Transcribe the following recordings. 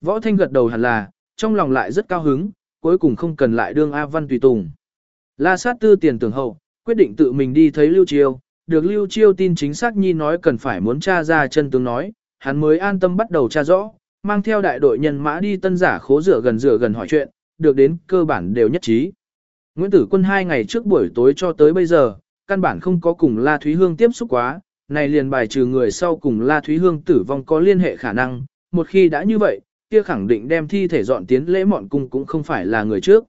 Võ Thanh gật đầu hẳn là, trong lòng lại rất cao hứng, cuối cùng không cần lại đương A Văn tùy tùng. La sát tư tiền tưởng hậu, quyết định tự mình đi thấy Lưu Chiêu, được Lưu Chiêu tin chính xác nhi nói cần phải muốn tra ra chân tướng nói, hắn mới an tâm bắt đầu tra rõ, mang theo đại đội nhân mã đi tân giả khố rửa gần rửa gần hỏi chuyện, được đến cơ bản đều nhất trí. Nguyễn Tử Quân hai ngày trước buổi tối cho tới bây giờ, căn bản không có cùng La Thúy Hương tiếp xúc quá, này liền bài trừ người sau cùng La Thúy Hương tử vong có liên hệ khả năng, một khi đã như vậy, kia khẳng định đem thi thể dọn tiến lễ mọn cung cũng không phải là người trước.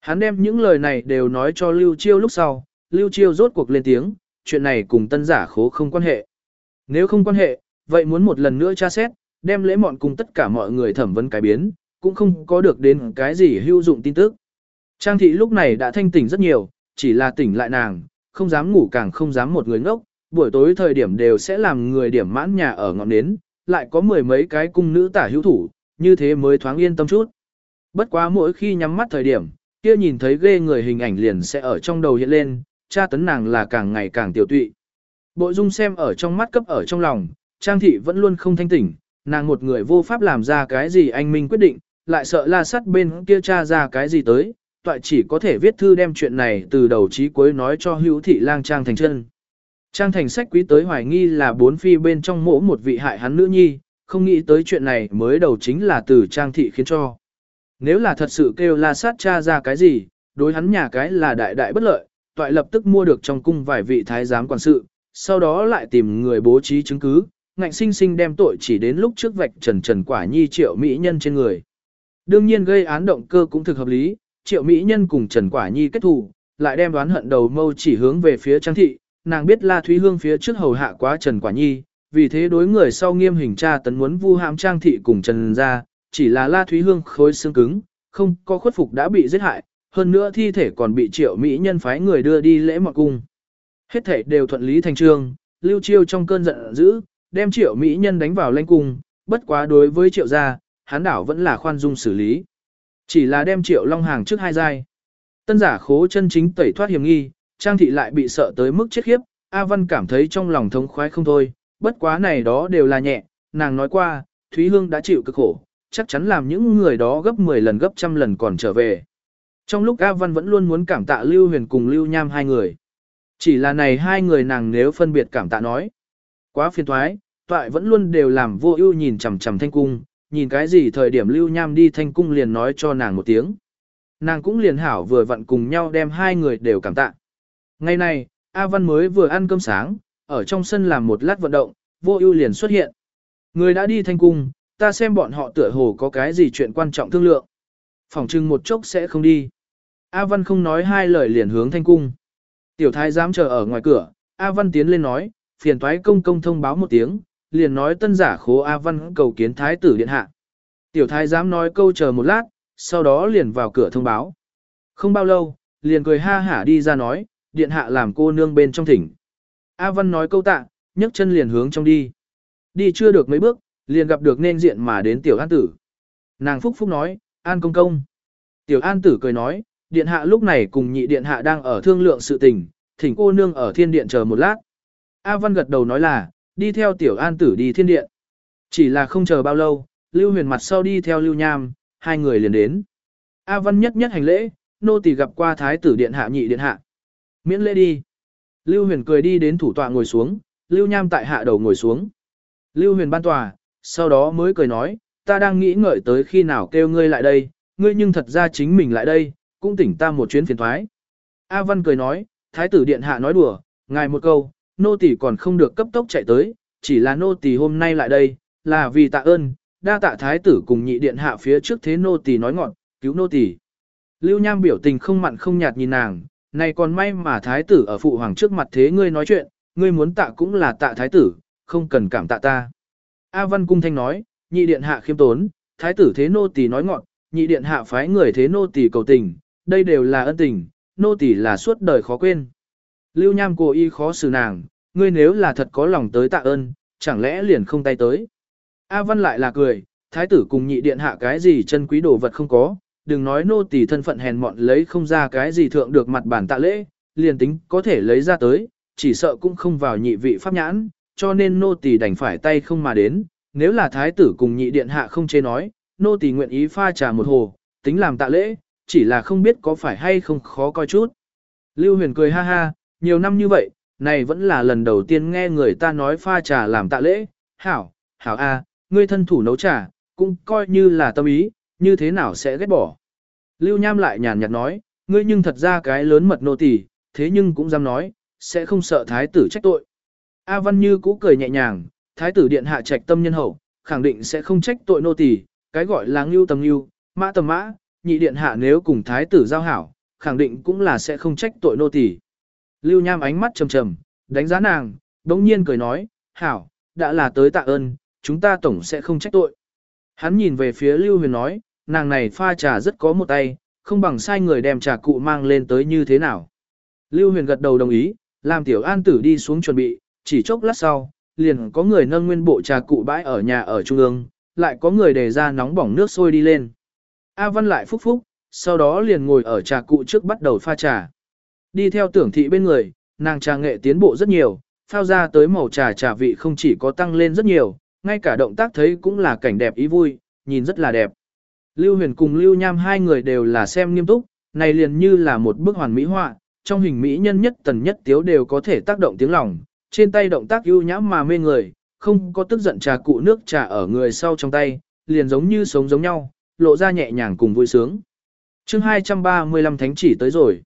Hắn đem những lời này đều nói cho Lưu Chiêu lúc sau, Lưu Chiêu rốt cuộc lên tiếng, chuyện này cùng tân giả khố không quan hệ. Nếu không quan hệ, vậy muốn một lần nữa tra xét, đem lễ mọn cùng tất cả mọi người thẩm vấn cái biến, cũng không có được đến cái gì hữu dụng tin tức. Trang thị lúc này đã thanh tỉnh rất nhiều, chỉ là tỉnh lại nàng, không dám ngủ càng không dám một người ngốc, buổi tối thời điểm đều sẽ làm người điểm mãn nhà ở ngọn nến, lại có mười mấy cái cung nữ tả hữu thủ, như thế mới thoáng yên tâm chút. Bất quá mỗi khi nhắm mắt thời điểm, kia nhìn thấy ghê người hình ảnh liền sẽ ở trong đầu hiện lên, cha tấn nàng là càng ngày càng tiểu tụy. Bộ dung xem ở trong mắt cấp ở trong lòng, Trang thị vẫn luôn không thanh tỉnh, nàng một người vô pháp làm ra cái gì anh minh quyết định, lại sợ la sắt bên kia cha ra cái gì tới, toại chỉ có thể viết thư đem chuyện này từ đầu chí cuối nói cho hữu thị lang Trang thành chân. Trang thành sách quý tới hoài nghi là bốn phi bên trong mỗ một vị hại hắn nữ nhi, không nghĩ tới chuyện này mới đầu chính là từ Trang thị khiến cho. Nếu là thật sự kêu la sát cha ra cái gì, đối hắn nhà cái là đại đại bất lợi, toại lập tức mua được trong cung vài vị thái giám quản sự, sau đó lại tìm người bố trí chứng cứ, ngạnh sinh sinh đem tội chỉ đến lúc trước vạch trần trần quả nhi triệu mỹ nhân trên người. Đương nhiên gây án động cơ cũng thực hợp lý, triệu mỹ nhân cùng trần quả nhi kết thù, lại đem đoán hận đầu mâu chỉ hướng về phía trang thị, nàng biết La Thúy Hương phía trước hầu hạ quá trần quả nhi, vì thế đối người sau nghiêm hình tra tấn muốn vu hãm trang thị cùng trần ra, chỉ là La Thúy Hương khối xương cứng, không có khuất phục đã bị giết hại, hơn nữa thi thể còn bị triệu mỹ nhân phái người đưa đi lễ mọt cung. Hết thể đều thuận lý thành trương, lưu chiêu trong cơn giận dữ, đem triệu mỹ nhân đánh vào lãnh cung, bất quá đối với triệu gia, hán đảo vẫn là khoan dung xử lý. Chỉ là đem triệu long hàng trước hai giai. Tân giả khố chân chính tẩy thoát hiểm nghi, trang thị lại bị sợ tới mức chết khiếp, A Văn cảm thấy trong lòng thống khoái không thôi, bất quá này đó đều là nhẹ, nàng nói qua, Thúy Hương đã chịu cực khổ, chắc chắn làm những người đó gấp 10 lần gấp trăm lần còn trở về. Trong lúc A Văn vẫn luôn muốn cảm tạ Lưu Huyền cùng Lưu Nham hai người. Chỉ là này hai người nàng nếu phân biệt cảm tạ nói. Quá phiền thoái, toại vẫn luôn đều làm vô ưu nhìn chằm chằm thanh cung, nhìn cái gì thời điểm Lưu Nham đi thanh cung liền nói cho nàng một tiếng. Nàng cũng liền hảo vừa vặn cùng nhau đem hai người đều cảm tạ. Ngày này, A Văn mới vừa ăn cơm sáng, ở trong sân làm một lát vận động, vô ưu liền xuất hiện. Người đã đi thanh cung, ta xem bọn họ tựa hồ có cái gì chuyện quan trọng thương lượng. Phòng trưng một chốc sẽ không đi. A Văn không nói hai lời liền hướng thanh cung. Tiểu thái giám chờ ở ngoài cửa, A Văn tiến lên nói, phiền toái công công thông báo một tiếng, liền nói tân giả khố A Văn cầu kiến thái tử điện hạ. Tiểu thái giám nói câu chờ một lát, sau đó liền vào cửa thông báo. Không bao lâu, liền cười ha hả đi ra nói, điện hạ làm cô nương bên trong thỉnh. A Văn nói câu tạ, nhấc chân liền hướng trong đi. Đi chưa được mấy bước, liền gặp được nên diện mà đến tiểu an tử. Nàng phúc phúc nói, an công công. Tiểu an tử cười nói, điện hạ lúc này cùng nhị điện hạ đang ở thương lượng sự tình, thỉnh cô nương ở thiên điện chờ một lát. A Văn gật đầu nói là, đi theo tiểu an tử đi thiên điện. Chỉ là không chờ bao lâu, Lưu Huyền mặt sau đi theo Lưu Nham, hai người liền đến. A Văn nhất nhất hành lễ, nô tỳ gặp qua thái tử điện hạ nhị điện hạ. Miễn lễ đi. Lưu Huyền cười đi đến thủ tọa ngồi xuống, Lưu Nham tại hạ đầu ngồi xuống. Lưu Huyền ban tòa, sau đó mới cười nói, ta đang nghĩ ngợi tới khi nào kêu ngươi lại đây, ngươi nhưng thật ra chính mình lại đây, cũng tỉnh ta một chuyến phiền thoái. A Văn cười nói, thái tử điện hạ nói đùa, ngài một câu, nô tỳ còn không được cấp tốc chạy tới, chỉ là nô tỳ hôm nay lại đây, là vì tạ ơn, đa tạ thái tử cùng nhị điện hạ phía trước thế nô tỳ nói ngọn, cứu nô tỳ. Lưu Nham biểu tình không mặn không nhạt nhìn nàng, này còn may mà thái tử ở phụ hoàng trước mặt thế ngươi nói chuyện, ngươi muốn tạ cũng là tạ thái tử, không cần cảm tạ ta. A Văn cung thanh nói, nhị điện hạ khiêm tốn, thái tử thế nô tỳ nói ngọn, nhị điện hạ phái người thế nô tỳ cầu tình, đây đều là ân tình, nô tỳ là suốt đời khó quên. Lưu Nham cố ý khó xử nàng, ngươi nếu là thật có lòng tới tạ ơn, chẳng lẽ liền không tay tới. A Văn lại là cười, thái tử cùng nhị điện hạ cái gì chân quý đồ vật không có, đừng nói nô tỳ thân phận hèn mọn lấy không ra cái gì thượng được mặt bản tạ lễ, liền tính có thể lấy ra tới, chỉ sợ cũng không vào nhị vị pháp nhãn, cho nên nô tỳ đành phải tay không mà đến, nếu là thái tử cùng nhị điện hạ không chê nói, nô tỳ nguyện ý pha trà một hồ, tính làm tạ lễ, chỉ là không biết có phải hay không khó coi chút. Lưu Huyền cười ha ha, nhiều năm như vậy, này vẫn là lần đầu tiên nghe người ta nói pha trà làm tạ lễ, hảo, hảo a, ngươi thân thủ nấu trà, cũng coi như là tâm ý, như thế nào sẽ ghét bỏ. Lưu Nham lại nhàn nhạt nói, ngươi nhưng thật ra cái lớn mật nô tỳ, thế nhưng cũng dám nói, sẽ không sợ thái tử trách tội. A Văn Như cũ cười nhẹ nhàng, thái tử điện hạ trạch tâm nhân hậu, khẳng định sẽ không trách tội nô tỳ, cái gọi là ngưu tầm ngưu, mã tầm mã, nhị điện hạ nếu cùng thái tử giao hảo, khẳng định cũng là sẽ không trách tội nô tỳ. Lưu Nham ánh mắt trầm trầm, đánh giá nàng, đống nhiên cười nói, hảo, đã là tới tạ ơn, chúng ta tổng sẽ không trách tội. Hắn nhìn về phía Lưu Huyền nói, nàng này pha trà rất có một tay, không bằng sai người đem trà cụ mang lên tới như thế nào. Lưu Huyền gật đầu đồng ý, làm tiểu an tử đi xuống chuẩn bị, chỉ chốc lát sau, liền có người nâng nguyên bộ trà cụ bãi ở nhà ở trung ương, lại có người để ra nóng bỏng nước sôi đi lên. A Văn lại phúc phúc, sau đó liền ngồi ở trà cụ trước bắt đầu pha trà. Đi theo tưởng thị bên người, nàng trà nghệ tiến bộ rất nhiều, phao ra tới màu trà trà vị không chỉ có tăng lên rất nhiều, ngay cả động tác thấy cũng là cảnh đẹp ý vui, nhìn rất là đẹp. Lưu Huyền cùng Lưu Nham hai người đều là xem nghiêm túc, này liền như là một bức hoàn mỹ họa, trong hình mỹ nhân nhất tần nhất tiếu đều có thể tác động tiếng lòng, trên tay động tác ưu nhã mà mê người, không có tức giận trà cụ nước trà ở người sau trong tay, liền giống như sống giống nhau, lộ ra nhẹ nhàng cùng vui sướng. chương 235 thánh chỉ tới rồi.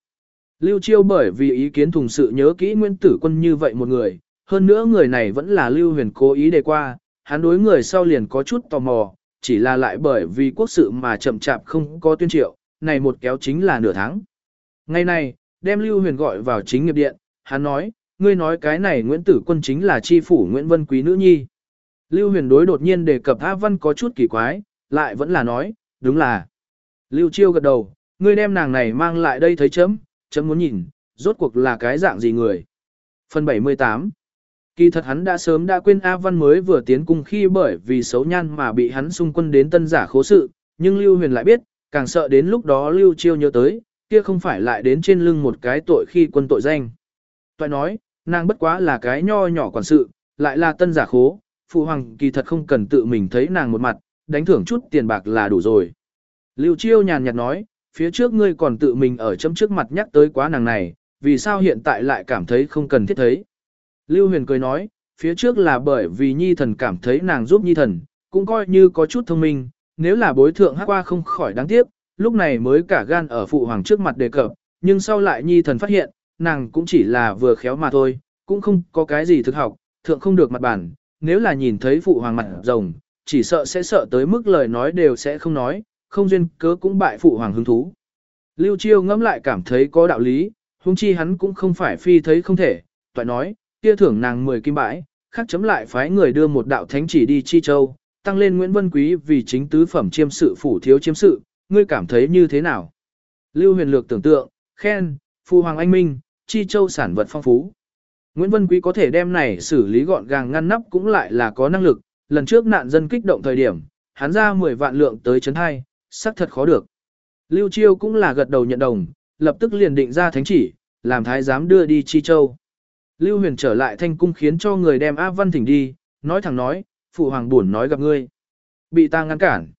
Lưu Chiêu bởi vì ý kiến thùng sự nhớ kỹ nguyên tử quân như vậy một người, hơn nữa người này vẫn là Lưu Huyền cố ý đề qua, hắn đối người sau liền có chút tò mò, chỉ là lại bởi vì quốc sự mà chậm chạp không có tuyên triệu, này một kéo chính là nửa tháng. Ngày này, đem Lưu Huyền gọi vào chính nghiệp điện, hắn nói, ngươi nói cái này Nguyễn Tử Quân chính là chi phủ Nguyễn Vân Quý nữ nhi. Lưu Huyền đối đột nhiên đề cập A Văn có chút kỳ quái, lại vẫn là nói, đúng là. Lưu Chiêu gật đầu, ngươi đem nàng này mang lại đây thấy chấm, chấm muốn nhìn, rốt cuộc là cái dạng gì người. Phần 78 Kỳ thật hắn đã sớm đã quên A Văn mới vừa tiến cung khi bởi vì xấu nhan mà bị hắn xung quân đến tân giả khố sự, nhưng Lưu Huyền lại biết, càng sợ đến lúc đó Lưu Chiêu nhớ tới, kia không phải lại đến trên lưng một cái tội khi quân tội danh. Toại nói, nàng bất quá là cái nho nhỏ quản sự, lại là tân giả khố, phụ hoàng kỳ thật không cần tự mình thấy nàng một mặt, đánh thưởng chút tiền bạc là đủ rồi. Lưu Chiêu nhàn nhạt nói, phía trước ngươi còn tự mình ở chấm trước mặt nhắc tới quá nàng này, vì sao hiện tại lại cảm thấy không cần thiết thấy. Lưu Huyền cười nói, phía trước là bởi vì nhi thần cảm thấy nàng giúp nhi thần, cũng coi như có chút thông minh, nếu là bối thượng hát qua không khỏi đáng tiếc, lúc này mới cả gan ở phụ hoàng trước mặt đề cập, nhưng sau lại nhi thần phát hiện, nàng cũng chỉ là vừa khéo mà thôi, cũng không có cái gì thực học, thượng không được mặt bản, nếu là nhìn thấy phụ hoàng mặt rồng, chỉ sợ sẽ sợ tới mức lời nói đều sẽ không nói, không duyên cớ cũng bại phụ hoàng hứng thú. Lưu Chiêu ngẫm lại cảm thấy có đạo lý, huống chi hắn cũng không phải phi thấy không thể, toại nói, kia thưởng nàng 10 kim bãi, khác chấm lại phái người đưa một đạo thánh chỉ đi Chi Châu, tăng lên Nguyễn Vân Quý vì chính tứ phẩm chiêm sự phủ thiếu chiêm sự, ngươi cảm thấy như thế nào? Lưu huyền lược tưởng tượng, khen, phu hoàng anh minh, Chi Châu sản vật phong phú. Nguyễn Vân Quý có thể đem này xử lý gọn gàng ngăn nắp cũng lại là có năng lực, lần trước nạn dân kích động thời điểm, hắn ra 10 vạn lượng tới chấn hai, xác thật khó được. Lưu Chiêu cũng là gật đầu nhận đồng, lập tức liền định ra thánh chỉ, làm thái giám đưa đi Chi Châu. Lưu Huyền trở lại thanh cung khiến cho người đem A Văn thỉnh đi, nói thẳng nói, phụ hoàng buồn nói gặp ngươi. Bị ta ngăn cản.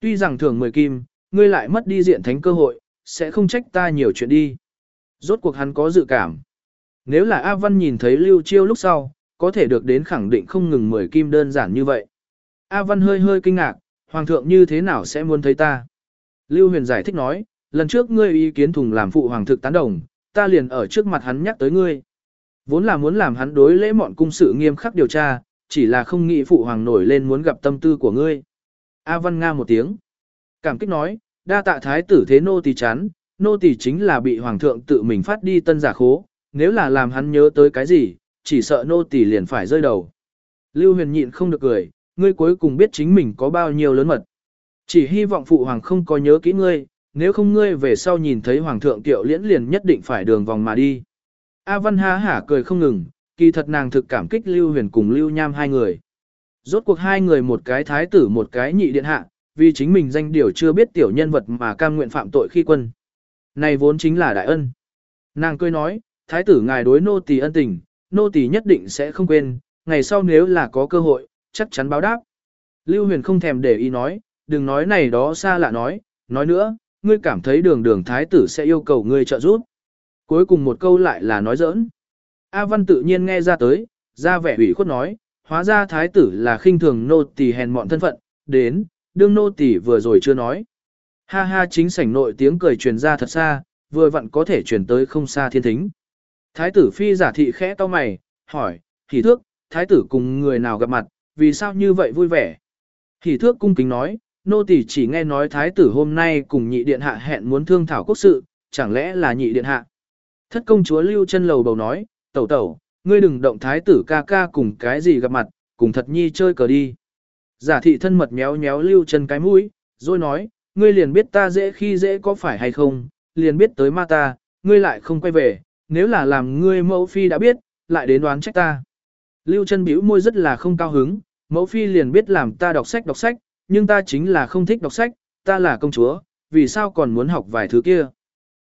Tuy rằng thưởng 10 kim, ngươi lại mất đi diện thánh cơ hội, sẽ không trách ta nhiều chuyện đi. Rốt cuộc hắn có dự cảm. Nếu là A Văn nhìn thấy Lưu Chiêu lúc sau, có thể được đến khẳng định không ngừng 10 kim đơn giản như vậy. A Văn hơi hơi kinh ngạc, Hoàng thượng như thế nào sẽ muốn thấy ta? Lưu Huyền giải thích nói, lần trước ngươi ý kiến thùng làm phụ Hoàng thực tán đồng, ta liền ở trước mặt hắn nhắc tới ngươi. Vốn là muốn làm hắn đối lễ mọn cung sự nghiêm khắc điều tra, chỉ là không nghĩ phụ hoàng nổi lên muốn gặp tâm tư của ngươi. A Văn Nga một tiếng. Cảm kích nói, đa tạ thái tử thế nô tỳ chán, nô tỳ chính là bị hoàng thượng tự mình phát đi tân giả khố, nếu là làm hắn nhớ tới cái gì, chỉ sợ nô tỳ liền phải rơi đầu. Lưu huyền nhịn không được cười, ngươi cuối cùng biết chính mình có bao nhiêu lớn mật. Chỉ hy vọng phụ hoàng không có nhớ kỹ ngươi, nếu không ngươi về sau nhìn thấy hoàng thượng tiệu liễn liền nhất định phải đường vòng mà đi. A Văn ha hả cười không ngừng, kỳ thật nàng thực cảm kích Lưu Huyền cùng Lưu Nham hai người. Rốt cuộc hai người một cái thái tử một cái nhị điện hạ, vì chính mình danh điều chưa biết tiểu nhân vật mà cam nguyện phạm tội khi quân. Này vốn chính là đại ân. Nàng cười nói, thái tử ngài đối nô tỳ ân tình, nô tỳ nhất định sẽ không quên, ngày sau nếu là có cơ hội, chắc chắn báo đáp. Lưu Huyền không thèm để ý nói, đừng nói này đó xa lạ nói, nói nữa, ngươi cảm thấy đường đường thái tử sẽ yêu cầu ngươi trợ giúp. Cuối cùng một câu lại là nói giỡn. A Văn tự nhiên nghe ra tới, ra vẻ ủy khuất nói, hóa ra thái tử là khinh thường nô tỳ hèn mọn thân phận, đến, đương nô tỳ vừa rồi chưa nói. Ha ha chính sảnh nội tiếng cười truyền ra thật xa, vừa vặn có thể truyền tới không xa thiên thính. Thái tử phi giả thị khẽ to mày, hỏi, hỉ thước, thái tử cùng người nào gặp mặt, vì sao như vậy vui vẻ? Hỉ thước cung kính nói, nô tỳ chỉ nghe nói thái tử hôm nay cùng nhị điện hạ hẹn muốn thương thảo quốc sự, chẳng lẽ là nhị điện hạ? Thất công chúa lưu chân lầu bầu nói, tẩu tẩu, ngươi đừng động thái tử ca ca cùng cái gì gặp mặt, cùng thật nhi chơi cờ đi. Giả thị thân mật méo méo lưu chân cái mũi, rồi nói, ngươi liền biết ta dễ khi dễ có phải hay không, liền biết tới ma ta, ngươi lại không quay về, nếu là làm ngươi mẫu phi đã biết, lại đến đoán trách ta. Lưu chân bĩu môi rất là không cao hứng, mẫu phi liền biết làm ta đọc sách đọc sách, nhưng ta chính là không thích đọc sách, ta là công chúa, vì sao còn muốn học vài thứ kia.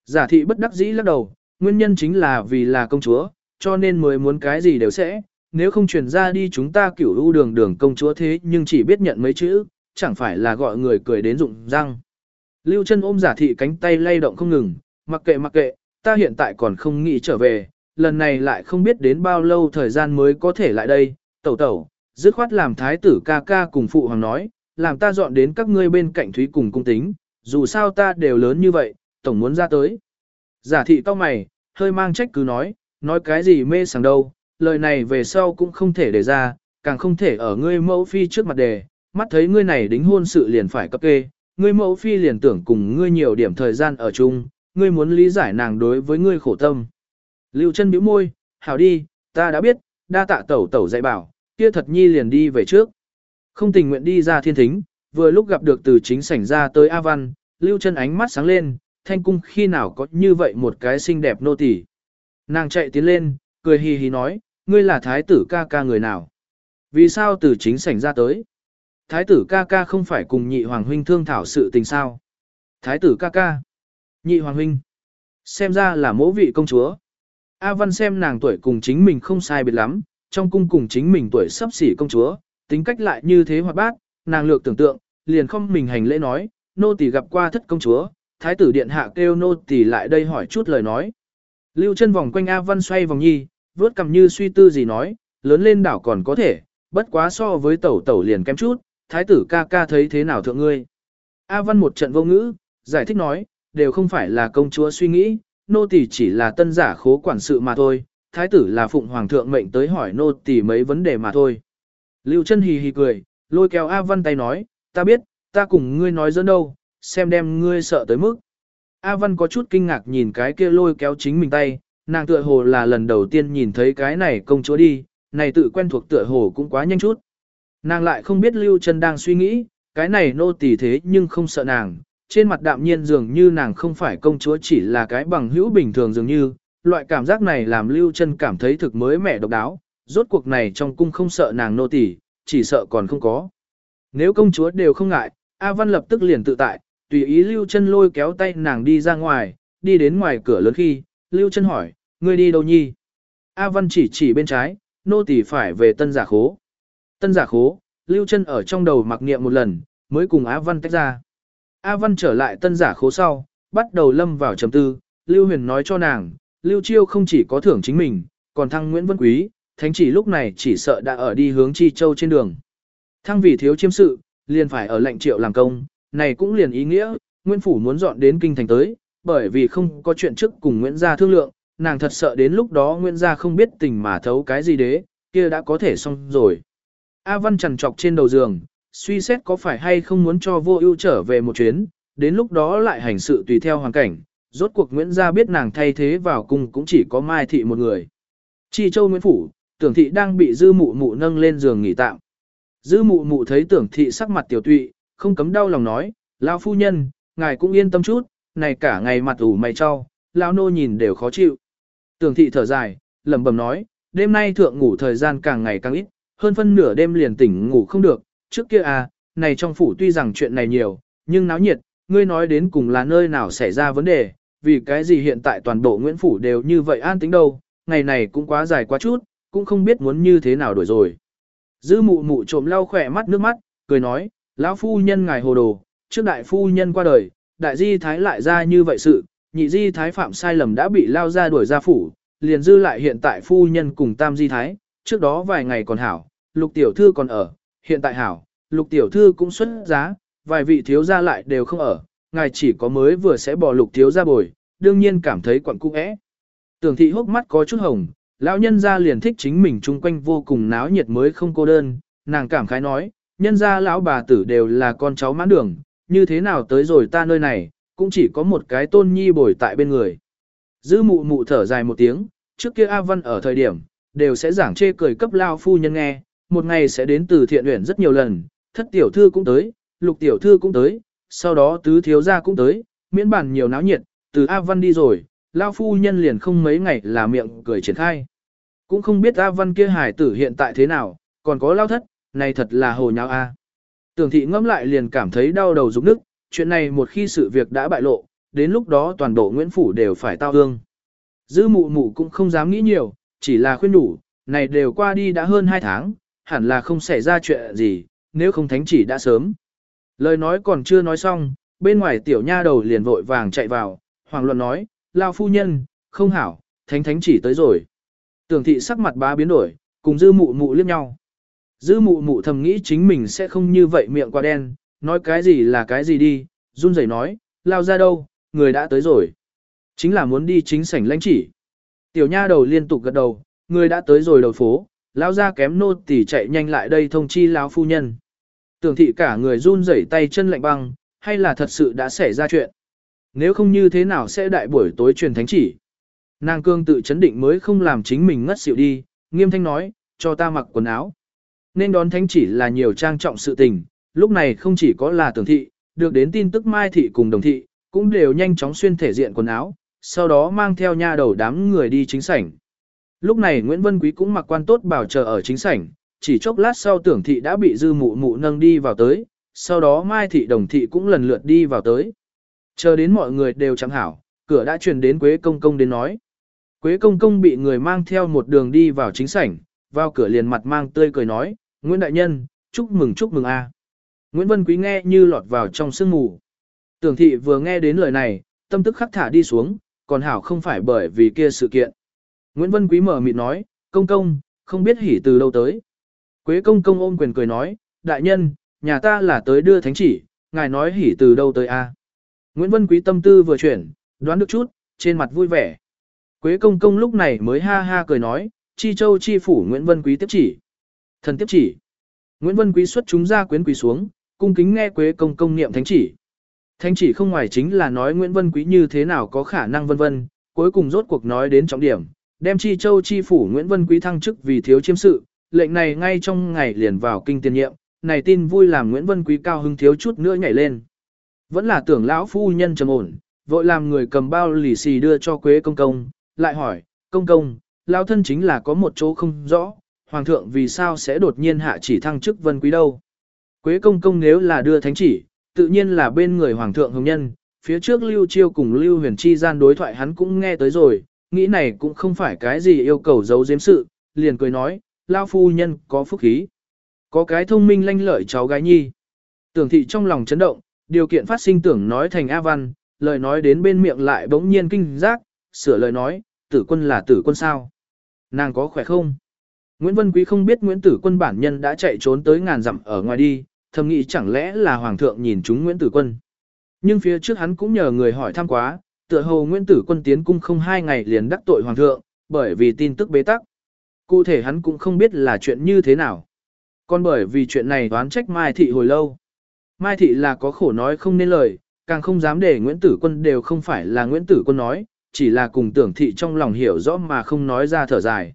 Giả thị bất đắc dĩ lắc đầu, nguyên nhân chính là vì là công chúa, cho nên mới muốn cái gì đều sẽ, nếu không truyền ra đi chúng ta kiểu ưu đường đường công chúa thế nhưng chỉ biết nhận mấy chữ, chẳng phải là gọi người cười đến rụng răng. Lưu chân ôm giả thị cánh tay lay động không ngừng, mặc kệ mặc kệ, ta hiện tại còn không nghĩ trở về, lần này lại không biết đến bao lâu thời gian mới có thể lại đây, tẩu tẩu, dứt khoát làm thái tử ca ca cùng phụ hoàng nói, làm ta dọn đến các ngươi bên cạnh thúy cùng cung tính, dù sao ta đều lớn như vậy, tổng muốn ra tới. Giả thị cao mày, hơi mang trách cứ nói, nói cái gì mê sảng đâu, lời này về sau cũng không thể để ra, càng không thể ở ngươi mẫu phi trước mặt đề, mắt thấy ngươi này đính hôn sự liền phải cấp kê, ngươi mẫu phi liền tưởng cùng ngươi nhiều điểm thời gian ở chung, ngươi muốn lý giải nàng đối với ngươi khổ tâm. Lưu chân bĩu môi, hảo đi, ta đã biết, đa tạ tẩu tẩu dạy bảo, kia thật nhi liền đi về trước. Không tình nguyện đi ra thiên thính, vừa lúc gặp được từ chính sảnh ra tới A Văn, lưu chân ánh mắt sáng lên, thanh cung khi nào có như vậy một cái xinh đẹp nô tỳ. Nàng chạy tiến lên, cười hì hì nói, ngươi là thái tử ca ca người nào? Vì sao từ chính sảnh ra tới? Thái tử ca ca không phải cùng nhị hoàng huynh thương thảo sự tình sao? Thái tử ca ca. Nhị hoàng huynh. Xem ra là mỗ vị công chúa. A Văn xem nàng tuổi cùng chính mình không sai biệt lắm, trong cung cùng chính mình tuổi sắp xỉ công chúa, tính cách lại như thế hoạt bát, nàng lược tưởng tượng, liền không mình hành lễ nói, nô tỳ gặp qua thất công chúa, thái tử điện hạ kêu nô tỳ lại đây hỏi chút lời nói. Lưu chân vòng quanh A Văn xoay vòng nhi, vớt cầm như suy tư gì nói, lớn lên đảo còn có thể, bất quá so với tẩu tẩu liền kém chút, thái tử ca ca thấy thế nào thượng ngươi. A Văn một trận vô ngữ, giải thích nói, đều không phải là công chúa suy nghĩ, nô tỳ chỉ là tân giả khố quản sự mà thôi, thái tử là phụng hoàng thượng mệnh tới hỏi nô tỳ mấy vấn đề mà thôi. Lưu chân hì hì cười, lôi kéo A Văn tay nói, ta biết, ta cùng ngươi nói dẫn đâu, xem đem ngươi sợ tới mức. A Văn có chút kinh ngạc nhìn cái kia lôi kéo chính mình tay, nàng tựa hồ là lần đầu tiên nhìn thấy cái này công chúa đi, này tự quen thuộc tựa hồ cũng quá nhanh chút. Nàng lại không biết Lưu Trân đang suy nghĩ, cái này nô tỳ thế nhưng không sợ nàng, trên mặt đạm nhiên dường như nàng không phải công chúa chỉ là cái bằng hữu bình thường dường như, loại cảm giác này làm Lưu Trân cảm thấy thực mới mẻ độc đáo, rốt cuộc này trong cung không sợ nàng nô tỳ, chỉ sợ còn không có. Nếu công chúa đều không ngại, A Văn lập tức liền tự tại, tùy ý Lưu chân lôi kéo tay nàng đi ra ngoài, đi đến ngoài cửa lớn khi, Lưu chân hỏi, ngươi đi đâu nhi? A Văn chỉ chỉ bên trái, nô tỳ phải về tân giả khố. Tân giả khố, Lưu chân ở trong đầu mặc niệm một lần, mới cùng A Văn tách ra. A Văn trở lại tân giả khố sau, bắt đầu lâm vào trầm tư, Lưu Huyền nói cho nàng, Lưu Chiêu không chỉ có thưởng chính mình, còn thăng Nguyễn Vân Quý, thánh chỉ lúc này chỉ sợ đã ở đi hướng Chi Châu trên đường. Thăng vì thiếu chiêm sự, liền phải ở lệnh triệu làm công, này cũng liền ý nghĩa, Nguyễn Phủ muốn dọn đến kinh thành tới, bởi vì không có chuyện trước cùng Nguyễn Gia thương lượng, nàng thật sợ đến lúc đó Nguyễn Gia không biết tình mà thấu cái gì đế, kia đã có thể xong rồi. A Văn trằn trọc trên đầu giường, suy xét có phải hay không muốn cho vô ưu trở về một chuyến, đến lúc đó lại hành sự tùy theo hoàn cảnh, rốt cuộc Nguyễn Gia biết nàng thay thế vào cung cũng chỉ có Mai Thị một người. Chi Châu Nguyễn Phủ, tưởng thị đang bị dư mụ mụ nâng lên giường nghỉ tạm. Dư mụ mụ thấy tưởng thị sắc mặt tiểu tụy, không cấm đau lòng nói, lão phu nhân, ngài cũng yên tâm chút, này cả ngày mặt ủ mày cho, lão nô nhìn đều khó chịu. Tưởng thị thở dài, lẩm bẩm nói, đêm nay thượng ngủ thời gian càng ngày càng ít, hơn phân nửa đêm liền tỉnh ngủ không được, trước kia à, này trong phủ tuy rằng chuyện này nhiều, nhưng náo nhiệt, ngươi nói đến cùng là nơi nào xảy ra vấn đề, vì cái gì hiện tại toàn bộ Nguyễn Phủ đều như vậy an tính đâu, ngày này cũng quá dài quá chút, cũng không biết muốn như thế nào đổi rồi. Dư mụ mụ trộm lau khỏe mắt nước mắt, cười nói, Lão phu nhân ngài hồ đồ, trước đại phu nhân qua đời, đại di thái lại ra như vậy sự, nhị di thái phạm sai lầm đã bị lao ra đuổi ra phủ, liền dư lại hiện tại phu nhân cùng tam di thái, trước đó vài ngày còn hảo, lục tiểu thư còn ở, hiện tại hảo, lục tiểu thư cũng xuất giá, vài vị thiếu gia lại đều không ở, ngài chỉ có mới vừa sẽ bỏ lục thiếu gia bồi, đương nhiên cảm thấy quặn cung ẽ. Tưởng thị hốc mắt có chút hồng, lão nhân gia liền thích chính mình chung quanh vô cùng náo nhiệt mới không cô đơn, nàng cảm khái nói, nhân gia lão bà tử đều là con cháu mãn đường, như thế nào tới rồi ta nơi này, cũng chỉ có một cái tôn nhi bồi tại bên người. Dư mụ mụ thở dài một tiếng, trước kia A Văn ở thời điểm, đều sẽ giảng chê cười cấp lao phu nhân nghe, một ngày sẽ đến từ thiện uyển rất nhiều lần, thất tiểu thư cũng tới, lục tiểu thư cũng tới, sau đó tứ thiếu gia cũng tới, miễn bản nhiều náo nhiệt, từ A Văn đi rồi, lao phu nhân liền không mấy ngày là miệng cười triển khai. Cũng không biết A Văn kia hải tử hiện tại thế nào, còn có lao thất, này thật là hồ nháo A. Tưởng thị ngẫm lại liền cảm thấy đau đầu rụng nức, chuyện này một khi sự việc đã bại lộ, đến lúc đó toàn bộ Nguyễn Phủ đều phải tao hương. Dư mụ mụ cũng không dám nghĩ nhiều, chỉ là khuyên đủ, này đều qua đi đã hơn 2 tháng, hẳn là không xảy ra chuyện gì, nếu không thánh chỉ đã sớm. Lời nói còn chưa nói xong, bên ngoài tiểu nha đầu liền vội vàng chạy vào, hoàng luận nói, lao phu nhân, không hảo, thánh thánh chỉ tới rồi. Tưởng thị sắc mặt bá biến đổi, cùng dư mụ mụ liếc nhau. Dư mụ mụ thầm nghĩ chính mình sẽ không như vậy miệng qua đen, nói cái gì là cái gì đi, run rẩy nói, lao ra đâu, người đã tới rồi. Chính là muốn đi chính sảnh lãnh chỉ. Tiểu nha đầu liên tục gật đầu, người đã tới rồi đầu phố, lao ra kém nô tỉ chạy nhanh lại đây thông chi lão phu nhân. Tưởng thị cả người run rẩy tay chân lạnh băng, hay là thật sự đã xảy ra chuyện. Nếu không như thế nào sẽ đại buổi tối truyền thánh chỉ. Nàng cương tự chấn định mới không làm chính mình ngất xỉu đi, nghiêm thanh nói, cho ta mặc quần áo. Nên đón thánh chỉ là nhiều trang trọng sự tình, lúc này không chỉ có là tưởng thị, được đến tin tức mai thị cùng đồng thị, cũng đều nhanh chóng xuyên thể diện quần áo, sau đó mang theo nha đầu đám người đi chính sảnh. Lúc này Nguyễn Vân Quý cũng mặc quan tốt bảo chờ ở chính sảnh, chỉ chốc lát sau tưởng thị đã bị dư mụ mụ nâng đi vào tới, sau đó mai thị đồng thị cũng lần lượt đi vào tới. Chờ đến mọi người đều chẳng hảo, cửa đã truyền đến Quế Công Công đến nói. Quế Công Công bị người mang theo một đường đi vào chính sảnh, vào cửa liền mặt mang tươi cười nói, Nguyễn Đại Nhân, chúc mừng chúc mừng a. Nguyễn Vân Quý nghe như lọt vào trong sương mù. Tưởng thị vừa nghe đến lời này, tâm tức khắc thả đi xuống, còn hảo không phải bởi vì kia sự kiện. Nguyễn Vân Quý mở miệng nói, công công, không biết hỉ từ đâu tới. Quế công công ôm quyền cười nói, đại nhân, nhà ta là tới đưa thánh chỉ, ngài nói hỉ từ đâu tới a? Nguyễn Vân Quý tâm tư vừa chuyển, đoán được chút, trên mặt vui vẻ. Quế công công lúc này mới ha ha cười nói, chi châu chi phủ Nguyễn Vân Quý tiếp chỉ. Thần tiếp chỉ. Nguyễn Vân Quý xuất chúng ra quyến quỳ xuống, cung kính nghe Quế công công niệm thánh chỉ. Thánh chỉ không ngoài chính là nói Nguyễn Vân Quý như thế nào có khả năng vân vân, cuối cùng rốt cuộc nói đến trọng điểm, đem chi châu chi phủ Nguyễn Vân Quý thăng chức vì thiếu chiêm sự, lệnh này ngay trong ngày liền vào kinh tiền nhiệm, này tin vui làm Nguyễn Vân Quý cao hứng thiếu chút nữa nhảy lên. Vẫn là tưởng lão phu nhân trầm ổn, vội làm người cầm bao lì xì đưa cho Quế công công, lại hỏi, công công, lão thân chính là có một chỗ không rõ, hoàng thượng vì sao sẽ đột nhiên hạ chỉ thăng chức Vân Quý đâu. Quế công công nếu là đưa thánh chỉ, tự nhiên là bên người hoàng thượng hồng nhân, phía trước Lưu Chiêu cùng Lưu Huyền Chi gian đối thoại hắn cũng nghe tới rồi, nghĩ này cũng không phải cái gì yêu cầu giấu giếm sự, liền cười nói, lao phu nhân có phúc khí. Có cái thông minh lanh lợi cháu gái nhi. Tưởng thị trong lòng chấn động, điều kiện phát sinh tưởng nói thành A Văn, lời nói đến bên miệng lại bỗng nhiên kinh giác, sửa lời nói, tử quân là tử quân sao? Nàng có khỏe không? Nguyễn Vân Quý không biết Nguyễn Tử Quân bản nhân đã chạy trốn tới ngàn dặm ở ngoài đi, thầm nghĩ chẳng lẽ là Hoàng thượng nhìn chúng Nguyễn Tử Quân. Nhưng phía trước hắn cũng nhờ người hỏi thăm quá, tựa hồ Nguyễn Tử Quân tiến cung không hai ngày liền đắc tội Hoàng thượng, bởi vì tin tức bế tắc. Cụ thể hắn cũng không biết là chuyện như thế nào. Còn bởi vì chuyện này đoán trách Mai Thị hồi lâu. Mai Thị là có khổ nói không nên lời, càng không dám để Nguyễn Tử Quân đều không phải là Nguyễn Tử Quân nói, chỉ là cùng tưởng thị trong lòng hiểu rõ mà không nói ra thở dài.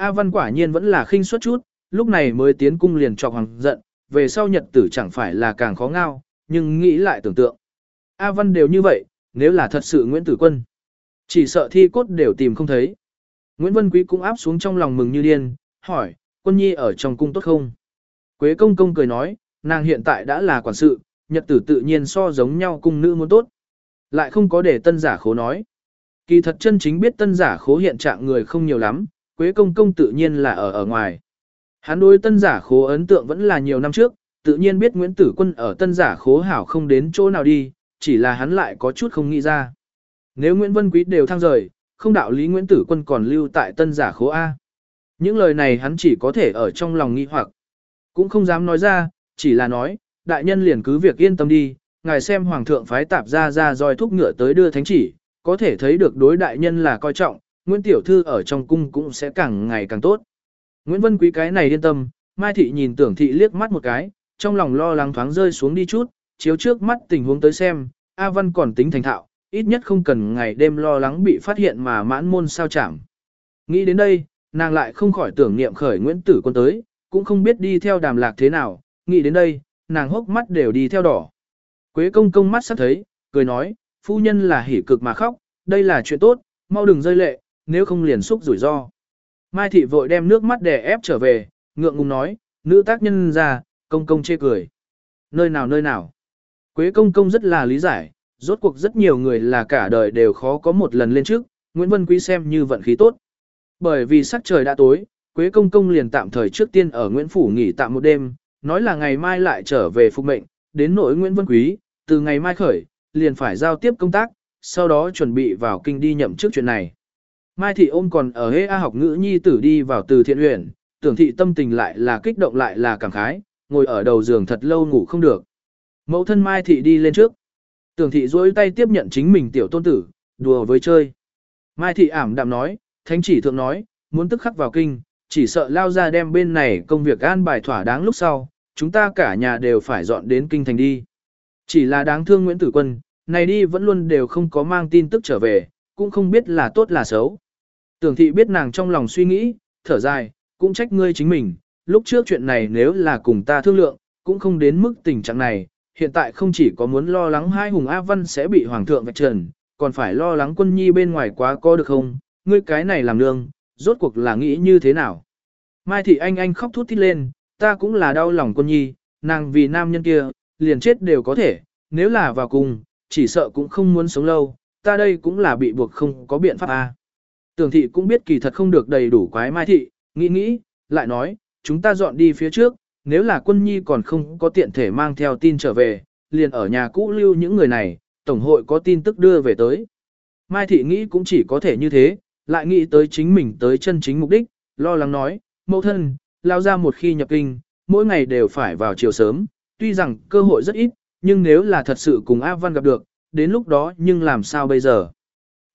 A Văn quả nhiên vẫn là khinh suất chút, lúc này mới tiến cung liền cho hoàng giận, về sau nhật tử chẳng phải là càng khó ngao, nhưng nghĩ lại tưởng tượng. A Văn đều như vậy, nếu là thật sự Nguyễn Tử Quân, chỉ sợ thi cốt đều tìm không thấy. Nguyễn Vân Quý cũng áp xuống trong lòng mừng như điên, hỏi, quân nhi ở trong cung tốt không? Quế công công cười nói, nàng hiện tại đã là quản sự, nhật tử tự nhiên so giống nhau cung nữ muốn tốt. Lại không có để tân giả khố nói. Kỳ thật chân chính biết tân giả khố hiện trạng người không nhiều lắm, Quế công công tự nhiên là ở ở ngoài. Hắn đối tân giả khố ấn tượng vẫn là nhiều năm trước, tự nhiên biết Nguyễn Tử Quân ở tân giả khố hảo không đến chỗ nào đi, chỉ là hắn lại có chút không nghĩ ra. Nếu Nguyễn Vân Quý đều thăng rời, không đạo lý Nguyễn Tử Quân còn lưu tại tân giả khố A. Những lời này hắn chỉ có thể ở trong lòng nghi hoặc, cũng không dám nói ra, chỉ là nói, đại nhân liền cứ việc yên tâm đi, ngài xem hoàng thượng phái tạp ra ra roi thúc ngựa tới đưa thánh chỉ, có thể thấy được đối đại nhân là coi trọng, Nguyễn Tiểu Thư ở trong cung cũng sẽ càng ngày càng tốt. Nguyễn Vân Quý cái này yên tâm, Mai Thị nhìn tưởng thị liếc mắt một cái, trong lòng lo lắng thoáng rơi xuống đi chút, chiếu trước mắt tình huống tới xem, A Văn còn tính thành thạo, ít nhất không cần ngày đêm lo lắng bị phát hiện mà mãn môn sao chảm. Nghĩ đến đây, nàng lại không khỏi tưởng niệm khởi Nguyễn Tử Quân tới, cũng không biết đi theo đàm lạc thế nào, nghĩ đến đây, nàng hốc mắt đều đi theo đỏ. Quế công công mắt sắp thấy, cười nói, phu nhân là hỉ cực mà khóc, đây là chuyện tốt, mau đừng rơi lệ, nếu không liền xúc rủi ro. Mai thị vội đem nước mắt đè ép trở về, ngượng ngùng nói, nữ tác nhân ra, công công chê cười. Nơi nào nơi nào. Quế công công rất là lý giải, rốt cuộc rất nhiều người là cả đời đều khó có một lần lên trước, Nguyễn Vân Quý xem như vận khí tốt. Bởi vì sắc trời đã tối, Quế công công liền tạm thời trước tiên ở Nguyễn Phủ nghỉ tạm một đêm, nói là ngày mai lại trở về phục mệnh, đến nỗi Nguyễn Vân Quý, từ ngày mai khởi, liền phải giao tiếp công tác, sau đó chuẩn bị vào kinh đi nhậm trước chuyện này. Mai thị ôm còn ở hê A học ngữ nhi tử đi vào từ thiện huyện, tưởng thị tâm tình lại là kích động lại là cảm khái, ngồi ở đầu giường thật lâu ngủ không được. Mẫu thân Mai thị đi lên trước. Tưởng thị duỗi tay tiếp nhận chính mình tiểu tôn tử, đùa với chơi. Mai thị ảm đạm nói, thánh chỉ thượng nói, muốn tức khắc vào kinh, chỉ sợ lao ra đem bên này công việc an bài thỏa đáng lúc sau, chúng ta cả nhà đều phải dọn đến kinh thành đi. Chỉ là đáng thương Nguyễn Tử Quân, này đi vẫn luôn đều không có mang tin tức trở về, cũng không biết là tốt là xấu. Tưởng thị biết nàng trong lòng suy nghĩ, thở dài, cũng trách ngươi chính mình, lúc trước chuyện này nếu là cùng ta thương lượng, cũng không đến mức tình trạng này, hiện tại không chỉ có muốn lo lắng hai hùng A Văn sẽ bị hoàng thượng vạch trần, còn phải lo lắng quân nhi bên ngoài quá có được không, ngươi cái này làm nương, rốt cuộc là nghĩ như thế nào. Mai thị anh anh khóc thút thít lên, ta cũng là đau lòng quân nhi, nàng vì nam nhân kia, liền chết đều có thể, nếu là vào cùng, chỉ sợ cũng không muốn sống lâu, ta đây cũng là bị buộc không có biện pháp a. Tưởng thị cũng biết kỳ thật không được đầy đủ quái mai thị, nghĩ nghĩ, lại nói, chúng ta dọn đi phía trước, nếu là quân nhi còn không có tiện thể mang theo tin trở về, liền ở nhà cũ lưu những người này, tổng hội có tin tức đưa về tới. Mai thị nghĩ cũng chỉ có thể như thế, lại nghĩ tới chính mình tới chân chính mục đích, lo lắng nói, mẫu thân, lao ra một khi nhập kinh, mỗi ngày đều phải vào chiều sớm, tuy rằng cơ hội rất ít, nhưng nếu là thật sự cùng A Văn gặp được, đến lúc đó nhưng làm sao bây giờ?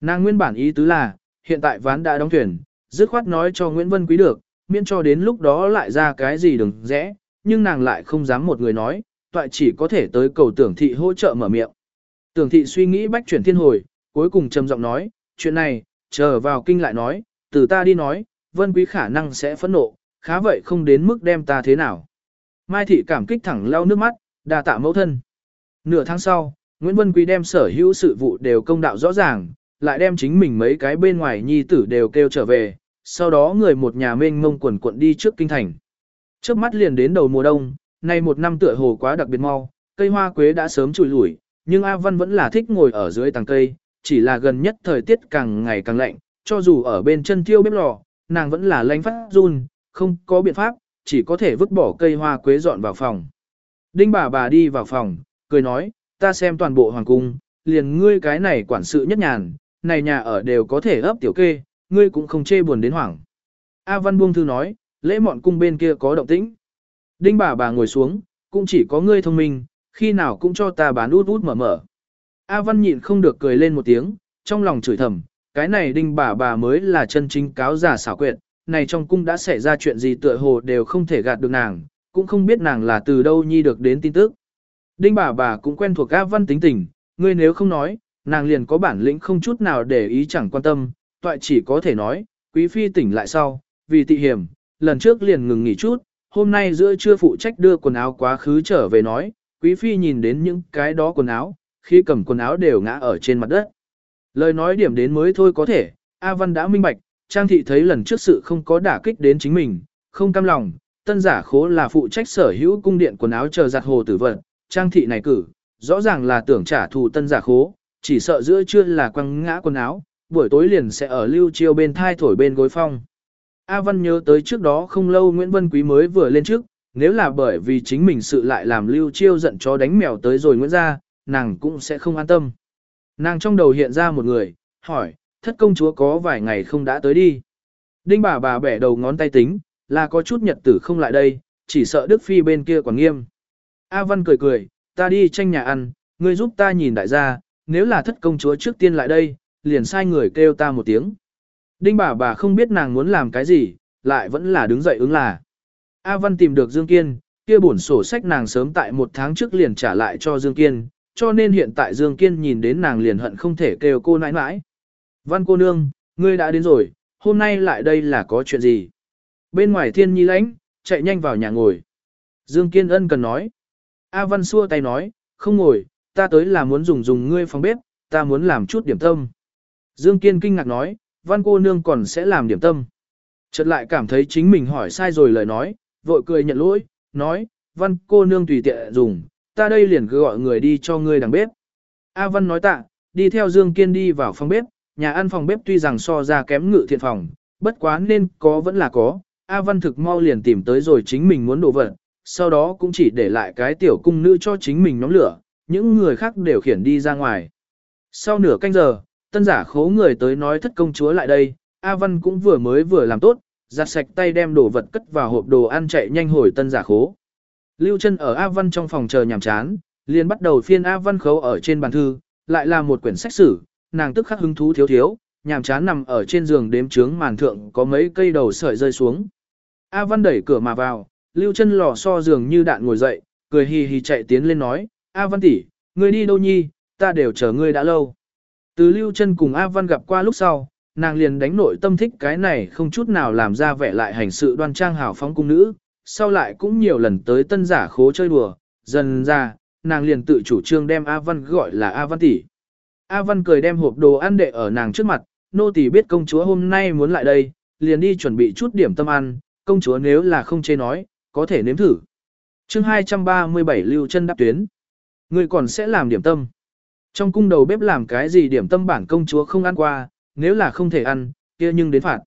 Nàng nguyên bản ý tứ là, hiện tại ván đã đóng thuyền, dứt khoát nói cho Nguyễn Vân Quý được, miễn cho đến lúc đó lại ra cái gì đừng rẽ, nhưng nàng lại không dám một người nói, toại chỉ có thể tới cầu tưởng thị hỗ trợ mở miệng. Tưởng thị suy nghĩ bách chuyển thiên hồi, cuối cùng trầm giọng nói, chuyện này, chờ vào kinh lại nói, từ ta đi nói, Vân Quý khả năng sẽ phẫn nộ, khá vậy không đến mức đem ta thế nào. Mai thị cảm kích thẳng lau nước mắt, đà tạ mẫu thân. Nửa tháng sau, Nguyễn Vân Quý đem sở hữu sự vụ đều công đạo rõ ràng, lại đem chính mình mấy cái bên ngoài nhi tử đều kêu trở về, sau đó người một nhà mênh mông quần quận đi trước kinh thành. Trước mắt liền đến đầu mùa đông, nay một năm tựa hồ quá đặc biệt mau, cây hoa quế đã sớm trùi lủi, nhưng A Văn vẫn là thích ngồi ở dưới tàng cây, chỉ là gần nhất thời tiết càng ngày càng lạnh, cho dù ở bên chân thiêu bếp lò, nàng vẫn là lánh phát run, không có biện pháp, chỉ có thể vứt bỏ cây hoa quế dọn vào phòng. Đinh bà bà đi vào phòng, cười nói, ta xem toàn bộ hoàng cung, liền ngươi cái này quản sự nhất nhàn, này nhà ở đều có thể ấp tiểu kê, ngươi cũng không chê buồn đến hoảng. A Văn buông thư nói, lễ mọn cung bên kia có động tĩnh. Đinh bà bà ngồi xuống, cũng chỉ có ngươi thông minh, khi nào cũng cho ta bán út út mở mở. A Văn nhịn không được cười lên một tiếng, trong lòng chửi thầm, cái này đinh bà bà mới là chân chính cáo giả xảo quyệt, này trong cung đã xảy ra chuyện gì tựa hồ đều không thể gạt được nàng, cũng không biết nàng là từ đâu nhi được đến tin tức. Đinh bà bà cũng quen thuộc A Văn tính tình, ngươi nếu không nói, nàng liền có bản lĩnh không chút nào để ý chẳng quan tâm, toại chỉ có thể nói, quý phi tỉnh lại sau, vì tị hiểm, lần trước liền ngừng nghỉ chút, hôm nay giữa trưa phụ trách đưa quần áo quá khứ trở về nói, quý phi nhìn đến những cái đó quần áo, khi cầm quần áo đều ngã ở trên mặt đất. Lời nói điểm đến mới thôi có thể, A Văn đã minh bạch, Trang thị thấy lần trước sự không có đả kích đến chính mình, không cam lòng, tân giả khố là phụ trách sở hữu cung điện quần áo chờ giặt hồ tử vận, Trang thị này cử, rõ ràng là tưởng trả thù tân giả khố, chỉ sợ giữa trưa là quăng ngã quần áo, buổi tối liền sẽ ở lưu chiêu bên thai thổi bên gối phong. A Văn nhớ tới trước đó không lâu Nguyễn Vân Quý mới vừa lên trước, nếu là bởi vì chính mình sự lại làm lưu chiêu giận chó đánh mèo tới rồi Nguyễn ra, nàng cũng sẽ không an tâm. Nàng trong đầu hiện ra một người, hỏi, thất công chúa có vài ngày không đã tới đi. Đinh bà bà bẻ đầu ngón tay tính, là có chút nhật tử không lại đây, chỉ sợ Đức Phi bên kia còn nghiêm. A Văn cười cười, ta đi tranh nhà ăn, ngươi giúp ta nhìn đại gia, nếu là thất công chúa trước tiên lại đây, liền sai người kêu ta một tiếng. Đinh bà bà không biết nàng muốn làm cái gì, lại vẫn là đứng dậy ứng là. A Văn tìm được Dương Kiên, kia bổn sổ sách nàng sớm tại một tháng trước liền trả lại cho Dương Kiên, cho nên hiện tại Dương Kiên nhìn đến nàng liền hận không thể kêu cô nãi nãi. Văn cô nương, ngươi đã đến rồi, hôm nay lại đây là có chuyện gì? Bên ngoài thiên nhi lãnh, chạy nhanh vào nhà ngồi. Dương Kiên ân cần nói. A Văn xua tay nói, không ngồi, ta tới là muốn dùng dùng ngươi phòng bếp, ta muốn làm chút điểm tâm. Dương Kiên kinh ngạc nói, Văn cô nương còn sẽ làm điểm tâm. Chợt lại cảm thấy chính mình hỏi sai rồi lời nói, vội cười nhận lỗi, nói, Văn cô nương tùy tiện dùng, ta đây liền cứ gọi người đi cho ngươi đằng bếp. A Văn nói tạ, đi theo Dương Kiên đi vào phòng bếp, nhà ăn phòng bếp tuy rằng so ra kém ngự thiện phòng, bất quá nên có vẫn là có. A Văn thực mau liền tìm tới rồi chính mình muốn đồ vật, sau đó cũng chỉ để lại cái tiểu cung nữ cho chính mình nhóm lửa, những người khác đều khiển đi ra ngoài. Sau nửa canh giờ, tân giả khố người tới nói thất công chúa lại đây, A Văn cũng vừa mới vừa làm tốt, giặt sạch tay đem đồ vật cất vào hộp đồ ăn chạy nhanh hồi tân giả khố. Lưu chân ở A Văn trong phòng chờ nhàm chán, liền bắt đầu phiên A Văn khấu ở trên bàn thư, lại là một quyển sách sử, nàng tức khắc hứng thú thiếu thiếu, nhàm chán nằm ở trên giường đếm trướng màn thượng có mấy cây đầu sợi rơi xuống. A Văn đẩy cửa mà vào, Lưu chân lò so giường như đạn ngồi dậy, cười hì hì chạy tiến lên nói, A Văn tỷ, ngươi đi đâu nhi, ta đều chờ ngươi đã lâu. Từ Lưu chân cùng A Văn gặp qua lúc sau, nàng liền đánh nội tâm thích cái này không chút nào làm ra vẻ lại hành sự đoan trang hào phóng cung nữ, sau lại cũng nhiều lần tới tân giả khố chơi đùa, dần ra, nàng liền tự chủ trương đem A Văn gọi là A Văn tỷ. A Văn cười đem hộp đồ ăn đệ ở nàng trước mặt, nô tỳ biết công chúa hôm nay muốn lại đây, liền đi chuẩn bị chút điểm tâm ăn, công chúa nếu là không chê nói, có thể nếm thử. chương 237 lưu chân đáp tuyến. Ngươi còn sẽ làm điểm tâm. Trong cung đầu bếp làm cái gì điểm tâm bản công chúa không ăn qua, nếu là không thể ăn, kia nhưng đến phạt.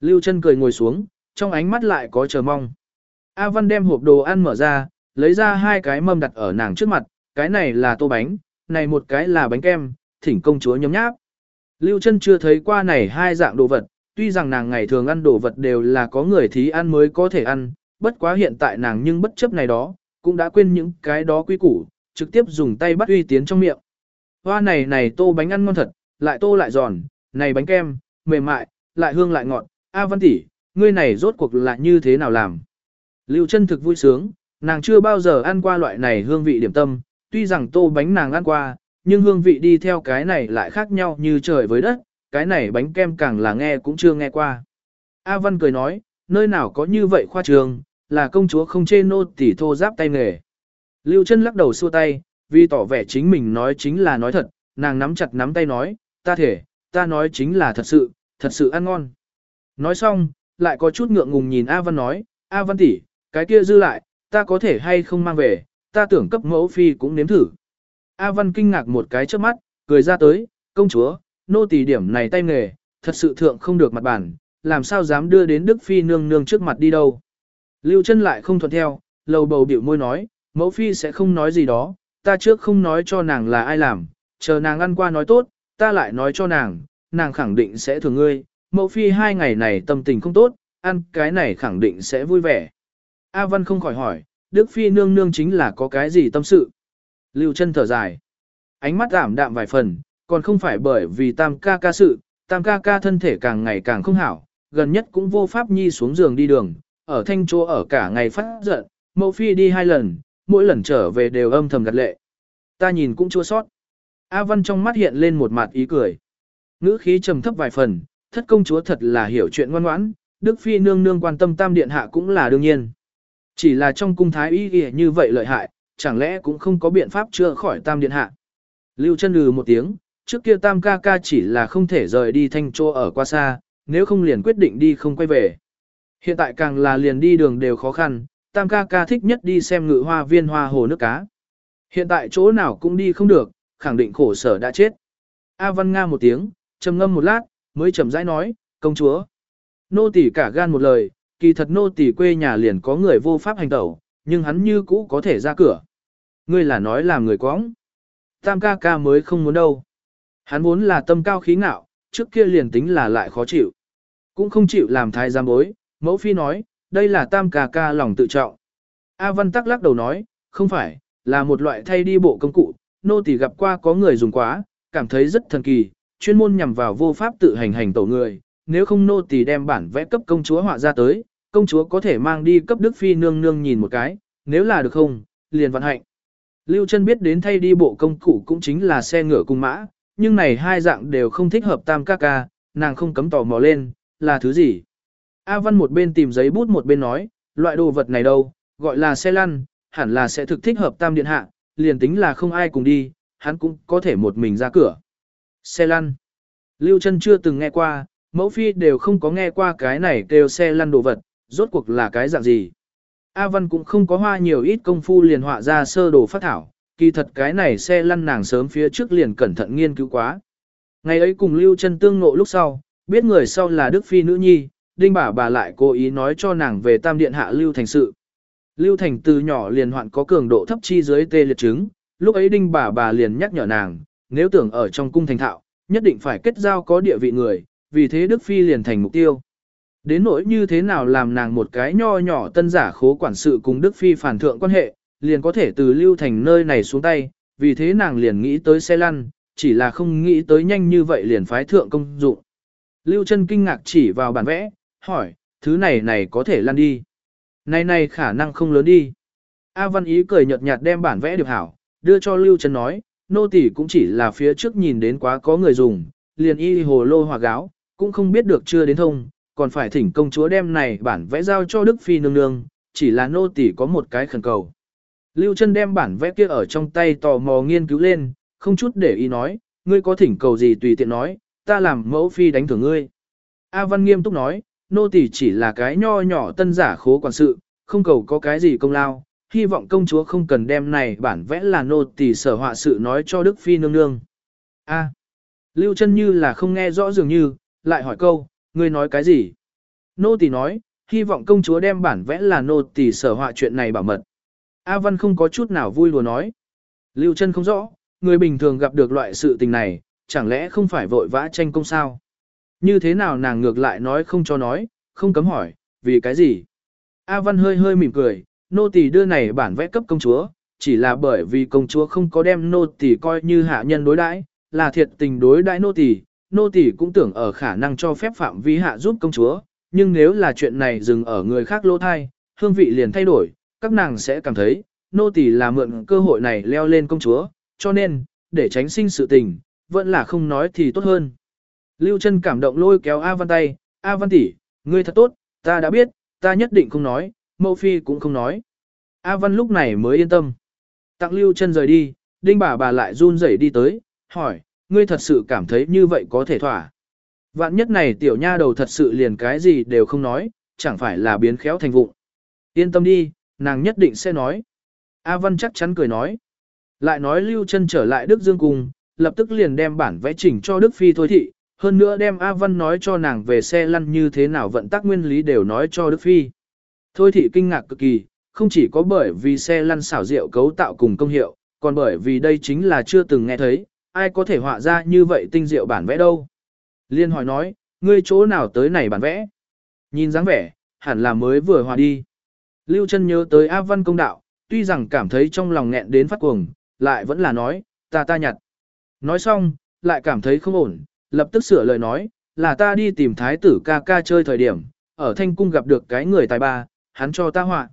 Lưu chân cười ngồi xuống, trong ánh mắt lại có chờ mong. A Văn đem hộp đồ ăn mở ra, lấy ra hai cái mâm đặt ở nàng trước mặt, cái này là tô bánh, này một cái là bánh kem, thỉnh công chúa nhấm nháp. Lưu chân chưa thấy qua này hai dạng đồ vật, tuy rằng nàng ngày thường ăn đồ vật đều là có người thí ăn mới có thể ăn, bất quá hiện tại nàng nhưng bất chấp này đó, cũng đã quên những cái đó quý củ, trực tiếp dùng tay bắt uy tiến trong miệng. Hoa này này tô bánh ăn ngon thật, lại tô lại giòn, này bánh kem, mềm mại, lại hương lại ngọt, A Văn tỷ, ngươi này rốt cuộc là như thế nào làm? Lưu chân thực vui sướng, nàng chưa bao giờ ăn qua loại này hương vị điểm tâm, tuy rằng tô bánh nàng ăn qua, nhưng hương vị đi theo cái này lại khác nhau như trời với đất, cái này bánh kem càng là nghe cũng chưa nghe qua. A Văn cười nói, nơi nào có như vậy khoa trường, là công chúa không chê nô tỉ thô giáp tay nghề. Lưu chân lắc đầu xua tay, vì tỏ vẻ chính mình nói chính là nói thật, nàng nắm chặt nắm tay nói, ta thể, ta nói chính là thật sự, thật sự ăn ngon. Nói xong, lại có chút ngượng ngùng nhìn A Văn nói, A Văn tỷ, cái kia dư lại, ta có thể hay không mang về, ta tưởng cấp mẫu phi cũng nếm thử. A Văn kinh ngạc một cái trước mắt, cười ra tới, công chúa, nô tỳ điểm này tay nghề, thật sự thượng không được mặt bản, làm sao dám đưa đến Đức Phi nương nương trước mặt đi đâu. Lưu chân lại không thuận theo, lầu bầu biểu môi nói, mẫu phi sẽ không nói gì đó, ta trước không nói cho nàng là ai làm, chờ nàng ăn qua nói tốt, ta lại nói cho nàng, nàng khẳng định sẽ thường ngươi, mẫu phi hai ngày này tâm tình không tốt, ăn cái này khẳng định sẽ vui vẻ. A Văn không khỏi hỏi, Đức Phi nương nương chính là có cái gì tâm sự? Lưu chân thở dài. Ánh mắt giảm đạm vài phần, còn không phải bởi vì tam ca ca sự, tam ca ca thân thể càng ngày càng không hảo, gần nhất cũng vô pháp nhi xuống giường đi đường, ở thanh chỗ ở cả ngày phát giận, mẫu phi đi hai lần, mỗi lần trở về đều âm thầm gật lệ. Ta nhìn cũng chua sót. A Văn trong mắt hiện lên một mặt ý cười. Ngữ khí trầm thấp vài phần, thất công chúa thật là hiểu chuyện ngoan ngoãn, Đức Phi nương nương quan tâm tam điện hạ cũng là đương nhiên. Chỉ là trong cung thái y y như vậy lợi hại, chẳng lẽ cũng không có biện pháp chữa khỏi tam điện hạ. Lưu chân lừ một tiếng, trước kia tam ca ca chỉ là không thể rời đi thanh chỗ ở qua xa, nếu không liền quyết định đi không quay về. Hiện tại càng là liền đi đường đều khó khăn, tam ca ca thích nhất đi xem ngự hoa viên hoa hồ nước cá. Hiện tại chỗ nào cũng đi không được, khẳng định khổ sở đã chết. A Văn Nga một tiếng, trầm ngâm một lát, mới chậm rãi nói, công chúa. Nô tỳ cả gan một lời, kỳ thật nô tỳ quê nhà liền có người vô pháp hành tẩu, nhưng hắn như cũ có thể ra cửa. Ngươi là nói làm người quóng. Tam ca ca mới không muốn đâu. Hắn vốn là tâm cao khí ngạo, trước kia liền tính là lại khó chịu. Cũng không chịu làm thái giam bối, mẫu phi nói, đây là tam ca ca lòng tự trọng. A Văn tắc lắc đầu nói, không phải, là một loại thay đi bộ công cụ, nô tỳ gặp qua có người dùng quá, cảm thấy rất thần kỳ, chuyên môn nhằm vào vô pháp tự hành hành tổ người, nếu không nô tỳ đem bản vẽ cấp công chúa họa ra tới, công chúa có thể mang đi cấp đức phi nương nương nhìn một cái, nếu là được không, liền vận hạnh. Lưu Trân biết đến thay đi bộ công cụ cũng chính là xe ngựa cùng mã, nhưng này hai dạng đều không thích hợp tam ca ca, nàng không cấm tò mò lên, là thứ gì? A Văn một bên tìm giấy bút một bên nói, loại đồ vật này đâu, gọi là xe lăn, hẳn là sẽ thực thích hợp tam điện hạ, liền tính là không ai cùng đi, hắn cũng có thể một mình ra cửa. Xe lăn. Lưu Trân chưa từng nghe qua, mẫu phi đều không có nghe qua cái này kêu xe lăn đồ vật, rốt cuộc là cái dạng gì. A Văn cũng không có hoa nhiều ít công phu liền họa ra sơ đồ phát thảo, kỳ thật cái này xe lăn nàng sớm phía trước liền cẩn thận nghiên cứu quá. Ngày ấy cùng Lưu Trân tương ngộ lúc sau, biết người sau là Đức Phi nữ nhi, đinh bà bà lại cố ý nói cho nàng về tam điện hạ Lưu Thành sự. Lưu Thành từ nhỏ liền hoạn có cường độ thấp chi dưới tê liệt chứng, lúc ấy đinh bà bà liền nhắc nhở nàng, nếu tưởng ở trong cung thành thạo, nhất định phải kết giao có địa vị người, vì thế Đức Phi liền thành mục tiêu. Đến nỗi như thế nào làm nàng một cái nho nhỏ tân giả khố quản sự cùng Đức Phi phản thượng quan hệ, liền có thể từ Lưu Thành nơi này xuống tay, vì thế nàng liền nghĩ tới xe lăn, chỉ là không nghĩ tới nhanh như vậy liền phái thượng công dụng. Lưu chân kinh ngạc chỉ vào bản vẽ, hỏi, thứ này này có thể lăn đi. Này này khả năng không lớn đi. A Văn Ý cười nhợt nhạt đem bản vẽ được hảo, đưa cho Lưu chân nói, nô tỷ cũng chỉ là phía trước nhìn đến quá có người dùng, liền y hồ lô hòa gáo, cũng không biết được chưa đến thông, còn phải thỉnh công chúa đem này bản vẽ giao cho Đức Phi nương nương, chỉ là nô tỷ có một cái khẩn cầu. Lưu chân đem bản vẽ kia ở trong tay tò mò nghiên cứu lên, không chút để ý nói, ngươi có thỉnh cầu gì tùy tiện nói, ta làm mẫu phi đánh thưởng ngươi. A Văn nghiêm túc nói, nô tỳ chỉ là cái nho nhỏ tân giả khố quản sự, không cầu có cái gì công lao, hy vọng công chúa không cần đem này bản vẽ là nô tỳ sở họa sự nói cho Đức Phi nương nương. A. Lưu chân như là không nghe rõ dường như, lại hỏi câu, ngươi nói cái gì? Nô tỳ nói, hy vọng công chúa đem bản vẽ là nô tỳ sở họa chuyện này bảo mật. A Văn không có chút nào vui lùa nói. Lưu chân không rõ, người bình thường gặp được loại sự tình này, chẳng lẽ không phải vội vã tranh công sao? Như thế nào nàng ngược lại nói không cho nói, không cấm hỏi, vì cái gì? A Văn hơi hơi mỉm cười, nô tỳ đưa này bản vẽ cấp công chúa, chỉ là bởi vì công chúa không có đem nô tỳ coi như hạ nhân đối đãi, là thiệt tình đối đãi nô tỳ, nô tỳ cũng tưởng ở khả năng cho phép phạm vi hạ giúp công chúa, nhưng nếu là chuyện này dừng ở người khác lỗ thai, hương vị liền thay đổi, các nàng sẽ cảm thấy, nô tỳ là mượn cơ hội này leo lên công chúa, cho nên, để tránh sinh sự tình, vẫn là không nói thì tốt hơn. Lưu Trân cảm động lôi kéo A Văn tay, A Văn tỷ, ngươi thật tốt, ta đã biết, ta nhất định không nói, mẫu phi cũng không nói. A Văn lúc này mới yên tâm. Tặng Lưu Trân rời đi, đinh bà bà lại run rẩy đi tới, hỏi, ngươi thật sự cảm thấy như vậy có thể thỏa. Vạn nhất này tiểu nha đầu thật sự liền cái gì đều không nói, chẳng phải là biến khéo thành vụng. Yên tâm đi, nàng nhất định sẽ nói. A Văn chắc chắn cười nói. Lại nói Lưu Trân trở lại Đức Dương Cung, lập tức liền đem bản vẽ chỉnh cho Đức Phi thôi thị, hơn nữa đem A Văn nói cho nàng về xe lăn như thế nào vận tắc nguyên lý đều nói cho Đức Phi. Thôi thị kinh ngạc cực kỳ, không chỉ có bởi vì xe lăn xảo diệu cấu tạo cùng công hiệu, còn bởi vì đây chính là chưa từng nghe thấy, ai có thể họa ra như vậy tinh diệu bản vẽ đâu. Liên hỏi nói, ngươi chỗ nào tới này bản vẽ? Nhìn dáng vẻ, hẳn là mới vừa hòa đi. Lưu chân nhớ tới A Văn công đạo, tuy rằng cảm thấy trong lòng nghẹn đến phát cuồng, lại vẫn là nói, ta ta nhặt. Nói xong, lại cảm thấy không ổn, lập tức sửa lời nói, là ta đi tìm thái tử ca ca chơi thời điểm, ở thanh cung gặp được cái người tài ba, hắn cho ta họa.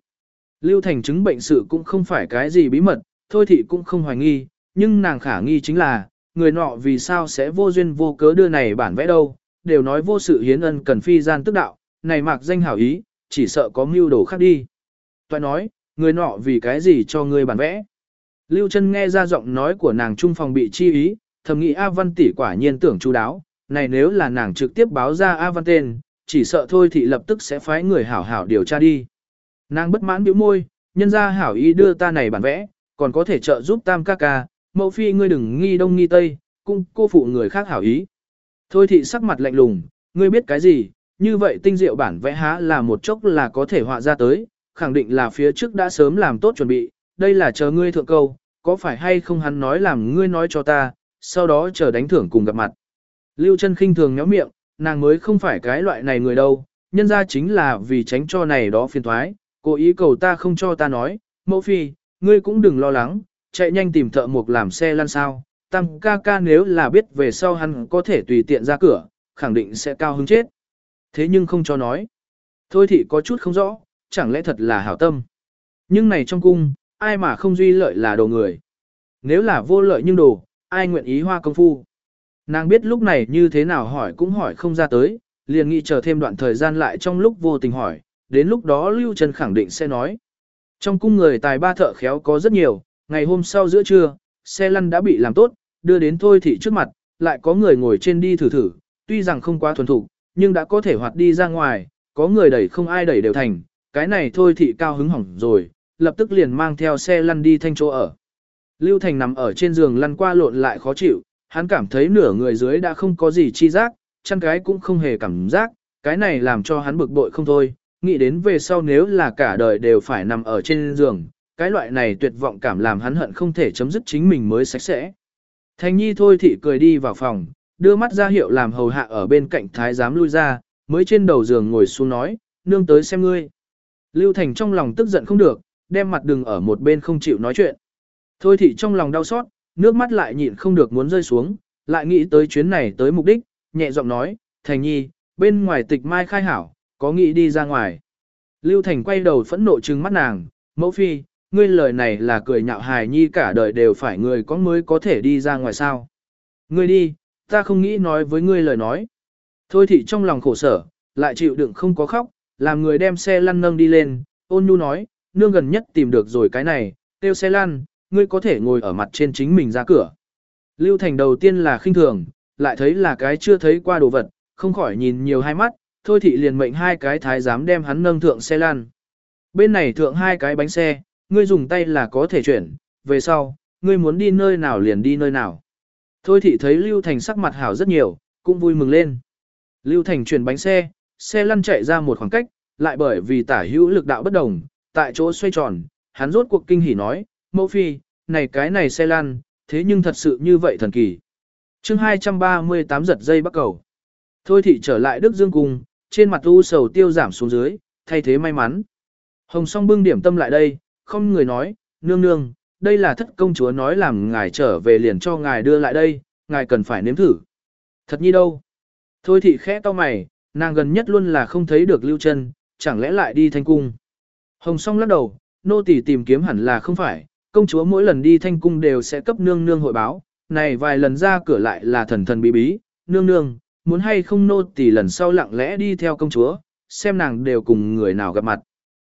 Lưu thành chứng bệnh sự cũng không phải cái gì bí mật, thôi thì cũng không hoài nghi, nhưng nàng khả nghi chính là, người nọ vì sao sẽ vô duyên vô cớ đưa này bản vẽ đâu, đều nói vô sự hiến ân cần phi gian tức đạo, này mạc danh hảo ý, chỉ sợ có mưu đồ khác đi. Toại nói, người nọ vì cái gì cho ngươi bản vẽ. Lưu chân nghe ra giọng nói của nàng trung phòng bị chi ý, thầm nghĩ A Văn tỷ quả nhiên tưởng chú đáo, này nếu là nàng trực tiếp báo ra A Văn tên, chỉ sợ thôi thì lập tức sẽ phái người hảo hảo điều tra đi. Nàng bất mãn biểu môi, nhân ra hảo ý đưa ta này bản vẽ, còn có thể trợ giúp tam ca ca, mẫu phi ngươi đừng nghi đông nghi tây, cung cô phụ người khác hảo ý. Thôi thị sắc mặt lạnh lùng, ngươi biết cái gì, như vậy tinh diệu bản vẽ há là một chốc là có thể họa ra tới, khẳng định là phía trước đã sớm làm tốt chuẩn bị, đây là chờ ngươi thượng câu, có phải hay không hắn nói làm ngươi nói cho ta, sau đó chờ đánh thưởng cùng gặp mặt. Lưu chân khinh thường nhó miệng, nàng mới không phải cái loại này người đâu, nhân ra chính là vì tránh cho này đó phiền thoái, cố ý cầu ta không cho ta nói, mẫu phi, ngươi cũng đừng lo lắng, chạy nhanh tìm thợ mộc làm xe lăn sao, tam ca ca nếu là biết về sau hắn có thể tùy tiện ra cửa, khẳng định sẽ cao hứng chết. Thế nhưng không cho nói. Thôi thì có chút không rõ, chẳng lẽ thật là hảo tâm. Nhưng này trong cung, ai mà không duy lợi là đồ người. Nếu là vô lợi nhưng đồ, ai nguyện ý hoa công phu. Nàng biết lúc này như thế nào hỏi cũng hỏi không ra tới, liền nghĩ chờ thêm đoạn thời gian lại trong lúc vô tình hỏi, đến lúc đó Lưu Trần khẳng định sẽ nói. Trong cung người tài ba thợ khéo có rất nhiều, ngày hôm sau giữa trưa, xe lăn đã bị làm tốt, đưa đến thôi thị trước mặt, lại có người ngồi trên đi thử thử, tuy rằng không quá thuần thục, nhưng đã có thể hoạt đi ra ngoài, có người đẩy không ai đẩy đều thành, cái này thôi thị cao hứng hỏng rồi, lập tức liền mang theo xe lăn đi thanh chỗ ở. Lưu Thành nằm ở trên giường lăn qua lộn lại khó chịu, hắn cảm thấy nửa người dưới đã không có gì chi giác, chăn cái cũng không hề cảm giác, cái này làm cho hắn bực bội không thôi, nghĩ đến về sau nếu là cả đời đều phải nằm ở trên giường, cái loại này tuyệt vọng cảm làm hắn hận không thể chấm dứt chính mình mới sạch sẽ. Thành nhi thôi thị cười đi vào phòng, đưa mắt ra hiệu làm hầu hạ ở bên cạnh thái giám lui ra, mới trên đầu giường ngồi xuống nói, nương tới xem ngươi. Lưu Thành trong lòng tức giận không được, đem mặt đừng ở một bên không chịu nói chuyện. Thôi thị trong lòng đau xót, nước mắt lại nhịn không được muốn rơi xuống, lại nghĩ tới chuyến này tới mục đích, nhẹ giọng nói, Thành nhi, bên ngoài tịch mai khai hảo, có nghĩ đi ra ngoài. Lưu Thành quay đầu phẫn nộ trừng mắt nàng, mẫu phi, ngươi lời này là cười nhạo hài nhi cả đời đều phải người có mới có thể đi ra ngoài sao. Ngươi đi, ta không nghĩ nói với ngươi lời nói. Thôi thị trong lòng khổ sở, lại chịu đựng không có khóc, làm người đem xe lăn nâng đi lên, ôn nhu nói, nương gần nhất tìm được rồi cái này, tiêu xe lăn, ngươi có thể ngồi ở mặt trên chính mình ra cửa. Lưu Thành đầu tiên là khinh thường, lại thấy là cái chưa thấy qua đồ vật, không khỏi nhìn nhiều hai mắt, thôi thị liền mệnh hai cái thái giám đem hắn nâng thượng xe lăn. Bên này thượng hai cái bánh xe, ngươi dùng tay là có thể chuyển, về sau, ngươi muốn đi nơi nào liền đi nơi nào. Thôi thị thấy Lưu Thành sắc mặt hảo rất nhiều, cũng vui mừng lên. Lưu Thành chuyển bánh xe, xe lăn chạy ra một khoảng cách, lại bởi vì tả hữu lực đạo bất đồng, tại chỗ xoay tròn, hắn rốt cuộc kinh hỉ nói, mẫu phi, này cái này xe lăn, thế nhưng thật sự như vậy thần kỳ. chương 238 giật dây bắt cầu. Thôi thị trở lại Đức Dương Cung, trên mặt u sầu tiêu giảm xuống dưới, thay thế may mắn. Hồng song bưng điểm tâm lại đây, không người nói, nương nương, đây là thất công chúa nói làm ngài trở về liền cho ngài đưa lại đây, ngài cần phải nếm thử. Thật nhi đâu? Thôi thị khẽ to mày, nàng gần nhất luôn là không thấy được lưu chân, chẳng lẽ lại đi thanh cung. Hồng song lắc đầu, nô tỳ tìm kiếm hẳn là không phải, công chúa mỗi lần đi thanh cung đều sẽ cấp nương nương hội báo, này vài lần ra cửa lại là thần thần bí bí, nương nương, muốn hay không nô tỷ lần sau lặng lẽ đi theo công chúa, xem nàng đều cùng người nào gặp mặt.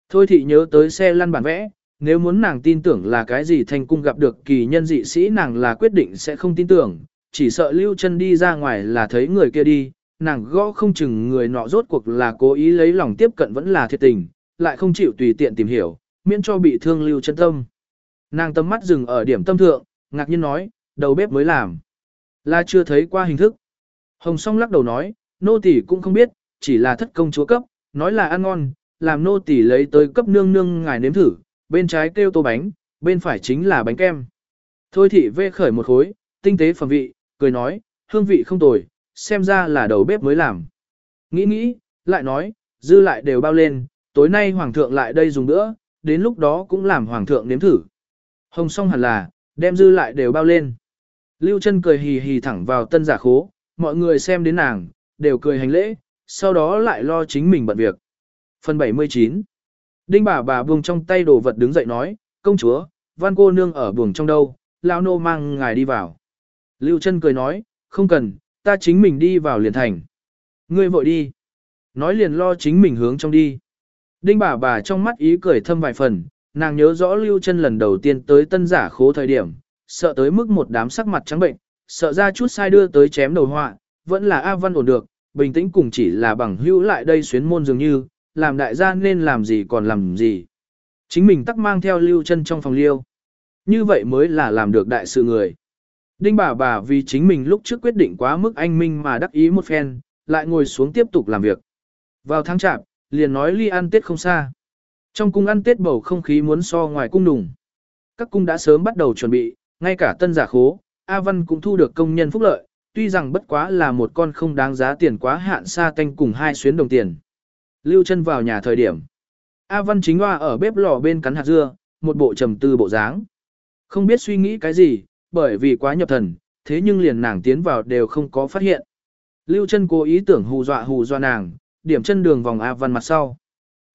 Thôi thị nhớ tới xe lăn bản vẽ, nếu muốn nàng tin tưởng là cái gì thanh cung gặp được kỳ nhân dị sĩ nàng là quyết định sẽ không tin tưởng, chỉ sợ lưu chân đi ra ngoài là thấy người kia đi, nàng gõ không chừng người nọ rốt cuộc là cố ý lấy lòng tiếp cận vẫn là thiệt tình, lại không chịu tùy tiện tìm hiểu, miễn cho bị thương lưu chân tâm. Nàng tâm mắt dừng ở điểm tâm thượng, ngạc nhiên nói, đầu bếp mới làm. Là chưa thấy qua hình thức. Hồng song lắc đầu nói, nô tỳ cũng không biết, chỉ là thất công chúa cấp, nói là ăn ngon, làm nô tỳ lấy tới cấp nương nương ngài nếm thử, bên trái kêu tô bánh, bên phải chính là bánh kem. Thôi thị vê khởi một khối, tinh tế phẩm vị, cười nói, hương vị không tồi, xem ra là đầu bếp mới làm. Nghĩ nghĩ, lại nói, dư lại đều bao lên, tối nay hoàng thượng lại đây dùng nữa, đến lúc đó cũng làm hoàng thượng nếm thử. Hồng song hẳn là, đem dư lại đều bao lên. Lưu chân cười hì hì thẳng vào tân giả khố, mọi người xem đến nàng, đều cười hành lễ, sau đó lại lo chính mình bận việc. Phần 79 Đinh bà bà buông trong tay đồ vật đứng dậy nói, công chúa, văn cô nương ở buồng trong đâu, lao nô mang ngài đi vào. Lưu chân cười nói, không cần, ta chính mình đi vào liền thành. Ngươi vội đi. Nói liền lo chính mình hướng trong đi. Đinh bà bà trong mắt ý cười thâm vài phần, nàng nhớ rõ lưu chân lần đầu tiên tới tân giả khố thời điểm, sợ tới mức một đám sắc mặt trắng bệnh, sợ ra chút sai đưa tới chém đầu họa, vẫn là A Văn ổn được, bình tĩnh cùng chỉ là bằng hữu lại đây xuyến môn dường như, làm đại gia nên làm gì còn làm gì. Chính mình tắc mang theo lưu chân trong phòng liêu. Như vậy mới là làm được đại sự người. Đinh bà bà vì chính mình lúc trước quyết định quá mức anh minh mà đắc ý một phen, lại ngồi xuống tiếp tục làm việc. Vào tháng chạp, liền nói ly ăn Tết không xa. Trong cung ăn Tết bầu không khí muốn so ngoài cung đùng. Các cung đã sớm bắt đầu chuẩn bị, ngay cả tân giả khố, A Văn cũng thu được công nhân phúc lợi, tuy rằng bất quá là một con không đáng giá tiền quá hạn xa canh cùng hai xuyến đồng tiền. Lưu chân vào nhà thời điểm. A Văn chính hoa ở bếp lò bên cắn hạt dưa, một bộ trầm tư bộ dáng. Không biết suy nghĩ cái gì, bởi vì quá nhập thần, thế nhưng liền nàng tiến vào đều không có phát hiện. Lưu chân cố ý tưởng hù dọa hù dọa nàng, điểm chân đường vòng A Văn mặt sau.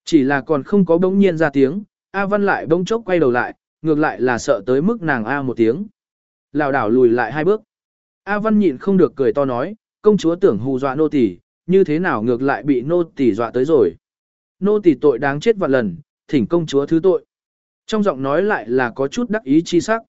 Chỉ là còn không có bỗng nhiên ra tiếng, A Văn lại bỗng chốc quay đầu lại, ngược lại là sợ tới mức nàng A một tiếng. Lào đảo lùi lại hai bước. A Văn nhịn không được cười to nói, công chúa tưởng hù dọa nô tỳ, như thế nào ngược lại bị nô tỳ dọa tới rồi. Nô tỳ tội đáng chết vạn lần, thỉnh công chúa thứ tội. Trong giọng nói lại là có chút đắc ý chi sắc.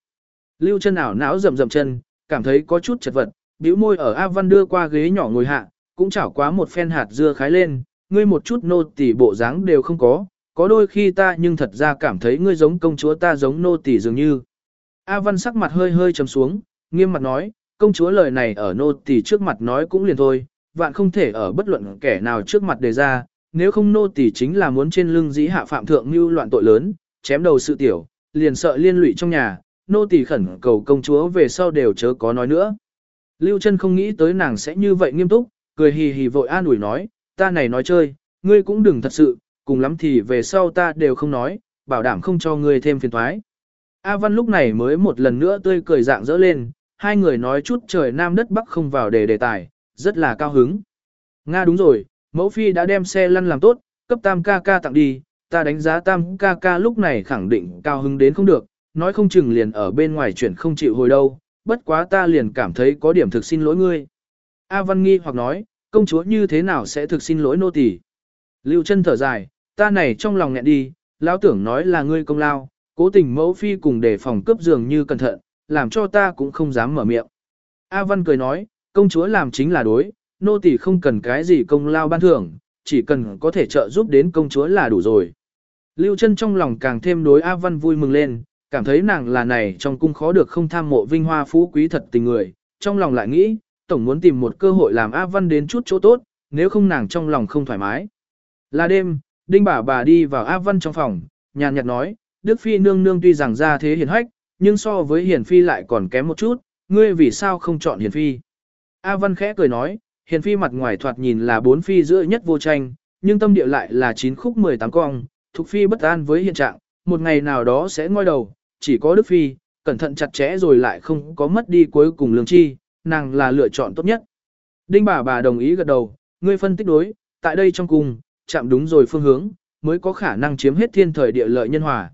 Lưu chân ảo não rầm rầm chân, cảm thấy có chút chật vật, bĩu môi ở A Văn đưa qua ghế nhỏ ngồi hạ, cũng chảo quá một phen hạt dưa khái lên, ngươi một chút nô tỳ bộ dáng đều không có, có đôi khi ta nhưng thật ra cảm thấy ngươi giống công chúa ta giống nô tỳ dường như. A Văn sắc mặt hơi hơi trầm xuống, nghiêm mặt nói, công chúa lời này ở nô tỳ trước mặt nói cũng liền thôi, vạn không thể ở bất luận kẻ nào trước mặt đề ra, nếu không nô tỳ chính là muốn trên lưng dĩ hạ phạm thượng mưu loạn tội lớn, chém đầu sự tiểu, liền sợ liên lụy trong nhà, nô tỳ khẩn cầu công chúa về sau đều chớ có nói nữa. Lưu Trân không nghĩ tới nàng sẽ như vậy nghiêm túc, cười hì hì vội an ủi nói, ta này nói chơi, ngươi cũng đừng thật sự, cùng lắm thì về sau ta đều không nói, bảo đảm không cho ngươi thêm phiền toái. A Văn lúc này mới một lần nữa tươi cười dạng dỡ lên, hai người nói chút trời nam đất bắc không vào đề đề tài, rất là cao hứng. Nga đúng rồi, mẫu phi đã đem xe lăn làm tốt, cấp tam ca ca tặng đi, ta đánh giá tam ca ca lúc này khẳng định cao hứng đến không được, nói không chừng liền ở bên ngoài chuyển không chịu hồi đâu, bất quá ta liền cảm thấy có điểm thực xin lỗi ngươi. A Văn nghi hoặc nói, công chúa như thế nào sẽ thực xin lỗi nô tỳ? Lưu chân thở dài, ta này trong lòng nghẹn đi, lão tưởng nói là ngươi công lao, cố tình mẫu phi cùng để phòng cướp giường như cẩn thận, làm cho ta cũng không dám mở miệng. A Văn cười nói, công chúa làm chính là đối, nô tỳ không cần cái gì công lao ban thưởng, chỉ cần có thể trợ giúp đến công chúa là đủ rồi. Lưu chân trong lòng càng thêm đối A Văn vui mừng lên, cảm thấy nàng là này trong cung khó được không tham mộ vinh hoa phú quý thật tình người, trong lòng lại nghĩ, tổng muốn tìm một cơ hội làm A Văn đến chút chỗ tốt, nếu không nàng trong lòng không thoải mái. Là đêm, Đinh bà bà đi vào A Văn trong phòng, nhàn nhạt nói, Đức Phi nương nương tuy rằng ra thế hiền hách, nhưng so với Hiền Phi lại còn kém một chút, ngươi vì sao không chọn Hiền Phi? A Văn khẽ cười nói, Hiền Phi mặt ngoài thoạt nhìn là bốn Phi giữa nhất vô tranh, nhưng tâm địa lại là chín khúc 18 cong, thuộc Phi bất an với hiện trạng, một ngày nào đó sẽ ngoi đầu, chỉ có Đức Phi, cẩn thận chặt chẽ rồi lại không có mất đi cuối cùng lương chi, nàng là lựa chọn tốt nhất. Đinh bà bà đồng ý gật đầu, ngươi phân tích đối, tại đây trong cung, chạm đúng rồi phương hướng, mới có khả năng chiếm hết thiên thời địa lợi nhân hòa.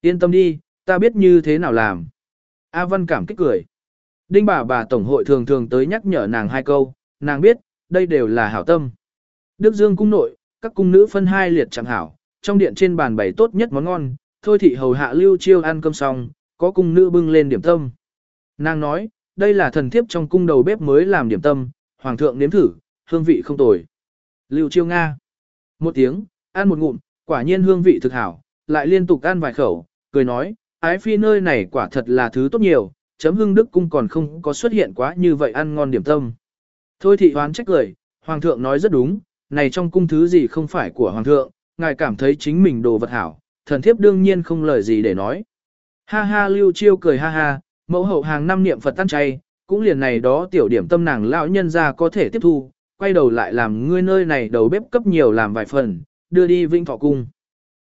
Yên tâm đi, ta biết như thế nào làm. A Văn cảm kích cười. Đinh bà bà tổng hội thường thường tới nhắc nhở nàng hai câu, nàng biết, đây đều là hảo tâm. Đức Dương cung nội, các cung nữ phân hai liệt chẳng hảo, trong điện trên bàn bày tốt nhất món ngon, thôi thị hầu hạ lưu chiêu ăn cơm xong, có cung nữ bưng lên điểm tâm. Nàng nói, đây là thần thiếp trong cung đầu bếp mới làm điểm tâm, hoàng thượng nếm thử, hương vị không tồi. Lưu chiêu Nga. Một tiếng, ăn một ngụm, quả nhiên hương vị thực hảo, lại liên tục ăn vài khẩu, cười nói, ái phi nơi này quả thật là thứ tốt nhiều, chấm hưng đức cung còn không có xuất hiện quá như vậy ăn ngon điểm tâm. Thôi thị hoán trách cười, hoàng thượng nói rất đúng, này trong cung thứ gì không phải của hoàng thượng, ngài cảm thấy chính mình đồ vật hảo, thần thiếp đương nhiên không lời gì để nói. Ha ha lưu chiêu cười ha ha, mẫu hậu hàng năm niệm Phật tan chay, cũng liền này đó tiểu điểm tâm nàng lão nhân ra có thể tiếp thu, quay đầu lại làm ngươi nơi này đầu bếp cấp nhiều làm vài phần, đưa đi vinh thọ cung.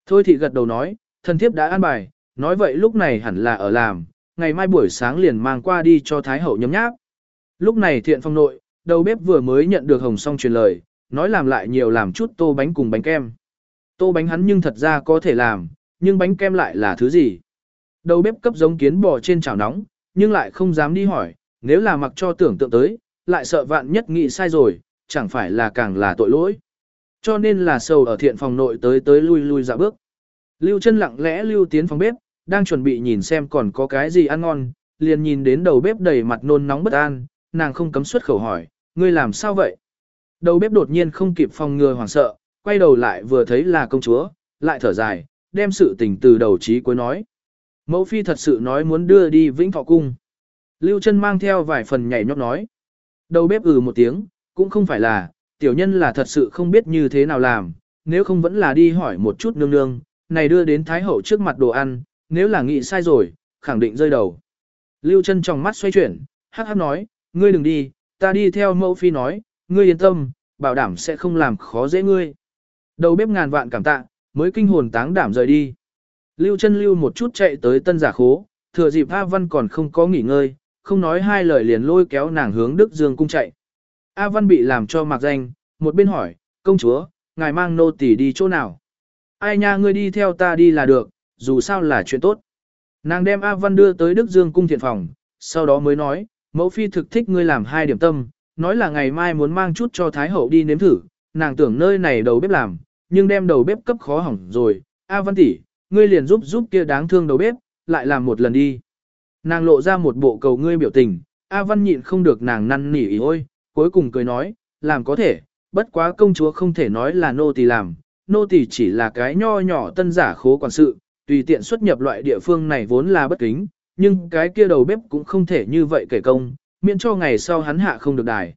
Thôi thị gật đầu nói, thần thiếp đã an bài, nói vậy lúc này hẳn là ở làm, ngày mai buổi sáng liền mang qua đi cho Thái hậu nhấm nháp. Lúc này thiện phong nội, đầu bếp vừa mới nhận được hồng song truyền lời, nói làm lại nhiều làm chút tô bánh cùng bánh kem. Tô bánh hắn nhưng thật ra có thể làm, nhưng bánh kem lại là thứ gì? Đầu bếp cấp giống kiến bò trên chảo nóng, nhưng lại không dám đi hỏi, nếu là mặc cho tưởng tượng tới, lại sợ vạn nhất nghĩ sai rồi, chẳng phải là càng là tội lỗi. Cho nên là sầu ở thiện phòng nội tới tới lui lui dạ bước. Lưu chân lặng lẽ lưu tiến phòng bếp, đang chuẩn bị nhìn xem còn có cái gì ăn ngon, liền nhìn đến đầu bếp đầy mặt nôn nóng bất an, nàng không cấm xuất khẩu hỏi, ngươi làm sao vậy? Đầu bếp đột nhiên không kịp phòng ngừa hoảng sợ, quay đầu lại vừa thấy là công chúa, lại thở dài, đem sự tình từ đầu chí cuối nói. Mẫu phi thật sự nói muốn đưa đi vĩnh thọ cung. Lưu chân mang theo vài phần nhảy nhót nói. Đầu bếp ừ một tiếng, cũng không phải là, Tiểu nhân là thật sự không biết như thế nào làm, nếu không vẫn là đi hỏi một chút nương nương, này đưa đến Thái Hậu trước mặt đồ ăn, nếu là nghĩ sai rồi, khẳng định rơi đầu. Lưu chân trong mắt xoay chuyển, hắc hắc nói, ngươi đừng đi, ta đi theo mẫu phi nói, ngươi yên tâm, bảo đảm sẽ không làm khó dễ ngươi. Đầu bếp ngàn vạn cảm tạ, mới kinh hồn táng đảm rời đi. Lưu chân lưu một chút chạy tới tân giả khố, thừa dịp A Văn còn không có nghỉ ngơi, không nói hai lời liền lôi kéo nàng hướng Đức Dương cung chạy. A Văn bị làm cho mặc danh, một bên hỏi, công chúa, ngài mang nô tỳ đi chỗ nào? Ai nha ngươi đi theo ta đi là được, dù sao là chuyện tốt. Nàng đem A Văn đưa tới Đức Dương cung thiện phòng, sau đó mới nói, mẫu phi thực thích ngươi làm hai điểm tâm, nói là ngày mai muốn mang chút cho Thái Hậu đi nếm thử, nàng tưởng nơi này đầu bếp làm, nhưng đem đầu bếp cấp khó hỏng rồi. A Văn tỷ, ngươi liền giúp giúp kia đáng thương đầu bếp, lại làm một lần đi. Nàng lộ ra một bộ cầu ngươi biểu tình, A Văn nhịn không được nàng năn nỉ ý ôi, cuối cùng cười nói, làm có thể, bất quá công chúa không thể nói là nô tỳ làm, nô tỳ chỉ là cái nho nhỏ tân giả khố quản sự, tùy tiện xuất nhập loại địa phương này vốn là bất kính, nhưng cái kia đầu bếp cũng không thể như vậy kể công, miễn cho ngày sau hắn hạ không được đài.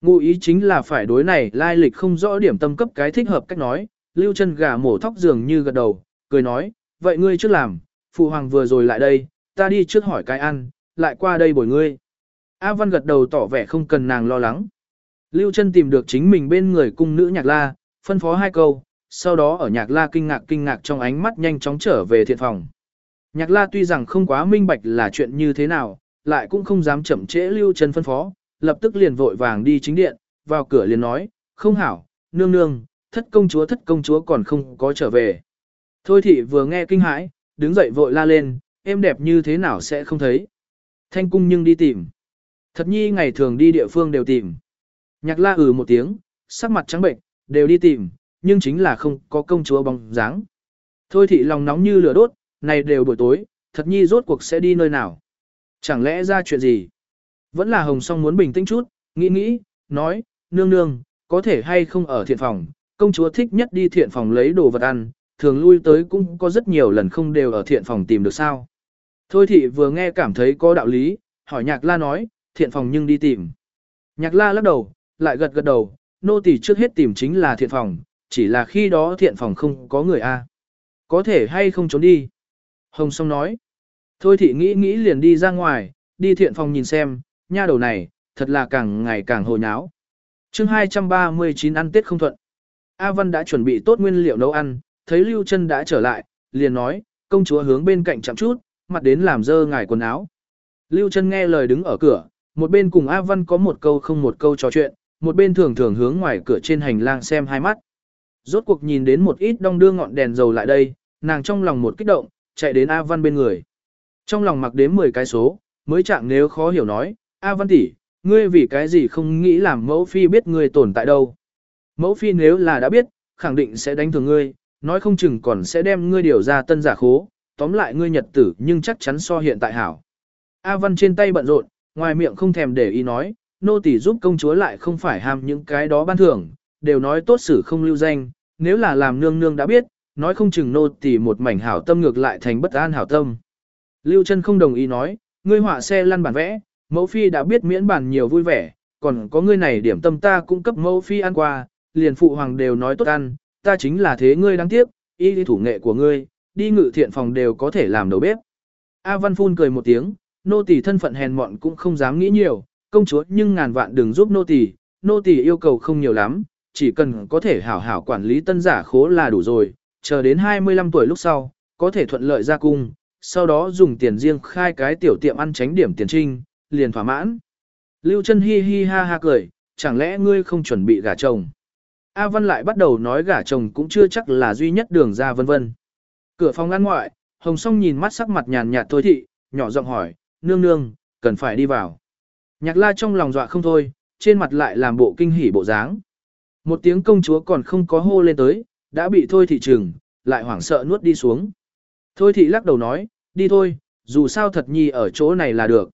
Ngụ ý chính là phải đối này lai lịch không rõ điểm tâm cấp cái thích hợp cách nói, lưu chân gà mổ thóc dường như gật đầu, cười nói, vậy ngươi trước làm, phụ hoàng vừa rồi lại đây, ta đi trước hỏi cái ăn, lại qua đây bồi ngươi. A Văn gật đầu tỏ vẻ không cần nàng lo lắng. Lưu chân tìm được chính mình bên người cung nữ nhạc la, phân phó hai câu, sau đó ở nhạc la kinh ngạc kinh ngạc trong ánh mắt nhanh chóng trở về thiện phòng. Nhạc la tuy rằng không quá minh bạch là chuyện như thế nào, lại cũng không dám chậm trễ lưu chân phân phó, lập tức liền vội vàng đi chính điện, vào cửa liền nói, không hảo, nương nương, thất công chúa thất công chúa còn không có trở về. Thôi thị vừa nghe kinh hãi, đứng dậy vội la lên, em đẹp như thế nào sẽ không thấy. Thanh cung nhưng đi tìm. Thật nhi ngày thường đi địa phương đều tìm. Nhạc la ừ một tiếng, sắc mặt trắng bệnh, đều đi tìm, nhưng chính là không có công chúa bóng dáng. Thôi thị lòng nóng như lửa đốt, này đều buổi tối, thật nhi rốt cuộc sẽ đi nơi nào. Chẳng lẽ ra chuyện gì? Vẫn là hồng song muốn bình tĩnh chút, nghĩ nghĩ, nói, nương nương, có thể hay không ở thiện phòng, công chúa thích nhất đi thiện phòng lấy đồ vật ăn, thường lui tới cũng có rất nhiều lần không đều ở thiện phòng tìm được sao. Thôi thị vừa nghe cảm thấy có đạo lý, hỏi nhạc la nói, thiện phòng nhưng đi tìm. Nhạc la lắc đầu, lại gật gật đầu, nô tỳ trước hết tìm chính là thiện phòng, chỉ là khi đó thiện phòng không có người a. Có thể hay không trốn đi. Hồng song nói. Thôi thị nghĩ nghĩ liền đi ra ngoài, đi thiện phòng nhìn xem, nha đầu này, thật là càng ngày càng hồ nháo. chương 239 ăn tết không thuận. A Văn đã chuẩn bị tốt nguyên liệu nấu ăn, thấy Lưu chân đã trở lại, liền nói, công chúa hướng bên cạnh chậm chút, mặt đến làm dơ ngài quần áo. Lưu chân nghe lời đứng ở cửa, một bên cùng A Văn có một câu không một câu trò chuyện, một bên thường thường hướng ngoài cửa trên hành lang xem hai mắt. Rốt cuộc nhìn đến một ít đong đưa ngọn đèn dầu lại đây, nàng trong lòng một kích động, chạy đến A Văn bên người. Trong lòng mặc đếm 10 cái số, mới chạm nếu khó hiểu nói, A Văn tỷ, ngươi vì cái gì không nghĩ làm mẫu phi biết ngươi tồn tại đâu. Mẫu phi nếu là đã biết, khẳng định sẽ đánh thường ngươi, nói không chừng còn sẽ đem ngươi điều ra tân giả khố, tóm lại ngươi nhật tử nhưng chắc chắn so hiện tại hảo. A Văn trên tay bận rộn, ngoài miệng không thèm để ý nói, nô tỳ giúp công chúa lại không phải ham những cái đó ban thưởng, đều nói tốt xử không lưu danh, nếu là làm nương nương đã biết, nói không chừng nô tỳ một mảnh hảo tâm ngược lại thành bất an hảo tâm. Lưu Trân không đồng ý nói, ngươi họa xe lăn bản vẽ, mẫu phi đã biết miễn bản nhiều vui vẻ, còn có ngươi này điểm tâm ta cũng cấp mẫu phi ăn qua, liền phụ hoàng đều nói tốt ăn, ta chính là thế ngươi đáng tiếc, y thủ nghệ của ngươi, đi ngự thiện phòng đều có thể làm đầu bếp. A Văn Phun cười một tiếng, nô tỳ thân phận hèn mọn cũng không dám nghĩ nhiều, công chúa nhưng ngàn vạn đừng giúp nô tỳ, nô tỳ yêu cầu không nhiều lắm, chỉ cần có thể hảo hảo quản lý tân giả khố là đủ rồi, chờ đến 25 tuổi lúc sau, có thể thuận lợi ra cung, sau đó dùng tiền riêng khai cái tiểu tiệm ăn tránh điểm tiền trinh, liền thỏa mãn. Lưu chân hi hi ha ha cười, chẳng lẽ ngươi không chuẩn bị gả chồng? A Văn lại bắt đầu nói gả chồng cũng chưa chắc là duy nhất đường ra vân vân. Cửa phòng ngăn ngoại, Hồng Song nhìn mắt sắc mặt nhàn nhạt thôi thị, nhỏ giọng hỏi, nương nương, cần phải đi vào. Nhạc la trong lòng dọa không thôi, trên mặt lại làm bộ kinh hỉ bộ dáng. Một tiếng công chúa còn không có hô lên tới, đã bị thôi thị trừng, lại hoảng sợ nuốt đi xuống. Thôi thị lắc đầu nói, đi thôi, dù sao thật nhi ở chỗ này là được.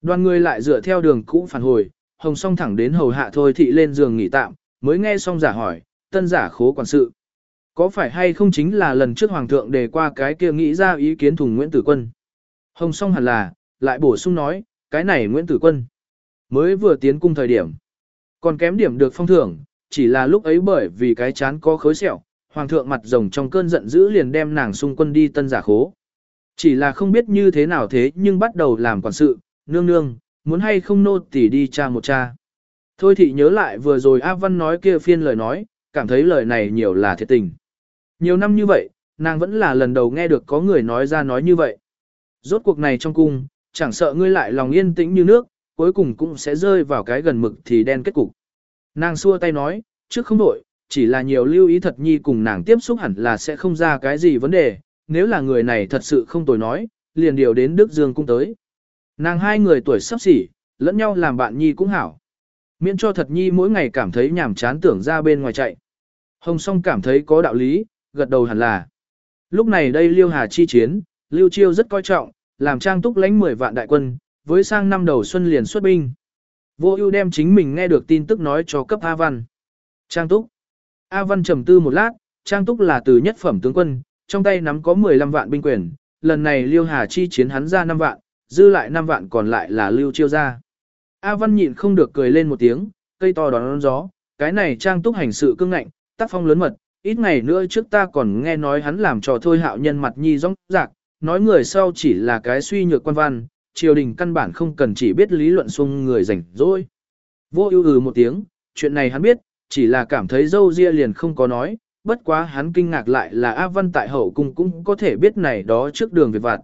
Đoàn người lại dựa theo đường cũ phản hồi, hồng song thẳng đến hầu hạ thôi thị lên giường nghỉ tạm, mới nghe xong giả hỏi, tân giả khố quản sự. Có phải hay không chính là lần trước hoàng thượng đề qua cái kia nghĩ ra ý kiến thùng Nguyễn Tử Quân? Hồng song hẳn là, lại bổ sung nói, cái này Nguyễn Tử Quân. Mới vừa tiến cung thời điểm. Còn kém điểm được phong thưởng, chỉ là lúc ấy bởi vì cái chán có khối sẹo, hoàng thượng mặt rồng trong cơn giận dữ liền đem nàng xung quân đi tân giả khố. Chỉ là không biết như thế nào thế nhưng bắt đầu làm quản sự, nương nương, muốn hay không nô tỉ đi cha một cha. Thôi thị nhớ lại vừa rồi A Văn nói kia phiên lời nói, cảm thấy lời này nhiều là thiệt tình. Nhiều năm như vậy, nàng vẫn là lần đầu nghe được có người nói ra nói như vậy. Rốt cuộc này trong cung, chẳng sợ ngươi lại lòng yên tĩnh như nước, cuối cùng cũng sẽ rơi vào cái gần mực thì đen kết cục. Nàng xua tay nói, trước không đổi, chỉ là nhiều lưu ý thật nhi cùng nàng tiếp xúc hẳn là sẽ không ra cái gì vấn đề, nếu là người này thật sự không tồi nói, liền điều đến Đức Dương cung tới. Nàng hai người tuổi sắp xỉ, lẫn nhau làm bạn nhi cũng hảo. Miễn cho thật nhi mỗi ngày cảm thấy nhàm chán tưởng ra bên ngoài chạy. Hồng song cảm thấy có đạo lý, gật đầu hẳn là. Lúc này đây Liêu Hà chi chiến, Lưu Chiêu rất coi trọng, làm trang túc lãnh 10 vạn đại quân, với sang năm đầu xuân liền xuất binh. Vô ưu đem chính mình nghe được tin tức nói cho cấp A Văn. Trang túc. A Văn trầm tư một lát, Trang túc là từ nhất phẩm tướng quân, trong tay nắm có 15 vạn binh quyền, lần này Liêu Hà chi chiến hắn ra 5 vạn, dư lại 5 vạn còn lại là Lưu Chiêu ra. A Văn nhịn không được cười lên một tiếng, cây to đón gió, cái này Trang túc hành sự cương ngạnh, tác phong lớn mật, ít ngày nữa trước ta còn nghe nói hắn làm trò thôi hạo nhân mặt nhi rong rạc, nói người sau chỉ là cái suy nhược quan văn, triều đình căn bản không cần chỉ biết lý luận xung người rảnh rỗi. Vô ưu ừ một tiếng, chuyện này hắn biết, chỉ là cảm thấy dâu ria liền không có nói, bất quá hắn kinh ngạc lại là A Văn tại hậu cung cũng có thể biết này đó trước đường việc vặt.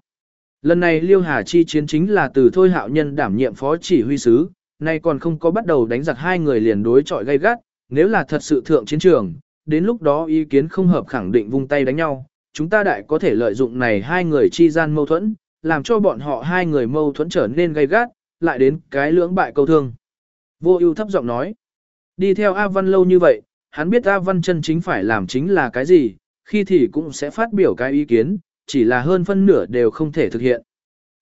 Lần này Liêu Hà chi chiến chính là từ thôi hạo nhân đảm nhiệm phó chỉ huy sứ, nay còn không có bắt đầu đánh giặc hai người liền đối chọi gay gắt, nếu là thật sự thượng chiến trường, đến lúc đó ý kiến không hợp khẳng định vung tay đánh nhau, chúng ta đại có thể lợi dụng này hai người chi gian mâu thuẫn, làm cho bọn họ hai người mâu thuẫn trở nên gay gắt, lại đến cái lưỡng bại câu thương. Vô ưu thấp giọng nói, đi theo A Văn lâu như vậy, hắn biết A Văn chân chính phải làm chính là cái gì, khi thì cũng sẽ phát biểu cái ý kiến, chỉ là hơn phân nửa đều không thể thực hiện.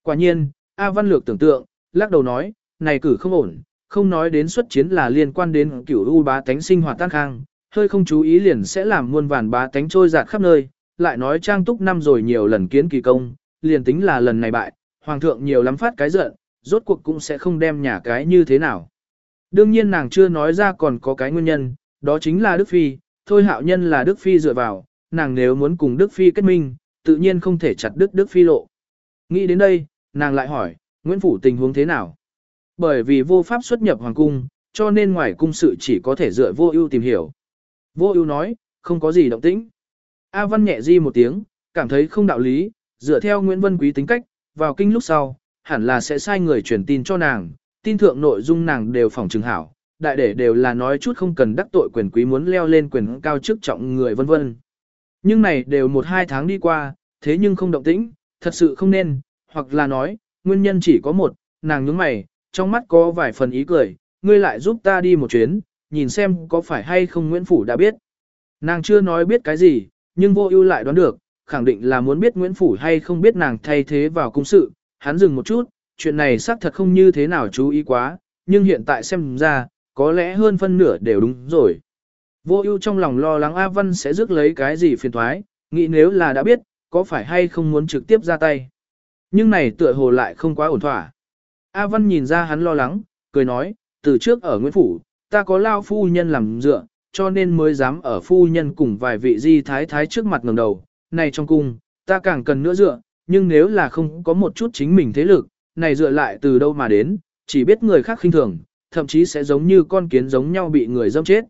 Quả nhiên, A Văn lược tưởng tượng, lắc đầu nói, này cử không ổn, không nói đến xuất chiến là liên quan đến cửu u bá tánh sinh hoạt tăng khang, hơi không chú ý liền sẽ làm muôn vàn bá tánh trôi dạt khắp nơi, lại nói trang túc năm rồi nhiều lần kiến kỳ công, liền tính là lần này bại, hoàng thượng nhiều lắm phát cái giận, rốt cuộc cũng sẽ không đem nhà cái như thế nào. Đương nhiên nàng chưa nói ra còn có cái nguyên nhân, đó chính là Đức Phi, thôi hạo nhân là Đức Phi dựa vào, nàng nếu muốn cùng Đức Phi kết minh, tự nhiên không thể chặt đứt Đức Phi lộ. Nghĩ đến đây, nàng lại hỏi, Nguyễn Phủ tình huống thế nào? Bởi vì vô pháp xuất nhập hoàng cung, cho nên ngoài cung sự chỉ có thể dựa vô ưu tìm hiểu. Vô ưu nói, không có gì động tĩnh. A Văn nhẹ di một tiếng, cảm thấy không đạo lý, dựa theo Nguyễn Vân Quý tính cách, vào kinh lúc sau, hẳn là sẽ sai người truyền tin cho nàng, tin thượng nội dung nàng đều phòng chứng hảo, đại để đều là nói chút không cần đắc tội quyền quý muốn leo lên quyền cao chức trọng người vân vân. Nhưng này đều một hai tháng đi qua, thế nhưng không động tĩnh, thật sự không nên, hoặc là nói, nguyên nhân chỉ có một, nàng nhướng mày, trong mắt có vài phần ý cười, ngươi lại giúp ta đi một chuyến, nhìn xem có phải hay không Nguyễn Phủ đã biết. Nàng chưa nói biết cái gì, nhưng vô ưu lại đoán được, khẳng định là muốn biết Nguyễn Phủ hay không biết nàng thay thế vào cung sự, hắn dừng một chút, chuyện này xác thật không như thế nào chú ý quá, nhưng hiện tại xem ra, có lẽ hơn phân nửa đều đúng rồi. Vô ưu trong lòng lo lắng A Văn sẽ rước lấy cái gì phiền thoái, nghĩ nếu là đã biết, có phải hay không muốn trực tiếp ra tay. Nhưng này tựa hồ lại không quá ổn thỏa. A Văn nhìn ra hắn lo lắng, cười nói, từ trước ở Nguyễn Phủ, ta có lao phu nhân làm dựa, cho nên mới dám ở phu nhân cùng vài vị di thái thái trước mặt ngẩng đầu, này trong cung, ta càng cần nữa dựa, nhưng nếu là không có một chút chính mình thế lực, này dựa lại từ đâu mà đến, chỉ biết người khác khinh thường, thậm chí sẽ giống như con kiến giống nhau bị người dâm chết.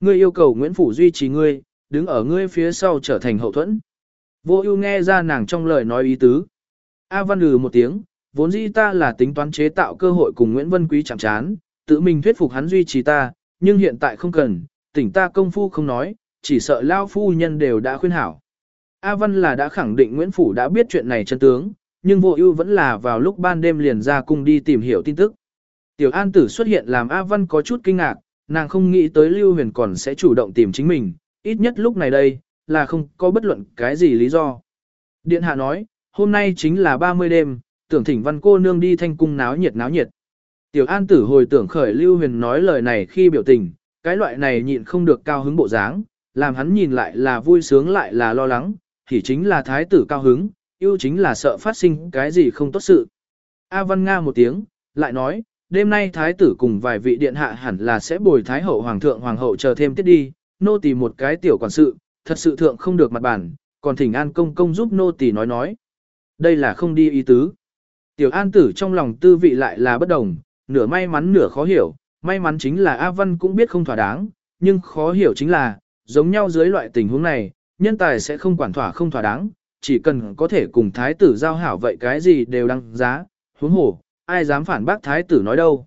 Ngươi yêu cầu Nguyễn Phủ duy trì ngươi, đứng ở ngươi phía sau trở thành hậu thuẫn. Vô ưu nghe ra nàng trong lời nói ý tứ. A văn lừ một tiếng, vốn dĩ ta là tính toán chế tạo cơ hội cùng Nguyễn Vân Quý chạm chán, tự mình thuyết phục hắn duy trì ta, nhưng hiện tại không cần, tỉnh ta công phu không nói, chỉ sợ lao phu nhân đều đã khuyên hảo. A Văn là đã khẳng định Nguyễn Phủ đã biết chuyện này chân tướng, nhưng vô ưu vẫn là vào lúc ban đêm liền ra cung đi tìm hiểu tin tức. Tiểu An Tử xuất hiện làm A Văn có chút kinh ngạc, nàng không nghĩ tới Lưu Huyền còn sẽ chủ động tìm chính mình, ít nhất lúc này đây, là không có bất luận cái gì lý do. Điện hạ nói, hôm nay chính là 30 đêm, tưởng thỉnh văn cô nương đi thanh cung náo nhiệt náo nhiệt. Tiểu An Tử hồi tưởng khởi Lưu Huyền nói lời này khi biểu tình, cái loại này nhịn không được cao hứng bộ dáng, làm hắn nhìn lại là vui sướng lại là lo lắng, thì chính là thái tử cao hứng, yêu chính là sợ phát sinh cái gì không tốt sự. A Văn Nga một tiếng, lại nói, đêm nay thái tử cùng vài vị điện hạ hẳn là sẽ bồi thái hậu hoàng thượng hoàng hậu chờ thêm tiết đi, nô tỳ một cái tiểu quản sự, thật sự thượng không được mặt bản, còn thỉnh an công công giúp nô tỳ nói nói. Đây là không đi ý tứ. Tiểu an tử trong lòng tư vị lại là bất đồng, nửa may mắn nửa khó hiểu, may mắn chính là A Văn cũng biết không thỏa đáng, nhưng khó hiểu chính là, giống nhau dưới loại tình huống này, nhân tài sẽ không quản thỏa không thỏa đáng, chỉ cần có thể cùng thái tử giao hảo vậy cái gì đều đăng giá, huống hồ, ai dám phản bác thái tử nói đâu.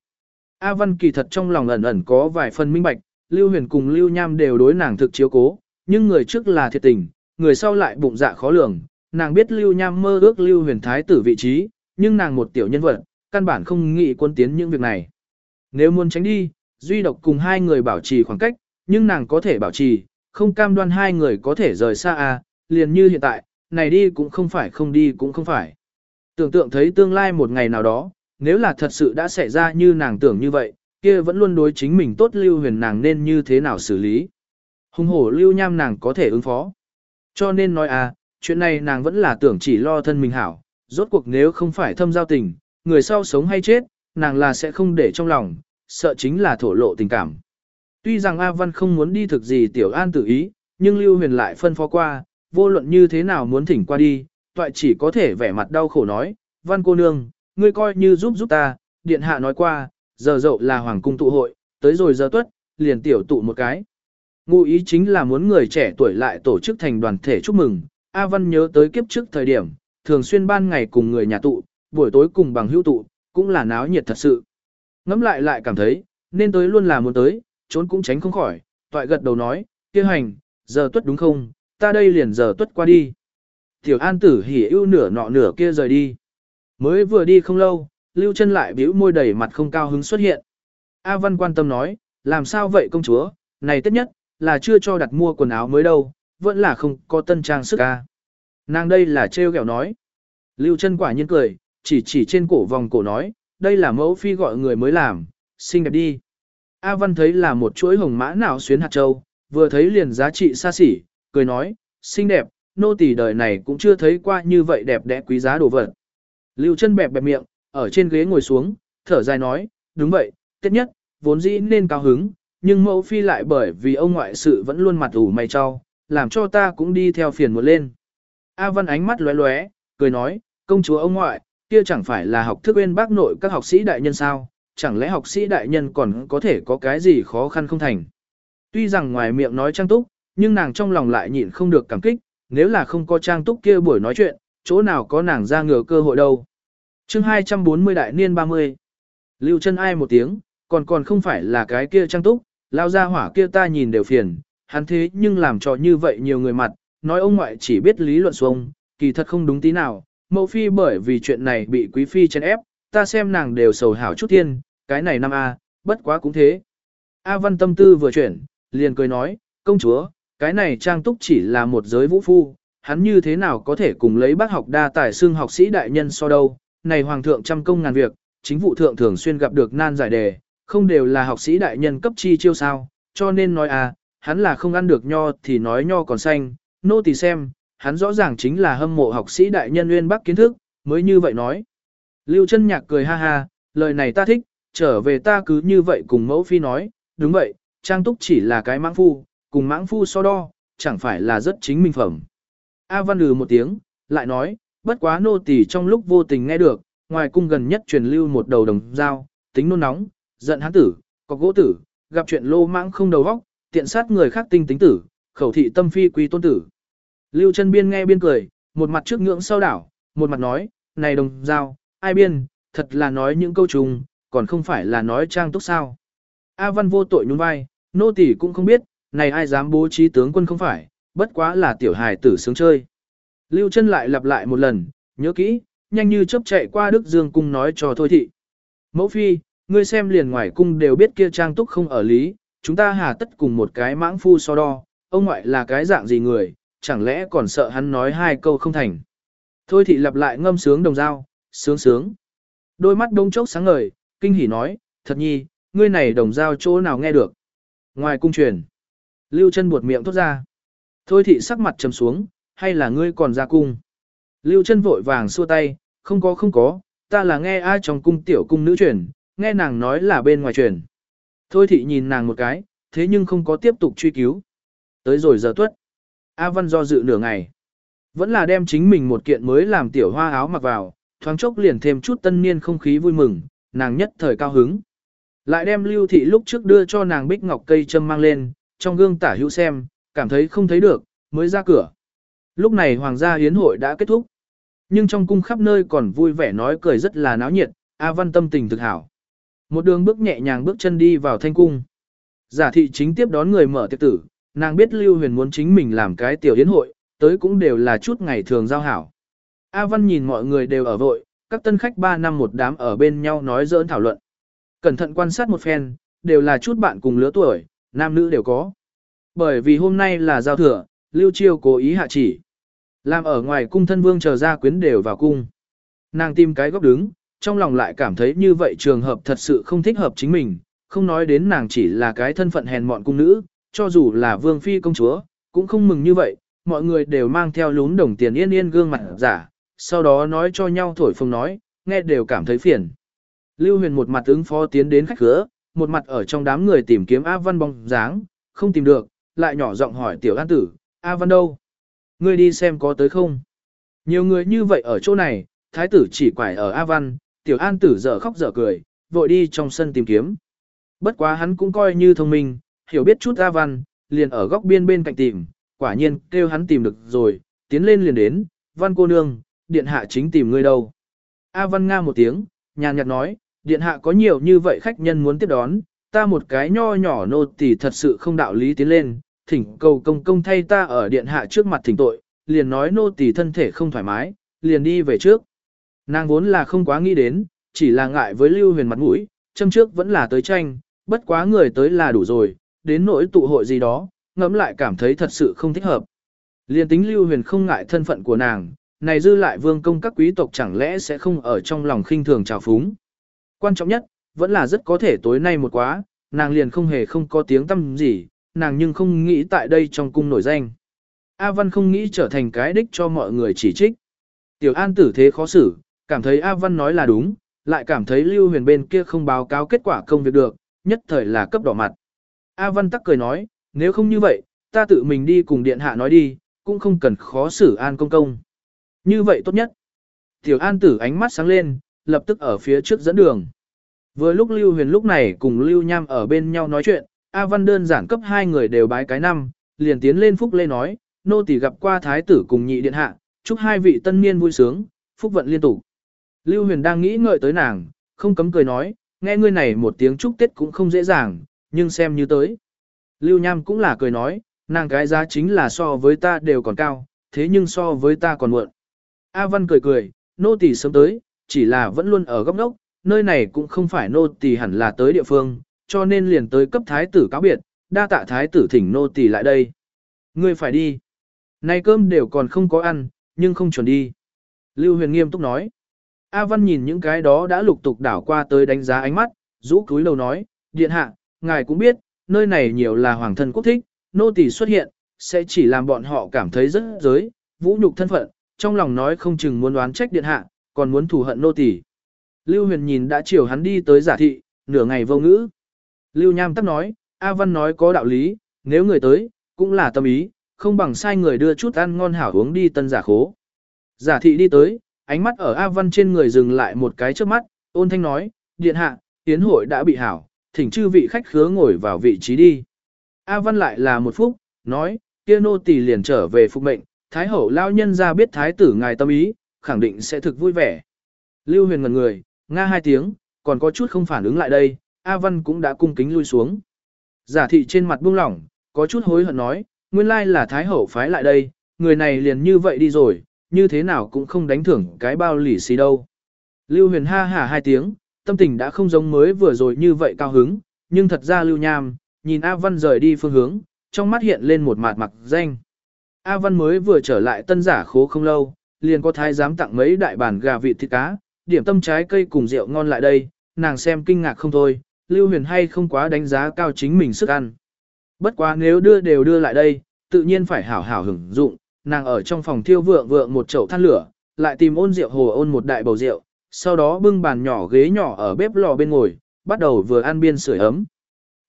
A Văn kỳ thật trong lòng ẩn ẩn có vài phần minh bạch, Lưu Huyền cùng Lưu Nham đều đối nàng thực chiếu cố, nhưng người trước là thiệt tình, người sau lại bụng dạ khó lường, nàng biết Lưu Nham mơ ước Lưu Huyền thái tử vị trí, nhưng nàng một tiểu nhân vật, căn bản không nghĩ quân tiến những việc này. Nếu muốn tránh đi, duy độc cùng hai người bảo trì khoảng cách, nhưng nàng có thể bảo trì, không cam đoan hai người có thể rời xa a, liền như hiện tại, này đi cũng không phải không đi cũng không phải. Tưởng tượng thấy tương lai một ngày nào đó, nếu là thật sự đã xảy ra như nàng tưởng như vậy, kia vẫn luôn đối chính mình tốt lưu huyền nàng nên như thế nào xử lý. Hùng hổ lưu nham nàng có thể ứng phó. Cho nên nói à, chuyện này nàng vẫn là tưởng chỉ lo thân mình hảo, rốt cuộc nếu không phải thâm giao tình, người sau sống hay chết, nàng là sẽ không để trong lòng, sợ chính là thổ lộ tình cảm. Tuy rằng A Văn không muốn đi thực gì tiểu an tự ý, nhưng Lưu Huyền lại phân phó qua, vô luận như thế nào muốn thỉnh qua đi, toại chỉ có thể vẻ mặt đau khổ nói, Văn cô nương, ngươi coi như giúp giúp ta, điện hạ nói qua, giờ dậu là hoàng cung tụ hội, tới rồi giờ tuất, liền tiểu tụ một cái. Ngụ ý chính là muốn người trẻ tuổi lại tổ chức thành đoàn thể chúc mừng, A Văn nhớ tới kiếp trước thời điểm, thường xuyên ban ngày cùng người nhà tụ, buổi tối cùng bằng hữu tụ, cũng là náo nhiệt thật sự. Ngắm lại lại cảm thấy, nên tới luôn là muốn tới, trốn cũng tránh không khỏi, toại gật đầu nói, kia hành, giờ tuất đúng không, ta đây liền giờ tuất qua đi. Tiểu an tử hỉ ưu nửa nọ nửa kia rời đi. Mới vừa đi không lâu, lưu chân lại bĩu môi đầy mặt không cao hứng xuất hiện. A Văn quan tâm nói, làm sao vậy công chúa, này tất nhất, là chưa cho đặt mua quần áo mới đâu, vẫn là không có tân trang sức ca. Nàng đây là trêu ghẹo nói. Lưu chân quả nhiên cười, chỉ chỉ trên cổ vòng cổ nói, đây là mẫu phi gọi người mới làm, xinh đẹp đi. A Văn thấy là một chuỗi hồng mã nào xuyến hạt châu, vừa thấy liền giá trị xa xỉ, cười nói, xinh đẹp, nô tỳ đời này cũng chưa thấy qua như vậy đẹp đẽ quý giá đồ vật. Lưu chân bẹp bẹp miệng, ở trên ghế ngồi xuống, thở dài nói, đúng vậy, tất nhất, vốn dĩ nên cao hứng, nhưng mẫu phi lại bởi vì ông ngoại sự vẫn luôn mặt ủ mày cho, làm cho ta cũng đi theo phiền một lên. A Văn ánh mắt lóe lóe, cười nói, công chúa ông ngoại, kia chẳng phải là học thức bên bác nội các học sĩ đại nhân sao, chẳng lẽ học sĩ đại nhân còn có thể có cái gì khó khăn không thành. Tuy rằng ngoài miệng nói trang túc, nhưng nàng trong lòng lại nhịn không được cảm kích, nếu là không có trang túc kia buổi nói chuyện, chỗ nào có nàng ra ngừa cơ hội đâu chương 240 đại niên 30. Lưu chân ai một tiếng, còn còn không phải là cái kia trang túc, lao ra hỏa kia ta nhìn đều phiền, hắn thế nhưng làm cho như vậy nhiều người mặt, nói ông ngoại chỉ biết lý luận xuống, kỳ thật không đúng tí nào, mẫu phi bởi vì chuyện này bị quý phi chen ép, ta xem nàng đều sầu hảo chút thiên, cái này năm A, bất quá cũng thế. A văn tâm tư vừa chuyển, liền cười nói, công chúa, cái này trang túc chỉ là một giới vũ phu, hắn như thế nào có thể cùng lấy bác học đa tài xương học sĩ đại nhân so đâu, này hoàng thượng trăm công ngàn việc, chính vụ thượng thường xuyên gặp được nan giải đề, không đều là học sĩ đại nhân cấp chi chiêu sao, cho nên nói à, hắn là không ăn được nho thì nói nho còn xanh, nô tỳ xem, hắn rõ ràng chính là hâm mộ học sĩ đại nhân nguyên bắc kiến thức, mới như vậy nói. Lưu chân nhạc cười ha ha, lời này ta thích, trở về ta cứ như vậy cùng mẫu phi nói, đúng vậy, trang túc chỉ là cái mãng phu, cùng mãng phu so đo, chẳng phải là rất chính minh phẩm. A văn lừ một tiếng, lại nói, bất quá nô tỳ trong lúc vô tình nghe được, ngoài cung gần nhất truyền lưu một đầu đồng dao, tính nôn nóng, giận hán tử, có gỗ tử, gặp chuyện lô mãng không đầu óc, tiện sát người khác tinh tính tử, khẩu thị tâm phi quý tôn tử. Lưu chân biên nghe biên cười, một mặt trước ngưỡng sau đảo, một mặt nói, này đồng dao, ai biên, thật là nói những câu trùng, còn không phải là nói trang túc sao. A văn vô tội nhún vai, nô tỳ cũng không biết, này ai dám bố trí tướng quân không phải, bất quá là tiểu hài tử sướng chơi. Lưu chân lại lặp lại một lần, nhớ kỹ, nhanh như chớp chạy qua Đức Dương cung nói cho thôi thị. Mẫu phi, ngươi xem liền ngoài cung đều biết kia trang túc không ở lý, chúng ta hà tất cùng một cái mãng phu so đo, ông ngoại là cái dạng gì người, chẳng lẽ còn sợ hắn nói hai câu không thành. Thôi thị lặp lại ngâm sướng đồng dao, sướng sướng. Đôi mắt đông chốc sáng ngời, kinh hỉ nói, thật nhi, ngươi này đồng dao chỗ nào nghe được. Ngoài cung truyền, lưu chân buột miệng thốt ra. Thôi thị sắc mặt trầm xuống, hay là ngươi còn ra cung. Lưu chân vội vàng xua tay, không có không có, ta là nghe ai trong cung tiểu cung nữ truyền, nghe nàng nói là bên ngoài truyền. Thôi thị nhìn nàng một cái, thế nhưng không có tiếp tục truy cứu. Tới rồi giờ tuất. A Văn do dự nửa ngày. Vẫn là đem chính mình một kiện mới làm tiểu hoa áo mặc vào, thoáng chốc liền thêm chút tân niên không khí vui mừng, nàng nhất thời cao hứng. Lại đem lưu thị lúc trước đưa cho nàng bích ngọc cây châm mang lên, trong gương tả hữu xem, cảm thấy không thấy được, mới ra cửa. Lúc này hoàng gia hiến hội đã kết thúc. Nhưng trong cung khắp nơi còn vui vẻ nói cười rất là náo nhiệt, A Văn tâm tình thực hảo. Một đường bước nhẹ nhàng bước chân đi vào thanh cung. Giả thị chính tiếp đón người mở tiệc tử, nàng biết Lưu Huyền muốn chính mình làm cái tiểu yến hội, tới cũng đều là chút ngày thường giao hảo. A Văn nhìn mọi người đều ở vội, các tân khách ba năm một đám ở bên nhau nói giỡn thảo luận. Cẩn thận quan sát một phen, đều là chút bạn cùng lứa tuổi, nam nữ đều có. Bởi vì hôm nay là giao thừa, Lưu Chiêu cố ý hạ chỉ. Làm ở ngoài cung thân vương chờ ra quyến đều vào cung. Nàng tìm cái góc đứng, trong lòng lại cảm thấy như vậy trường hợp thật sự không thích hợp chính mình, không nói đến nàng chỉ là cái thân phận hèn mọn cung nữ, cho dù là vương phi công chúa, cũng không mừng như vậy, mọi người đều mang theo lún đồng tiền yên yên gương mặt giả, sau đó nói cho nhau thổi phồng nói, nghe đều cảm thấy phiền. Lưu huyền một mặt ứng phó tiến đến khách cửa, một mặt ở trong đám người tìm kiếm A Văn bóng dáng, không tìm được, lại nhỏ giọng hỏi tiểu an tử, A Văn đâu? Ngươi đi xem có tới không? Nhiều người như vậy ở chỗ này, thái tử chỉ quải ở A Văn, tiểu an tử dở khóc dở cười, vội đi trong sân tìm kiếm. Bất quá hắn cũng coi như thông minh, hiểu biết chút A Văn, liền ở góc biên bên cạnh tìm, quả nhiên kêu hắn tìm được rồi, tiến lên liền đến, Văn cô nương, điện hạ chính tìm ngươi đâu. A Văn nga một tiếng, nhàn nhạt nói, điện hạ có nhiều như vậy khách nhân muốn tiếp đón, ta một cái nho nhỏ nô tỳ thật sự không đạo lý tiến lên, thỉnh cầu công công thay ta ở điện hạ trước mặt thỉnh tội, liền nói nô tỳ thân thể không thoải mái, liền đi về trước. Nàng vốn là không quá nghĩ đến, chỉ là ngại với lưu huyền mặt mũi, châm trước vẫn là tới tranh, bất quá người tới là đủ rồi, đến nỗi tụ hội gì đó, ngẫm lại cảm thấy thật sự không thích hợp. Liên tính lưu huyền không ngại thân phận của nàng, này dư lại vương công các quý tộc chẳng lẽ sẽ không ở trong lòng khinh thường trào phúng. Quan trọng nhất, vẫn là rất có thể tối nay một quá, nàng liền không hề không có tiếng tâm gì, nàng nhưng không nghĩ tại đây trong cung nổi danh. A Văn không nghĩ trở thành cái đích cho mọi người chỉ trích. Tiểu An tử thế khó xử, cảm thấy A Văn nói là đúng, lại cảm thấy Lưu Huyền bên kia không báo cáo kết quả công việc được, nhất thời là cấp đỏ mặt. A Văn tắc cười nói, nếu không như vậy, ta tự mình đi cùng điện hạ nói đi, cũng không cần khó xử An công công. Như vậy tốt nhất. Tiểu An tử ánh mắt sáng lên, lập tức ở phía trước dẫn đường. Vừa lúc Lưu Huyền lúc này cùng Lưu Nham ở bên nhau nói chuyện, A Văn đơn giản cấp hai người đều bái cái năm, liền tiến lên phúc lê nói, nô tỳ gặp qua thái tử cùng nhị điện hạ, chúc hai vị tân niên vui sướng, phúc vận liên tục. Lưu Huyền đang nghĩ ngợi tới nàng, không cấm cười nói, nghe ngươi này một tiếng chúc Tết cũng không dễ dàng, nhưng xem như tới. Lưu Nham cũng là cười nói, nàng cái giá chính là so với ta đều còn cao, thế nhưng so với ta còn muộn. A Văn cười cười, nô tỳ sớm tới, chỉ là vẫn luôn ở góc đốc, nơi này cũng không phải nô tỳ hẳn là tới địa phương, cho nên liền tới cấp thái tử cáo biệt, đa tạ thái tử thỉnh nô tỳ lại đây. Ngươi phải đi. Nay cơm đều còn không có ăn, nhưng không chuẩn đi. Lưu huyền nghiêm túc nói. A Văn nhìn những cái đó đã lục tục đảo qua tới đánh giá ánh mắt, rũ cúi đầu nói, điện hạ, ngài cũng biết, nơi này nhiều là hoàng thân quốc thích, nô tỳ xuất hiện, sẽ chỉ làm bọn họ cảm thấy rất giới, vũ nhục thân phận, trong lòng nói không chừng muốn đoán trách điện hạ, còn muốn thù hận nô tỳ. Lưu huyền nhìn đã chiều hắn đi tới giả thị, nửa ngày vô ngữ. Lưu Nham tắc nói, A Văn nói có đạo lý, nếu người tới, cũng là tâm ý, không bằng sai người đưa chút ăn ngon hảo uống đi tân giả khố. Giả thị đi tới, ánh mắt ở A Văn trên người dừng lại một cái trước mắt, ôn thanh nói, điện hạ, tiến hội đã bị hảo, thỉnh chư vị khách khứa ngồi vào vị trí đi. A Văn lại là một phút, nói, kia nô tỳ liền trở về phục mệnh, Thái hậu lao nhân ra biết thái tử ngài tâm ý, khẳng định sẽ thực vui vẻ. Lưu huyền ngần người, nga hai tiếng, còn có chút không phản ứng lại đây, A Văn cũng đã cung kính lui xuống. Giả thị trên mặt buông lỏng, có chút hối hận nói, nguyên lai là Thái Hậu phái lại đây, người này liền như vậy đi rồi, như thế nào cũng không đánh thưởng cái bao lì xì đâu. Lưu huyền ha hả hai tiếng, tâm tình đã không giống mới vừa rồi như vậy cao hứng, nhưng thật ra Lưu Nham, nhìn A Văn rời đi phương hướng, trong mắt hiện lên một mạt mặc danh. A Văn mới vừa trở lại tân giả khố không lâu, liền có thái giám tặng mấy đại bản gà vịt thịt cá, điểm tâm trái cây cùng rượu ngon lại đây, nàng xem kinh ngạc không thôi, Lưu Huyền hay không quá đánh giá cao chính mình sức ăn. Bất quá nếu đưa đều đưa lại đây, tự nhiên phải hảo hảo hưởng dụng, nàng ở trong phòng thiêu vượng vượng một chậu than lửa, lại tìm ôn rượu hồ ôn một đại bầu rượu, sau đó bưng bàn nhỏ ghế nhỏ ở bếp lò bên ngồi, bắt đầu vừa ăn biên sưởi ấm.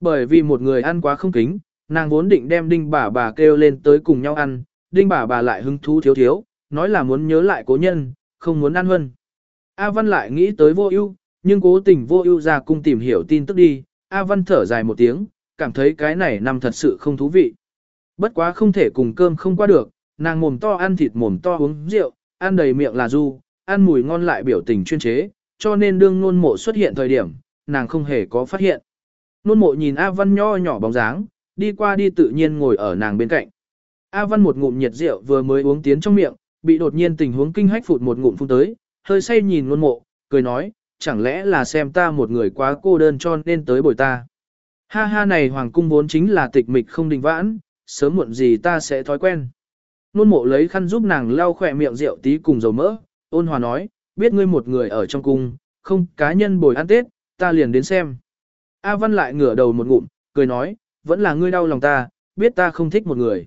Bởi vì một người ăn quá không kính, nàng vốn định đem đinh bà bà kêu lên tới cùng nhau ăn, đinh bà bà lại hứng thú thiếu thiếu, nói là muốn nhớ lại cố nhân, không muốn ăn hơn. A Văn lại nghĩ tới vô ưu, nhưng cố tình vô ưu ra cung tìm hiểu tin tức đi, A Văn thở dài một tiếng, cảm thấy cái này nằm thật sự không thú vị. Bất quá không thể cùng cơm không qua được, nàng mồm to ăn thịt mồm to uống rượu, ăn đầy miệng là du, ăn mùi ngon lại biểu tình chuyên chế, cho nên đương nôn mộ xuất hiện thời điểm, nàng không hề có phát hiện. Nôn mộ nhìn A Văn nho nhỏ bóng dáng, đi qua đi tự nhiên ngồi ở nàng bên cạnh. A Văn một ngụm nhiệt rượu vừa mới uống tiến trong miệng, bị đột nhiên tình huống kinh hách phụt một ngụm phun tới, hơi say nhìn nôn mộ, cười nói, chẳng lẽ là xem ta một người quá cô đơn cho nên tới bồi ta. Ha ha này hoàng cung vốn chính là tịch mịch không đình vãn, sớm muộn gì ta sẽ thói quen. Nôn mộ lấy khăn giúp nàng lau khỏe miệng rượu tí cùng dầu mỡ, ôn hòa nói, biết ngươi một người ở trong cung, không cá nhân bồi ăn tết, ta liền đến xem. A Văn lại ngửa đầu một ngụm, cười nói, vẫn là ngươi đau lòng ta, biết ta không thích một người.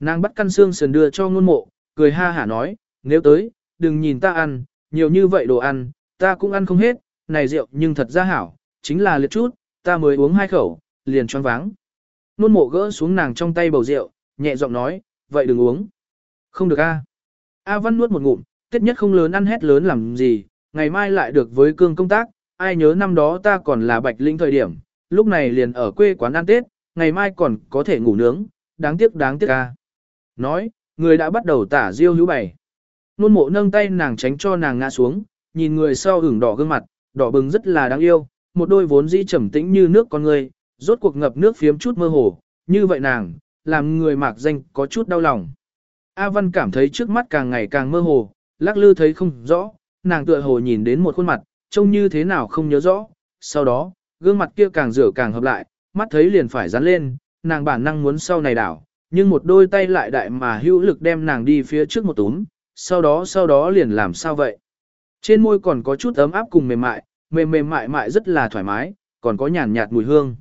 Nàng bắt căn xương sườn đưa cho ngôn mộ, cười ha hả nói, nếu tới, đừng nhìn ta ăn, nhiều như vậy đồ ăn, ta cũng ăn không hết, này rượu nhưng thật ra hảo, chính là liệt chút, ta mới uống hai khẩu, liền choáng váng. Nôn mộ gỡ xuống nàng trong tay bầu rượu, nhẹ giọng nói, vậy đừng uống. Không được a. A Văn nuốt một ngụm, tiết nhất không lớn ăn hết lớn làm gì, ngày mai lại được với cương công tác, ai nhớ năm đó ta còn là bạch linh thời điểm, lúc này liền ở quê quán ăn Tết, ngày mai còn có thể ngủ nướng, đáng tiếc đáng tiếc a. Nói, người đã bắt đầu tả diêu hữu bày. Nôn mộ nâng tay nàng tránh cho nàng ngã xuống, nhìn người sau ửng đỏ gương mặt, đỏ bừng rất là đáng yêu, một đôi vốn dĩ trầm tĩnh như nước con người, rốt cuộc ngập nước phiếm chút mơ hồ, như vậy nàng, làm người mạc danh có chút đau lòng. A Văn cảm thấy trước mắt càng ngày càng mơ hồ, lắc lư thấy không rõ, nàng tựa hồ nhìn đến một khuôn mặt, trông như thế nào không nhớ rõ, sau đó, gương mặt kia càng rửa càng hợp lại, mắt thấy liền phải dán lên, nàng bản năng muốn sau này đảo, nhưng một đôi tay lại đại mà hữu lực đem nàng đi phía trước một túm, sau đó sau đó liền làm sao vậy. Trên môi còn có chút ấm áp cùng mềm mại, mềm mềm mại mại rất là thoải mái, còn có nhàn nhạt mùi hương.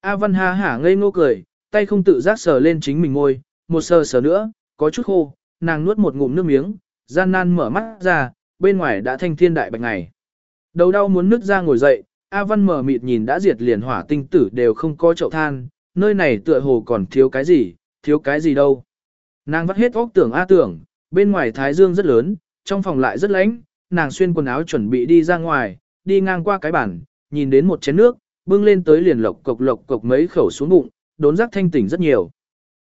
A Văn ha hả ngây ngô cười, tay không tự giác sờ lên chính mình môi, một sờ sờ nữa, có chút khô, nàng nuốt một ngụm nước miếng, gian nan mở mắt ra, bên ngoài đã thanh thiên đại bạch ngày. Đầu đau muốn nứt ra ngồi dậy, A Văn mở mịt nhìn đã diệt liền hỏa tinh tử đều không có chậu than, nơi này tựa hồ còn thiếu cái gì, thiếu cái gì đâu. Nàng vắt hết óc tưởng A tưởng, bên ngoài thái dương rất lớn, trong phòng lại rất lạnh, nàng xuyên quần áo chuẩn bị đi ra ngoài, đi ngang qua cái bàn, nhìn đến một chén nước, bưng lên tới liền lộc cộc lộc cộc mấy khẩu xuống bụng, đốn giác thanh tỉnh rất nhiều.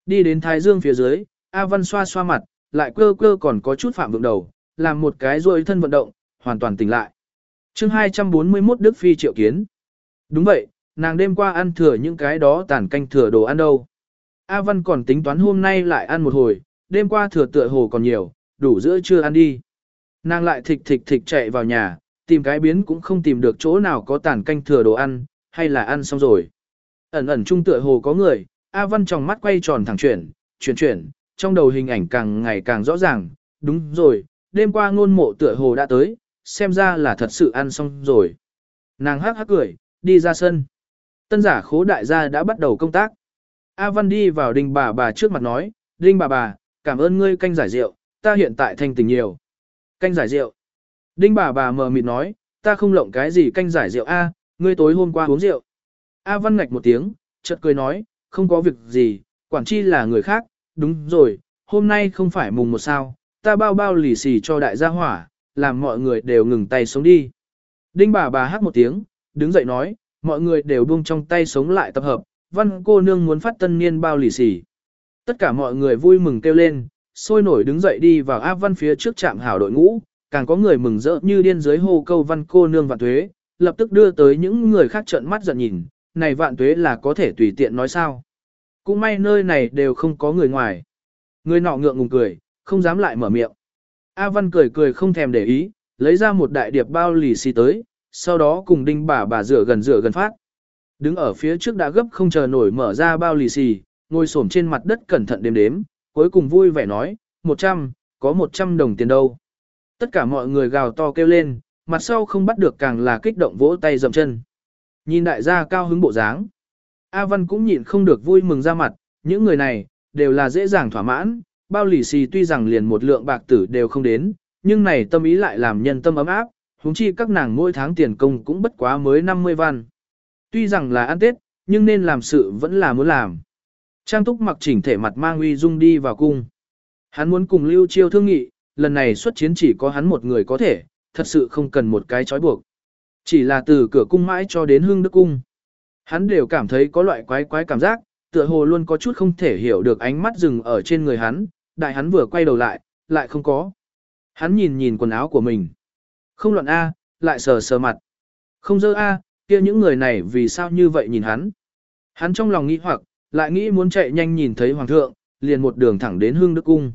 Đi đến thái dương phía dưới, A Văn xoa xoa mặt, lại cơ cơ còn có chút phạm vượng đầu, làm một cái rồi thân vận động, hoàn toàn tỉnh lại. chương 241 Đức Phi triệu kiến. Đúng vậy, nàng đêm qua ăn thừa những cái đó tàn canh thừa đồ ăn đâu. A Văn còn tính toán hôm nay lại ăn một hồi, đêm qua thừa tựa hồ còn nhiều, đủ giữa trưa ăn đi. Nàng lại thịch thịch thịch chạy vào nhà, tìm cái biến cũng không tìm được chỗ nào có tàn canh thừa đồ ăn, hay là ăn xong rồi. Ẩn ẩn trung tựa hồ có người, A Văn trong mắt quay tròn thẳng chuyển, chuyển chuyển, trong đầu hình ảnh càng ngày càng rõ ràng, đúng rồi, đêm qua ngôn mộ tựa hồ đã tới, xem ra là thật sự ăn xong rồi. Nàng hắc hắc cười, đi ra sân. Tân giả khố đại gia đã bắt đầu công tác. A Văn đi vào đình bà bà trước mặt nói, Đinh bà bà, cảm ơn ngươi canh giải rượu, ta hiện tại thanh tình nhiều. Canh giải rượu. Đinh bà bà mờ mịt nói, ta không lộng cái gì canh giải rượu A, ngươi tối hôm qua uống rượu. A Văn ngạch một tiếng, chợt cười nói, không có việc gì, quản chi là người khác, đúng rồi, hôm nay không phải mùng một sao, ta bao bao lì xì cho đại gia hỏa, làm mọi người đều ngừng tay sống đi. Đinh bà bà hát một tiếng, đứng dậy nói, mọi người đều buông trong tay sống lại tập hợp, văn cô nương muốn phát tân niên bao lì xì. Tất cả mọi người vui mừng kêu lên, sôi nổi đứng dậy đi vào áp văn phía trước trạm hảo đội ngũ, càng có người mừng rỡ như điên dưới hô câu văn cô nương vạn tuế, lập tức đưa tới những người khác trợn mắt giận nhìn, này vạn tuế là có thể tùy tiện nói sao. Cũng may nơi này đều không có người ngoài. Người nọ ngượng ngùng cười, không dám lại mở miệng. A Văn cười cười không thèm để ý, lấy ra một đại điệp bao lì xì tới, sau đó cùng đinh bà bà rửa gần rửa gần phát. Đứng ở phía trước đã gấp không chờ nổi mở ra bao lì xì, ngồi xổm trên mặt đất cẩn thận đếm đếm, cuối cùng vui vẻ nói, 100, có 100 đồng tiền đâu. Tất cả mọi người gào to kêu lên, mặt sau không bắt được càng là kích động vỗ tay dầm chân. Nhìn đại gia cao hứng bộ dáng. A Văn cũng nhịn không được vui mừng ra mặt, những người này, đều là dễ dàng thỏa mãn, bao lì xì tuy rằng liền một lượng bạc tử đều không đến, nhưng này tâm ý lại làm nhân tâm ấm áp, huống chi các nàng mỗi tháng tiền công cũng bất quá mới 50 văn. Tuy rằng là ăn Tết, nhưng nên làm sự vẫn là muốn làm. Trang túc mặc chỉnh thể mặt mang uy dung đi vào cung. Hắn muốn cùng Lưu Chiêu thương nghị, lần này xuất chiến chỉ có hắn một người có thể, thật sự không cần một cái trói buộc. Chỉ là từ cửa cung mãi cho đến hương đức cung. Hắn đều cảm thấy có loại quái quái cảm giác, tựa hồ luôn có chút không thể hiểu được ánh mắt dừng ở trên người hắn, đại hắn vừa quay đầu lại, lại không có. Hắn nhìn nhìn quần áo của mình. Không loạn A, lại sờ sờ mặt. Không dơ A, kia những người này vì sao như vậy nhìn hắn. Hắn trong lòng nghĩ hoặc, lại nghĩ muốn chạy nhanh nhìn thấy hoàng thượng, liền một đường thẳng đến hương đức cung.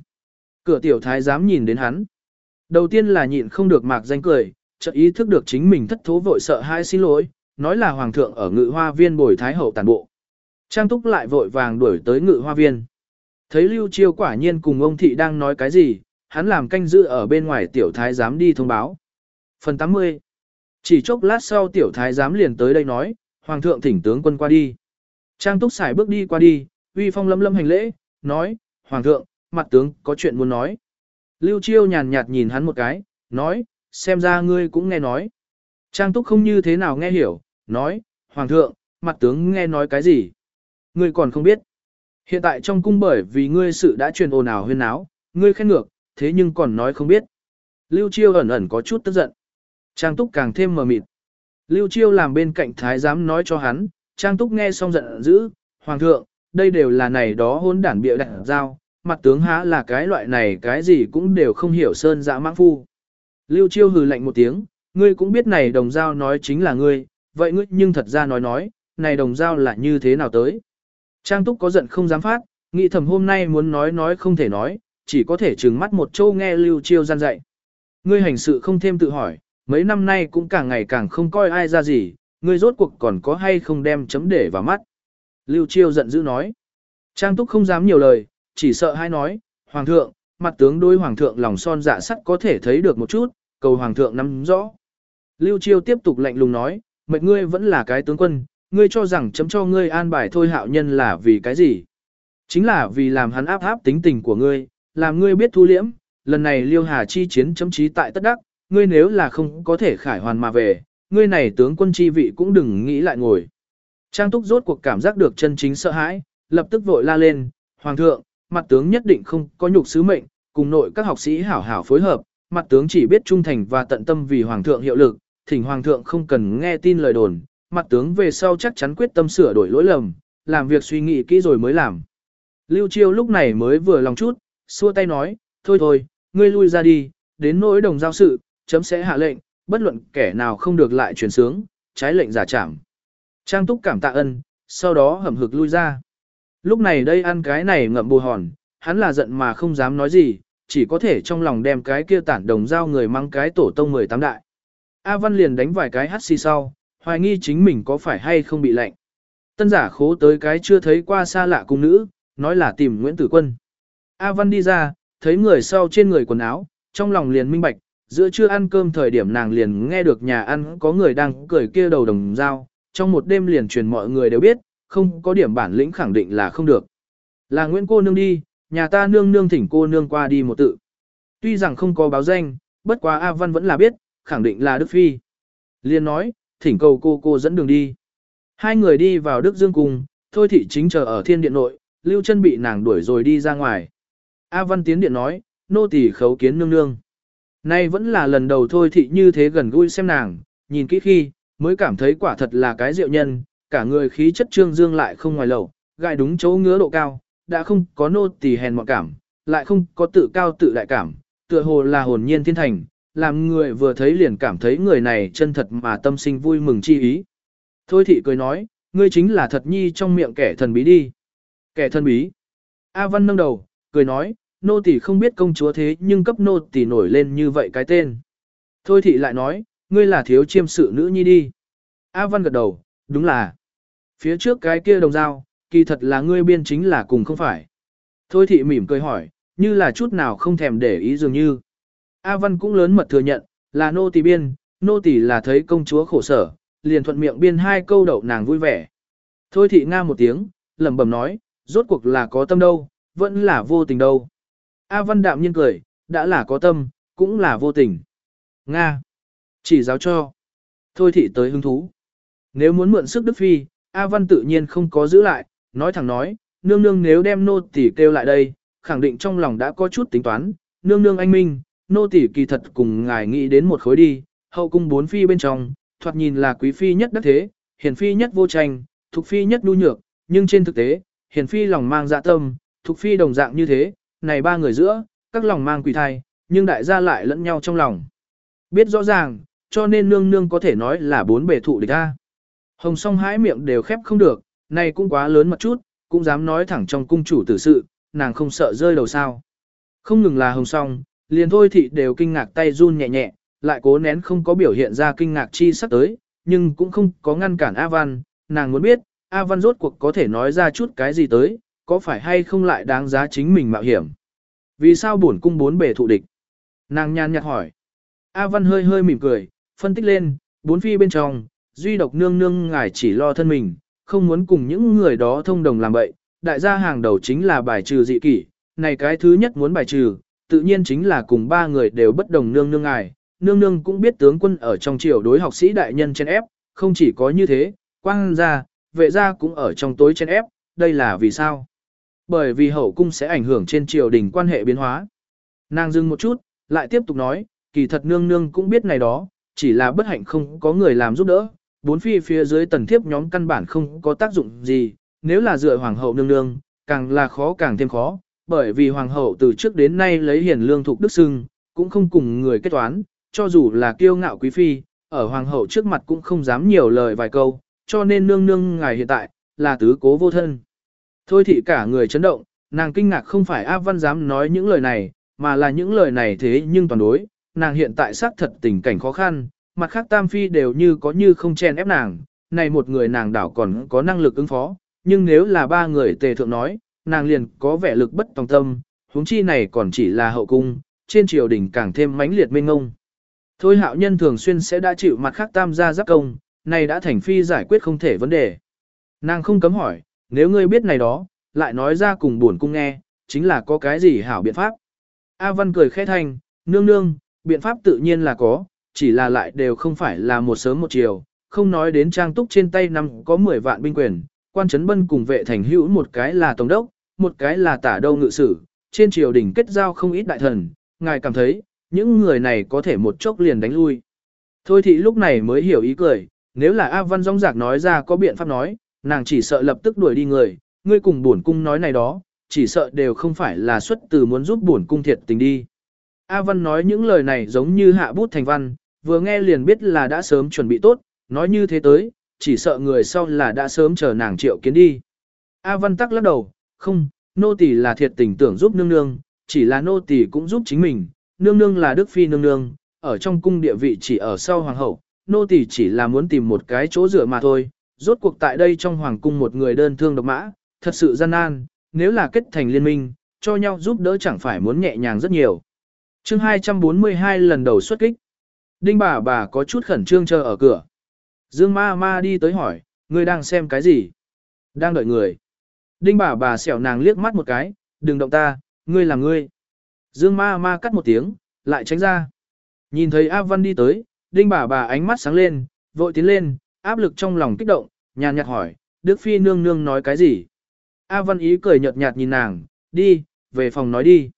Cửa tiểu thái dám nhìn đến hắn. Đầu tiên là nhịn không được mạc danh cười, chợt ý thức được chính mình thất thố vội sợ hai xin lỗi, nói là hoàng thượng ở ngự hoa viên bồi thái hậu tàn bộ. Trang túc lại vội vàng đuổi tới ngự hoa viên. Thấy Lưu Chiêu quả nhiên cùng ông thị đang nói cái gì, hắn làm canh giữ ở bên ngoài tiểu thái giám đi thông báo. Phần 80 Chỉ chốc lát sau tiểu thái giám liền tới đây nói, hoàng thượng thỉnh tướng quân qua đi. Trang túc xài bước đi qua đi, uy phong lâm lâm hành lễ, nói, hoàng thượng, mặt tướng có chuyện muốn nói. Lưu Chiêu nhàn nhạt nhìn hắn một cái, nói, xem ra ngươi cũng nghe nói. Trang túc không như thế nào nghe hiểu, nói, Hoàng thượng, mặt tướng nghe nói cái gì? Ngươi còn không biết. Hiện tại trong cung bởi vì ngươi sự đã truyền ồn ào huyên áo, ngươi khen ngược, thế nhưng còn nói không biết. Lưu Chiêu ẩn ẩn có chút tức giận. Trang túc càng thêm mờ mịt. Lưu Chiêu làm bên cạnh thái giám nói cho hắn, Trang túc nghe xong giận dữ, Hoàng thượng, đây đều là này đó hôn đản bịa đặt giao, mặt tướng há là cái loại này cái gì cũng đều không hiểu sơn dã mãng phu. Lưu Chiêu hừ lạnh một tiếng, ngươi cũng biết này đồng giao nói chính là ngươi, vậy ngươi nhưng thật ra nói nói, này đồng giao là như thế nào tới. Trang Túc có giận không dám phát, nghĩ thầm hôm nay muốn nói nói không thể nói, chỉ có thể trừng mắt một châu nghe Lưu Chiêu gian dạy. Ngươi hành sự không thêm tự hỏi, mấy năm nay cũng càng ngày càng không coi ai ra gì, ngươi rốt cuộc còn có hay không đem chấm để vào mắt. Lưu Chiêu giận dữ nói. Trang Túc không dám nhiều lời, chỉ sợ hai nói, Hoàng thượng, mặt tướng đối Hoàng thượng lòng son dạ sắt có thể thấy được một chút, cầu Hoàng thượng nắm rõ. Lưu Chiêu tiếp tục lạnh lùng nói, mệnh ngươi vẫn là cái tướng quân, ngươi cho rằng chấm cho ngươi an bài thôi hạo nhân là vì cái gì? Chính là vì làm hắn áp áp tính tình của ngươi, làm ngươi biết thu liễm, lần này Liêu Hà chi chiến chấm trí tại tất đắc, ngươi nếu là không có thể khải hoàn mà về, ngươi này tướng quân chi vị cũng đừng nghĩ lại ngồi. Trang Túc rốt cuộc cảm giác được chân chính sợ hãi, lập tức vội la lên, Hoàng thượng, mặt tướng nhất định không có nhục sứ mệnh, cùng nội các học sĩ hảo hảo phối hợp, mặt tướng chỉ biết trung thành và tận tâm vì Hoàng thượng hiệu lực, thỉnh Hoàng thượng không cần nghe tin lời đồn, mặt tướng về sau chắc chắn quyết tâm sửa đổi lỗi lầm, làm việc suy nghĩ kỹ rồi mới làm. Lưu Chiêu lúc này mới vừa lòng chút, xua tay nói, thôi thôi, ngươi lui ra đi, đến nỗi đồng giao sự, chấm sẽ hạ lệnh, bất luận kẻ nào không được lại truyền sướng, trái lệnh giả trảm. Trang túc cảm tạ ân, sau đó hầm hực lui ra. Lúc này đây ăn cái này ngậm bù hòn, hắn là giận mà không dám nói gì, chỉ có thể trong lòng đem cái kia tản đồng giao người mang cái tổ tông 18 đại. A Văn liền đánh vài cái hắt xì sau, hoài nghi chính mình có phải hay không bị lạnh. Tân giả khố tới cái chưa thấy qua xa lạ cung nữ, nói là tìm Nguyễn Tử Quân. A Văn đi ra, thấy người sau trên người quần áo, trong lòng liền minh bạch, giữa trưa ăn cơm thời điểm nàng liền nghe được nhà ăn có người đang cười kia đầu đồng dao, trong một đêm liền truyền mọi người đều biết, không có điểm bản lĩnh khẳng định là không được. Là Nguyễn cô nương đi, nhà ta nương nương thỉnh cô nương qua đi một tự. Tuy rằng không có báo danh, bất quá A Văn vẫn là biết, khẳng định là Đức Phi. Liên nói, thỉnh cầu cô cô dẫn đường đi. Hai người đi vào Đức Dương cùng Thôi Thị chính chờ ở thiên điện nội, Lưu chân bị nàng đuổi rồi đi ra ngoài. A Văn tiến điện nói, nô tỳ khấu kiến nương nương. Nay vẫn là lần đầu Thôi Thị như thế gần gũi xem nàng, nhìn kỹ khi, mới cảm thấy quả thật là cái diệu nhân, cả người khí chất trương dương lại không ngoài lầu, gai đúng chỗ ngứa độ cao, đã không có nô tỳ hèn mọn cảm, lại không có tự cao tự đại cảm, tựa hồ là hồn nhiên thiên thành, làm người vừa thấy liền cảm thấy người này chân thật mà tâm sinh vui mừng chi ý. Thôi thị cười nói, ngươi chính là thật nhi trong miệng kẻ thần bí đi. Kẻ thần bí. A Văn nâng đầu, cười nói, nô tỳ không biết công chúa thế nhưng cấp nô tỳ nổi lên như vậy cái tên. Thôi thị lại nói, ngươi là thiếu chiêm sự nữ nhi đi. A Văn gật đầu, đúng là. Phía trước cái kia đồng dao, kỳ thật là ngươi biên chính là cùng không phải. Thôi thị mỉm cười hỏi, như là chút nào không thèm để ý dường như. A Văn cũng lớn mật thừa nhận, là nô tỳ biên, nô tỳ là thấy công chúa khổ sở, liền thuận miệng biên hai câu đậu nàng vui vẻ. Thôi thị nga một tiếng, lẩm bẩm nói, rốt cuộc là có tâm đâu, vẫn là vô tình đâu. A Văn đạm nhiên cười, đã là có tâm, cũng là vô tình. Nga. Chỉ giáo cho. Thôi thị tới hứng thú. Nếu muốn mượn sức Đức Phi, A Văn tự nhiên không có giữ lại, nói thẳng nói, nương nương nếu đem nô tỷ kêu lại đây, khẳng định trong lòng đã có chút tính toán, nương nương anh minh, nô tỷ kỳ thật cùng ngài nghĩ đến một khối đi, hậu cung bốn phi bên trong, thoạt nhìn là quý phi nhất đắc thế, hiền phi nhất vô tranh, thuộc phi nhất nhu nhược, nhưng trên thực tế, hiền phi lòng mang dạ tâm, thuộc phi đồng dạng như thế, này ba người giữa, các lòng mang quỷ thai, nhưng đại gia lại lẫn nhau trong lòng. Biết rõ ràng, cho nên nương nương có thể nói là bốn bề thụ địch ta Hồng song hái miệng đều khép không được, này cũng quá lớn một chút, cũng dám nói thẳng trong cung chủ tử sự, nàng không sợ rơi đầu sao. Không ngừng là hồng song, liền thôi thị đều kinh ngạc tay run nhẹ nhẹ, lại cố nén không có biểu hiện ra kinh ngạc chi sắp tới, nhưng cũng không có ngăn cản A Văn, nàng muốn biết, A Văn rốt cuộc có thể nói ra chút cái gì tới, có phải hay không lại đáng giá chính mình mạo hiểm. Vì sao bổn cung bốn bề thụ địch? Nàng nhàn nhạt hỏi. A Văn hơi hơi mỉm cười, phân tích lên, bốn phi bên trong, duy độc nương nương ngài chỉ lo thân mình, không muốn cùng những người đó thông đồng làm bậy. Đại gia hàng đầu chính là bài trừ dị kỷ, này cái thứ nhất muốn bài trừ, tự nhiên chính là cùng ba người đều bất đồng nương nương ngài. Nương nương cũng biết tướng quân ở trong triều đối học sĩ đại nhân chen ép, không chỉ có như thế, quang gia, vệ gia cũng ở trong tối chen ép, đây là vì sao? Bởi vì hậu cung sẽ ảnh hưởng trên triều đình quan hệ biến hóa. Nàng dừng một chút, lại tiếp tục nói, kỳ thật nương nương cũng biết này đó, chỉ là bất hạnh không có người làm giúp đỡ, bốn phi phía dưới tần thiếp nhóm căn bản không có tác dụng gì, nếu là dựa hoàng hậu nương nương, càng là khó càng thêm khó, bởi vì hoàng hậu từ trước đến nay lấy hiền lương thuộc đức sưng cũng không cùng người kết toán, cho dù là kiêu ngạo quý phi, ở hoàng hậu trước mặt cũng không dám nhiều lời vài câu, cho nên nương nương ngài hiện tại, là tứ cố vô thân. Thôi thì cả người chấn động, nàng kinh ngạc không phải A Văn dám nói những lời này, mà là những lời này thế nhưng toàn đối, nàng hiện tại xác thật tình cảnh khó khăn, mặt khác tam phi đều như có như không chen ép nàng, này một người nàng đảo còn có năng lực ứng phó, nhưng nếu là ba người tề thượng nói, nàng liền có vẻ lực bất tòng tâm, huống chi này còn chỉ là hậu cung, trên triều đình càng thêm mãnh liệt mênh ngông. Thôi hạo nhân thường xuyên sẽ đã chịu mặt khác tam gia giáp công, này đã thành phi giải quyết không thể vấn đề. Nàng không cấm hỏi, nếu ngươi biết này đó, lại nói ra cùng buồn cung nghe, chính là có cái gì hảo biện pháp. A Văn cười khẽ thanh, nương nương, biện pháp tự nhiên là có, chỉ là lại đều không phải là một sớm một chiều, không nói đến trang túc trên tay năm có 10 vạn binh quyền, quan trấn bân cùng vệ thành hữu một cái là tổng đốc, một cái là tả đâu ngự sử, trên triều đình kết giao không ít đại thần, ngài cảm thấy, những người này có thể một chốc liền đánh lui. Thôi thì lúc này mới hiểu ý cười, nếu là A Văn Dông Giạc nói ra có biện pháp nói, nàng chỉ sợ lập tức đuổi đi người, ngươi cùng bổn cung nói này đó, chỉ sợ đều không phải là xuất từ muốn giúp bổn cung thiệt tình đi. A Văn nói những lời này giống như hạ bút thành văn, vừa nghe liền biết là đã sớm chuẩn bị tốt, nói như thế tới, chỉ sợ người sau là đã sớm chờ nàng triệu kiến đi. A Văn tắc lắc đầu, không, nô tỳ là thiệt tình tưởng giúp nương nương, chỉ là nô tỳ cũng giúp chính mình, nương nương là đức phi nương nương, ở trong cung địa vị chỉ ở sau hoàng hậu, nô tỳ chỉ là muốn tìm một cái chỗ dựa mà thôi, rốt cuộc tại đây trong hoàng cung một người đơn thương độc mã, thật sự gian nan, nếu là kết thành liên minh, cho nhau giúp đỡ chẳng phải muốn nhẹ nhàng rất nhiều. chương 242 lần đầu xuất kích. Đinh bà bà có chút khẩn trương chờ ở cửa. Dương ma ma đi tới hỏi, ngươi đang xem cái gì? Đang đợi người. Đinh bà bà xẻo nàng liếc mắt một cái, đừng động ta, ngươi là ngươi. Dương ma ma cắt một tiếng, lại tránh ra. Nhìn thấy A Văn đi tới, đinh bà bà ánh mắt sáng lên, vội tiến lên, áp lực trong lòng kích động, nhàn nhạt hỏi, Đức Phi nương nương nói cái gì? A Văn ý cười nhợt nhạt nhìn nàng, đi, về phòng nói đi.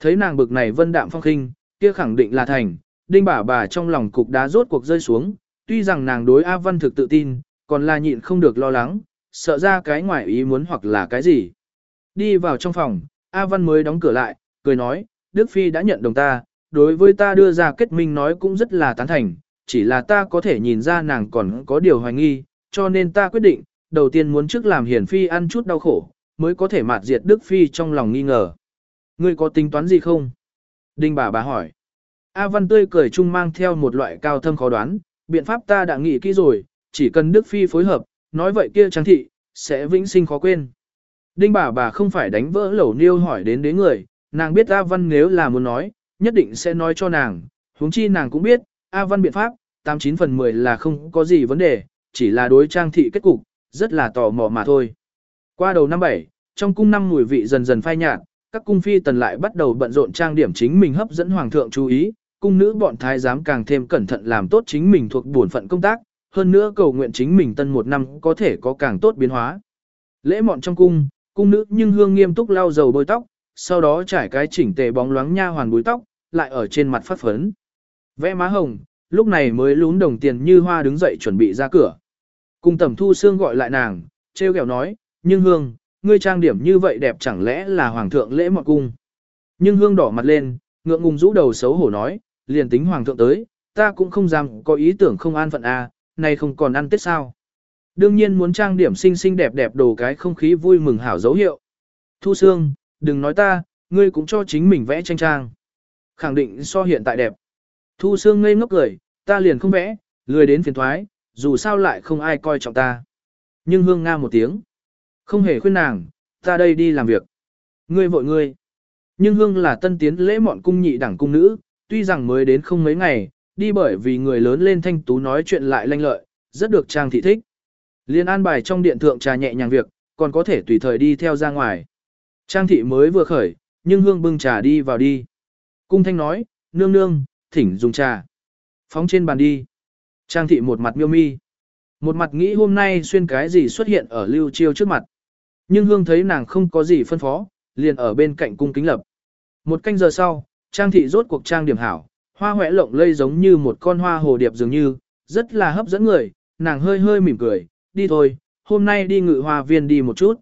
Thấy nàng bực này vân đạm phong khinh, kia khẳng định là thành, đinh bà bà trong lòng cục đá rốt cuộc rơi xuống, tuy rằng nàng đối A Văn thực tự tin, còn là nhịn không được lo lắng, sợ ra cái ngoài ý muốn hoặc là cái gì. Đi vào trong phòng, A Văn mới đóng cửa lại, cười nói, Đức Phi đã nhận đồng ta, đối với ta đưa ra kết minh nói cũng rất là tán thành, chỉ là ta có thể nhìn ra nàng còn có điều hoài nghi, cho nên ta quyết định, đầu tiên muốn trước làm hiển phi ăn chút đau khổ, mới có thể mạt diệt Đức Phi trong lòng nghi ngờ. Ngươi có tính toán gì không? Đinh bà bà hỏi. A Văn tươi cười chung mang theo một loại cao thâm khó đoán, biện pháp ta đã nghĩ kỹ rồi, chỉ cần Đức Phi phối hợp, nói vậy kia trang thị, sẽ vĩnh sinh khó quên. Đinh bà bà không phải đánh vỡ lẩu niêu hỏi đến đế người, nàng biết A Văn nếu là muốn nói, nhất định sẽ nói cho nàng, huống chi nàng cũng biết, A Văn biện pháp, 89 phần 10 là không có gì vấn đề, chỉ là đối trang thị kết cục, rất là tò mò mà thôi. Qua đầu năm 7, trong cung năm mùi vị dần dần phai nhạt, các cung phi tần lại bắt đầu bận rộn trang điểm chính mình hấp dẫn hoàng thượng chú ý, cung nữ bọn thái giám càng thêm cẩn thận làm tốt chính mình thuộc bổn phận công tác, hơn nữa cầu nguyện chính mình tân một năm có thể có càng tốt biến hóa. Lễ mọn trong cung, cung nữ nhưng hương nghiêm túc lau dầu bôi tóc, sau đó trải cái chỉnh tề bóng loáng nha hoàn búi tóc, lại ở trên mặt phát phấn. Vẽ má hồng, lúc này mới lún đồng tiền như hoa đứng dậy chuẩn bị ra cửa. cùng tẩm thu xương gọi lại nàng, treo kẹo nói, nhưng hương, ngươi trang điểm như vậy đẹp chẳng lẽ là hoàng thượng lễ mọt cung. Nhưng hương đỏ mặt lên, ngượng ngùng rũ đầu xấu hổ nói, liền tính hoàng thượng tới, ta cũng không dám có ý tưởng không an phận a, à, này không còn ăn tết sao. Đương nhiên muốn trang điểm xinh xinh đẹp đẹp đồ cái không khí vui mừng hảo dấu hiệu. Thu Sương, đừng nói ta, ngươi cũng cho chính mình vẽ tranh trang. Khẳng định so hiện tại đẹp. Thu Sương ngây ngốc cười, ta liền không vẽ, lười đến phiền thoái, dù sao lại không ai coi trọng ta. Nhưng hương nga một tiếng. Không hề khuyên nàng, ta đây đi làm việc. Ngươi vội ngươi. Nhưng hương là tân tiến lễ mọn cung nhị đẳng cung nữ, tuy rằng mới đến không mấy ngày, đi bởi vì người lớn lên thanh tú nói chuyện lại lanh lợi, rất được trang thị thích. Liên an bài trong điện thượng trà nhẹ nhàng việc, còn có thể tùy thời đi theo ra ngoài. Trang thị mới vừa khởi, nhưng hương bưng trà đi vào đi. Cung thanh nói, nương nương, thỉnh dùng trà. Phóng trên bàn đi. Trang thị một mặt miêu mi. Một mặt nghĩ hôm nay xuyên cái gì xuất hiện ở lưu chiêu trước mặt. Nhưng hương thấy nàng không có gì phân phó, liền ở bên cạnh cung kính lập. Một canh giờ sau, trang thị rốt cuộc trang điểm hảo, hoa hoẹ lộng lây giống như một con hoa hồ điệp dường như, rất là hấp dẫn người, nàng hơi hơi mỉm cười, đi thôi, hôm nay đi ngự hoa viên đi một chút.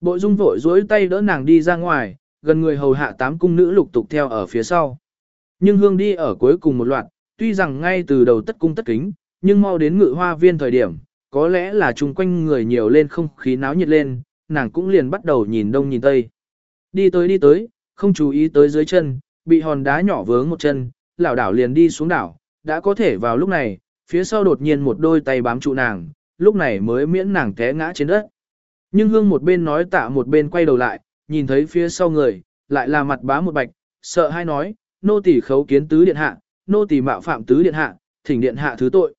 Bội dung vội dối tay đỡ nàng đi ra ngoài, gần người hầu hạ tám cung nữ lục tục theo ở phía sau. Nhưng hương đi ở cuối cùng một loạt, tuy rằng ngay từ đầu tất cung tất kính, nhưng mau đến ngự hoa viên thời điểm, có lẽ là chung quanh người nhiều lên không khí náo nhiệt lên, nàng cũng liền bắt đầu nhìn đông nhìn tây. Đi tới đi tới, không chú ý tới dưới chân, bị hòn đá nhỏ vướng một chân, lảo đảo liền đi xuống đảo, đã có thể vào lúc này, phía sau đột nhiên một đôi tay bám trụ nàng, lúc này mới miễn nàng té ngã trên đất. Nhưng hương một bên nói tạ một bên quay đầu lại, nhìn thấy phía sau người, lại là mặt bá một bạch, sợ hai nói, nô tỳ khấu kiến tứ điện hạ, nô tỳ mạo phạm tứ điện hạ, thỉnh điện hạ thứ tội.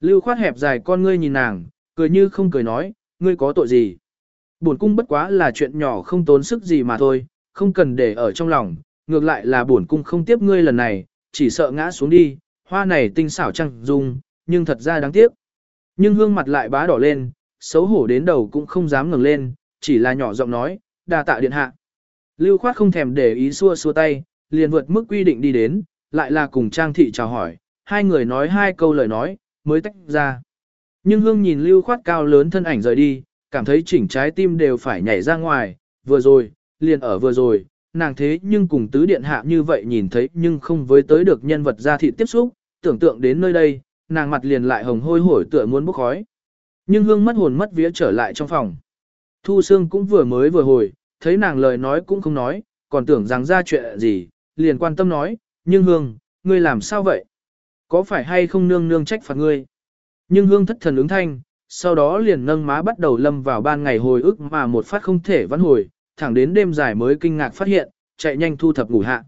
Lưu khoát hẹp dài con ngươi nhìn nàng, cười như không cười nói, ngươi có tội gì. Bổn cung bất quá là chuyện nhỏ không tốn sức gì mà thôi, không cần để ở trong lòng, ngược lại là bổn cung không tiếp ngươi lần này, chỉ sợ ngã xuống đi, hoa này tinh xảo trăng dung, nhưng thật ra đáng tiếc. Nhưng hương mặt lại bá đỏ lên, xấu hổ đến đầu cũng không dám ngẩng lên, chỉ là nhỏ giọng nói, đa tạ điện hạ. Lưu khoát không thèm để ý xua xua tay, liền vượt mức quy định đi đến, lại là cùng Trang Thị chào hỏi, hai người nói hai câu lời nói, mới tách ra. Nhưng hương nhìn lưu khoát cao lớn thân ảnh rời đi, cảm thấy chỉnh trái tim đều phải nhảy ra ngoài, vừa rồi, liền ở vừa rồi, nàng thế nhưng cùng tứ điện hạ như vậy nhìn thấy nhưng không với tới được nhân vật ra thị tiếp xúc, tưởng tượng đến nơi đây, nàng mặt liền lại hồng hôi hổi tựa muốn bốc khói. Nhưng hương mất hồn mất vía trở lại trong phòng. Thu Sương cũng vừa mới vừa hồi, thấy nàng lời nói cũng không nói, còn tưởng rằng ra chuyện gì, liền quan tâm nói, nhưng hương, ngươi làm sao vậy? Có phải hay không nương nương trách phạt ngươi? Nhưng hương thất thần ứng thanh, sau đó liền nâng má bắt đầu lâm vào ban ngày hồi ức mà một phát không thể vãn hồi, thẳng đến đêm dài mới kinh ngạc phát hiện, chạy nhanh thu thập ngủ hạ.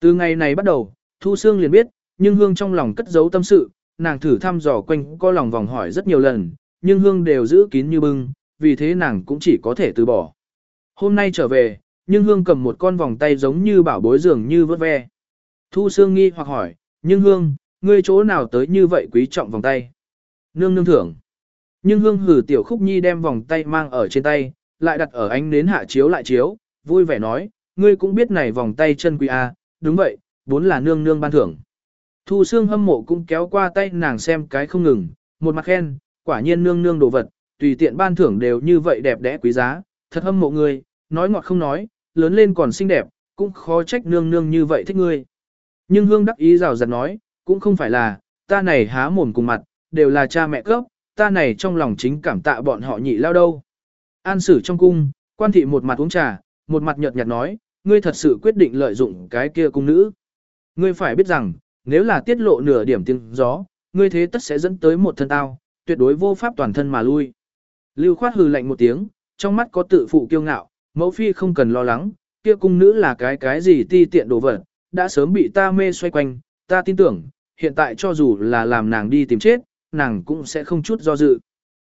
Từ ngày này bắt đầu, Thu Sương liền biết, nhưng hương trong lòng cất giấu tâm sự, nàng thử thăm dò quanh có lòng vòng hỏi rất nhiều lần, nhưng hương đều giữ kín như bưng, vì thế nàng cũng chỉ có thể từ bỏ. Hôm nay trở về, nhưng hương cầm một con vòng tay giống như bảo bối dường như vớt ve. Thu Sương nghi hoặc hỏi, nhưng hương, ngươi chỗ nào tới như vậy quý trọng vòng tay? Nương nương thưởng. Nhưng hương hử tiểu khúc nhi đem vòng tay mang ở trên tay, lại đặt ở ánh nến hạ chiếu lại chiếu, vui vẻ nói, ngươi cũng biết này vòng tay chân quý a, à, đúng vậy, vốn là nương nương ban thưởng. Thu Sương hâm mộ cũng kéo qua tay nàng xem cái không ngừng, một mặt khen, quả nhiên nương nương đồ vật, tùy tiện ban thưởng đều như vậy đẹp đẽ quý giá, thật hâm mộ người, nói ngọt không nói, lớn lên còn xinh đẹp, cũng khó trách nương nương như vậy thích ngươi. Nhưng Hương đắc ý rào rạt nói, cũng không phải là, ta này há mồm cùng mặt, đều là cha mẹ cấp, ta này trong lòng chính cảm tạ bọn họ nhị lao đâu. An sử trong cung, quan thị một mặt uống trà, một mặt nhợt nhạt nói, ngươi thật sự quyết định lợi dụng cái kia cung nữ. Ngươi phải biết rằng, nếu là tiết lộ nửa điểm tiếng gió, ngươi thế tất sẽ dẫn tới một thân tao, tuyệt đối vô pháp toàn thân mà lui. Lưu khoát hừ lạnh một tiếng, trong mắt có tự phụ kiêu ngạo, mẫu phi không cần lo lắng, kia cung nữ là cái cái gì ti tiện đồ vật, đã sớm bị ta mê xoay quanh, ta tin tưởng, hiện tại cho dù là làm nàng đi tìm chết, nàng cũng sẽ không chút do dự.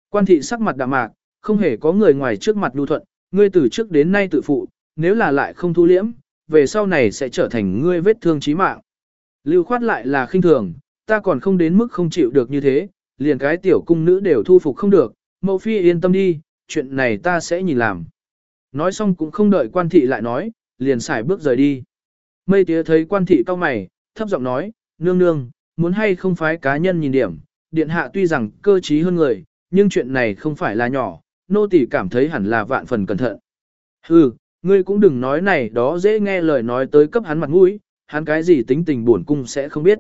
Quan thị sắc mặt đạm mạc, không hề có người ngoài trước mặt lưu thuận, ngươi từ trước đến nay tự phụ, nếu là lại không thu liễm, về sau này sẽ trở thành ngươi vết thương chí mạng. Lưu khoát lại là khinh thường, ta còn không đến mức không chịu được như thế, liền cái tiểu cung nữ đều thu phục không được, mẫu phi yên tâm đi, chuyện này ta sẽ nhìn làm. Nói xong cũng không đợi quan thị lại nói, liền xài bước rời đi. Mây tía thấy quan thị cao mày, thấp giọng nói, nương nương, muốn hay không phái cá nhân nhìn điểm, điện hạ tuy rằng cơ trí hơn người, nhưng chuyện này không phải là nhỏ, nô tỳ cảm thấy hẳn là vạn phần cẩn thận. Hừ, ngươi cũng đừng nói này đó dễ nghe lời nói tới cấp hắn mặt mũi, hắn cái gì tính tình buồn cung sẽ không biết.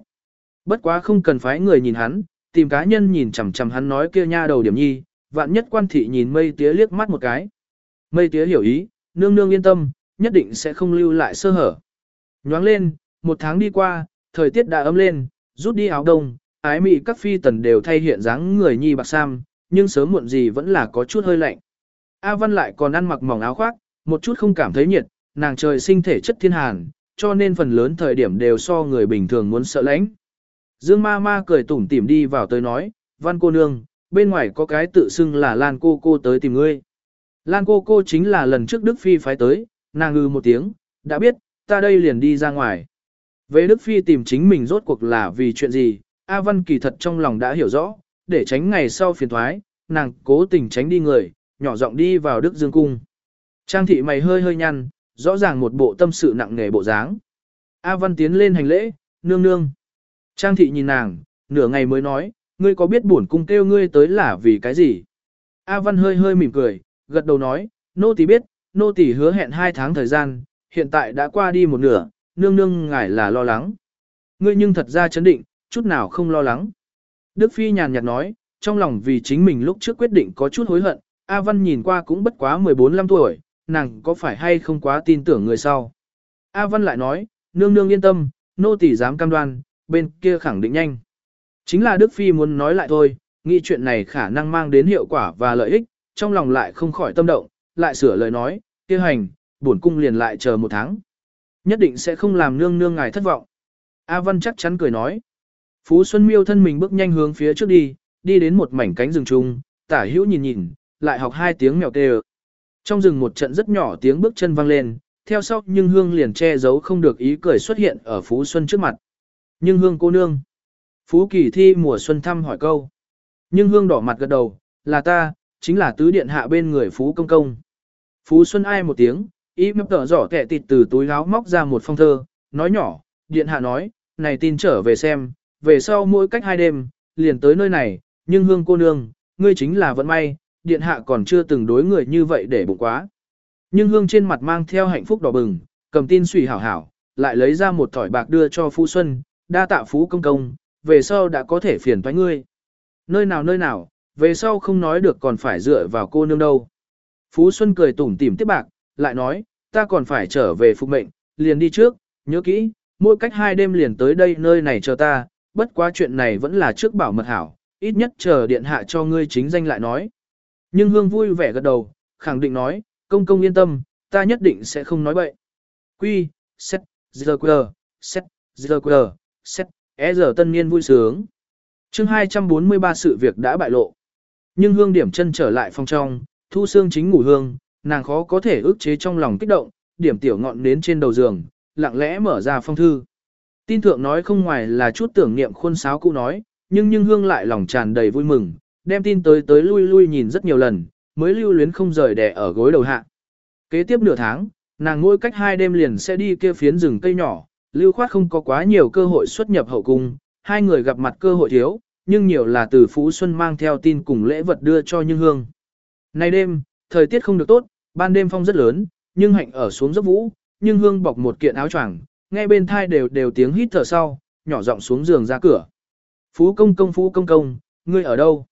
Bất quá không cần phái người nhìn hắn, tìm cá nhân nhìn chằm chằm hắn nói kia nha đầu điểm nhi, vạn nhất quan thị nhìn mây tía liếc mắt một cái. Mây tía hiểu ý, nương nương yên tâm, nhất định sẽ không lưu lại sơ hở. Nhoáng lên, một tháng đi qua, thời tiết đã ấm lên, rút đi áo đông, ái mị các phi tần đều thay hiện dáng người nhi bạc sam, nhưng sớm muộn gì vẫn là có chút hơi lạnh. A Văn lại còn ăn mặc mỏng áo khoác, một chút không cảm thấy nhiệt, nàng trời sinh thể chất thiên hàn, cho nên phần lớn thời điểm đều so người bình thường muốn sợ lãnh. Dương ma ma cười tủm tỉm đi vào tới nói, Văn cô nương, bên ngoài có cái tự xưng là Lan cô cô tới tìm ngươi. Lan cô cô chính là lần trước Đức Phi phái tới, nàng ngư một tiếng, đã biết, ta đây liền đi ra ngoài. Về Đức Phi tìm chính mình rốt cuộc là vì chuyện gì, A Văn kỳ thật trong lòng đã hiểu rõ, để tránh ngày sau phiền thoái, nàng cố tình tránh đi người, nhỏ giọng đi vào Đức Dương Cung. Trang thị mày hơi hơi nhăn, rõ ràng một bộ tâm sự nặng nề bộ dáng. A Văn tiến lên hành lễ, nương nương. Trang thị nhìn nàng, nửa ngày mới nói, ngươi có biết bổn cung kêu ngươi tới là vì cái gì? A Văn hơi hơi mỉm cười, gật đầu nói, nô tỳ biết, nô tỳ hứa hẹn hai tháng thời gian, hiện tại đã qua đi một nửa, nương nương ngài là lo lắng. Ngươi nhưng thật ra chấn định, chút nào không lo lắng. Đức Phi nhàn nhạt nói, trong lòng vì chính mình lúc trước quyết định có chút hối hận, A Văn nhìn qua cũng bất quá 14-15 tuổi, nàng có phải hay không quá tin tưởng người sau. A Văn lại nói, nương nương yên tâm, nô tỳ dám cam đoan, bên kia khẳng định nhanh. Chính là Đức Phi muốn nói lại thôi, nghĩ chuyện này khả năng mang đến hiệu quả và lợi ích, trong lòng lại không khỏi tâm động, lại sửa lời nói, kia hành, bổn cung liền lại chờ một tháng. Nhất định sẽ không làm nương nương ngài thất vọng. A Văn chắc chắn cười nói. Phú Xuân Miêu thân mình bước nhanh hướng phía trước đi, đi đến một mảnh cánh rừng trung, tả hữu nhìn nhìn, lại học hai tiếng mèo kêu. Trong rừng một trận rất nhỏ tiếng bước chân vang lên, theo sau nhưng hương liền che giấu không được ý cười xuất hiện ở Phú Xuân trước mặt. Nhưng hương cô nương. Phú kỳ thi mùa xuân thăm hỏi câu. Nhưng hương đỏ mặt gật đầu, là ta, chính là tứ điện hạ bên người Phú công công. Phú Xuân ai một tiếng, ý mập tở giỏ kẻ tịt từ túi áo móc ra một phong thơ, nói nhỏ, điện hạ nói, này tin trở về xem, về sau mỗi cách hai đêm, liền tới nơi này, nhưng hương cô nương, ngươi chính là vận may, điện hạ còn chưa từng đối người như vậy để bụng quá. Nhưng hương trên mặt mang theo hạnh phúc đỏ bừng, cầm tin sủy hảo hảo, lại lấy ra một thỏi bạc đưa cho Phú Xuân, đa tạ Phú công công, về sau đã có thể phiền toái ngươi. Nơi nào nơi nào, về sau không nói được còn phải dựa vào cô nương đâu. Phú Xuân cười tủm tỉm tiếp bạc, lại nói, ta còn phải trở về phục mệnh, liền đi trước, nhớ kỹ, mỗi cách hai đêm liền tới đây nơi này chờ ta, bất quá chuyện này vẫn là trước bảo mật hảo, ít nhất chờ điện hạ cho ngươi chính danh lại nói. Nhưng Hương vui vẻ gật đầu, khẳng định nói, công công yên tâm, ta nhất định sẽ không nói bậy. Quy, set, giờ quờ, set, giờ quờ, set, e giờ tân niên vui sướng. chương 243 sự việc đã bại lộ. Nhưng Hương điểm chân trở lại phòng trong, thu xương chính ngủ hương, nàng khó có thể ức chế trong lòng kích động, điểm tiểu ngọn đến trên đầu giường, lặng lẽ mở ra phong thư. Tin thượng nói không ngoài là chút tưởng niệm khuôn sáo cũ nói, nhưng nhưng hương lại lòng tràn đầy vui mừng, đem tin tới tới lui lui nhìn rất nhiều lần, mới lưu luyến không rời đẻ ở gối đầu hạ. Kế tiếp nửa tháng, nàng ngôi cách hai đêm liền sẽ đi kia phiến rừng cây nhỏ, lưu khoát không có quá nhiều cơ hội xuất nhập hậu cung, hai người gặp mặt cơ hội thiếu, nhưng nhiều là từ Phú Xuân mang theo tin cùng lễ vật đưa cho Như Hương. Nay đêm, thời tiết không được tốt, ban đêm phong rất lớn, nhưng hạnh ở xuống dốc vũ, nhưng Hương bọc một kiện áo choàng, nghe bên thai đều đều tiếng hít thở sau, nhỏ giọng xuống giường ra cửa. Phú công công phú công công, ngươi ở đâu?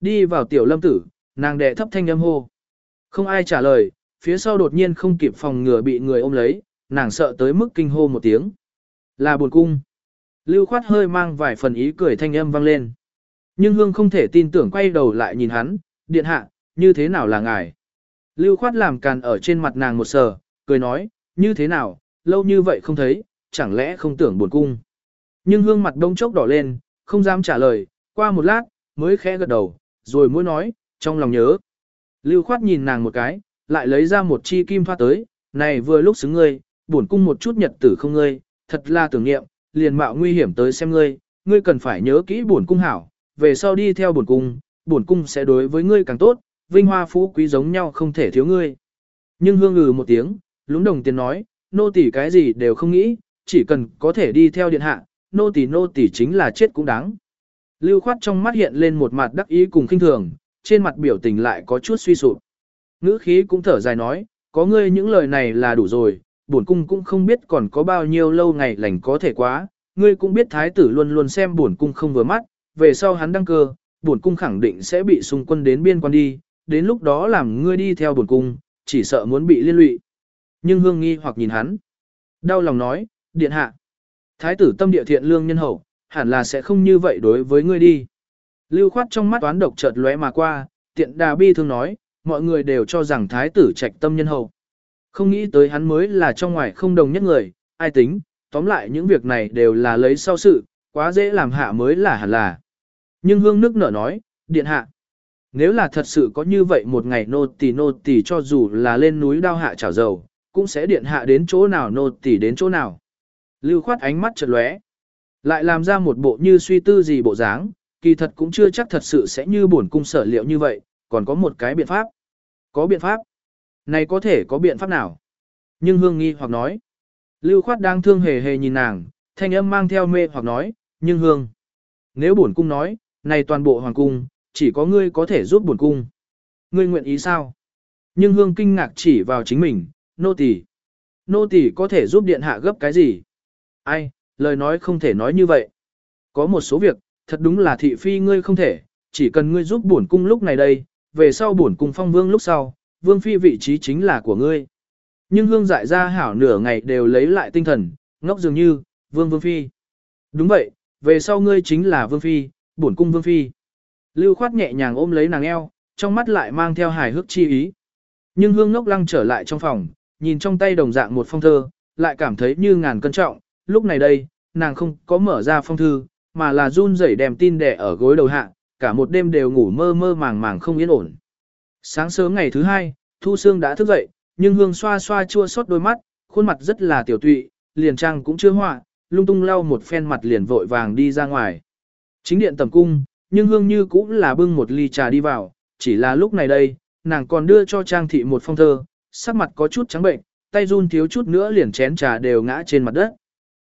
Đi vào tiểu lâm tử, nàng đệ thấp thanh âm hô. Không ai trả lời, phía sau đột nhiên không kịp phòng ngừa bị người ôm lấy, nàng sợ tới mức kinh hô một tiếng. Là buồn cung. Lưu khoát hơi mang vài phần ý cười thanh âm vang lên. Nhưng hương không thể tin tưởng quay đầu lại nhìn hắn, điện hạ, như thế nào là ngài? Lưu khoát làm càn ở trên mặt nàng một sờ, cười nói, như thế nào, lâu như vậy không thấy, chẳng lẽ không tưởng buồn cung. Nhưng hương mặt đông chốc đỏ lên, không dám trả lời, qua một lát, mới khẽ gật đầu, rồi mới nói, trong lòng nhớ. Lưu khoát nhìn nàng một cái, lại lấy ra một chi kim thoa tới, này vừa lúc xứng ngươi, buồn cung một chút nhật tử không ngươi, thật là tưởng niệm, liền mạo nguy hiểm tới xem ngươi, ngươi cần phải nhớ kỹ bổn cung hảo, về sau đi theo bổn cung, bổn cung sẽ đối với ngươi càng tốt, vinh hoa phú quý giống nhau không thể thiếu ngươi. Nhưng hương ngừ một tiếng, lúng đồng tiền nói, nô tỳ cái gì đều không nghĩ, chỉ cần có thể đi theo điện hạ, nô tỳ nô tỳ chính là chết cũng đáng. Lưu khoát trong mắt hiện lên một mặt đắc ý cùng khinh thường, trên mặt biểu tình lại có chút suy sụp. Ngữ khí cũng thở dài nói, có ngươi những lời này là đủ rồi, bổn cung cũng không biết còn có bao nhiêu lâu ngày lành có thể quá, ngươi cũng biết thái tử luôn luôn xem bổn cung không vừa mắt, về sau hắn đăng cơ, bổn cung khẳng định sẽ bị xung quân đến biên quan đi, đến lúc đó làm ngươi đi theo bổn cung, chỉ sợ muốn bị liên lụy. Nhưng hương nghi hoặc nhìn hắn, đau lòng nói, điện hạ, thái tử tâm địa thiện lương nhân hậu, hẳn là sẽ không như vậy đối với ngươi đi. Lưu khoát trong mắt toán độc chợt lóe mà qua, tiện đà bi thương nói, mọi người đều cho rằng thái tử trạch tâm nhân hậu. Không nghĩ tới hắn mới là trong ngoài không đồng nhất người, ai tính, tóm lại những việc này đều là lấy sau sự, quá dễ làm hạ mới là hẳn là. Nhưng hương nước nở nói, điện hạ. Nếu là thật sự có như vậy một ngày nô tỳ nô tỳ cho dù là lên núi đao hạ chảo dầu, cũng sẽ điện hạ đến chỗ nào nô tỳ đến chỗ nào. Lưu khoát ánh mắt chợt lóe, lại làm ra một bộ như suy tư gì bộ dáng, kỳ thật cũng chưa chắc thật sự sẽ như bổn cung sở liệu như vậy, còn có một cái biện pháp. Có biện pháp? Này có thể có biện pháp nào? Nhưng hương nghi hoặc nói. Lưu khoát đang thương hề hề nhìn nàng, thanh âm mang theo mê hoặc nói, nhưng hương. Nếu bổn cung nói, này toàn bộ hoàng cung, chỉ có ngươi có thể giúp bổn cung. Ngươi nguyện ý sao? Nhưng hương kinh ngạc chỉ vào chính mình, nô tỳ, Nô tỳ có thể giúp điện hạ gấp cái gì? Ai, lời nói không thể nói như vậy. Có một số việc, thật đúng là thị phi ngươi không thể, chỉ cần ngươi giúp bổn cung lúc này đây, về sau bổn cung phong vương lúc sau, vương phi vị trí chính là của ngươi. Nhưng hương dại ra hảo nửa ngày đều lấy lại tinh thần, ngốc dường như, vương vương phi. Đúng vậy, về sau ngươi chính là vương phi, bổn cung vương phi. Lưu khoát nhẹ nhàng ôm lấy nàng eo, trong mắt lại mang theo hài hước chi ý. Nhưng hương ngốc lăng trở lại trong phòng, nhìn trong tay đồng dạng một phong thơ, lại cảm thấy như ngàn cân trọng, lúc này đây, nàng không có mở ra phong thư, mà là run rẩy đem tin đẻ ở gối đầu hạ, cả một đêm đều ngủ mơ mơ màng màng không yên ổn. Sáng sớm ngày thứ hai, Thu Sương đã thức dậy, nhưng hương xoa xoa chua xót đôi mắt, khuôn mặt rất là tiểu tụy, liền trang cũng chưa họa, lung tung lau một phen mặt liền vội vàng đi ra ngoài. Chính điện tầm cung, nhưng hương như cũng là bưng một ly trà đi vào, chỉ là lúc này đây, nàng còn đưa cho trang thị một phong thơ, sắc mặt có chút trắng bệnh, tay run thiếu chút nữa liền chén trà đều ngã trên mặt đất.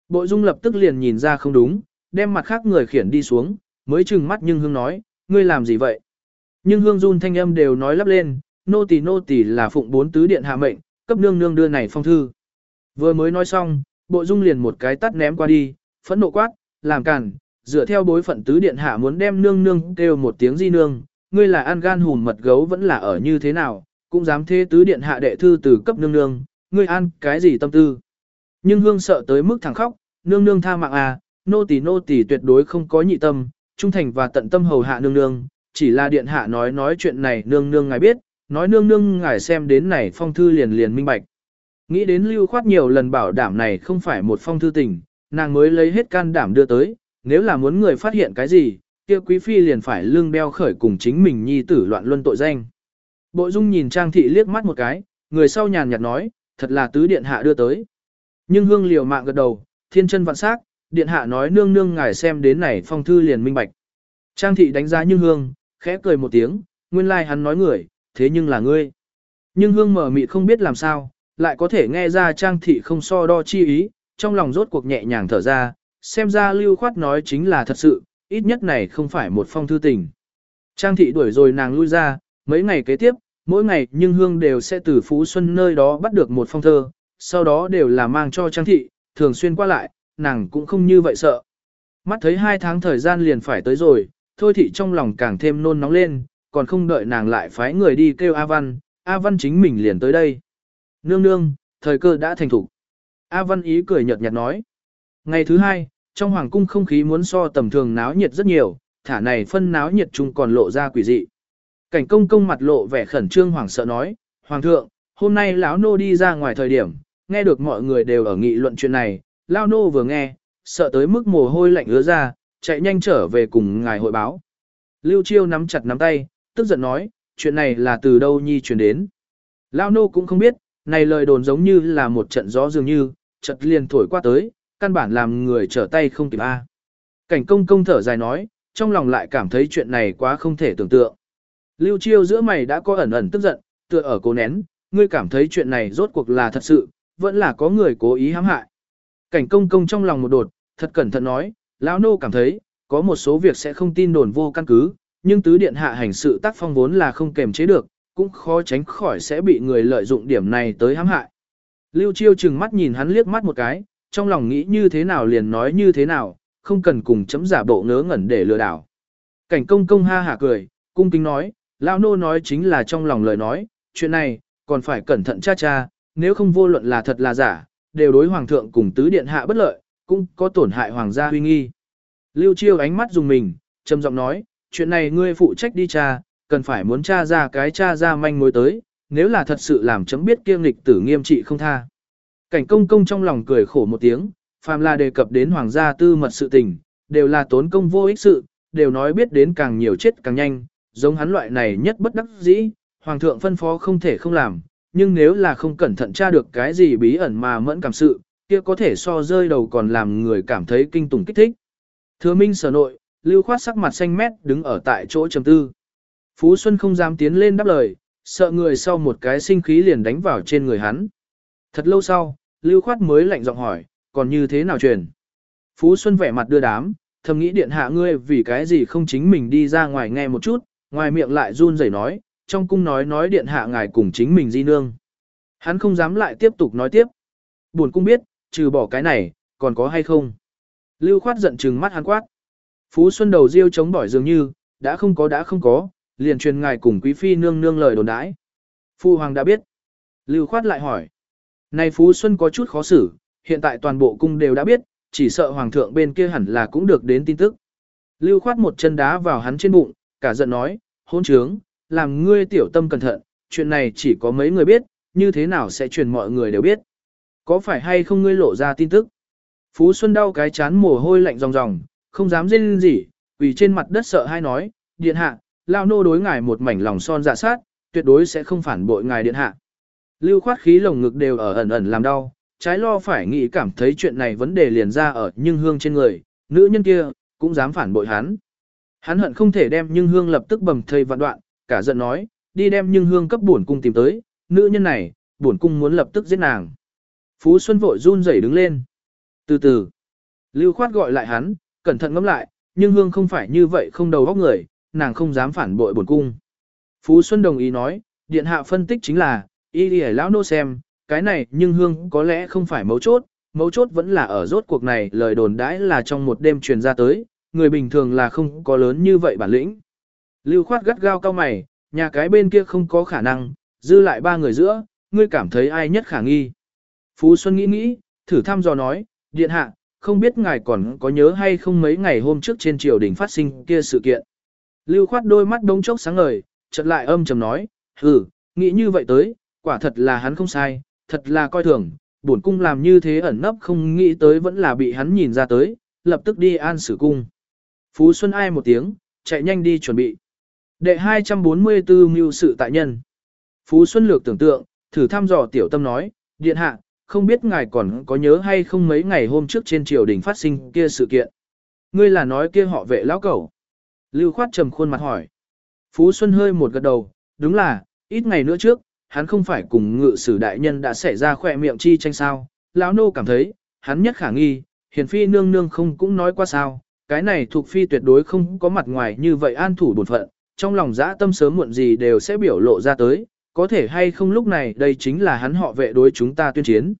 Bội dung lập tức liền nhìn ra không đúng, đem mặt khác người khiển đi xuống, mới chừng mắt nhưng hương nói, ngươi làm gì vậy? Nhưng hương run thanh âm đều nói lắp lên, nô tỳ nô tỳ là phụng bốn tứ điện hạ mệnh, cấp nương nương đưa này phong thư. Vừa mới nói xong, bộ dung liền một cái tắt ném qua đi, phẫn nộ quát, làm cản, dựa theo bối phận tứ điện hạ muốn đem nương nương kêu một tiếng di nương, ngươi là ăn gan hùn mật gấu vẫn là ở như thế nào, cũng dám thế tứ điện hạ đệ thư từ cấp nương nương, ngươi ăn cái gì tâm tư. Nhưng hương sợ tới mức thẳng khóc, nương nương tha mạng à, nô tỳ nô tỳ tuyệt đối không có nhị tâm, trung thành và tận tâm hầu hạ nương nương, chỉ là điện hạ nói nói chuyện này nương nương ngài biết, nói nương nương ngài xem đến này phong thư liền liền minh bạch. Nghĩ đến lưu khoát nhiều lần bảo đảm này không phải một phong thư tình, nàng mới lấy hết can đảm đưa tới, nếu là muốn người phát hiện cái gì, kia quý phi liền phải lương đeo khởi cùng chính mình nhi tử loạn luân tội danh. Bộ dung nhìn trang thị liếc mắt một cái, người sau nhàn nhạt nói, thật là tứ điện hạ đưa tới. Nhưng hương liều mạng gật đầu, thiên chân vạn sắc, điện hạ nói nương nương ngài xem đến này phong thư liền minh bạch. Trang thị đánh giá như hương, khẽ cười một tiếng, nguyên lai like hắn nói người, thế nhưng là ngươi. Nhưng hương mở mịt không biết làm sao, lại có thể nghe ra trang thị không so đo chi ý, trong lòng rốt cuộc nhẹ nhàng thở ra, xem ra lưu khoát nói chính là thật sự, ít nhất này không phải một phong thư tình. Trang thị đuổi rồi nàng lui ra, mấy ngày kế tiếp, mỗi ngày nhưng hương đều sẽ từ Phú Xuân nơi đó bắt được một phong thơ, sau đó đều là mang cho trang thị, thường xuyên qua lại, nàng cũng không như vậy sợ. Mắt thấy hai tháng thời gian liền phải tới rồi, thôi thị trong lòng càng thêm nôn nóng lên, còn không đợi nàng lại phái người đi kêu A Văn, A Văn chính mình liền tới đây. Nương nương, thời cơ đã thành thủ. A Văn ý cười nhợt nhạt nói. Ngày thứ hai, trong hoàng cung không khí muốn so tầm thường náo nhiệt rất nhiều, thả này phân náo nhiệt chung còn lộ ra quỷ dị. Cảnh công công mặt lộ vẻ khẩn trương hoảng sợ nói, Hoàng thượng, hôm nay lão nô đi ra ngoài thời điểm, nghe được mọi người đều ở nghị luận chuyện này, lão nô vừa nghe, sợ tới mức mồ hôi lạnh ứa ra, chạy nhanh trở về cùng ngài hội báo. Lưu Chiêu nắm chặt nắm tay, tức giận nói, chuyện này là từ đâu nhi truyền đến. Lao nô cũng không biết, này lời đồn giống như là một trận gió dường như, chợt liền thổi qua tới, căn bản làm người trở tay không kịp a. Cảnh công công thở dài nói, trong lòng lại cảm thấy chuyện này quá không thể tưởng tượng. Lưu Chiêu giữa mày đã có ẩn ẩn tức giận, tựa ở cố nén, ngươi cảm thấy chuyện này rốt cuộc là thật sự, vẫn là có người cố ý hãm hại. Cảnh công công trong lòng một đột, thật cẩn thận nói, lão nô cảm thấy, có một số việc sẽ không tin đồn vô căn cứ, nhưng tứ điện hạ hành sự tác phong vốn là không kềm chế được, cũng khó tránh khỏi sẽ bị người lợi dụng điểm này tới hãm hại. Lưu Chiêu chừng mắt nhìn hắn liếc mắt một cái, trong lòng nghĩ như thế nào liền nói như thế nào, không cần cùng chấm giả bộ ngớ ngẩn để lừa đảo. Cảnh công công ha hả cười, cung kính nói, lão nô nói chính là trong lòng lời nói, chuyện này, còn phải cẩn thận cha cha, nếu không vô luận là thật là giả, đều đối hoàng thượng cùng tứ điện hạ bất lợi, cũng có tổn hại hoàng gia huy nghi. Lưu Chiêu ánh mắt dùng mình, trầm giọng nói, chuyện này ngươi phụ trách đi cha, cần phải muốn cha ra cái cha ra manh mối tới, nếu là thật sự làm chấm biết kiêng lịch tử nghiêm trị không tha. Cảnh công công trong lòng cười khổ một tiếng, phàm là đề cập đến hoàng gia tư mật sự tình, đều là tốn công vô ích sự, đều nói biết đến càng nhiều chết càng nhanh, giống hắn loại này nhất bất đắc dĩ, hoàng thượng phân phó không thể không làm, nhưng nếu là không cẩn thận tra được cái gì bí ẩn mà mẫn cảm sự, kia có thể so rơi đầu còn làm người cảm thấy kinh tủng kích thích. Thừa Minh sở nội, Lưu Khoát sắc mặt xanh mét đứng ở tại chỗ trầm tư. Phú Xuân không dám tiến lên đáp lời, sợ người sau một cái sinh khí liền đánh vào trên người hắn. Thật lâu sau, Lưu Khoát mới lạnh giọng hỏi, còn như thế nào truyền? Phú Xuân vẻ mặt đưa đám, thầm nghĩ điện hạ ngươi vì cái gì không chính mình đi ra ngoài nghe một chút, ngoài miệng lại run rẩy nói, trong cung nói nói điện hạ ngài cùng chính mình di nương. Hắn không dám lại tiếp tục nói tiếp. Buồn cung biết, trừ bỏ cái này, còn có hay không? Lưu khoát giận trừng mắt hắn quát. Phú Xuân đầu riêu chống bỏi dường như, đã không có đã không có, liền truyền ngài cùng quý phi nương nương lời đồn đãi. Phu hoàng đã biết. Lưu khoát lại hỏi. Này Phú Xuân có chút khó xử, hiện tại toàn bộ cung đều đã biết, chỉ sợ hoàng thượng bên kia hẳn là cũng được đến tin tức. Lưu khoát một chân đá vào hắn trên bụng, cả giận nói, hôn trướng, làm ngươi tiểu tâm cẩn thận, chuyện này chỉ có mấy người biết, như thế nào sẽ truyền mọi người đều biết. Có phải hay không ngươi lộ ra tin tức? Phú Xuân đau cái chán mồ hôi lạnh ròng ròng, không dám rên gì, vì trên mặt đất sợ hai nói, điện hạ, lao nô đối ngài một mảnh lòng son dạ sát, tuyệt đối sẽ không phản bội ngài điện hạ. Lưu khoát khí lồng ngực đều ở ẩn ẩn làm đau, trái lo phải nghĩ cảm thấy chuyện này vấn đề liền ra ở nhưng hương trên người, nữ nhân kia, cũng dám phản bội hắn. Hắn hận không thể đem nhưng hương lập tức bầm thây vạn đoạn, cả giận nói, đi đem nhưng hương cấp bổn cung tìm tới, nữ nhân này, bổn cung muốn lập tức giết nàng. Phú Xuân vội run rẩy đứng lên. Từ từ, Lưu Khoát gọi lại hắn, cẩn thận ngẫm lại, nhưng hương không phải như vậy không đầu óc người, nàng không dám phản bội bổn cung. Phú Xuân đồng ý nói, điện hạ phân tích chính là, y đi lão nô xem, cái này nhưng hương có lẽ không phải mấu chốt, mấu chốt vẫn là ở rốt cuộc này lời đồn đãi là trong một đêm truyền ra tới, người bình thường là không có lớn như vậy bản lĩnh. Lưu khoát gắt gao cao mày, nhà cái bên kia không có khả năng, dư lại ba người giữa, ngươi cảm thấy ai nhất khả nghi. Phú Xuân nghĩ nghĩ, thử thăm dò nói, điện hạ, không biết ngài còn có nhớ hay không mấy ngày hôm trước trên triều đình phát sinh kia sự kiện. Lưu khoát đôi mắt đông chốc sáng ngời, chợt lại âm trầm nói, hừ, nghĩ như vậy tới, quả thật là hắn không sai, thật là coi thường, bổn cung làm như thế ẩn nấp không nghĩ tới vẫn là bị hắn nhìn ra tới, lập tức đi an xử cung. Phú Xuân ai một tiếng, chạy nhanh đi chuẩn bị. Đệ 244 mưu sự tại nhân. Phú Xuân Lược tưởng tượng, thử thăm dò tiểu tâm nói, điện hạ, không biết ngài còn có nhớ hay không mấy ngày hôm trước trên triều đình phát sinh kia sự kiện. Ngươi là nói kia họ vệ lão cẩu. Lưu khoát trầm khuôn mặt hỏi. Phú Xuân hơi một gật đầu, đúng là, ít ngày nữa trước, hắn không phải cùng ngự sử đại nhân đã xảy ra khỏe miệng chi tranh sao. Lão nô cảm thấy, hắn nhất khả nghi, hiền phi nương nương không cũng nói qua sao, cái này thuộc phi tuyệt đối không có mặt ngoài như vậy an thủ bổn phận, trong lòng dã tâm sớm muộn gì đều sẽ biểu lộ ra tới, có thể hay không lúc này đây chính là hắn họ vệ đối chúng ta tuyên chiến.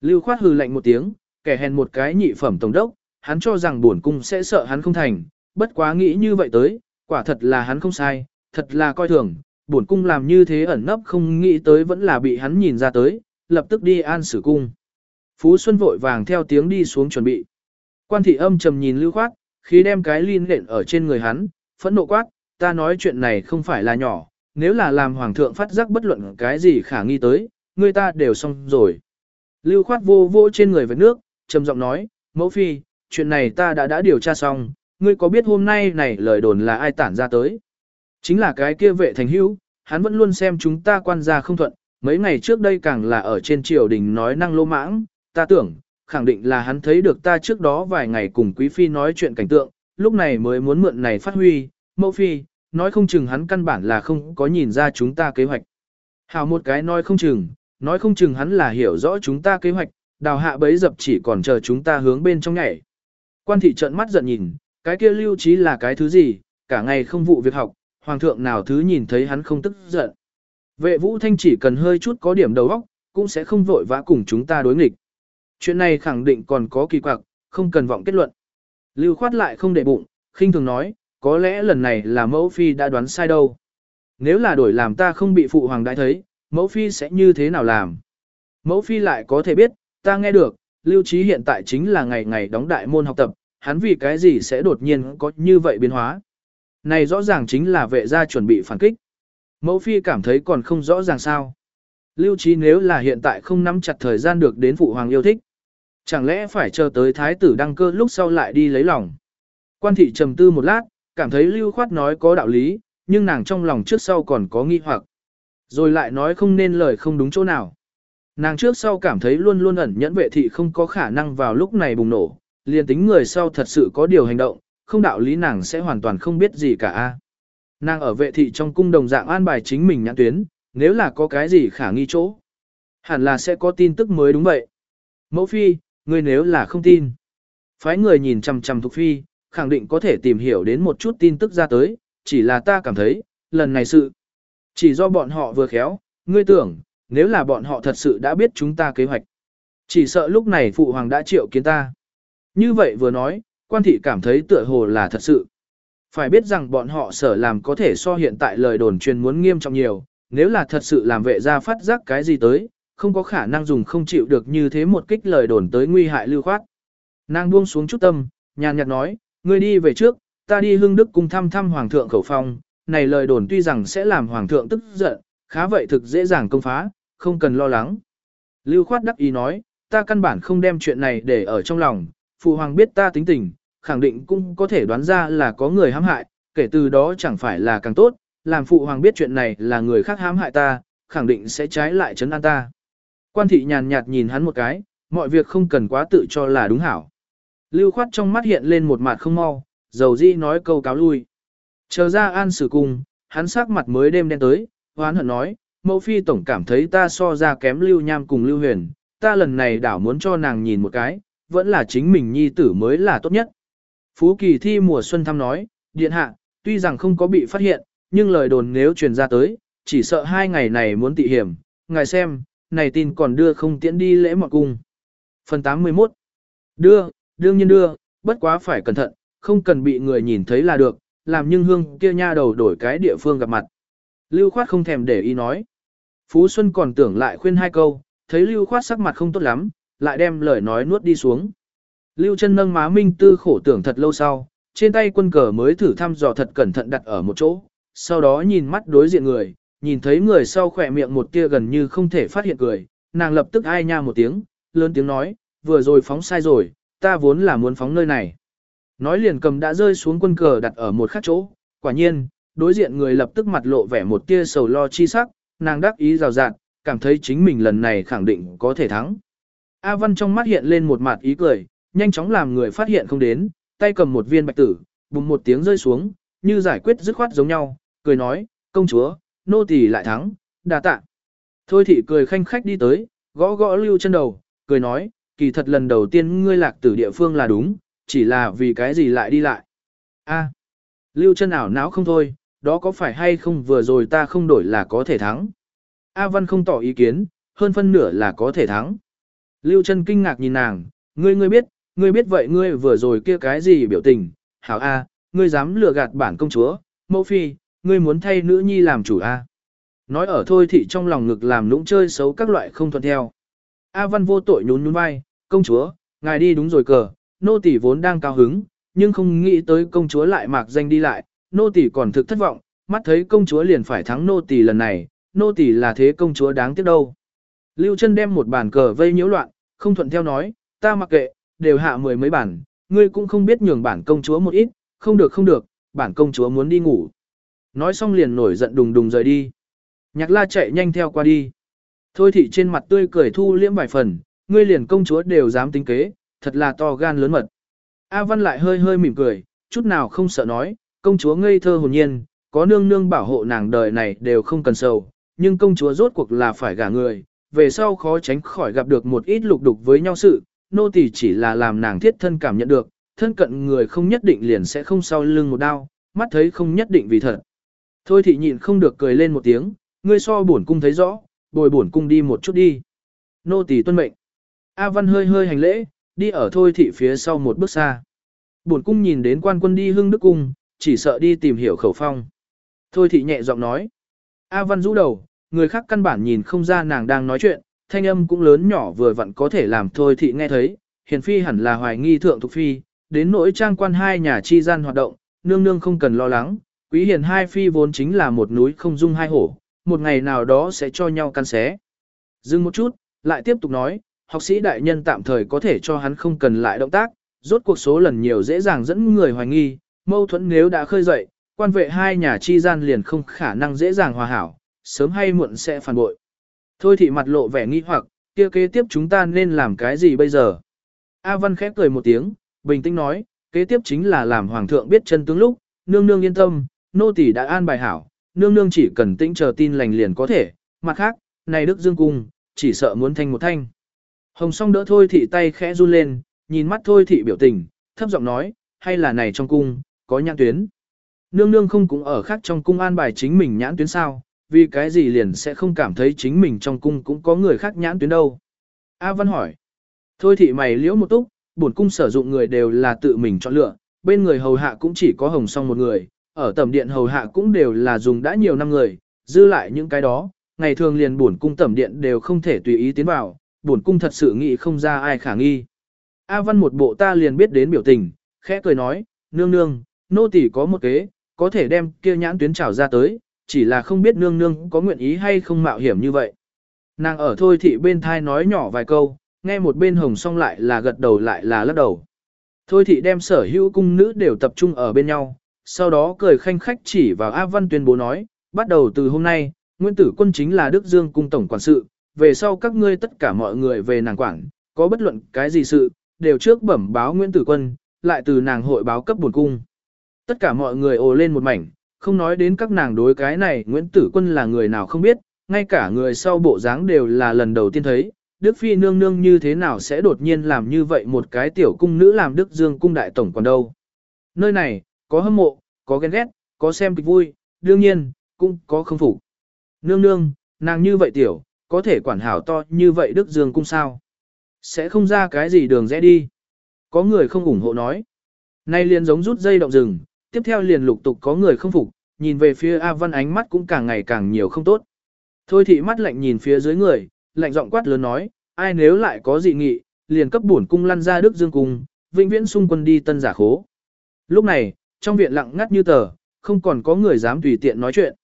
Lưu khoát hừ lạnh một tiếng, kẻ hèn một cái nhị phẩm tổng đốc, hắn cho rằng bổn cung sẽ sợ hắn không thành, bất quá nghĩ như vậy tới, quả thật là hắn không sai, thật là coi thường, bổn cung làm như thế ẩn nấp không nghĩ tới vẫn là bị hắn nhìn ra tới, lập tức đi an xử cung. Phú Xuân vội vàng theo tiếng đi xuống chuẩn bị. Quan thị âm trầm nhìn lưu khoát, khi đem cái liên nện ở trên người hắn, phẫn nộ quát, ta nói chuyện này không phải là nhỏ, nếu là làm hoàng thượng phát giác bất luận cái gì khả nghi tới, người ta đều xong rồi. Lưu khoát vô vô trên người với nước, trầm giọng nói, mẫu phi, chuyện này ta đã đã điều tra xong, ngươi có biết hôm nay này lời đồn là ai tản ra tới? Chính là cái kia vệ thành hữu, hắn vẫn luôn xem chúng ta quan gia không thuận, mấy ngày trước đây càng là ở trên triều đình nói năng lô mãng, ta tưởng, khẳng định là hắn thấy được ta trước đó vài ngày cùng quý phi nói chuyện cảnh tượng, lúc này mới muốn mượn này phát huy, mẫu phi, nói không chừng hắn căn bản là không có nhìn ra chúng ta kế hoạch. Hảo một cái nói không chừng, nói không chừng hắn là hiểu rõ chúng ta kế hoạch, đào hạ bấy dập chỉ còn chờ chúng ta hướng bên trong nhảy. Quan thị trợn mắt giận nhìn, cái kia lưu trí là cái thứ gì, cả ngày không vụ việc học, hoàng thượng nào thứ nhìn thấy hắn không tức giận. Vệ vũ thanh chỉ cần hơi chút có điểm đầu óc, cũng sẽ không vội vã cùng chúng ta đối nghịch. Chuyện này khẳng định còn có kỳ quặc, không cần vọng kết luận. Lưu khoát lại không để bụng, khinh thường nói, có lẽ lần này là mẫu phi đã đoán sai đâu. Nếu là đổi làm ta không bị phụ hoàng đại thấy, mẫu phi sẽ như thế nào làm? Mẫu phi lại có thể biết, ta nghe được, lưu trí hiện tại chính là ngày ngày đóng đại môn học tập, hắn vì cái gì sẽ đột nhiên có như vậy biến hóa. Này rõ ràng chính là vệ gia chuẩn bị phản kích. Mẫu phi cảm thấy còn không rõ ràng sao. Lưu trí nếu là hiện tại không nắm chặt thời gian được đến phụ hoàng yêu thích. Chẳng lẽ phải chờ tới thái tử đăng cơ lúc sau lại đi lấy lòng. Quan thị trầm tư một lát, cảm thấy lưu khoát nói có đạo lý, nhưng nàng trong lòng trước sau còn có nghi hoặc. Rồi lại nói không nên lời không đúng chỗ nào. Nàng trước sau cảm thấy luôn luôn ẩn nhẫn vệ thị không có khả năng vào lúc này bùng nổ, liền tính người sau thật sự có điều hành động, không đạo lý nàng sẽ hoàn toàn không biết gì cả. a. Nàng ở vệ thị trong cung đồng dạng an bài chính mình nhãn tuyến, nếu là có cái gì khả nghi chỗ. Hẳn là sẽ có tin tức mới đúng vậy. Mẫu phi, ngươi nếu là không tin. Phái người nhìn chằm chằm Thục Phi, khẳng định có thể tìm hiểu đến một chút tin tức ra tới, chỉ là ta cảm thấy, lần này sự. Chỉ do bọn họ vừa khéo, ngươi tưởng, nếu là bọn họ thật sự đã biết chúng ta kế hoạch. Chỉ sợ lúc này Phụ Hoàng đã triệu kiến ta. Như vậy vừa nói, quan thị cảm thấy tựa hồ là thật sự. Phải biết rằng bọn họ sở làm có thể so hiện tại lời đồn truyền muốn nghiêm trọng nhiều, nếu là thật sự làm vệ gia phát giác cái gì tới, không có khả năng dùng không chịu được như thế một kích lời đồn tới nguy hại lưu khoát. Nàng buông xuống chút tâm, nhàn nhạt nói, ngươi đi về trước, ta đi hương đức cung thăm thăm hoàng thượng khẩu phong, này lời đồn tuy rằng sẽ làm hoàng thượng tức giận, khá vậy thực dễ dàng công phá, không cần lo lắng. Lưu khoát đắc ý nói, ta căn bản không đem chuyện này để ở trong lòng, phụ hoàng biết ta tính tình, khẳng định cũng có thể đoán ra là có người hãm hại, kể từ đó chẳng phải là càng tốt, làm phụ hoàng biết chuyện này là người khác hãm hại ta, khẳng định sẽ trái lại chấn an ta. Quan thị nhàn nhạt nhìn hắn một cái, mọi việc không cần quá tự cho là đúng hảo. Lưu khoát trong mắt hiện lên một mặt không mau, dầu di nói câu cáo lui. Chờ ra an xử cùng, hắn sắc mặt mới đêm đen tới, hoán hận nói, mẫu phi tổng cảm thấy ta so ra kém lưu nham cùng lưu huyền, ta lần này đảo muốn cho nàng nhìn một cái, vẫn là chính mình nhi tử mới là tốt nhất. Phú kỳ thi mùa xuân thăm nói, điện hạ, tuy rằng không có bị phát hiện, nhưng lời đồn nếu truyền ra tới, chỉ sợ hai ngày này muốn tị hiểm, ngài xem, này tin còn đưa không tiễn đi lễ mọt cung. Phần 81 Đưa, đương nhiên đưa, bất quá phải cẩn thận, không cần bị người nhìn thấy là được, làm nhưng hương kia nha đầu đổi cái địa phương gặp mặt. Lưu khoát không thèm để ý nói. Phú Xuân còn tưởng lại khuyên hai câu, thấy Lưu khoát sắc mặt không tốt lắm, lại đem lời nói nuốt đi xuống. Lưu chân nâng má minh tư khổ tưởng thật lâu sau, trên tay quân cờ mới thử thăm dò thật cẩn thận đặt ở một chỗ, sau đó nhìn mắt đối diện người, nhìn thấy người sau khỏe miệng một tia gần như không thể phát hiện cười, nàng lập tức ai nha một tiếng, lớn tiếng nói, vừa rồi phóng sai rồi, ta vốn là muốn phóng nơi này. Nói liền cầm đã rơi xuống quân cờ đặt ở một khác chỗ, quả nhiên, đối diện người lập tức mặt lộ vẻ một tia sầu lo chi sắc, nàng đắc ý rào rạt, cảm thấy chính mình lần này khẳng định có thể thắng. A Văn trong mắt hiện lên một mặt ý cười, nhanh chóng làm người phát hiện không đến, tay cầm một viên bạch tử, bùng một tiếng rơi xuống, như giải quyết dứt khoát giống nhau, cười nói, công chúa, nô tỳ lại thắng, đà tạ. Thôi thị cười khanh khách đi tới, gõ gõ lưu chân đầu, cười nói, kỳ thật lần đầu tiên ngươi lạc tử địa phương là đúng, chỉ là vì cái gì lại đi lại. A, lưu chân ảo não không thôi, đó có phải hay không vừa rồi ta không đổi là có thể thắng. A Văn không tỏ ý kiến, hơn phân nửa là có thể thắng. Lưu chân kinh ngạc nhìn nàng, ngươi ngươi biết, ngươi biết vậy ngươi vừa rồi kia cái gì biểu tình, hảo A, ngươi dám lừa gạt bản công chúa, mẫu phi, ngươi muốn thay nữ nhi làm chủ A. Nói ở thôi thì trong lòng ngực làm nũng chơi xấu các loại không thuận theo. A văn vô tội nhún nhún vai, công chúa, ngài đi đúng rồi cờ, nô tỷ vốn đang cao hứng, nhưng không nghĩ tới công chúa lại mạc danh đi lại, nô tỷ còn thực thất vọng, mắt thấy công chúa liền phải thắng nô tỷ lần này, nô tỷ là thế công chúa đáng tiếc đâu. Lưu chân đem một bàn cờ vây nhiễu loạn, không thuận theo nói, ta mặc kệ, đều hạ mười mấy bản, ngươi cũng không biết nhường bản công chúa một ít, không được không được, bản công chúa muốn đi ngủ. Nói xong liền nổi giận đùng đùng rời đi. Nhạc la chạy nhanh theo qua đi. Thôi thị trên mặt tươi cười thu liễm vài phần, ngươi liền công chúa đều dám tính kế, thật là to gan lớn mật. A Văn lại hơi hơi mỉm cười, chút nào không sợ nói, công chúa ngây thơ hồn nhiên, có nương nương bảo hộ nàng đời này đều không cần sầu, nhưng công chúa rốt cuộc là phải gả người, về sau khó tránh khỏi gặp được một ít lục đục với nhau sự, nô tỳ chỉ là làm nàng thiết thân cảm nhận được, thân cận người không nhất định liền sẽ không sau lưng một đau, mắt thấy không nhất định vì thật. Thôi thị nhịn không được cười lên một tiếng, ngươi so bổn cung thấy rõ, bồi bổn cung đi một chút đi. Nô tỳ tuân mệnh. A Văn hơi hơi hành lễ, đi ở thôi thị phía sau một bước xa. Bổn cung nhìn đến quan quân đi hưng đức cung, chỉ sợ đi tìm hiểu khẩu phong. Thôi thị nhẹ giọng nói. A Văn rũ đầu, người khác căn bản nhìn không ra nàng đang nói chuyện, thanh âm cũng lớn nhỏ vừa vặn có thể làm thôi thị nghe thấy. Hiền phi hẳn là hoài nghi thượng thuộc phi, đến nỗi trang quan hai nhà chi gian hoạt động, nương nương không cần lo lắng, quý hiền hai phi vốn chính là một núi không dung hai hổ, một ngày nào đó sẽ cho nhau căn xé. Dừng một chút, lại tiếp tục nói, học sĩ đại nhân tạm thời có thể cho hắn không cần lại động tác, rốt cuộc số lần nhiều dễ dàng dẫn người hoài nghi, mâu thuẫn nếu đã khơi dậy, quan vệ hai nhà chi gian liền không khả năng dễ dàng hòa hảo, sớm hay muộn sẽ phản bội. Thôi thì mặt lộ vẻ nghi hoặc, kia kế tiếp chúng ta nên làm cái gì bây giờ? A Văn khép cười một tiếng, bình tĩnh nói, kế tiếp chính là làm hoàng thượng biết chân tướng lúc, nương nương yên tâm, nô tỳ đã an bài hảo, nương nương chỉ cần tĩnh chờ tin lành liền có thể, mặt khác, này Đức Dương Cung, chỉ sợ muốn thanh một thanh. Hồng song đỡ thôi thị tay khẽ run lên, nhìn mắt thôi thị biểu tình, thấp giọng nói, hay là này trong cung, có nhãn tuyến. Nương nương không cũng ở khác trong cung an bài chính mình nhãn tuyến sao, vì cái gì liền sẽ không cảm thấy chính mình trong cung cũng có người khác nhãn tuyến đâu. A Văn hỏi, thôi thị mày liễu một túc, bổn cung sử dụng người đều là tự mình chọn lựa, bên người hầu hạ cũng chỉ có hồng song một người, ở tẩm điện hầu hạ cũng đều là dùng đã nhiều năm người, dư lại những cái đó, ngày thường liền bổn cung tẩm điện đều không thể tùy ý tiến vào, bổn cung thật sự nghĩ không ra ai khả nghi. A Văn một bộ ta liền biết đến biểu tình, khẽ cười nói, nương nương, nô tỳ có một kế, có thể đem kia nhãn tuyến trào ra tới, chỉ là không biết nương nương có nguyện ý hay không mạo hiểm như vậy. Nàng ở thôi thị bên thai nói nhỏ vài câu, nghe một bên hồng song lại là gật đầu lại là lắc đầu. Thôi thị đem sở hữu cung nữ đều tập trung ở bên nhau, sau đó cười khanh khách chỉ vào A Văn tuyên bố nói, bắt đầu từ hôm nay, Nguyên tử quân chính là Đức Dương cung tổng quản sự, về sau các ngươi tất cả mọi người về nàng quản, có bất luận cái gì sự, đều trước bẩm báo Nguyễn Tử Quân, lại từ nàng hội báo cấp buồn cung. Tất cả mọi người ồ lên một mảnh, không nói đến các nàng đối cái này Nguyễn Tử Quân là người nào không biết, ngay cả người sau bộ dáng đều là lần đầu tiên thấy, Đức Phi nương nương như thế nào sẽ đột nhiên làm như vậy một cái tiểu cung nữ làm Đức Dương cung đại tổng còn đâu. Nơi này, có hâm mộ, có ghen ghét, có xem kịch vui, đương nhiên, cũng có không phục. Nương nương, nàng như vậy tiểu, có thể quản hảo to như vậy Đức Dương cung sao? Sẽ không ra cái gì đường rẽ đi. Có người không ủng hộ nói. Nay liền giống rút dây động rừng, tiếp theo liền lục tục có người không phục, nhìn về phía A Văn ánh mắt cũng càng ngày càng nhiều không tốt. Thôi thị mắt lạnh nhìn phía dưới người, lạnh giọng quát lớn nói, ai nếu lại có dị nghị, liền cấp bổn cung lăn ra Đức Dương cung, vĩnh viễn xung quân đi tân giả khố. Lúc này, trong viện lặng ngắt như tờ, không còn có người dám tùy tiện nói chuyện.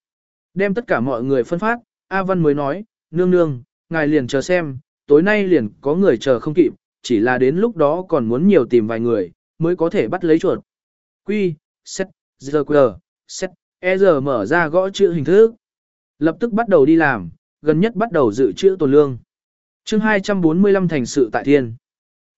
Đem tất cả mọi người phân phát, A Văn mới nói, nương nương, ngài liền chờ xem, tối nay liền có người chờ không kịp, chỉ là đến lúc đó còn muốn nhiều tìm vài người, mới có thể bắt lấy chuột. Quy, set, giờ quờ, set, e giờ mở ra gõ chữ hình thức. Lập tức bắt đầu đi làm, gần nhất bắt đầu dự trữ tồn lương. chương 245 thành sự tại thiên.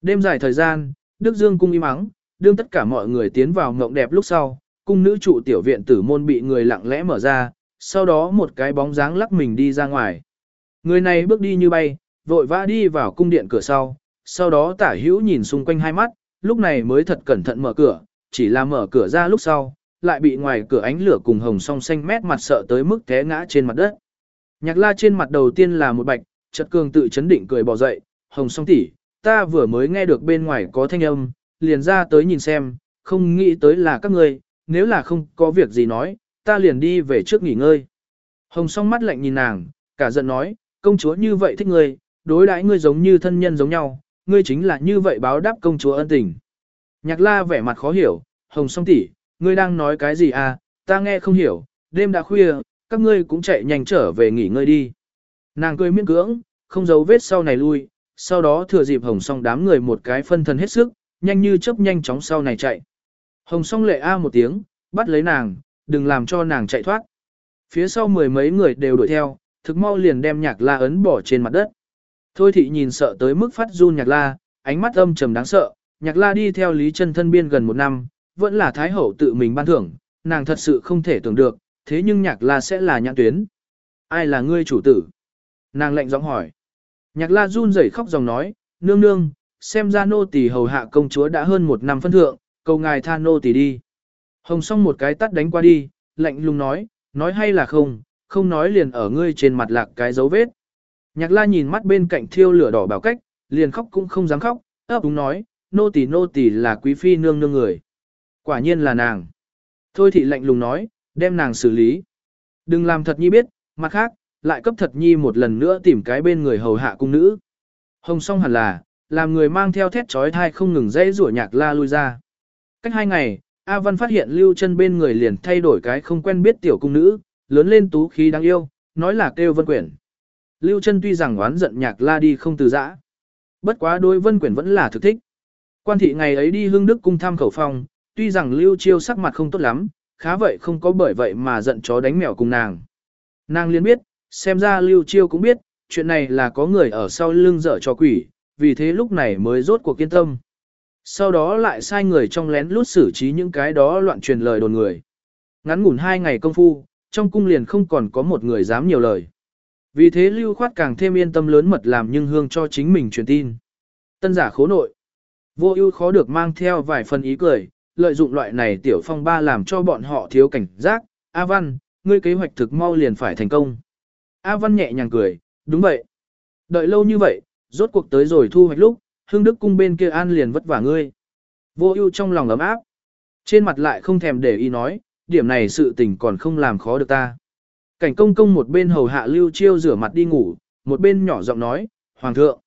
Đêm dài thời gian, Đức Dương cung im ắng, đương tất cả mọi người tiến vào ngộng đẹp lúc sau, cung nữ trụ tiểu viện tử môn bị người lặng lẽ mở ra, sau đó một cái bóng dáng lắc mình đi ra ngoài. Người này bước đi như bay, vội vã đi vào cung điện cửa sau, sau đó tả hữu nhìn xung quanh hai mắt, lúc này mới thật cẩn thận mở cửa, chỉ là mở cửa ra lúc sau, lại bị ngoài cửa ánh lửa cùng hồng song xanh mét mặt sợ tới mức té ngã trên mặt đất. Nhạc la trên mặt đầu tiên là một bạch, chợt cường tự chấn định cười bỏ dậy, hồng song tỷ, ta vừa mới nghe được bên ngoài có thanh âm, liền ra tới nhìn xem, không nghĩ tới là các ngươi, nếu là không có việc gì nói, ta liền đi về trước nghỉ ngơi. Hồng song mắt lạnh nhìn nàng, cả giận nói, công chúa như vậy thích ngươi, đối đãi ngươi giống như thân nhân giống nhau, ngươi chính là như vậy báo đáp công chúa ân tình. Nhạc la vẻ mặt khó hiểu, hồng song tỷ, ngươi đang nói cái gì à, ta nghe không hiểu, đêm đã khuya, các ngươi cũng chạy nhanh trở về nghỉ ngơi đi. Nàng cười miễn cưỡng, không giấu vết sau này lui, sau đó thừa dịp hồng song đám người một cái phân thân hết sức, nhanh như chớp nhanh chóng sau này chạy. Hồng song lệ a một tiếng, bắt lấy nàng, đừng làm cho nàng chạy thoát. Phía sau mười mấy người đều đuổi theo, thực mau liền đem nhạc la ấn bỏ trên mặt đất. Thôi thị nhìn sợ tới mức phát run nhạc la, ánh mắt âm trầm đáng sợ, nhạc la đi theo Lý chân thân biên gần một năm, vẫn là Thái Hậu tự mình ban thưởng, nàng thật sự không thể tưởng được, thế nhưng nhạc la sẽ là nhãn tuyến. Ai là ngươi chủ tử? Nàng lệnh giọng hỏi. Nhạc la run rẩy khóc dòng nói, nương nương, xem ra nô tỳ hầu hạ công chúa đã hơn một năm phân thượng, cầu ngài tha nô tỳ đi. Hồng song một cái tắt đánh qua đi, lạnh lùng nói, nói hay là không, không nói liền ở ngươi trên mặt lạc cái dấu vết. Nhạc la nhìn mắt bên cạnh thiêu lửa đỏ bảo cách, liền khóc cũng không dám khóc, ấp đúng nói, nô tỳ nô tỳ là quý phi nương nương người. Quả nhiên là nàng. Thôi thị lạnh lùng nói, đem nàng xử lý. Đừng làm thật nhi biết, mặt khác, lại cấp thật nhi một lần nữa tìm cái bên người hầu hạ cung nữ. Hồng song hẳn là, làm người mang theo thét trói thai không ngừng dây rủa nhạc la lui ra. Cách hai ngày, A Văn phát hiện lưu chân bên người liền thay đổi cái không quen biết tiểu cung nữ, lớn lên tú khí đáng yêu, nói là kêu vân quyển. Lưu chân tuy rằng oán giận nhạc la đi không từ giã. Bất quá đôi vân quyển vẫn là thực thích. Quan thị ngày ấy đi hương đức cung thăm khẩu phòng, tuy rằng lưu chiêu sắc mặt không tốt lắm, khá vậy không có bởi vậy mà giận chó đánh mèo cùng nàng. Nàng liền biết, xem ra lưu chiêu cũng biết, chuyện này là có người ở sau lưng dở cho quỷ, vì thế lúc này mới rốt cuộc kiên tâm. Sau đó lại sai người trong lén lút xử trí những cái đó loạn truyền lời đồn người. Ngắn ngủn hai ngày công phu, trong cung liền không còn có một người dám nhiều lời. Vì thế lưu khoát càng thêm yên tâm lớn mật làm nhưng hương cho chính mình truyền tin. Tân giả khố nội. Vô ưu khó được mang theo vài phần ý cười, lợi dụng loại này tiểu phong ba làm cho bọn họ thiếu cảnh giác. A Văn, ngươi kế hoạch thực mau liền phải thành công. A Văn nhẹ nhàng cười, đúng vậy. Đợi lâu như vậy, rốt cuộc tới rồi thu hoạch lúc, hương đức cung bên kia an liền vất vả ngươi. Vô ưu trong lòng ấm áp. Trên mặt lại không thèm để ý nói, điểm này sự tình còn không làm khó được ta. Cảnh công công một bên hầu hạ lưu chiêu rửa mặt đi ngủ, một bên nhỏ giọng nói, Hoàng thượng.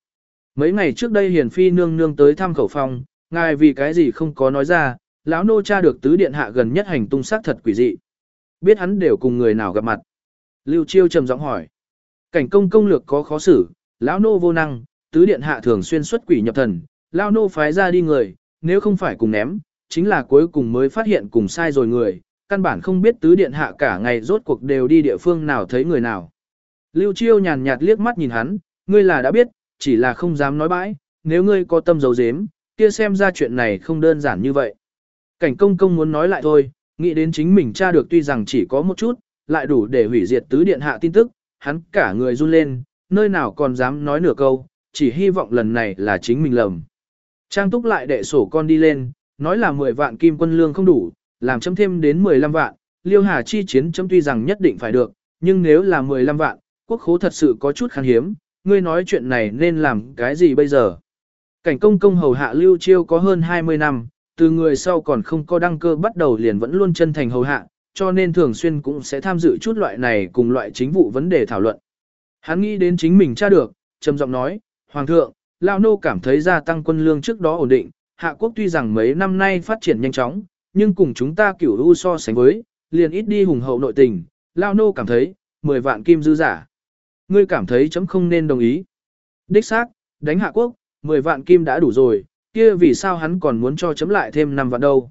Mấy ngày trước đây hiền phi nương nương tới thăm khẩu phòng, ngài vì cái gì không có nói ra, lão nô cha được tứ điện hạ gần nhất hành tung sát thật quỷ dị. Biết hắn đều cùng người nào gặp mặt. Lưu chiêu trầm giọng hỏi. Cảnh công công lược có khó xử, lão nô vô năng, tứ điện hạ thường xuyên xuất quỷ nhập thần, lão nô phái ra đi người, nếu không phải cùng ném, chính là cuối cùng mới phát hiện cùng sai rồi người, căn bản không biết tứ điện hạ cả ngày rốt cuộc đều đi địa phương nào thấy người nào. Lưu Chiêu nhàn nhạt liếc mắt nhìn hắn, ngươi là đã biết, chỉ là không dám nói bãi, nếu ngươi có tâm dấu dếm, kia xem ra chuyện này không đơn giản như vậy. Cảnh công công muốn nói lại thôi, nghĩ đến chính mình tra được tuy rằng chỉ có một chút, lại đủ để hủy diệt tứ điện hạ tin tức, hắn cả người run lên, nơi nào còn dám nói nửa câu, chỉ hy vọng lần này là chính mình lầm. Trang túc lại đệ sổ con đi lên, nói là 10 vạn kim quân lương không đủ, làm chấm thêm đến 15 vạn, liêu hà chi chiến chấm tuy rằng nhất định phải được, nhưng nếu là 15 vạn, quốc khố thật sự có chút khan hiếm, ngươi nói chuyện này nên làm cái gì bây giờ? Cảnh công công hầu hạ lưu chiêu có hơn 20 năm, từ người sau còn không có đăng cơ bắt đầu liền vẫn luôn chân thành hầu hạ, cho nên thường xuyên cũng sẽ tham dự chút loại này cùng loại chính vụ vấn đề thảo luận. Hắn nghĩ đến chính mình tra được, trầm giọng nói, Hoàng thượng, Lão Nô cảm thấy gia tăng quân lương trước đó ổn định, Hạ quốc tuy rằng mấy năm nay phát triển nhanh chóng, nhưng cùng chúng ta cửu u so sánh với, liền ít đi hùng hậu nội tình, Lão Nô cảm thấy, 10 vạn kim dư giả. Ngươi cảm thấy chấm không nên đồng ý. Đích xác, đánh Hạ quốc, 10 vạn kim đã đủ rồi, kia vì sao hắn còn muốn cho chấm lại thêm 5 vạn đâu.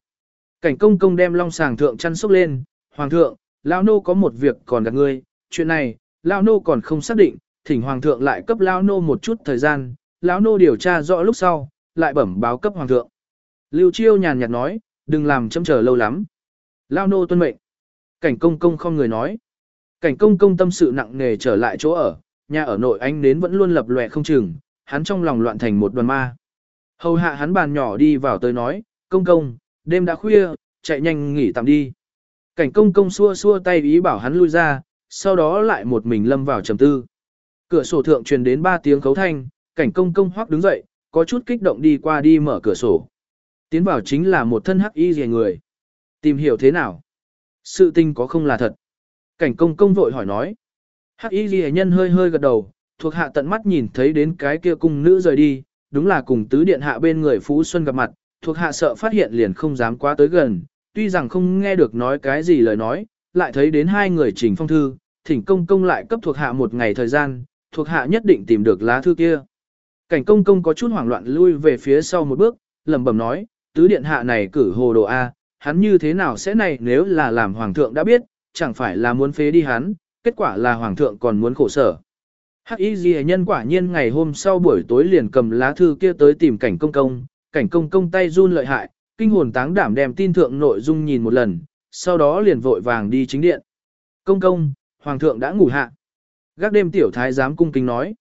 Cảnh công công đem long sàng thượng chăn sốc lên, Hoàng thượng, Lão Nô có một việc còn gặp ngươi, chuyện này, Lão Nô còn không xác định, thỉnh Hoàng thượng lại cấp Lão Nô một chút thời gian, Lão Nô điều tra rõ lúc sau, lại bẩm báo cấp Hoàng thượng. Lưu Chiêu nhàn nhạt nói, đừng làm chấm chờ lâu lắm. Lão Nô tuân mệnh. Cảnh công công không người nói. Cảnh công công tâm sự nặng nề trở lại chỗ ở, nhà ở nội anh nến vẫn luôn lập lòe không chừng, hắn trong lòng loạn thành một đoàn ma. Hầu hạ hắn bàn nhỏ đi vào tới nói, công công, đêm đã khuya, chạy nhanh nghỉ tạm đi. Cảnh công công xua xua tay ý bảo hắn lui ra, sau đó lại một mình lâm vào trầm tư. Cửa sổ thượng truyền đến ba tiếng khấu thanh, cảnh công công hoắc đứng dậy, có chút kích động đi qua đi mở cửa sổ. Tiến vào chính là một thân hắc y rìa người. Tìm hiểu thế nào? Sự tình có không là thật? Cảnh công công vội hỏi nói. Hắc y rìa nhân hơi hơi gật đầu, thuộc hạ tận mắt nhìn thấy đến cái kia cung nữ rời đi, đúng là cùng tứ điện hạ bên người Phú Xuân gặp mặt, thuộc hạ sợ phát hiện liền không dám quá tới gần, tuy rằng không nghe được nói cái gì lời nói, lại thấy đến hai người trình phong thư, thỉnh công công lại cấp thuộc hạ một ngày thời gian, thuộc hạ nhất định tìm được lá thư kia. Cảnh công công có chút hoảng loạn lui về phía sau một bước, lẩm bẩm nói, tứ điện hạ này cử hồ đồ A, hắn như thế nào sẽ này nếu là làm hoàng thượng đã biết, chẳng phải là muốn phế đi hắn, kết quả là hoàng thượng còn muốn khổ sở. Hắc y ghi nhân quả nhiên ngày hôm sau buổi tối liền cầm lá thư kia tới tìm cảnh công công, cảnh công công tay run lợi hại, kinh hồn táng đảm đem tin thượng nội dung nhìn một lần, sau đó liền vội vàng đi chính điện. Công công, hoàng thượng đã ngủ hạ. Gác đêm tiểu thái giám cung kính nói.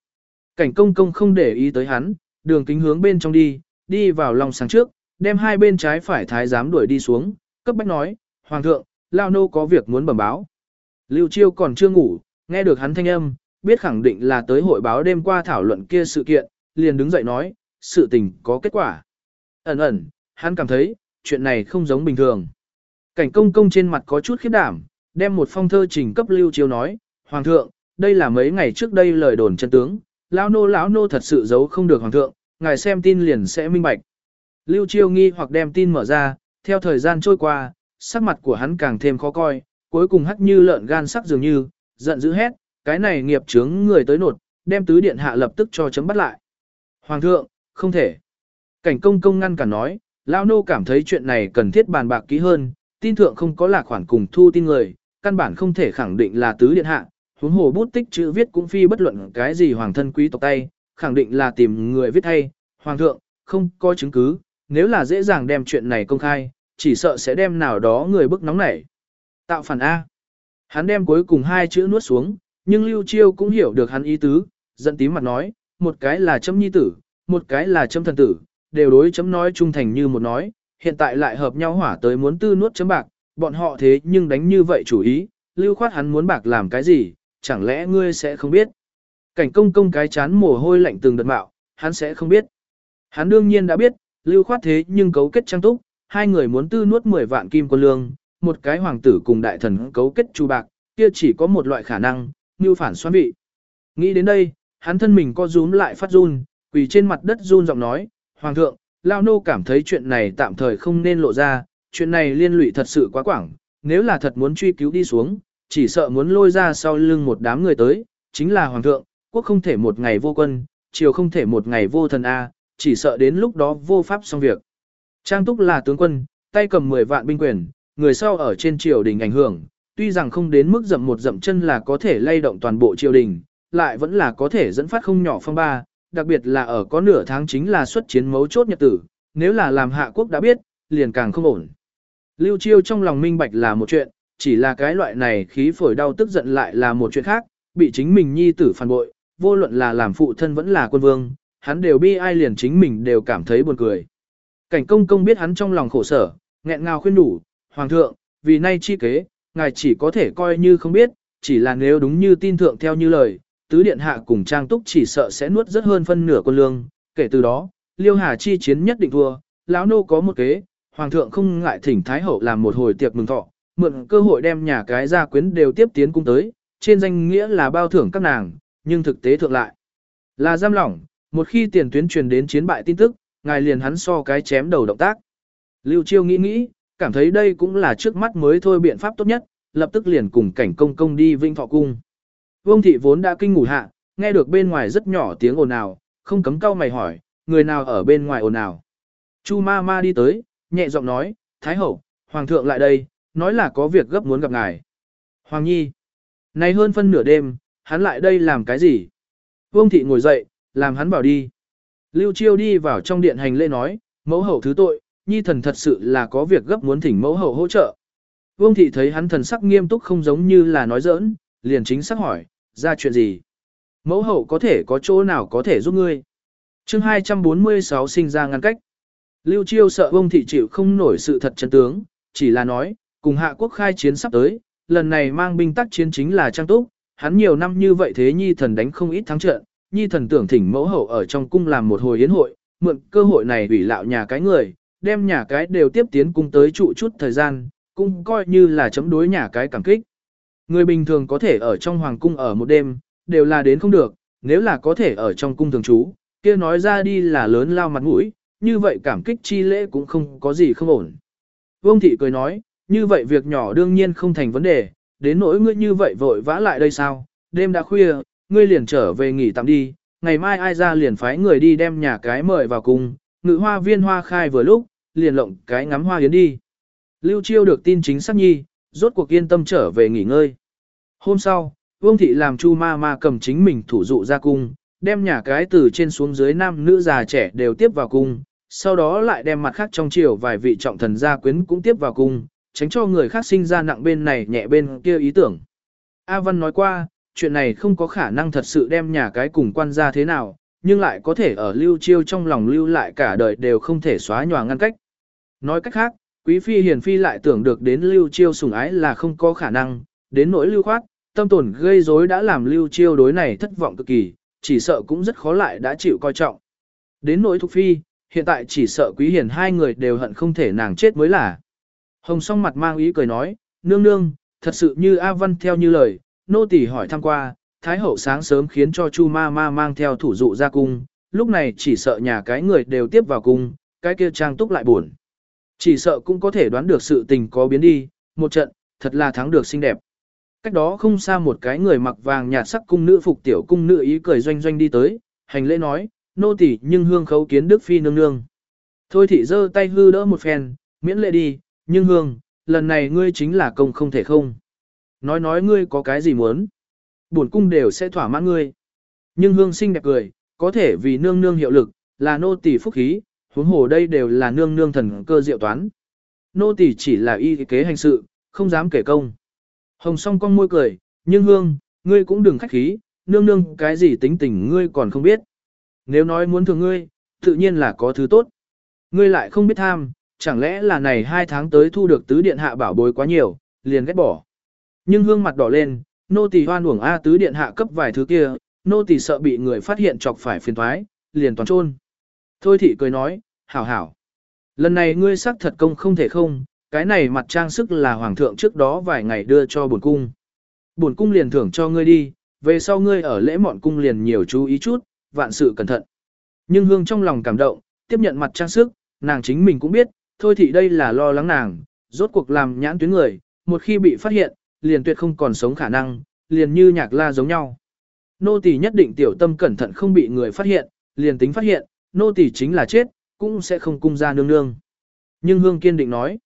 Cảnh công công không để ý tới hắn, đường kính hướng bên trong đi, đi vào lòng sáng trước, đem hai bên trái phải thái giám đuổi đi xuống, cấp bách nói, Hoàng thượng, Lao Nô có việc muốn bẩm báo. Lưu Chiêu còn chưa ngủ, nghe được hắn thanh âm, biết khẳng định là tới hội báo đêm qua thảo luận kia sự kiện, liền đứng dậy nói, sự tình có kết quả. Ẩn ẩn, hắn cảm thấy, chuyện này không giống bình thường. Cảnh công công trên mặt có chút khiếp đảm, đem một phong thơ trình cấp Lưu Chiêu nói, Hoàng thượng, đây là mấy ngày trước đây lời đồn chân tướng, lão nô lão nô thật sự giấu không được Hoàng thượng, ngài xem tin liền sẽ minh bạch. Lưu Chiêu nghi hoặc đem tin mở ra, theo thời gian trôi qua, sắc mặt của hắn càng thêm khó coi, cuối cùng hắt như lợn gan sắc dường như, giận dữ hét, cái này nghiệp chướng người tới nột, đem tứ điện hạ lập tức cho chấm bắt lại. Hoàng thượng, không thể. Cảnh công công ngăn cả nói, lao nô cảm thấy chuyện này cần thiết bàn bạc kỹ hơn, tin thượng không có là khoản cùng thu tin người, căn bản không thể khẳng định là tứ điện hạ, huống hồ bút tích chữ viết cũng phi bất luận cái gì hoàng thân quý tộc tay, khẳng định là tìm người viết thay, hoàng thượng, không có chứng cứ, nếu là dễ dàng đem chuyện này công khai, chỉ sợ sẽ đem nào đó người bức nóng nảy. Tạo phản A. Hắn đem cuối cùng hai chữ nuốt xuống, nhưng Lưu Chiêu cũng hiểu được hắn ý tứ, giận tím mặt nói, một cái là chấm nhi tử, một cái là chấm thần tử, đều đối chấm nói trung thành như một nói, hiện tại lại hợp nhau hỏa tới muốn tư nuốt chấm bạc, bọn họ thế nhưng đánh như vậy chủ ý, Lưu khoát hắn muốn bạc làm cái gì, chẳng lẽ ngươi sẽ không biết. Cảnh công công cái chán mồ hôi lạnh từng đợt mạo, hắn sẽ không biết. Hắn đương nhiên đã biết, Lưu khoát thế nhưng cấu kết trang túc, hai người muốn tư nuốt 10 vạn kim quân lương, một cái hoàng tử cùng đại thần cấu kết chu bạc, kia chỉ có một loại khả năng, như phản xoan vị. Nghĩ đến đây, hắn thân mình co rúm lại phát run, quỳ trên mặt đất run giọng nói, Hoàng thượng, Lao Nô cảm thấy chuyện này tạm thời không nên lộ ra, chuyện này liên lụy thật sự quá quảng, nếu là thật muốn truy cứu đi xuống, chỉ sợ muốn lôi ra sau lưng một đám người tới, chính là Hoàng thượng, quốc không thể một ngày vô quân, triều không thể một ngày vô thần A, chỉ sợ đến lúc đó vô pháp xong việc. Trang Túc là tướng quân, tay cầm 10 vạn binh quyền, người sau ở trên triều đình ảnh hưởng, tuy rằng không đến mức dậm một dậm chân là có thể lay động toàn bộ triều đình, lại vẫn là có thể dẫn phát không nhỏ phong ba, đặc biệt là ở có nửa tháng chính là xuất chiến mấu chốt nhật tử, nếu là làm hạ quốc đã biết, liền càng không ổn. Lưu Chiêu trong lòng minh bạch là một chuyện, chỉ là cái loại này khí phổi đau tức giận lại là một chuyện khác, bị chính mình nhi tử phản bội, vô luận là làm phụ thân vẫn là quân vương, hắn đều bi ai liền chính mình đều cảm thấy buồn cười. Cảnh công công biết hắn trong lòng khổ sở, nghẹn ngào khuyên đủ, Hoàng thượng, vì nay chi kế, ngài chỉ có thể coi như không biết, chỉ là nếu đúng như tin thượng theo như lời, tứ điện hạ cùng trang túc chỉ sợ sẽ nuốt rất hơn phân nửa quân lương, kể từ đó, liêu hà chi chiến nhất định thua, lão nô có một kế, hoàng thượng không ngại thỉnh thái hậu làm một hồi tiệc mừng thọ, mượn cơ hội đem nhà cái gia quyến đều tiếp tiến cung tới, trên danh nghĩa là bao thưởng các nàng, nhưng thực tế thượng lại là giam lỏng, một khi tiền tuyến truyền đến chiến bại tin tức, ngài liền hắn so cái chém đầu động tác. Lưu Chiêu nghĩ nghĩ, cảm thấy đây cũng là trước mắt mới thôi biện pháp tốt nhất, lập tức liền cùng cảnh công công đi vinh thọ cung. Vương thị vốn đã kinh ngủ hạ, nghe được bên ngoài rất nhỏ tiếng ồn ào, không cấm cau mày hỏi, người nào ở bên ngoài ồn ào. Chu ma ma đi tới, nhẹ giọng nói, Thái hậu, Hoàng thượng lại đây, nói là có việc gấp muốn gặp ngài. Hoàng nhi, nay hơn phân nửa đêm, hắn lại đây làm cái gì? Vương thị ngồi dậy, làm hắn bảo đi. Lưu Chiêu đi vào trong điện hành lễ nói, mẫu hậu thứ tội, nhi thần thật sự là có việc gấp muốn thỉnh mẫu hậu hỗ trợ. Vương thị thấy hắn thần sắc nghiêm túc không giống như là nói giỡn, liền chính xác hỏi, ra chuyện gì? Mẫu hậu có thể có chỗ nào có thể giúp ngươi? chương 246 sinh ra ngăn cách. Lưu Chiêu sợ Vương thị chịu không nổi sự thật chân tướng, chỉ là nói, cùng hạ quốc khai chiến sắp tới, lần này mang binh tác chiến chính là trang túc, hắn nhiều năm như vậy thế nhi thần đánh không ít thắng trận, nhi thần tưởng thỉnh mẫu hậu ở trong cung làm một hồi yến hội, mượn cơ hội này ủy lạo nhà cái người, đem nhà cái đều tiếp tiến cung tới trụ chút thời gian, cũng coi như là chấm đối nhà cái cảm kích. Người bình thường có thể ở trong hoàng cung ở một đêm, đều là đến không được, nếu là có thể ở trong cung thường trú, kia nói ra đi là lớn lao mặt mũi, như vậy cảm kích chi lễ cũng không có gì không ổn. Vương thị cười nói, như vậy việc nhỏ đương nhiên không thành vấn đề, đến nỗi ngươi như vậy vội vã lại đây sao, đêm đã khuya, ngươi liền trở về nghỉ tạm đi, ngày mai ai ra liền phái người đi đem nhà cái mời vào cung, ngự hoa viên hoa khai vừa lúc, liền lộng cái ngắm hoa yến đi. Lưu Chiêu được tin chính xác nhi, rốt cuộc yên tâm trở về nghỉ ngơi. Hôm sau, Vương Thị làm Chu Ma Ma cầm chính mình thủ dụ ra cung, đem nhà cái từ trên xuống dưới nam nữ già trẻ đều tiếp vào cung, sau đó lại đem mặt khác trong triều vài vị trọng thần gia quyến cũng tiếp vào cung, tránh cho người khác sinh ra nặng bên này nhẹ bên kia ý tưởng. A Văn nói qua, chuyện này không có khả năng thật sự đem nhà cái cùng quan gia thế nào, nhưng lại có thể ở lưu chiêu trong lòng lưu lại cả đời đều không thể xóa nhòa ngăn cách. Nói cách khác, quý phi hiền phi lại tưởng được đến lưu chiêu sủng ái là không có khả năng, đến nỗi lưu khoát, tâm tổn gây rối đã làm lưu chiêu đối này thất vọng cực kỳ, chỉ sợ cũng rất khó lại đã chịu coi trọng. Đến nỗi thục phi, hiện tại chỉ sợ quý hiền hai người đều hận không thể nàng chết mới là. Hồng song mặt mang ý cười nói, nương nương, thật sự như A Văn theo như lời, nô tỳ hỏi thăm qua, Thái hậu sáng sớm khiến cho Chu ma ma mang theo thủ dụ ra cung, lúc này chỉ sợ nhà cái người đều tiếp vào cung, cái kia trang túc lại buồn. Chỉ sợ cũng có thể đoán được sự tình có biến đi, một trận, thật là thắng được xinh đẹp. Cách đó không xa một cái người mặc vàng nhạt sắc cung nữ phục tiểu cung nữ ý cười doanh doanh đi tới, hành lễ nói, nô tỳ nhưng hương khấu kiến đức phi nương nương. Thôi thị giơ tay hư đỡ một phen, miễn lệ đi, nhưng hương, lần này ngươi chính là công không thể không. Nói nói ngươi có cái gì muốn. Bổn cung đều sẽ thỏa mãn ngươi. Nhưng hương sinh đẹp cười, có thể vì nương nương hiệu lực, là nô tỳ phúc khí, huống hồ đây đều là nương nương thần cơ diệu toán. Nô tỳ chỉ là y kế hành sự, không dám kể công. Hồng song con môi cười, nhưng hương, ngươi cũng đừng khách khí, nương nương cái gì tính tình ngươi còn không biết. Nếu nói muốn thường ngươi, tự nhiên là có thứ tốt. Ngươi lại không biết tham, chẳng lẽ là này hai tháng tới thu được tứ điện hạ bảo bối quá nhiều, liền ghét bỏ. Nhưng hương mặt đỏ lên, nô tỳ hoan uổng A tứ điện hạ cấp vài thứ kia, nô tỳ sợ bị người phát hiện chọc phải phiền thoái, liền toàn trôn. Thôi thị cười nói, hảo hảo. Lần này ngươi sắc thật công không thể không, cái này mặt trang sức là hoàng thượng trước đó vài ngày đưa cho bổn cung. Bổn cung liền thưởng cho ngươi đi, về sau ngươi ở lễ mọn cung liền nhiều chú ý chút, vạn sự cẩn thận. Nhưng hương trong lòng cảm động, tiếp nhận mặt trang sức, nàng chính mình cũng biết, thôi thì đây là lo lắng nàng, rốt cuộc làm nhãn tuyến người, một khi bị phát hiện, liền tuyệt không còn sống khả năng, liền như nhạc la giống nhau. Nô tỳ nhất định tiểu tâm cẩn thận không bị người phát hiện, liền tính phát hiện, nô tỳ chính là chết, cũng sẽ không cung ra nương nương. Nhưng Hương kiên định nói.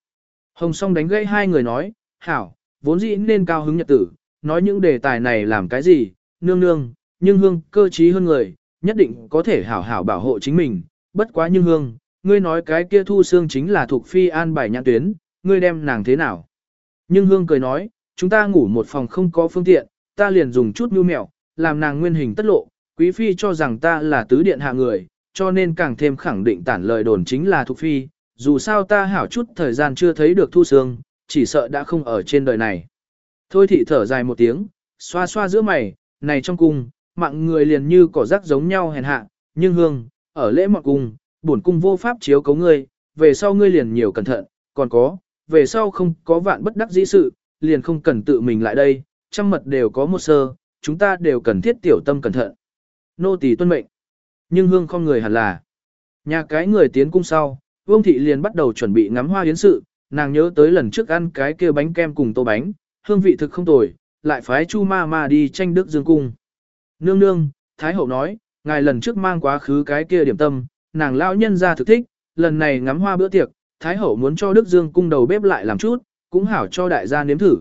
Hồng song đánh gây hai người nói, hảo, vốn dĩ nên cao hứng nhật tử, nói những đề tài này làm cái gì, nương nương, nhưng Hương cơ trí hơn người, nhất định có thể hảo hảo bảo hộ chính mình, bất quá nhưng Hương, ngươi nói cái kia thu xương chính là thuộc phi an bài nhãn tuyến, ngươi đem nàng thế nào. Nhưng Hương cười nói, chúng ta ngủ một phòng không có phương tiện, ta liền dùng chút mưu mẹo, làm nàng nguyên hình tất lộ, quý phi cho rằng ta là tứ điện hạ người, cho nên càng thêm khẳng định tản lời đồn chính là thuộc phi, dù sao ta hảo chút thời gian chưa thấy được thu sương, chỉ sợ đã không ở trên đời này. Thôi thị thở dài một tiếng, xoa xoa giữa mày, này trong cung, mạng người liền như cỏ rác giống nhau hèn hạ, nhưng hương, ở lễ mọn cung, bổn cung vô pháp chiếu cấu ngươi, về sau ngươi liền nhiều cẩn thận, còn có, về sau không có vạn bất đắc dĩ sự, liền không cần tự mình lại đây, trăm mật đều có một sơ, chúng ta đều cần thiết tiểu tâm cẩn thận. Nô tỳ tuân mệnh. Nhưng hương không người hẳn là. Nhà cái người tiến cung sau, Vương thị liền bắt đầu chuẩn bị ngắm hoa yến sự, nàng nhớ tới lần trước ăn cái kia bánh kem cùng tô bánh, hương vị thực không tồi, lại phái Chu ma ma đi tranh đức dương cung. Nương nương, Thái hậu nói, ngài lần trước mang quá khứ cái kia điểm tâm, nàng lão nhân ra thực thích, lần này ngắm hoa bữa tiệc, Thái hậu muốn cho Đức Dương cung đầu bếp lại làm chút, cũng hảo cho đại gia nếm thử.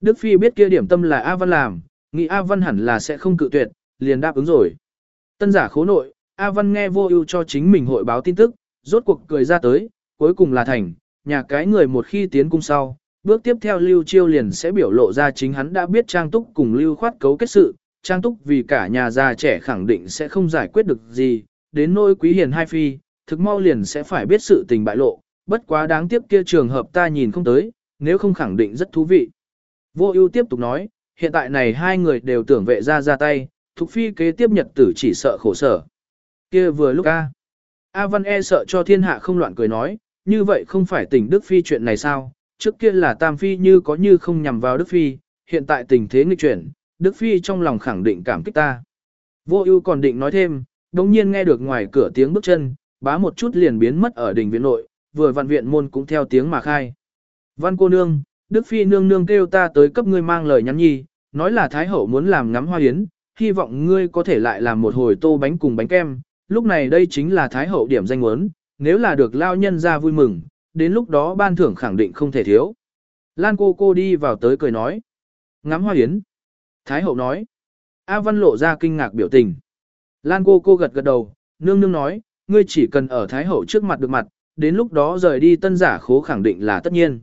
Đức Phi biết kia điểm tâm là A Văn làm, nghĩ A Văn hẳn là sẽ không cự tuyệt, liền đáp ứng rồi. Tân giả khố nội, A Văn nghe vô ưu cho chính mình hội báo tin tức, rốt cuộc cười ra tới, cuối cùng là thành, nhà cái người một khi tiến cung sau, bước tiếp theo Lưu Chiêu liền sẽ biểu lộ ra chính hắn đã biết Trang Túc cùng Lưu Khoát cấu kết sự, Trang Túc vì cả nhà già trẻ khẳng định sẽ không giải quyết được gì, đến nỗi quý hiền hai phi, thực mau liền sẽ phải biết sự tình bại lộ, bất quá đáng tiếc kia trường hợp ta nhìn không tới, nếu không khẳng định rất thú vị. Vô ưu tiếp tục nói, hiện tại này hai người đều tưởng vệ ra ra tay, Thục Phi kế tiếp nhật tử chỉ sợ khổ sở. kia vừa lúc A. A Văn e sợ cho thiên hạ không loạn cười nói, như vậy không phải tỉnh Đức Phi chuyện này sao, trước kia là Tam Phi như có như không nhằm vào Đức Phi, hiện tại tình thế nghịch chuyển, Đức Phi trong lòng khẳng định cảm kích ta. Vô ưu còn định nói thêm, đồng nhiên nghe được ngoài cửa tiếng bước chân, bá một chút liền biến mất ở đỉnh viện nội, vừa vạn viện môn cũng theo tiếng mà khai. Văn cô nương, Đức Phi nương nương kêu ta tới cấp ngươi mang lời nhắn nhi, nói là Thái Hậu muốn làm ngắm hoa yến, hy vọng ngươi có thể lại làm một hồi tô bánh cùng bánh kem, lúc này đây chính là Thái Hậu điểm danh muốn, nếu là được lao nhân ra vui mừng, đến lúc đó ban thưởng khẳng định không thể thiếu. Lan cô cô đi vào tới cười nói. Ngắm hoa yến. Thái Hậu nói. A Văn lộ ra kinh ngạc biểu tình. Lan cô cô gật gật đầu, nương nương nói, ngươi chỉ cần ở Thái Hậu trước mặt được mặt, đến lúc đó rời đi tân giả khố khẳng định là tất nhiên.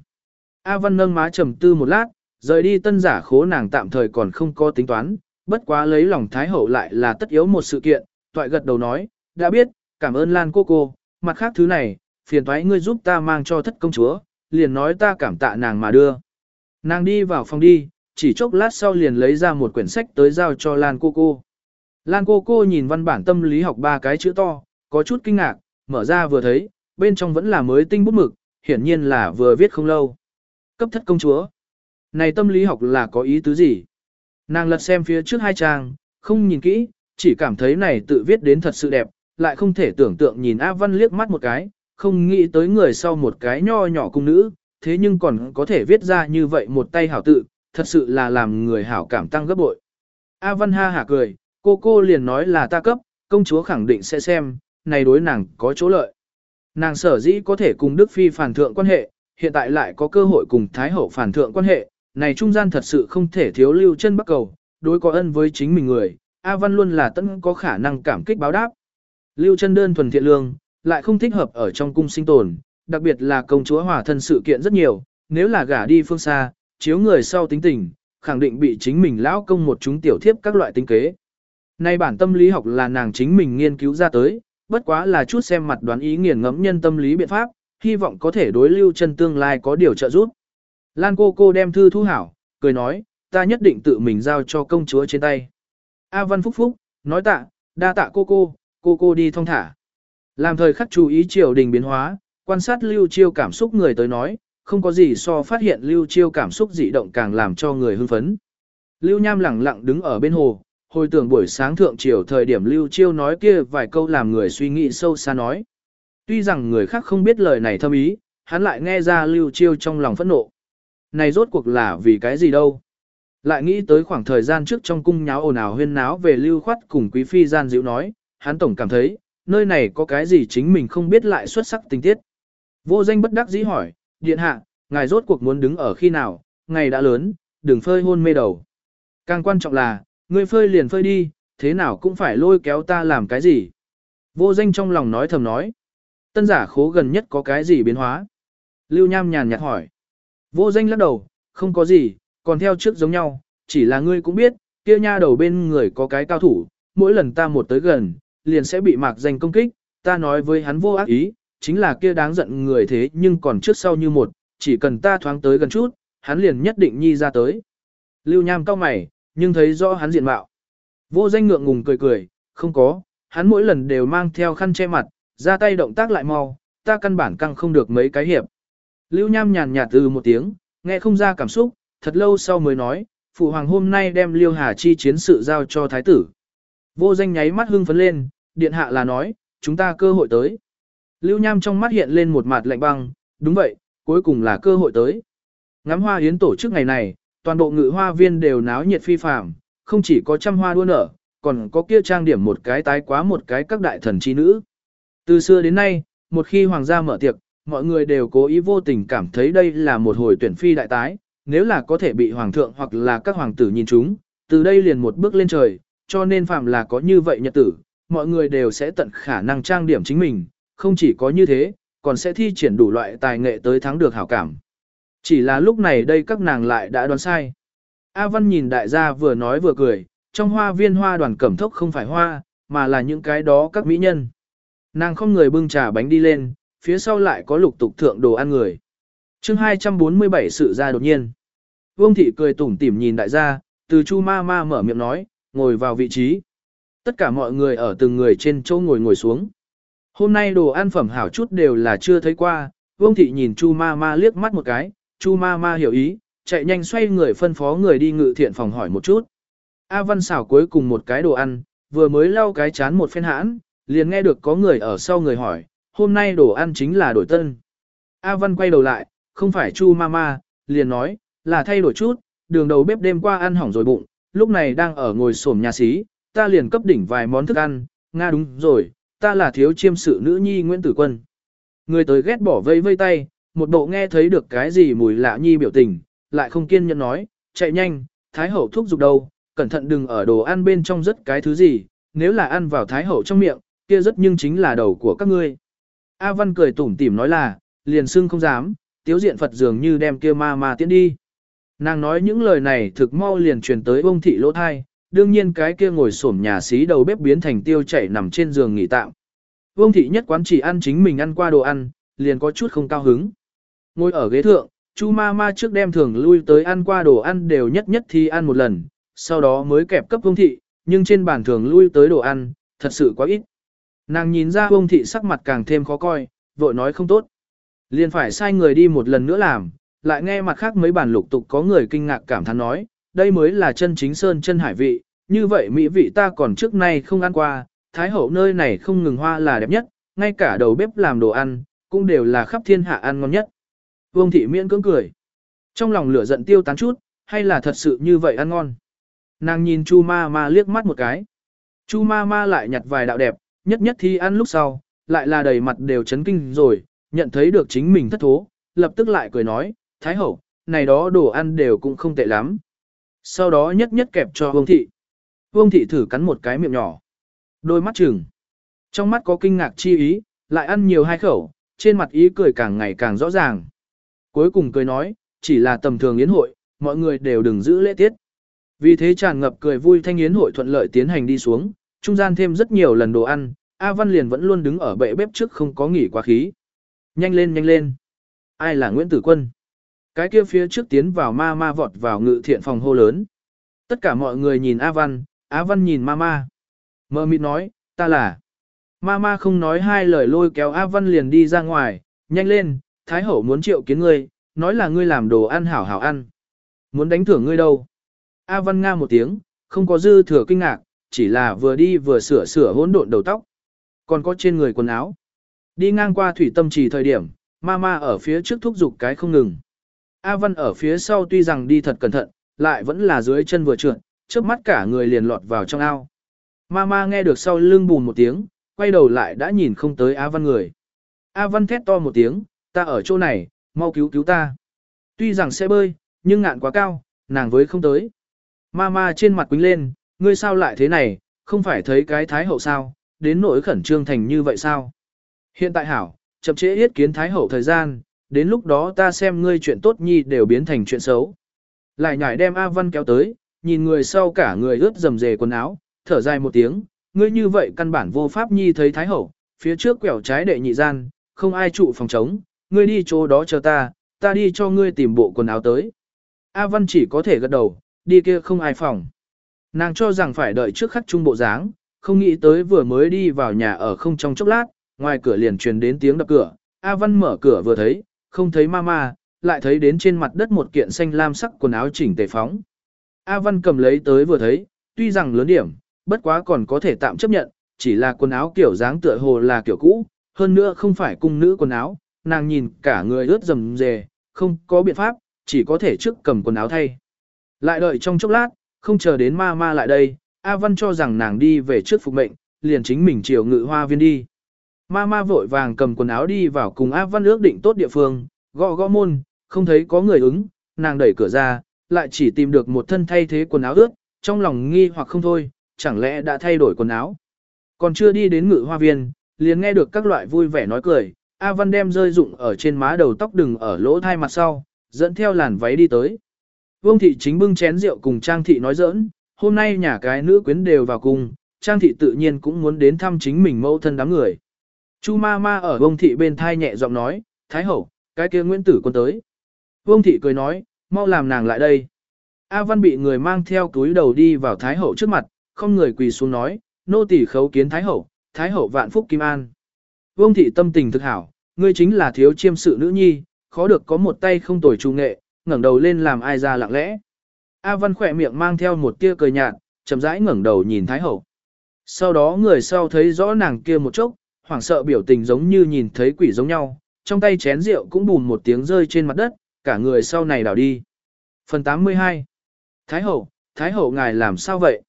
A Văn nâng má trầm tư một lát, rời đi tân giả khố nàng tạm thời còn không có tính toán, bất quá lấy lòng Thái Hậu lại là tất yếu một sự kiện, toại gật đầu nói, đã biết, cảm ơn Lan cô cô, mặt khác thứ này, phiền thoái ngươi giúp ta mang cho thất công chúa, liền nói ta cảm tạ nàng mà đưa. Nàng đi vào phòng đi, chỉ chốc lát sau liền lấy ra một quyển sách tới giao cho Lan cô cô. Lan cô cô nhìn văn bản tâm lý học ba cái chữ to, có chút kinh ngạc, mở ra vừa thấy, bên trong vẫn là mới tinh bút mực, hiển nhiên là vừa viết không lâu. Cấp thất công chúa. Này tâm lý học là có ý tứ gì? Nàng lật xem phía trước hai trang, không nhìn kỹ, chỉ cảm thấy này tự viết đến thật sự đẹp, lại không thể tưởng tượng nhìn A Văn liếc mắt một cái, không nghĩ tới người sau một cái nho nhỏ cung nữ, thế nhưng còn có thể viết ra như vậy một tay hảo tự, thật sự là làm người hảo cảm tăng gấp bội. A Văn ha hả cười, cô cô liền nói là ta cấp, công chúa khẳng định sẽ xem, này đối nàng có chỗ lợi. Nàng sở dĩ có thể cùng Đức Phi phản thượng quan hệ, hiện tại lại có cơ hội cùng Thái Hậu phản thượng quan hệ, này trung gian thật sự không thể thiếu lưu chân bắc cầu, đối có ân với chính mình người, A Văn luôn là tận có khả năng cảm kích báo đáp. Lưu chân đơn thuần thiện lương, lại không thích hợp ở trong cung sinh tồn, đặc biệt là công chúa hòa thân sự kiện rất nhiều, nếu là gả đi phương xa, chiếu người sau tính tình, khẳng định bị chính mình lão công một chúng tiểu thiếp các loại tính kế. Nay bản tâm lý học là nàng chính mình nghiên cứu ra tới, bất quá là chút xem mặt đoán ý nghiền ngẫm nhân tâm lý biện pháp, hy vọng có thể đối lưu chân tương lai có điều trợ giúp. Lan cô cô đem thư thu hảo, cười nói, ta nhất định tự mình giao cho công chúa trên tay. A Văn Phúc Phúc, nói tạ, đa tạ cô cô, cô cô đi thong thả. Làm thời khắc chú ý triều đình biến hóa, quan sát lưu chiêu cảm xúc người tới nói, không có gì so phát hiện lưu chiêu cảm xúc dị động càng làm cho người hưng phấn. Lưu Nham lẳng lặng đứng ở bên hồ, hồi tưởng buổi sáng thượng triều thời điểm lưu chiêu nói kia vài câu làm người suy nghĩ sâu xa nói. Tuy rằng người khác không biết lời này thâm ý, hắn lại nghe ra lưu chiêu trong lòng phẫn nộ. Này rốt cuộc là vì cái gì đâu? Lại nghĩ tới khoảng thời gian trước trong cung nháo ồn ào huyên náo về lưu khoát cùng quý phi gian dịu nói, hắn tổng cảm thấy, nơi này có cái gì chính mình không biết lại xuất sắc tình tiết. Vô danh bất đắc dĩ hỏi, điện hạ, ngài rốt cuộc muốn đứng ở khi nào, ngày đã lớn, đừng phơi hôn mê đầu. Càng quan trọng là, ngươi phơi liền phơi đi, thế nào cũng phải lôi kéo ta làm cái gì. Vô danh trong lòng nói thầm nói. Tân giả khố gần nhất có cái gì biến hóa? Lưu Nham nhàn nhạt hỏi. Vô danh lắc đầu, không có gì, còn theo trước giống nhau, chỉ là ngươi cũng biết, kia nha đầu bên người có cái cao thủ, mỗi lần ta một tới gần, liền sẽ bị mạc danh công kích, ta nói với hắn vô ác ý, chính là kia đáng giận người thế nhưng còn trước sau như một, chỉ cần ta thoáng tới gần chút, hắn liền nhất định nhi ra tới. Lưu Nham cao mày, nhưng thấy rõ hắn diện mạo. Vô danh ngượng ngùng cười cười, không có, hắn mỗi lần đều mang theo khăn che mặt, ra tay động tác lại mau, ta căn bản căng không được mấy cái hiệp. Lưu Nham nhàn nhạt từ một tiếng, nghe không ra cảm xúc, thật lâu sau mới nói, phụ hoàng hôm nay đem Liêu Hà Chi chiến sự giao cho thái tử. Vô danh nháy mắt hưng phấn lên, điện hạ là nói, chúng ta cơ hội tới. Lưu Nham trong mắt hiện lên một mặt lạnh băng, đúng vậy, cuối cùng là cơ hội tới. Ngắm hoa yến tổ chức ngày này, toàn bộ ngự hoa viên đều náo nhiệt phi phàm, không chỉ có trăm hoa đua nở, còn có kia trang điểm một cái tái quá một cái các đại thần chi nữ. Từ xưa đến nay, một khi hoàng gia mở tiệc, mọi người đều cố ý vô tình cảm thấy đây là một hồi tuyển phi đại tái, nếu là có thể bị hoàng thượng hoặc là các hoàng tử nhìn chúng, từ đây liền một bước lên trời, cho nên phạm là có như vậy nhật tử, mọi người đều sẽ tận khả năng trang điểm chính mình, không chỉ có như thế, còn sẽ thi triển đủ loại tài nghệ tới thắng được hảo cảm. Chỉ là lúc này đây các nàng lại đã đoán sai. A Văn nhìn đại gia vừa nói vừa cười, trong hoa viên hoa đoàn cẩm thốc không phải hoa, mà là những cái đó các mỹ nhân. Nàng không người bưng trà bánh đi lên, phía sau lại có lục tục thượng đồ ăn người. chương 247 sự ra đột nhiên. Vương thị cười tủm tỉm nhìn đại gia, từ chu ma ma mở miệng nói, ngồi vào vị trí. Tất cả mọi người ở từng người trên chỗ ngồi ngồi xuống. Hôm nay đồ ăn phẩm hảo chút đều là chưa thấy qua, Vương thị nhìn chu ma ma liếc mắt một cái, chu ma ma hiểu ý, chạy nhanh xoay người phân phó người đi ngự thiện phòng hỏi một chút. A Văn xảo cuối cùng một cái đồ ăn, vừa mới lau cái chán một phen hãn, liền nghe được có người ở sau người hỏi, hôm nay đồ ăn chính là đổi tân. A Văn quay đầu lại, không phải Chu Mama, liền nói, là thay đổi chút, đường đầu bếp đêm qua ăn hỏng rồi bụng, lúc này đang ở ngồi xổm nhà xí, ta liền cấp đỉnh vài món thức ăn, Nga đúng rồi, ta là thiếu chiêm sự nữ nhi Nguyễn Tử Quân. Người tới ghét bỏ vây vây tay, một bộ nghe thấy được cái gì mùi lạ nhi biểu tình, lại không kiên nhẫn nói, chạy nhanh, Thái Hậu thúc giục đâu, cẩn thận đừng ở đồ ăn bên trong rất cái thứ gì, nếu là ăn vào Thái Hậu trong miệng, kia rất nhưng chính là đầu của các ngươi. A Văn cười tủm tỉm nói là, liền xưng không dám, tiếu diện Phật dường như đem kia ma ma tiến đi. Nàng nói những lời này thực mau liền truyền tới ông thị lỗ thai, đương nhiên cái kia ngồi xổm nhà xí đầu bếp biến thành tiêu chảy nằm trên giường nghỉ tạm. Vương thị nhất quán chỉ ăn chính mình ăn qua đồ ăn, liền có chút không cao hứng. Ngồi ở ghế thượng, chu ma ma trước đem thường lui tới ăn qua đồ ăn đều nhất nhất thì ăn một lần, sau đó mới kẹp cấp vương thị, nhưng trên bàn thường lui tới đồ ăn, thật sự quá ít. Nàng nhìn ra vương thị sắc mặt càng thêm khó coi, vội nói không tốt. Liền phải sai người đi một lần nữa làm, lại nghe mặt khác mấy bản lục tục có người kinh ngạc cảm thán nói, đây mới là chân chính sơn chân hải vị, như vậy mỹ vị ta còn trước nay không ăn qua, thái hậu nơi này không ngừng hoa là đẹp nhất, ngay cả đầu bếp làm đồ ăn, cũng đều là khắp thiên hạ ăn ngon nhất. Vương thị miễn cưỡng cười. Trong lòng lửa giận tiêu tán chút, hay là thật sự như vậy ăn ngon. Nàng nhìn Chu ma ma liếc mắt một cái. Chu ma ma lại nhặt vài đạo đẹp, nhất nhất thi ăn lúc sau, lại là đầy mặt đều chấn kinh rồi, nhận thấy được chính mình thất thố, lập tức lại cười nói, Thái hậu, này đó đồ ăn đều cũng không tệ lắm. Sau đó nhất nhất kẹp cho Vương thị. Vương thị thử cắn một cái miệng nhỏ. Đôi mắt trừng. Trong mắt có kinh ngạc chi ý, lại ăn nhiều hai khẩu, trên mặt ý cười càng ngày càng rõ ràng. Cuối cùng cười nói, chỉ là tầm thường yến hội, mọi người đều đừng giữ lễ tiết. Vì thế tràn ngập cười vui thanh yến hội thuận lợi tiến hành đi xuống, trung gian thêm rất nhiều lần đồ ăn, A Văn liền vẫn luôn đứng ở bệ bếp trước không có nghỉ quá khí. Nhanh lên nhanh lên. Ai là Nguyễn Tử Quân? Cái kia phía trước tiến vào ma ma vọt vào ngự thiện phòng hô lớn. Tất cả mọi người nhìn A Văn, A Văn nhìn ma ma. Mơ mịt nói, ta là. Ma ma không nói hai lời lôi kéo A Văn liền đi ra ngoài, nhanh lên, Thái Hậu muốn triệu kiến ngươi, nói là ngươi làm đồ ăn hảo hảo ăn. Muốn đánh thưởng ngươi đâu? A Văn nga một tiếng, không có dư thừa kinh ngạc, chỉ là vừa đi vừa sửa sửa hỗn độn đầu tóc. Còn có trên người quần áo. Đi ngang qua thủy tâm trì thời điểm, mama ở phía trước thúc giục cái không ngừng. A Văn ở phía sau tuy rằng đi thật cẩn thận, lại vẫn là dưới chân vừa trượt, trước mắt cả người liền lọt vào trong ao. Mama nghe được sau lưng bùn một tiếng, quay đầu lại đã nhìn không tới A Văn người. A Văn thét to một tiếng, ta ở chỗ này, mau cứu cứu ta. Tuy rằng sẽ bơi, nhưng ngạn quá cao, nàng với không tới. Mama trên mặt quính lên, ngươi sao lại thế này, không phải thấy cái thái hậu sao, đến nỗi khẩn trương thành như vậy sao. Hiện tại hảo, chậm trễ yết kiến thái hậu thời gian, đến lúc đó ta xem ngươi chuyện tốt nhi đều biến thành chuyện xấu. Lại nhảy đem A Văn kéo tới, nhìn người sau cả người ướt dầm dề quần áo, thở dài một tiếng, ngươi như vậy căn bản vô pháp nhi thấy thái hậu, phía trước quẹo trái đệ nhị gian, không ai trụ phòng trống, ngươi đi chỗ đó chờ ta, ta đi cho ngươi tìm bộ quần áo tới. A Văn chỉ có thể gật đầu, đi kia không ai phòng. Nàng cho rằng phải đợi trước khắc trung bộ dáng, không nghĩ tới vừa mới đi vào nhà ở không trong chốc lát, ngoài cửa liền truyền đến tiếng đập cửa, A Văn mở cửa vừa thấy, không thấy mama, lại thấy đến trên mặt đất một kiện xanh lam sắc quần áo chỉnh tề phóng. A Văn cầm lấy tới vừa thấy, tuy rằng lớn điểm, bất quá còn có thể tạm chấp nhận, chỉ là quần áo kiểu dáng tựa hồ là kiểu cũ, hơn nữa không phải cung nữ quần áo, nàng nhìn cả người ướt rầm rề, không có biện pháp, chỉ có thể trước cầm quần áo thay. Lại đợi trong chốc lát, không chờ đến ma ma lại đây, A Văn cho rằng nàng đi về trước phục mệnh, liền chính mình chiều ngự hoa viên đi. Ma ma vội vàng cầm quần áo đi vào cùng A Văn ước định tốt địa phương, gõ gõ môn, không thấy có người ứng, nàng đẩy cửa ra, lại chỉ tìm được một thân thay thế quần áo ướt, trong lòng nghi hoặc không thôi, chẳng lẽ đã thay đổi quần áo. Còn chưa đi đến ngự hoa viên, liền nghe được các loại vui vẻ nói cười, A Văn đem rơi rụng ở trên má đầu tóc đừng ở lỗ thai mặt sau, dẫn theo làn váy đi tới. Vương thị chính bưng chén rượu cùng Trang thị nói giỡn, hôm nay nhà cái nữ quyến đều vào cùng, Trang thị tự nhiên cũng muốn đến thăm chính mình mẫu thân đám người. Chu ma ma ở Vương thị bên thai nhẹ giọng nói, Thái hậu, cái kia Nguyễn Tử quân tới. Vương thị cười nói, mau làm nàng lại đây. A Văn bị người mang theo túi đầu đi vào Thái hậu trước mặt, không người quỳ xuống nói, nô tỳ khấu kiến Thái hậu, Thái hậu vạn phúc kim an. Vương thị tâm tình thực hảo, ngươi chính là thiếu chiêm sự nữ nhi, khó được có một tay không tồi trung nghệ, ngẩng đầu lên làm ai ra lặng lẽ. A Văn khỏe miệng mang theo một tia cười nhạt, chậm rãi ngẩng đầu nhìn Thái hậu. Sau đó người sau thấy rõ nàng kia một chốc, hoảng sợ biểu tình giống như nhìn thấy quỷ giống nhau, trong tay chén rượu cũng bùn một tiếng rơi trên mặt đất, cả người sau này đảo đi. Phần 82 Thái hậu, Thái hậu ngài làm sao vậy?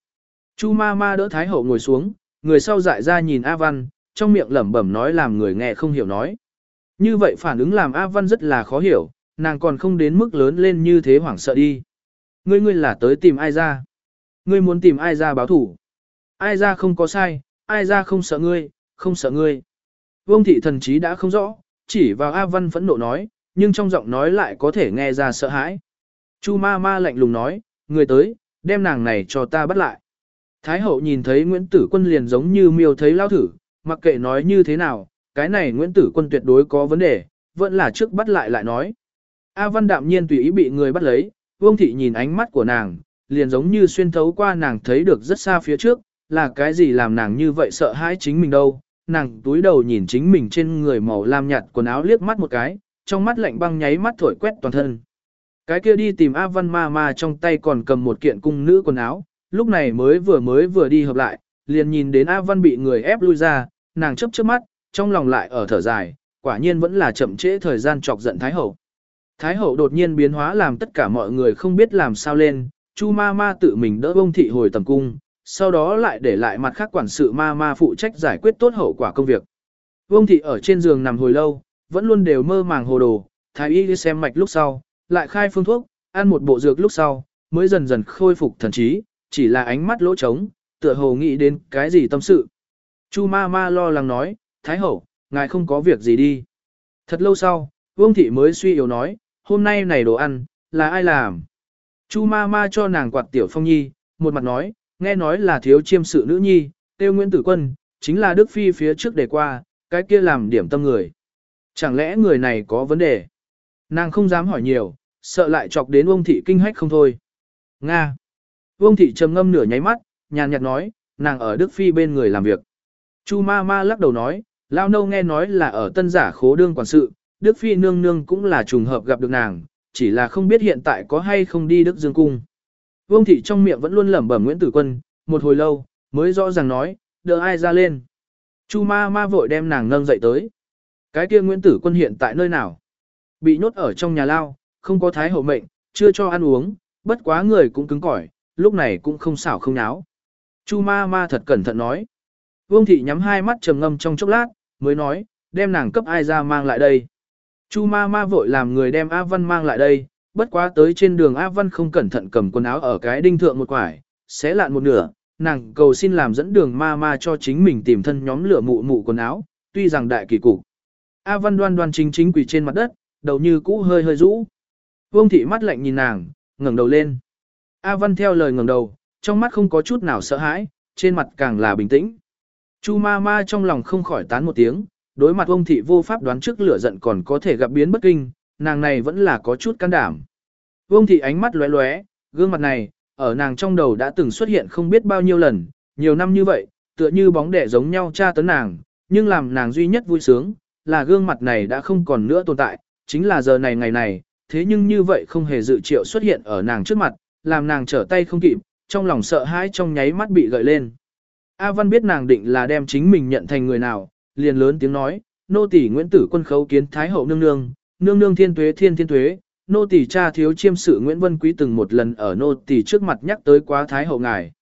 Chu ma ma đỡ Thái hậu ngồi xuống, người sau dại ra nhìn A Văn, trong miệng lẩm bẩm nói làm người nghe không hiểu nói. Như vậy phản ứng làm A Văn rất là khó hiểu, nàng còn không đến mức lớn lên như thế hoảng sợ đi. Ngươi ngươi là tới tìm ai ra? Ngươi muốn tìm ai ra báo thủ? Ai ra không có sai, ai ra không sợ ngươi, không sợ ngươi. Vương thị thần chí đã không rõ, chỉ vào A Văn phẫn nộ nói, nhưng trong giọng nói lại có thể nghe ra sợ hãi. Chu ma ma lạnh lùng nói, người tới, đem nàng này cho ta bắt lại. Thái hậu nhìn thấy Nguyễn Tử Quân liền giống như miêu thấy lao thử, mặc kệ nói như thế nào, cái này Nguyễn Tử Quân tuyệt đối có vấn đề, vẫn là trước bắt lại lại nói. A Văn đạm nhiên tùy ý bị người bắt lấy, Vương thị nhìn ánh mắt của nàng, liền giống như xuyên thấu qua nàng thấy được rất xa phía trước, là cái gì làm nàng như vậy sợ hãi chính mình đâu. Nàng túi đầu nhìn chính mình trên người màu lam nhạt quần áo liếc mắt một cái, trong mắt lạnh băng nháy mắt thổi quét toàn thân. Cái kia đi tìm A Văn Ma Ma trong tay còn cầm một kiện cung nữ quần áo, lúc này mới vừa mới vừa đi hợp lại, liền nhìn đến A Văn bị người ép lui ra, nàng chấp chớp mắt, trong lòng lại ở thở dài, quả nhiên vẫn là chậm trễ thời gian chọc giận Thái Hậu. Thái Hậu đột nhiên biến hóa làm tất cả mọi người không biết làm sao lên, Chu Ma Ma tự mình đỡ bông thị hồi tầm cung, sau đó lại để lại mặt khác quản sự Ma Ma phụ trách giải quyết tốt hậu quả công việc. Vương thị ở trên giường nằm hồi lâu, vẫn luôn đều mơ màng hồ đồ, thái y đi xem mạch lúc sau, lại khai phương thuốc, ăn một bộ dược lúc sau, mới dần dần khôi phục thần trí, chỉ là ánh mắt lỗ trống, tựa hồ nghĩ đến cái gì tâm sự. Chu ma ma lo lắng nói, Thái hậu, ngài không có việc gì đi. Thật lâu sau, Vương thị mới suy yếu nói, hôm nay này đồ ăn, là ai làm? Chu ma ma cho nàng quạt tiểu phong nhi, một mặt nói, nghe nói là thiếu chiêm sự nữ nhi, tiêu Nguyễn Tử Quân, chính là Đức Phi phía trước đề qua, cái kia làm điểm tâm người. Chẳng lẽ người này có vấn đề? Nàng không dám hỏi nhiều, sợ lại chọc đến ông thị kinh hách không thôi. Nga. Ông thị trầm ngâm nửa nháy mắt, nhàn nhạt nói, nàng ở Đức Phi bên người làm việc. Chu ma ma lắc đầu nói, lao nâu nghe nói là ở tân giả khố đương quản sự, Đức Phi nương nương cũng là trùng hợp gặp được nàng, chỉ là không biết hiện tại có hay không đi Đức Dương Cung. Vương thị trong miệng vẫn luôn lẩm bẩm Nguyễn Tử Quân, một hồi lâu, mới rõ ràng nói, đỡ ai ra lên. Chu ma ma vội đem nàng nâng dậy tới. Cái kia Nguyễn Tử Quân hiện tại nơi nào? Bị nhốt ở trong nhà lao, không có thái hậu mệnh, chưa cho ăn uống, bất quá người cũng cứng cỏi, lúc này cũng không xảo không náo. Chu ma ma thật cẩn thận nói. Vương thị nhắm hai mắt trầm ngâm trong chốc lát, mới nói, đem nàng cấp ai ra mang lại đây. Chu ma ma vội làm người đem A Văn mang lại đây, bất quá tới trên đường A Văn không cẩn thận cầm quần áo ở cái đinh thượng một quải, xé lạn một nửa, nàng cầu xin làm dẫn đường ma ma cho chính mình tìm thân nhóm lửa mụ mụ quần áo, tuy rằng đại kỳ cục. A Văn đoan đoan chính chính quỳ trên mặt đất, đầu như cũ hơi hơi rũ. Vương thị mắt lạnh nhìn nàng, ngẩng đầu lên. A Văn theo lời ngẩng đầu, trong mắt không có chút nào sợ hãi, trên mặt càng là bình tĩnh. Chu ma ma trong lòng không khỏi tán một tiếng, đối mặt ông thị vô pháp đoán trước lửa giận còn có thể gặp biến bất kinh, nàng này vẫn là có chút can đảm. Vương thị ánh mắt lóe lóe, gương mặt này, ở nàng trong đầu đã từng xuất hiện không biết bao nhiêu lần, nhiều năm như vậy, tựa như bóng đẻ giống nhau tra tấn nàng, nhưng làm nàng duy nhất vui sướng, là gương mặt này đã không còn nữa tồn tại, chính là giờ này ngày này, thế nhưng như vậy không hề dự triệu xuất hiện ở nàng trước mặt, làm nàng trở tay không kịp, trong lòng sợ hãi trong nháy mắt bị gợi lên. A Văn biết nàng định là đem chính mình nhận thành người nào, liền lớn tiếng nói, nô tỷ Nguyễn Tử quân khấu kiến Thái hậu nương nương, nương nương thiên tuế thiên thiên tuế, nô tỷ cha thiếu chiêm sự Nguyễn Vân Quý từng một lần ở nô tỷ trước mặt nhắc tới quá Thái hậu ngài.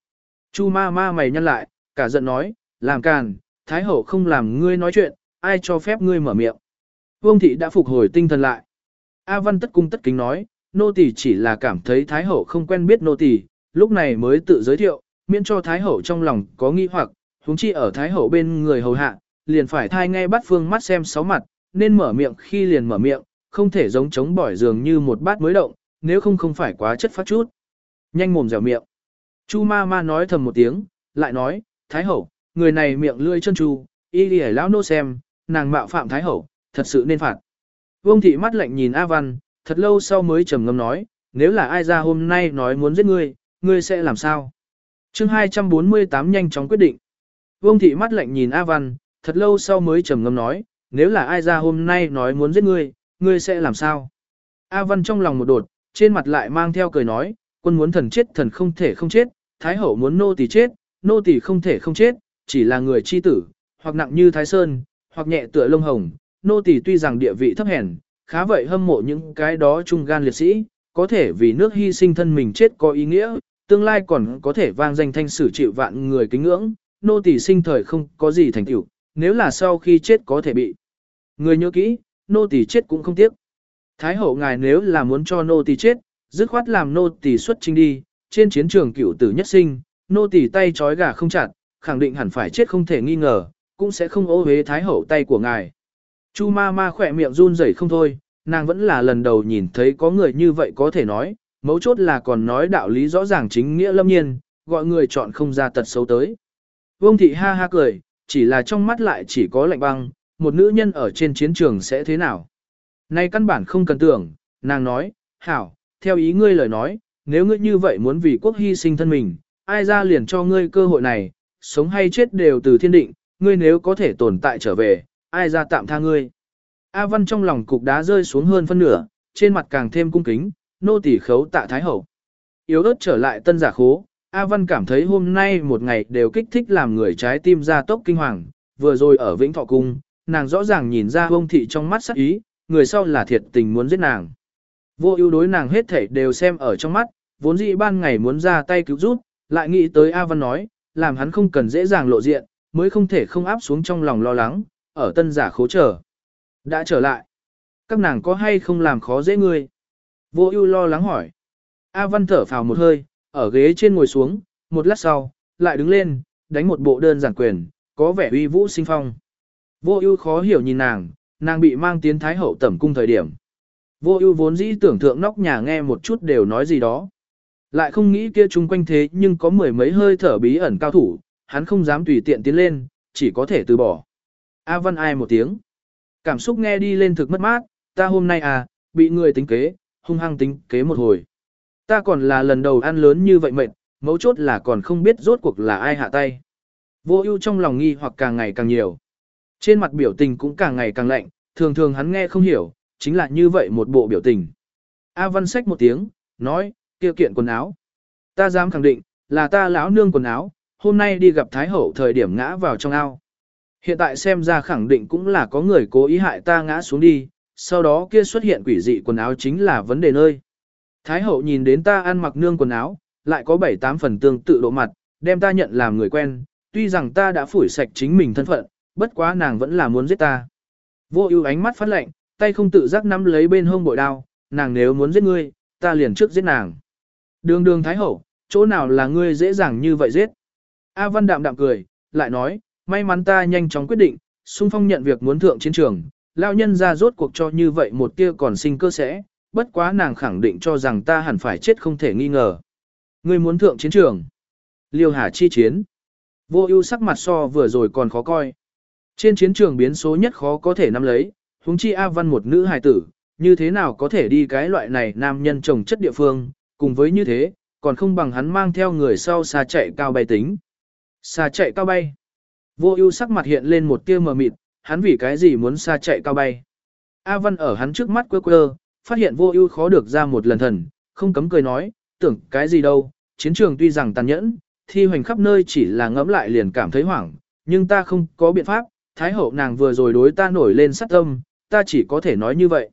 Chu ma ma mày nhăn lại, cả giận nói, làm càn, Thái hậu không làm ngươi nói chuyện, ai cho phép ngươi mở miệng. Vương thị đã phục hồi tinh thần lại. A Văn tất cung tất kính nói, nô tỳ chỉ là cảm thấy Thái Hậu không quen biết nô tỳ, lúc này mới tự giới thiệu, miễn cho Thái Hậu trong lòng có nghi hoặc, huống chi ở Thái Hậu bên người hầu hạ, liền phải thai ngay bắt phương mắt xem sáu mặt, nên mở miệng khi liền mở miệng, không thể giống chống bỏi dường như một bát mới động, nếu không không phải quá chất phát chút. Nhanh mồm dẻo miệng. Chu ma ma nói thầm một tiếng, lại nói, Thái Hậu, người này miệng lươi chân chu, y đi lão nô xem, nàng mạo phạm Thái Hậu, thật sự nên phạt. Vương thị mắt lạnh nhìn A Văn, thật lâu sau mới trầm ngâm nói, nếu là ai ra hôm nay nói muốn giết ngươi, ngươi sẽ làm sao? chương 248 nhanh chóng quyết định. Vương thị mắt lạnh nhìn A Văn, thật lâu sau mới trầm ngâm nói, nếu là ai ra hôm nay nói muốn giết ngươi, ngươi sẽ làm sao? A Văn trong lòng một đột, trên mặt lại mang theo cười nói, quân muốn thần chết thần không thể không chết, Thái hậu muốn nô tỳ chết, nô tỳ không thể không chết, chỉ là người chi tử, hoặc nặng như Thái Sơn, hoặc nhẹ tựa lông hồng, nô tỳ tuy rằng địa vị thấp hèn, khá vậy hâm mộ những cái đó trung gan liệt sĩ, có thể vì nước hy sinh thân mình chết có ý nghĩa, tương lai còn có thể vang danh thanh sử chịu vạn người kính ngưỡng, nô tỳ sinh thời không có gì thành tựu, nếu là sau khi chết có thể bị. Người nhớ kỹ, nô tỳ chết cũng không tiếc. Thái hậu ngài nếu là muốn cho nô tỳ chết, dứt khoát làm nô tỳ xuất chinh đi, trên chiến trường cựu tử nhất sinh, nô tỳ tay trói gà không chặt, khẳng định hẳn phải chết không thể nghi ngờ, cũng sẽ không ô hế thái hậu tay của ngài. Chu ma ma khỏe miệng run rẩy không thôi, nàng vẫn là lần đầu nhìn thấy có người như vậy có thể nói, mấu chốt là còn nói đạo lý rõ ràng chính nghĩa lâm nhiên, gọi người chọn không ra tật xấu tới. Vương thị ha ha cười, chỉ là trong mắt lại chỉ có lạnh băng, một nữ nhân ở trên chiến trường sẽ thế nào. Nay căn bản không cần tưởng, nàng nói, hảo, theo ý ngươi lời nói, nếu ngươi như vậy muốn vì quốc hy sinh thân mình, ai ra liền cho ngươi cơ hội này, sống hay chết đều từ thiên định, ngươi nếu có thể tồn tại trở về, ai ra tạm tha ngươi. A Văn trong lòng cục đá rơi xuống hơn phân nửa, trên mặt càng thêm cung kính, nô tỳ khấu tạ thái hậu. Yếu ớt trở lại tân giả khố, A Văn cảm thấy hôm nay một ngày đều kích thích làm người trái tim ra tốc kinh hoàng, vừa rồi ở Vĩnh Thọ Cung, nàng rõ ràng nhìn ra ông thị trong mắt sắc ý, người sau là thiệt tình muốn giết nàng. Vô ưu đối nàng hết thảy đều xem ở trong mắt, vốn dĩ ban ngày muốn ra tay cứu giúp, lại nghĩ tới A Văn nói, làm hắn không cần dễ dàng lộ diện, mới không thể không áp xuống trong lòng lo lắng, ở tân giả khố trở. Đã trở lại. Các nàng có hay không làm khó dễ ngươi? Vô ưu lo lắng hỏi. A Văn thở phào một hơi, ở ghế trên ngồi xuống, một lát sau, lại đứng lên, đánh một bộ đơn giản quyền, có vẻ uy vũ sinh phong. Vô ưu khó hiểu nhìn nàng, nàng bị mang tiến thái hậu tẩm cung thời điểm. Vô ưu vốn dĩ tưởng thượng nóc nhà nghe một chút đều nói gì đó. Lại không nghĩ kia chung quanh thế nhưng có mười mấy hơi thở bí ẩn cao thủ, hắn không dám tùy tiện tiến lên, chỉ có thể từ bỏ. A văn ai một tiếng. Cảm xúc nghe đi lên thực mất mát, ta hôm nay à, bị người tính kế, hung hăng tính kế một hồi. Ta còn là lần đầu ăn lớn như vậy mệt, mấu chốt là còn không biết rốt cuộc là ai hạ tay. Vô ưu trong lòng nghi hoặc càng ngày càng nhiều. Trên mặt biểu tình cũng càng ngày càng lạnh, thường thường hắn nghe không hiểu, chính là như vậy một bộ biểu tình. A Văn sách một tiếng, nói, kia kiện quần áo. Ta dám khẳng định, là ta lão nương quần áo, hôm nay đi gặp Thái Hậu thời điểm ngã vào trong ao. Hiện tại xem ra khẳng định cũng là có người cố ý hại ta ngã xuống đi, sau đó kia xuất hiện quỷ dị quần áo chính là vấn đề nơi. Thái Hậu nhìn đến ta ăn mặc nương quần áo, lại có 7-8 phần tương tự độ mặt, đem ta nhận làm người quen, tuy rằng ta đã phủi sạch chính mình thân phận, bất quá nàng vẫn là muốn giết ta. Vô ưu ánh mắt phát lạnh, tay không tự giác nắm lấy bên hông bội đao, nàng nếu muốn giết ngươi, ta liền trước giết nàng. Đường đường thái hậu, chỗ nào là ngươi dễ dàng như vậy giết. A Văn đạm đạm cười, lại nói, may mắn ta nhanh chóng quyết định, xung phong nhận việc muốn thượng chiến trường, lao nhân ra rốt cuộc cho như vậy một tia còn sinh cơ sẽ, bất quá nàng khẳng định cho rằng ta hẳn phải chết không thể nghi ngờ. Ngươi muốn thượng chiến trường. Liêu Hà chi chiến. Vô ưu sắc mặt so vừa rồi còn khó coi. Trên chiến trường biến số nhất khó có thể nắm lấy, huống chi A Văn một nữ hài tử, như thế nào có thể đi cái loại này nam nhân trồng chất địa phương, cùng với như thế, còn không bằng hắn mang theo người sau xa chạy cao bay tính. Xa chạy cao bay. Vô ưu sắc mặt hiện lên một tia mờ mịt, hắn vì cái gì muốn xa chạy cao bay. A Văn ở hắn trước mắt quơ quơ, phát hiện vô ưu khó được ra một lần thần, không cấm cười nói, tưởng cái gì đâu, chiến trường tuy rằng tàn nhẫn, thi hoành khắp nơi chỉ là ngẫm lại liền cảm thấy hoảng, nhưng ta không có biện pháp, thái hậu nàng vừa rồi đối ta nổi lên sát tâm, ta chỉ có thể nói như vậy.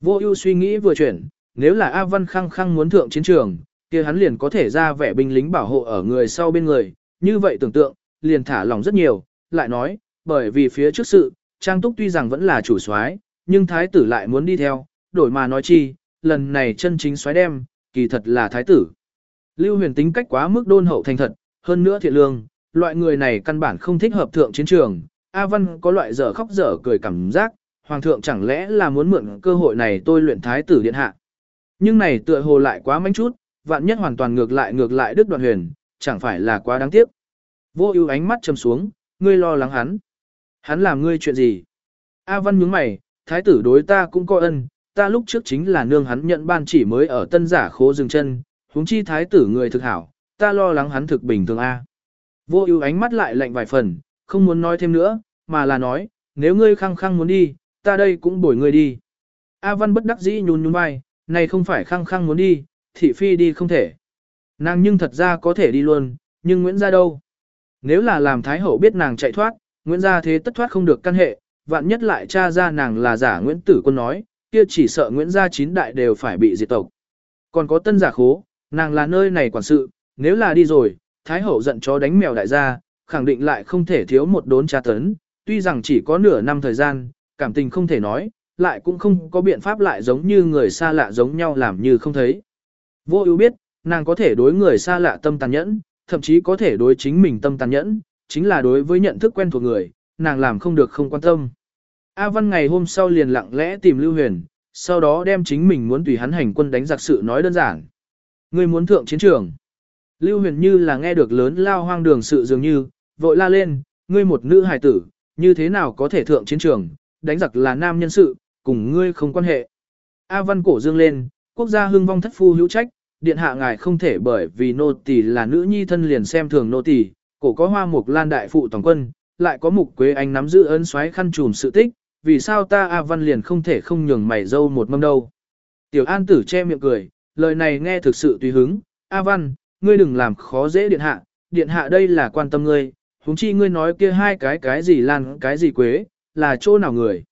Vô ưu suy nghĩ vừa chuyển, nếu là A Văn khăng khăng muốn thượng chiến trường, kia hắn liền có thể ra vẻ binh lính bảo hộ ở người sau bên người, như vậy tưởng tượng, liền thả lòng rất nhiều, lại nói, bởi vì phía trước sự, Trang Túc tuy rằng vẫn là chủ soái, nhưng thái tử lại muốn đi theo, đổi mà nói chi, lần này chân chính xoáy đem, kỳ thật là thái tử. Lưu huyền tính cách quá mức đôn hậu thành thật, hơn nữa thiện lương, loại người này căn bản không thích hợp thượng chiến trường. A Văn có loại dở khóc dở cười cảm giác, hoàng thượng chẳng lẽ là muốn mượn cơ hội này tôi luyện thái tử điện hạ. Nhưng này tựa hồ lại quá manh chút, vạn nhất hoàn toàn ngược lại ngược lại đức đoạn huyền, chẳng phải là quá đáng tiếc. Vô ưu ánh mắt trầm xuống, ngươi lo lắng hắn. Hắn làm ngươi chuyện gì? A Văn nhướng mày, thái tử đối ta cũng có ân, ta lúc trước chính là nương hắn nhận ban chỉ mới ở tân giả khố dừng chân, huống chi thái tử người thực hảo, ta lo lắng hắn thực bình thường A. Vô ưu ánh mắt lại lạnh vài phần, không muốn nói thêm nữa, mà là nói, nếu ngươi khăng khăng muốn đi, ta đây cũng bổi ngươi đi. A Văn bất đắc dĩ nhún nhún vai, này không phải khăng khăng muốn đi, thị phi đi không thể. Nàng nhưng thật ra có thể đi luôn, nhưng Nguyễn gia đâu? Nếu là làm Thái Hậu biết nàng chạy thoát, Nguyễn gia thế tất thoát không được căn hệ, vạn nhất lại tra ra nàng là giả Nguyễn Tử Quân nói, kia chỉ sợ Nguyễn gia chín đại đều phải bị diệt tộc. Còn có tân giả khố, nàng là nơi này quản sự, nếu là đi rồi, Thái Hậu giận chó đánh mèo đại gia, khẳng định lại không thể thiếu một đốn tra tấn, tuy rằng chỉ có nửa năm thời gian, cảm tình không thể nói, lại cũng không có biện pháp lại giống như người xa lạ giống nhau làm như không thấy. Vô ưu biết, nàng có thể đối người xa lạ tâm tàn nhẫn, thậm chí có thể đối chính mình tâm tàn nhẫn, chính là đối với nhận thức quen thuộc người, nàng làm không được không quan tâm. A Văn ngày hôm sau liền lặng lẽ tìm Lưu Huyền, sau đó đem chính mình muốn tùy hắn hành quân đánh giặc sự nói đơn giản. Ngươi muốn thượng chiến trường. Lưu Huyền như là nghe được lớn lao hoang đường sự dường như, vội la lên, ngươi một nữ hài tử, như thế nào có thể thượng chiến trường, đánh giặc là nam nhân sự, cùng ngươi không quan hệ. A Văn cổ dương lên, quốc gia hưng vong thất phu hữu trách, điện hạ ngài không thể bởi vì nô tỳ là nữ nhi thân liền xem thường nô tỳ, cổ có hoa mục lan đại phụ tổng quân, lại có mục quế anh nắm giữ ấn xoáy khăn trùm sự tích, vì sao ta A Văn liền không thể không nhường mày dâu một mâm đâu. Tiểu An tử che miệng cười, lời này nghe thực sự tùy hứng, A Văn, ngươi đừng làm khó dễ điện hạ, điện hạ đây là quan tâm ngươi, huống chi ngươi nói kia hai cái cái gì lan cái gì quế, là chỗ nào người.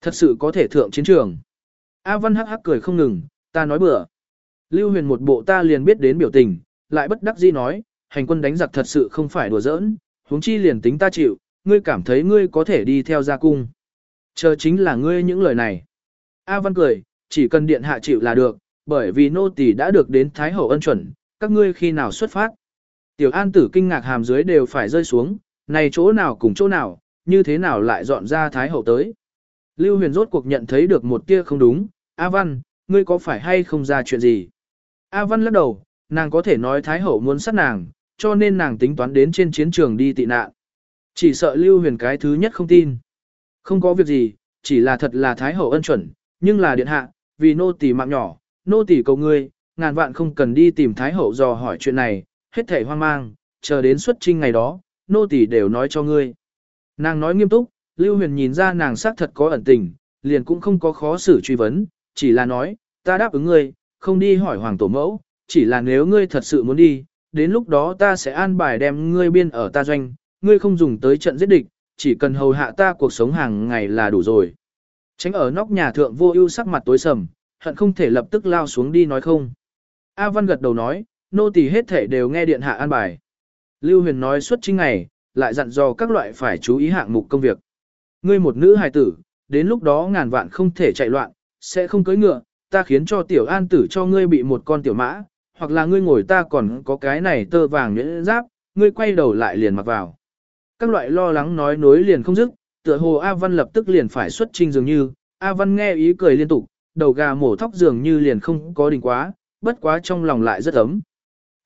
Thật sự có thể thượng chiến trường. A Văn hắc hắc cười không ngừng, ta nói bừa. Lưu huyền một bộ ta liền biết đến biểu tình, lại bất đắc dĩ nói, hành quân đánh giặc thật sự không phải đùa giỡn, huống chi liền tính ta chịu, ngươi cảm thấy ngươi có thể đi theo gia cung. Chờ chính là ngươi những lời này. A Văn cười, chỉ cần điện hạ chịu là được, bởi vì nô tỳ đã được đến Thái Hậu ân chuẩn, các ngươi khi nào xuất phát. Tiểu An tử kinh ngạc hàm dưới đều phải rơi xuống, này chỗ nào cùng chỗ nào, như thế nào lại dọn ra Thái Hậu tới. Lưu huyền rốt cuộc nhận thấy được một tia không đúng, A Văn, ngươi có phải hay không ra chuyện gì? A Văn lắc đầu, nàng có thể nói Thái Hậu muốn sát nàng, cho nên nàng tính toán đến trên chiến trường đi tị nạn. Chỉ sợ Lưu huyền cái thứ nhất không tin. Không có việc gì, chỉ là thật là Thái Hậu ân chuẩn, nhưng là điện hạ, vì nô tỳ mạng nhỏ, nô tỳ cầu ngươi, ngàn vạn không cần đi tìm Thái Hậu dò hỏi chuyện này, hết thảy hoang mang, chờ đến xuất trinh ngày đó, nô tỳ đều nói cho ngươi. Nàng nói nghiêm túc, Lưu Huyền nhìn ra nàng xác thật có ẩn tình, liền cũng không có khó xử truy vấn, chỉ là nói, ta đáp ứng ngươi, không đi hỏi hoàng tổ mẫu, chỉ là nếu ngươi thật sự muốn đi, đến lúc đó ta sẽ an bài đem ngươi biên ở ta doanh, ngươi không dùng tới trận giết địch, chỉ cần hầu hạ ta cuộc sống hàng ngày là đủ rồi. Tránh ở nóc nhà thượng vô ưu sắc mặt tối sầm, hận không thể lập tức lao xuống đi nói không. A Văn gật đầu nói, nô tỳ hết thể đều nghe điện hạ an bài. Lưu Huyền nói suốt chính ngày, lại dặn dò các loại phải chú ý hạng mục công việc. Ngươi một nữ hài tử, đến lúc đó ngàn vạn không thể chạy loạn, sẽ không cưỡi ngựa, ta khiến cho tiểu an tử cho ngươi bị một con tiểu mã, hoặc là ngươi ngồi ta còn có cái này tơ vàng nhẫn giáp, ngươi quay đầu lại liền mặc vào. Các loại lo lắng nói nối liền không dứt, tựa hồ A Văn lập tức liền phải xuất trình dường như, A Văn nghe ý cười liên tục, đầu gà mổ thóc dường như liền không có đỉnh quá, bất quá trong lòng lại rất ấm.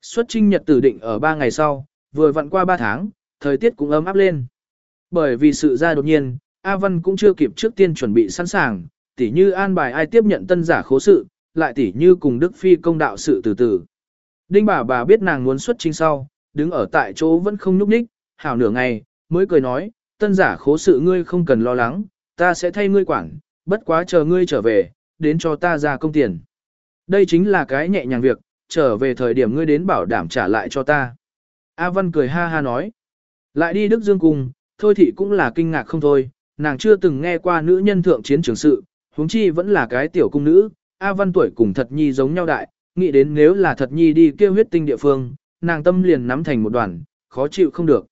Xuất trinh nhật tử định ở 3 ngày sau, vừa vặn qua 3 tháng, thời tiết cũng ấm áp lên. Bởi vì sự ra đột nhiên, A Văn cũng chưa kịp trước tiên chuẩn bị sẵn sàng, tỉ như an bài ai tiếp nhận tân giả khố sự, lại tỉ như cùng Đức Phi công đạo sự từ từ. Đinh bà bà biết nàng muốn xuất trinh sau, đứng ở tại chỗ vẫn không nhúc nhích, hảo nửa ngày, mới cười nói, tân giả khố sự ngươi không cần lo lắng, ta sẽ thay ngươi quản, bất quá chờ ngươi trở về, đến cho ta ra công tiền. Đây chính là cái nhẹ nhàng việc, trở về thời điểm ngươi đến bảo đảm trả lại cho ta. A Văn cười ha ha nói. Lại đi Đức Dương cùng, thôi thì cũng là kinh ngạc không thôi, nàng chưa từng nghe qua nữ nhân thượng chiến trường sự, huống chi vẫn là cái tiểu cung nữ, A Văn tuổi cùng thật nhi giống nhau đại, nghĩ đến nếu là thật nhi đi kêu huyết tinh địa phương, nàng tâm liền nắm thành một đoàn, khó chịu không được.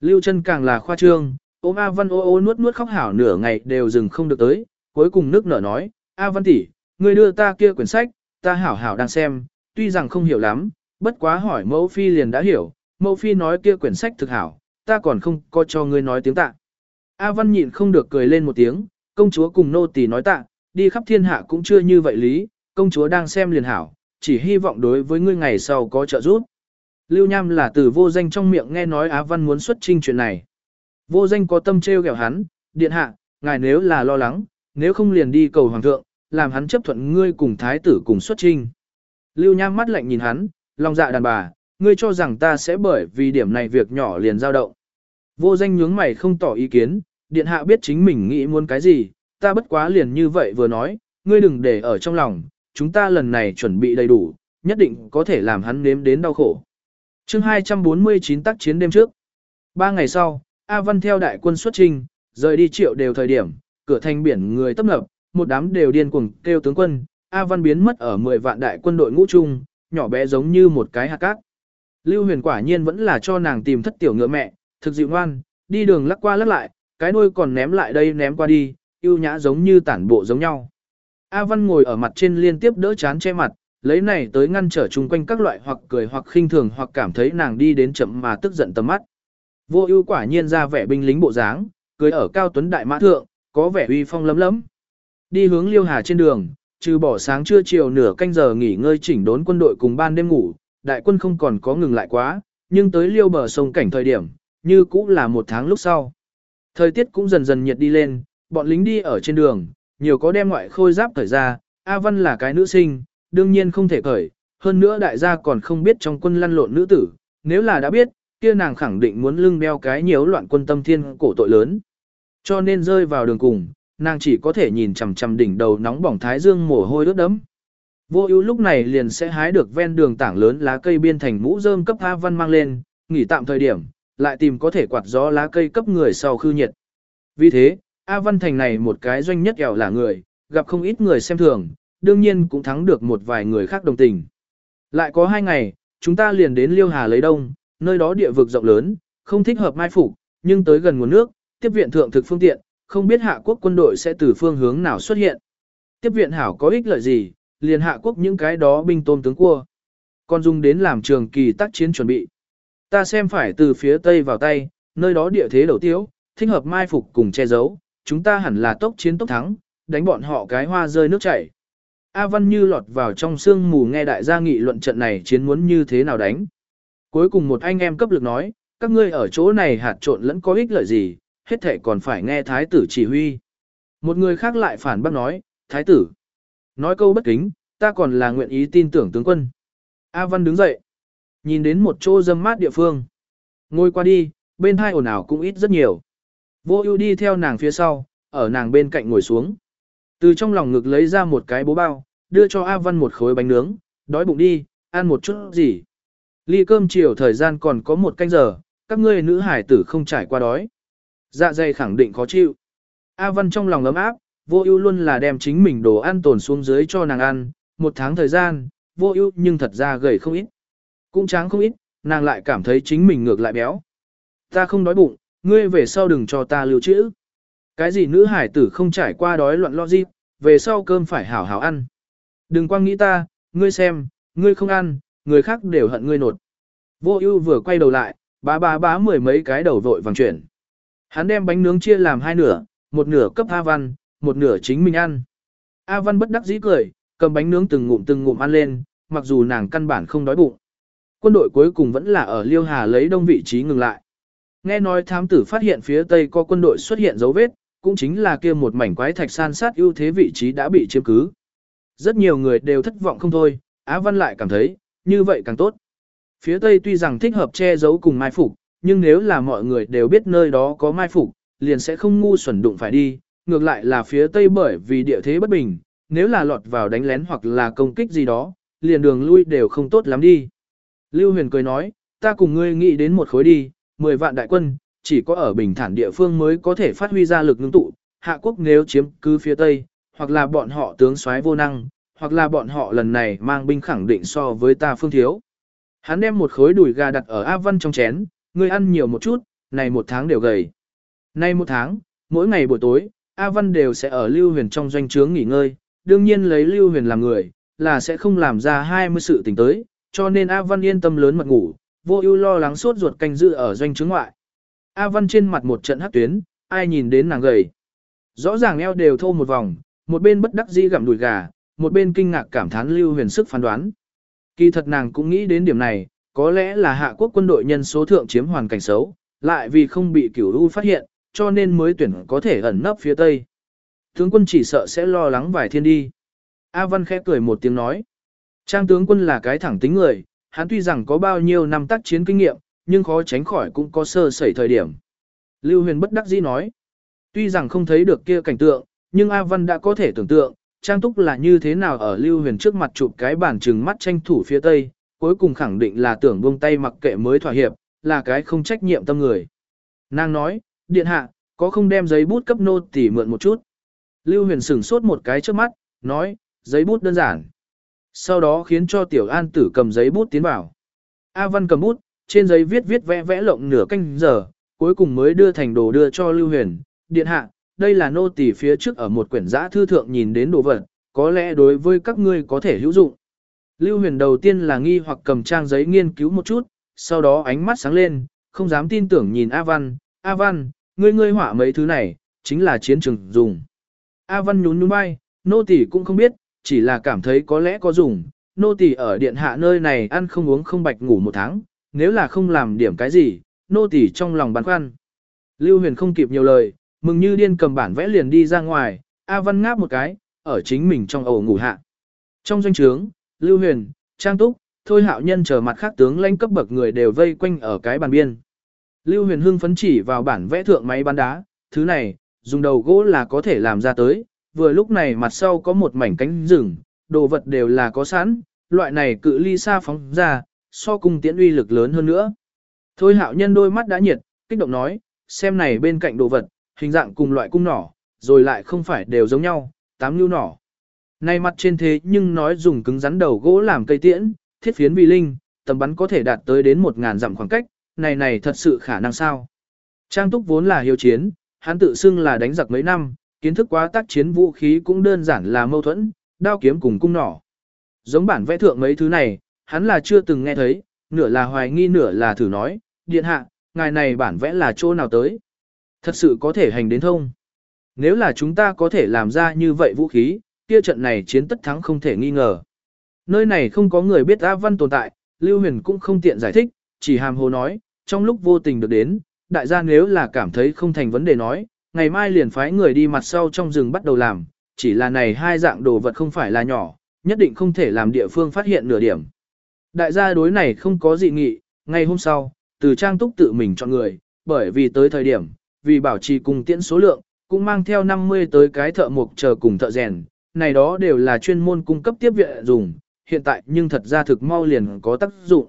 Lưu chân càng là khoa trương, ôm A Văn ô ô nuốt nuốt khóc hảo nửa ngày đều dừng không được tới, cuối cùng nước nở nói, A Văn tỷ, ngươi đưa ta kia quyển sách, ta hảo hảo đang xem, tuy rằng không hiểu lắm, bất quá hỏi mẫu phi liền đã hiểu, mẫu phi nói kia quyển sách thực hảo, ta còn không có cho ngươi nói tiếng tạ. A Văn nhịn không được cười lên một tiếng, công chúa cùng nô tỳ nói tạ, đi khắp thiên hạ cũng chưa như vậy lý, công chúa đang xem liền hảo, chỉ hy vọng đối với ngươi ngày sau có trợ giúp. Lưu Nham là từ vô danh trong miệng nghe nói Á Văn muốn xuất trinh chuyện này. Vô danh có tâm treo gẹo hắn, điện hạ, ngài nếu là lo lắng, nếu không liền đi cầu hoàng thượng, làm hắn chấp thuận ngươi cùng thái tử cùng xuất trinh. Lưu Nham mắt lạnh nhìn hắn, lòng dạ đàn bà, ngươi cho rằng ta sẽ bởi vì điểm này việc nhỏ liền dao động. Vô danh nhướng mày không tỏ ý kiến, điện hạ biết chính mình nghĩ muốn cái gì, ta bất quá liền như vậy vừa nói, ngươi đừng để ở trong lòng, chúng ta lần này chuẩn bị đầy đủ, nhất định có thể làm hắn nếm đến đau khổ chương 249 tác chiến đêm trước. Ba ngày sau, A Văn theo đại quân xuất trình, rời đi triệu đều thời điểm, cửa thành biển người tấp nập, một đám đều điên cuồng kêu tướng quân, A Văn biến mất ở 10 vạn đại quân đội ngũ chung, nhỏ bé giống như một cái hạt cát. Lưu huyền quả nhiên vẫn là cho nàng tìm thất tiểu ngựa mẹ, thực dịu ngoan, đi đường lắc qua lắc lại, cái đuôi còn ném lại đây ném qua đi, yêu nhã giống như tản bộ giống nhau. A Văn ngồi ở mặt trên liên tiếp đỡ chán che mặt, lấy này tới ngăn trở chung quanh các loại hoặc cười hoặc khinh thường hoặc cảm thấy nàng đi đến chậm mà tức giận tầm mắt. Vô ưu quả nhiên ra vẻ binh lính bộ dáng, cưới ở cao tuấn đại mã thượng, có vẻ uy phong lấm lấm. Đi hướng Liêu Hà trên đường, trừ bỏ sáng trưa chiều nửa canh giờ nghỉ ngơi chỉnh đốn quân đội cùng ban đêm ngủ, đại quân không còn có ngừng lại quá, nhưng tới Liêu bờ sông cảnh thời điểm, như cũng là một tháng lúc sau. Thời tiết cũng dần dần nhiệt đi lên, bọn lính đi ở trên đường, nhiều có đem ngoại khôi giáp thời ra, A Văn là cái nữ sinh, đương nhiên không thể cởi, hơn nữa đại gia còn không biết trong quân lăn lộn nữ tử, nếu là đã biết, kia nàng khẳng định muốn lưng đeo cái nhiễu loạn quân tâm thiên cổ tội lớn. Cho nên rơi vào đường cùng, nàng chỉ có thể nhìn chằm chằm đỉnh đầu nóng bỏng thái dương mồ hôi ướt đẫm. Vô ưu lúc này liền sẽ hái được ven đường tảng lớn lá cây biên thành mũ rơm cấp A Văn mang lên, nghỉ tạm thời điểm, lại tìm có thể quạt gió lá cây cấp người sau khư nhiệt. Vì thế, A Văn Thành này một cái doanh nhất kẹo là người, gặp không ít người xem thường, đương nhiên cũng thắng được một vài người khác đồng tình. Lại có hai ngày, chúng ta liền đến Liêu Hà lấy đông, nơi đó địa vực rộng lớn, không thích hợp mai phục, nhưng tới gần nguồn nước, tiếp viện thượng thực phương tiện, không biết hạ quốc quân đội sẽ từ phương hướng nào xuất hiện. Tiếp viện hảo có ích lợi gì, liền hạ quốc những cái đó binh tôm tướng cua. Còn dùng đến làm trường kỳ tác chiến chuẩn bị. Ta xem phải từ phía tây vào tay, nơi đó địa thế đầu tiếu, thích hợp mai phục cùng che giấu, chúng ta hẳn là tốc chiến tốc thắng, đánh bọn họ cái hoa rơi nước chảy. A Văn như lọt vào trong sương mù nghe đại gia nghị luận trận này chiến muốn như thế nào đánh. Cuối cùng một anh em cấp lực nói, các ngươi ở chỗ này hạt trộn lẫn có ích lợi gì, hết thể còn phải nghe thái tử chỉ huy. Một người khác lại phản bác nói, thái tử. Nói câu bất kính, ta còn là nguyện ý tin tưởng tướng quân. A Văn đứng dậy, nhìn đến một chỗ dâm mát địa phương. Ngồi qua đi, bên hai ồn ào cũng ít rất nhiều. Vô ưu đi theo nàng phía sau, ở nàng bên cạnh ngồi xuống. Từ trong lòng ngực lấy ra một cái bố bao, đưa cho A Văn một khối bánh nướng, đói bụng đi, ăn một chút gì. Ly cơm chiều thời gian còn có một canh giờ, các ngươi nữ hải tử không trải qua đói. Dạ dày khẳng định khó chịu. A Văn trong lòng ấm áp, vô ưu luôn là đem chính mình đồ ăn tồn xuống dưới cho nàng ăn, một tháng thời gian, vô ưu nhưng thật ra gầy không ít. Cũng tráng không ít, nàng lại cảm thấy chính mình ngược lại béo. Ta không đói bụng, ngươi về sau đừng cho ta lưu trữ. Cái gì nữ hải tử không trải qua đói loạn lo gì, về sau cơm phải hảo hảo ăn. Đừng quang nghĩ ta, ngươi xem, ngươi không ăn, người khác đều hận ngươi nột. Vô ưu vừa quay đầu lại, bá bá bá mười mấy cái đầu vội vàng chuyển. Hắn đem bánh nướng chia làm hai nửa, một nửa cấp A Văn, một nửa chính mình ăn. A Văn bất đắc dĩ cười, cầm bánh nướng từng ngụm từng ngụm ăn lên, mặc dù nàng căn bản không đói bụng. Quân đội cuối cùng vẫn là ở Liêu Hà lấy đông vị trí ngừng lại. Nghe nói thám tử phát hiện phía tây có quân đội xuất hiện dấu vết, cũng chính là kia một mảnh quái thạch san sát ưu thế vị trí đã bị chiếm cứ. Rất nhiều người đều thất vọng không thôi, Á Văn lại cảm thấy, như vậy càng tốt. Phía Tây tuy rằng thích hợp che giấu cùng mai phục, nhưng nếu là mọi người đều biết nơi đó có mai phục, liền sẽ không ngu xuẩn đụng phải đi, ngược lại là phía Tây bởi vì địa thế bất bình, nếu là lọt vào đánh lén hoặc là công kích gì đó, liền đường lui đều không tốt lắm đi. Lưu Huyền cười nói, ta cùng ngươi nghĩ đến một khối đi, 10 vạn đại quân, chỉ có ở bình thản địa phương mới có thể phát huy ra lực ngưng tụ, hạ quốc nếu chiếm cứ phía Tây, hoặc là bọn họ tướng soái vô năng, hoặc là bọn họ lần này mang binh khẳng định so với ta phương thiếu. Hắn đem một khối đùi gà đặt ở A Văn trong chén, ngươi ăn nhiều một chút, này một tháng đều gầy. Nay một tháng, mỗi ngày buổi tối, A Văn đều sẽ ở Lưu Huyền trong doanh trướng nghỉ ngơi, đương nhiên lấy Lưu Huyền làm người, là sẽ không làm ra 20 sự tình tới, cho nên A Văn yên tâm lớn mật ngủ, vô ưu lo lắng suốt ruột canh giữ ở doanh trướng ngoại. A Văn trên mặt một trận hắc tuyến, ai nhìn đến nàng gầy. Rõ ràng eo đều thô một vòng, một bên bất đắc dĩ gặm đùi gà, một bên kinh ngạc cảm thán Lưu Huyền sức phán đoán. Kỳ thật nàng cũng nghĩ đến điểm này, có lẽ là hạ quốc quân đội nhân số thượng chiếm hoàn cảnh xấu, lại vì không bị cửu u phát hiện, cho nên mới tuyển có thể ẩn nấp phía tây. Tướng quân chỉ sợ sẽ lo lắng vài thiên đi. A Văn khẽ cười một tiếng nói. Trang tướng quân là cái thẳng tính người, hắn tuy rằng có bao nhiêu năm tác chiến kinh nghiệm, nhưng khó tránh khỏi cũng có sơ sẩy thời điểm. Lưu Huyền bất đắc dĩ nói. Tuy rằng không thấy được kia cảnh tượng, nhưng A Văn đã có thể tưởng tượng, Trang Túc là như thế nào ở Lưu Huyền trước mặt chụp cái bản trừng mắt tranh thủ phía Tây, cuối cùng khẳng định là tưởng buông tay mặc kệ mới thỏa hiệp, là cái không trách nhiệm tâm người. Nàng nói, điện hạ, có không đem giấy bút cấp nô tỉ mượn một chút. Lưu Huyền sửng sốt một cái trước mắt, nói, giấy bút đơn giản. Sau đó khiến cho Tiểu An tử cầm giấy bút tiến vào. A Văn cầm bút, trên giấy viết viết vẽ vẽ lộng nửa canh giờ, cuối cùng mới đưa thành đồ đưa cho Lưu Huyền. Điện hạ, đây là nô tỳ phía trước ở một quyển giã thư thượng nhìn đến đồ vật, có lẽ đối với các ngươi có thể hữu dụng. Lưu huyền đầu tiên là nghi hoặc cầm trang giấy nghiên cứu một chút, sau đó ánh mắt sáng lên, không dám tin tưởng nhìn A Văn, A Văn, ngươi ngươi hỏa mấy thứ này, chính là chiến trường dùng. A Văn nhún nhún vai, nô tỳ cũng không biết, chỉ là cảm thấy có lẽ có dùng, nô tỳ ở điện hạ nơi này ăn không uống không bạch ngủ một tháng, nếu là không làm điểm cái gì, nô tỳ trong lòng băn khoăn. Lưu Huyền không kịp nhiều lời, mừng như điên cầm bản vẽ liền đi ra ngoài, A Văn ngáp một cái, ở chính mình trong ổ ngủ hạ. Trong doanh trướng, Lưu Huyền, Trang Túc, Thôi Hạo Nhân chờ mặt khác tướng lãnh cấp bậc người đều vây quanh ở cái bàn biên. Lưu Huyền hưng phấn chỉ vào bản vẽ thượng máy bắn đá, thứ này, dùng đầu gỗ là có thể làm ra tới, vừa lúc này mặt sau có một mảnh cánh rừng, đồ vật đều là có sẵn, loại này cự ly xa phóng ra, so cùng tiễn uy lực lớn hơn nữa. Thôi hạo nhân đôi mắt đã nhiệt, kích động nói, xem này bên cạnh đồ vật, hình dạng cùng loại cung nỏ, rồi lại không phải đều giống nhau, tám nhu nỏ. Này mặt trên thế nhưng nói dùng cứng rắn đầu gỗ làm cây tiễn, thiết phiến vì linh, tầm bắn có thể đạt tới đến một ngàn dặm khoảng cách, này này thật sự khả năng sao. Trang túc vốn là hiếu chiến, hắn tự xưng là đánh giặc mấy năm, kiến thức quá tác chiến vũ khí cũng đơn giản là mâu thuẫn, đao kiếm cùng cung nỏ. Giống bản vẽ thượng mấy thứ này, hắn là chưa từng nghe thấy, nửa là hoài nghi nửa là thử nói, điện hạ, ngài này bản vẽ là chỗ nào tới. Thật sự có thể hành đến thông. Nếu là chúng ta có thể làm ra như vậy vũ khí, kia trận này chiến tất thắng không thể nghi ngờ. Nơi này không có người biết A Văn tồn tại, Lưu Huyền cũng không tiện giải thích, chỉ hàm hồ nói, trong lúc vô tình được đến, đại gia nếu là cảm thấy không thành vấn đề nói, ngày mai liền phái người đi mặt sau trong rừng bắt đầu làm, chỉ là này hai dạng đồ vật không phải là nhỏ, nhất định không thể làm địa phương phát hiện nửa điểm. Đại gia đối này không có dị nghị, ngày hôm sau, từ trang túc tự mình chọn người, bởi vì tới thời điểm, vì bảo trì cùng tiễn số lượng, cũng mang theo 50 tới cái thợ mộc chờ cùng thợ rèn, này đó đều là chuyên môn cung cấp tiếp viện dùng, hiện tại nhưng thật ra thực mau liền có tác dụng.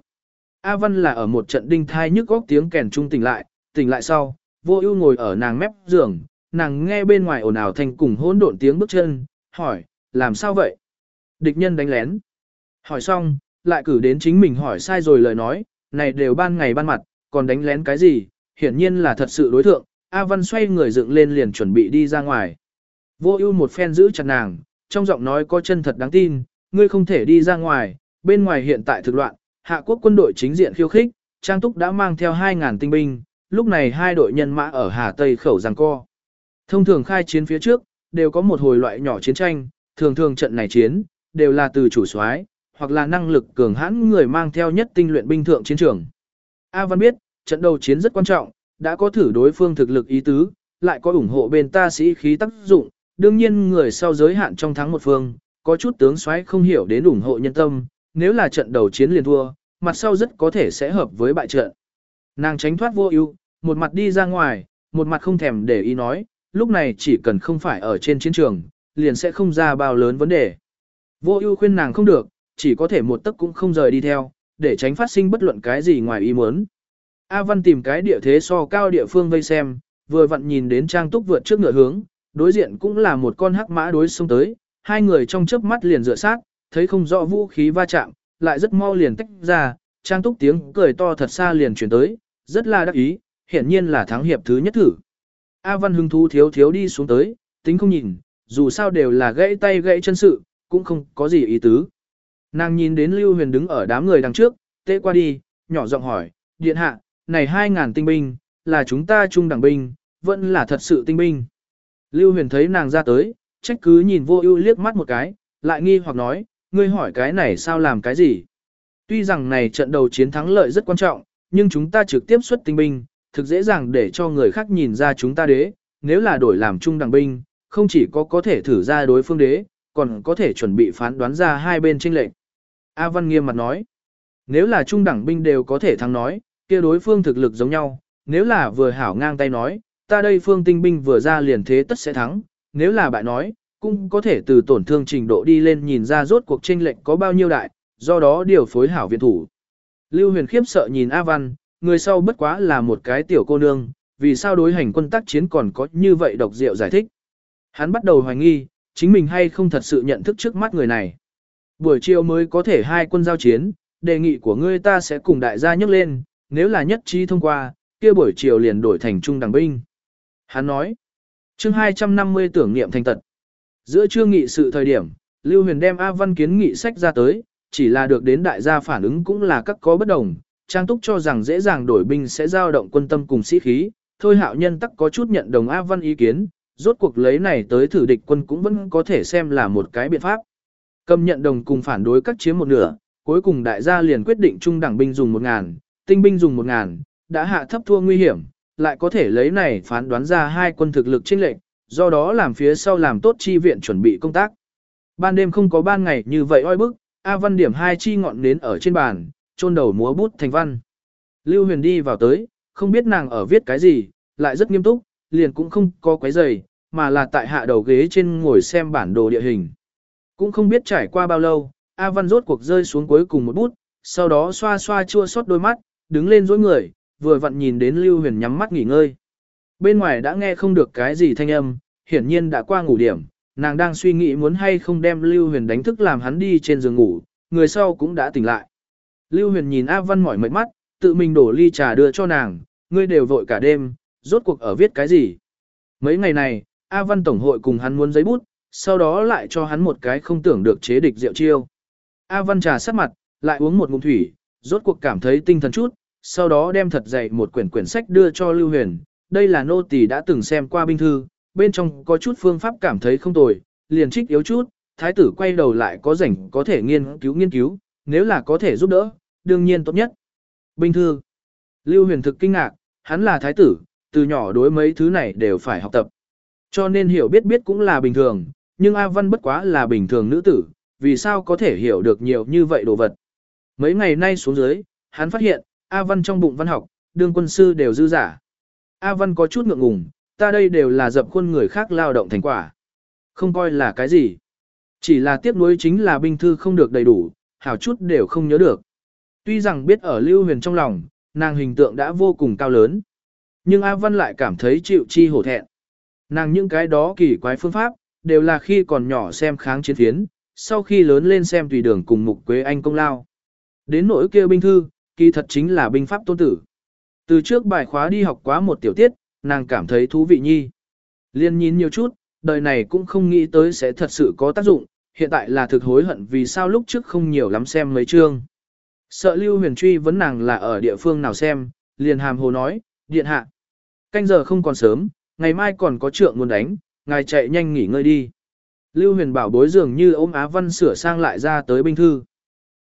A Văn là ở một trận đinh thai nhức góc tiếng kèn trung tỉnh lại, tỉnh lại sau, vô ưu ngồi ở nàng mép giường, nàng nghe bên ngoài ồn ào thành cùng hỗn độn tiếng bước chân, hỏi, làm sao vậy? Địch nhân đánh lén. Hỏi xong, lại cử đến chính mình hỏi sai rồi lời nói, này đều ban ngày ban mặt, còn đánh lén cái gì, hiển nhiên là thật sự đối thượng, A Văn xoay người dựng lên liền chuẩn bị đi ra ngoài. Vô ưu một phen giữ chặt nàng, trong giọng nói có chân thật đáng tin, ngươi không thể đi ra ngoài, bên ngoài hiện tại thực loạn, hạ quốc quân đội chính diện khiêu khích, Trang Túc đã mang theo 2.000 tinh binh, lúc này hai đội nhân mã ở Hà Tây khẩu giằng co. Thông thường khai chiến phía trước, đều có một hồi loại nhỏ chiến tranh, thường thường trận này chiến, đều là từ chủ soái hoặc là năng lực cường hãn người mang theo nhất tinh luyện binh thượng chiến trường. A Văn biết, trận đầu chiến rất quan trọng, đã có thử đối phương thực lực ý tứ, lại có ủng hộ bên ta sĩ khí tác dụng, đương nhiên người sau giới hạn trong thắng một phương, có chút tướng soái không hiểu đến ủng hộ nhân tâm, nếu là trận đầu chiến liền thua, mặt sau rất có thể sẽ hợp với bại trận. Nàng tránh thoát vô ưu, một mặt đi ra ngoài, một mặt không thèm để ý nói, lúc này chỉ cần không phải ở trên chiến trường, liền sẽ không ra bao lớn vấn đề. Vô ưu khuyên nàng không được, chỉ có thể một tấc cũng không rời đi theo, để tránh phát sinh bất luận cái gì ngoài ý muốn. A Văn tìm cái địa thế so cao địa phương vây xem, vừa vặn nhìn đến Trang Túc vượt trước ngựa hướng, đối diện cũng là một con hắc mã đối xông tới, hai người trong chớp mắt liền dựa sát, thấy không rõ vũ khí va chạm, lại rất mau liền tách ra, Trang Túc tiếng cười to thật xa liền chuyển tới, rất là đắc ý, hiển nhiên là thắng hiệp thứ nhất thử. A Văn hứng thú thiếu thiếu đi xuống tới, tính không nhìn, dù sao đều là gãy tay gãy chân sự, cũng không có gì ý tứ. Nàng nhìn đến Lưu Huyền đứng ở đám người đằng trước, tê qua đi, nhỏ giọng hỏi, điện hạ, này hai ngàn tinh binh, là chúng ta trung đẳng binh, vẫn là thật sự tinh binh. Lưu Huyền thấy nàng ra tới, trách cứ nhìn vô ưu liếc mắt một cái, lại nghi hoặc nói, ngươi hỏi cái này sao làm cái gì. Tuy rằng này trận đầu chiến thắng lợi rất quan trọng, nhưng chúng ta trực tiếp xuất tinh binh, thực dễ dàng để cho người khác nhìn ra chúng ta đế, nếu là đổi làm trung đẳng binh, không chỉ có có thể thử ra đối phương đế, còn có thể chuẩn bị phán đoán ra hai bên tranh lệnh. A Văn nghiêm mặt nói, nếu là trung đẳng binh đều có thể thắng nói, kia đối phương thực lực giống nhau, nếu là vừa hảo ngang tay nói, ta đây phương tinh binh vừa ra liền thế tất sẽ thắng, nếu là bại nói, cũng có thể từ tổn thương trình độ đi lên nhìn ra rốt cuộc tranh lệnh có bao nhiêu đại, do đó điều phối hảo viện thủ. Lưu huyền khiếp sợ nhìn A Văn, người sau bất quá là một cái tiểu cô nương, vì sao đối hành quân tác chiến còn có như vậy độc diệu giải thích. Hắn bắt đầu hoài nghi, chính mình hay không thật sự nhận thức trước mắt người này. Buổi chiều mới có thể hai quân giao chiến, đề nghị của ngươi ta sẽ cùng đại gia nhắc lên, nếu là nhất trí thông qua, kia buổi chiều liền đổi thành trung đẳng binh. Hắn nói, chương 250 tưởng niệm thành tật. Giữa trưa nghị sự thời điểm, Lưu Huyền đem A Văn kiến nghị sách ra tới, chỉ là được đến đại gia phản ứng cũng là các có bất đồng. Trang Túc cho rằng dễ dàng đổi binh sẽ giao động quân tâm cùng sĩ khí, thôi hạo nhân tắc có chút nhận đồng A Văn ý kiến, rốt cuộc lấy này tới thử địch quân cũng vẫn có thể xem là một cái biện pháp. Cầm nhận đồng cùng phản đối các chiếm một nửa, cuối cùng đại gia liền quyết định trung đẳng binh dùng một ngàn, tinh binh dùng một ngàn, đã hạ thấp thua nguy hiểm, lại có thể lấy này phán đoán ra hai quân thực lực chênh lệnh, do đó làm phía sau làm tốt chi viện chuẩn bị công tác. Ban đêm không có ban ngày như vậy oi bức, A Văn điểm hai chi ngọn nến ở trên bàn, chôn đầu múa bút thành văn. Lưu Huyền đi vào tới, không biết nàng ở viết cái gì, lại rất nghiêm túc, liền cũng không có quấy giày, mà là tại hạ đầu ghế trên ngồi xem bản đồ địa hình. Cũng không biết trải qua bao lâu, A Văn rốt cuộc rơi xuống cuối cùng một bút, sau đó xoa xoa chua xót đôi mắt, đứng lên dối người, vừa vặn nhìn đến Lưu Huyền nhắm mắt nghỉ ngơi. Bên ngoài đã nghe không được cái gì thanh âm, hiển nhiên đã qua ngủ điểm, nàng đang suy nghĩ muốn hay không đem Lưu Huyền đánh thức làm hắn đi trên giường ngủ, người sau cũng đã tỉnh lại. Lưu Huyền nhìn A Văn mỏi mệt mắt, tự mình đổ ly trà đưa cho nàng, ngươi đều vội cả đêm, rốt cuộc ở viết cái gì. Mấy ngày này, A Văn Tổng hội cùng hắn muốn giấy bút, sau đó lại cho hắn một cái không tưởng được chế địch rượu chiêu. A Văn trà sát mặt, lại uống một ngụm thủy, rốt cuộc cảm thấy tinh thần chút, sau đó đem thật dày một quyển quyển sách đưa cho Lưu Huyền. Đây là nô tỳ đã từng xem qua binh thư, bên trong có chút phương pháp cảm thấy không tồi, liền trích yếu chút, thái tử quay đầu lại có rảnh có thể nghiên cứu nghiên cứu, nếu là có thể giúp đỡ, đương nhiên tốt nhất. Binh thư. Lưu Huyền thực kinh ngạc, hắn là thái tử, từ nhỏ đối mấy thứ này đều phải học tập. Cho nên hiểu biết biết cũng là bình thường, nhưng A Văn bất quá là bình thường nữ tử, vì sao có thể hiểu được nhiều như vậy đồ vật. Mấy ngày nay xuống dưới, hắn phát hiện, A Văn trong bụng văn học, đương quân sư đều dư giả. A Văn có chút ngượng ngùng, ta đây đều là dập khuôn người khác lao động thành quả. Không coi là cái gì. Chỉ là tiếc nuối chính là binh thư không được đầy đủ, hảo chút đều không nhớ được. Tuy rằng biết ở Lưu Huyền trong lòng, nàng hình tượng đã vô cùng cao lớn. Nhưng A Văn lại cảm thấy chịu chi hổ thẹn. Nàng những cái đó kỳ quái phương pháp, đều là khi còn nhỏ xem kháng chiến phiến, sau khi lớn lên xem tùy đường cùng mục quế anh công lao. Đến nỗi kia binh thư, kỳ thật chính là binh pháp tôn tử. Từ trước bài khóa đi học quá một tiểu tiết, nàng cảm thấy thú vị nhi. Liên nhìn nhiều chút, đời này cũng không nghĩ tới sẽ thật sự có tác dụng, hiện tại là thực hối hận vì sao lúc trước không nhiều lắm xem mấy chương. Sợ Lưu Huyền truy vấn nàng là ở địa phương nào xem, liền hàm hồ nói, điện hạ. Canh giờ không còn sớm, ngày mai còn có trượng muốn đánh, ngài chạy nhanh nghỉ ngơi đi. Lưu huyền bảo bối dường như ôm Á Văn sửa sang lại ra tới binh thư.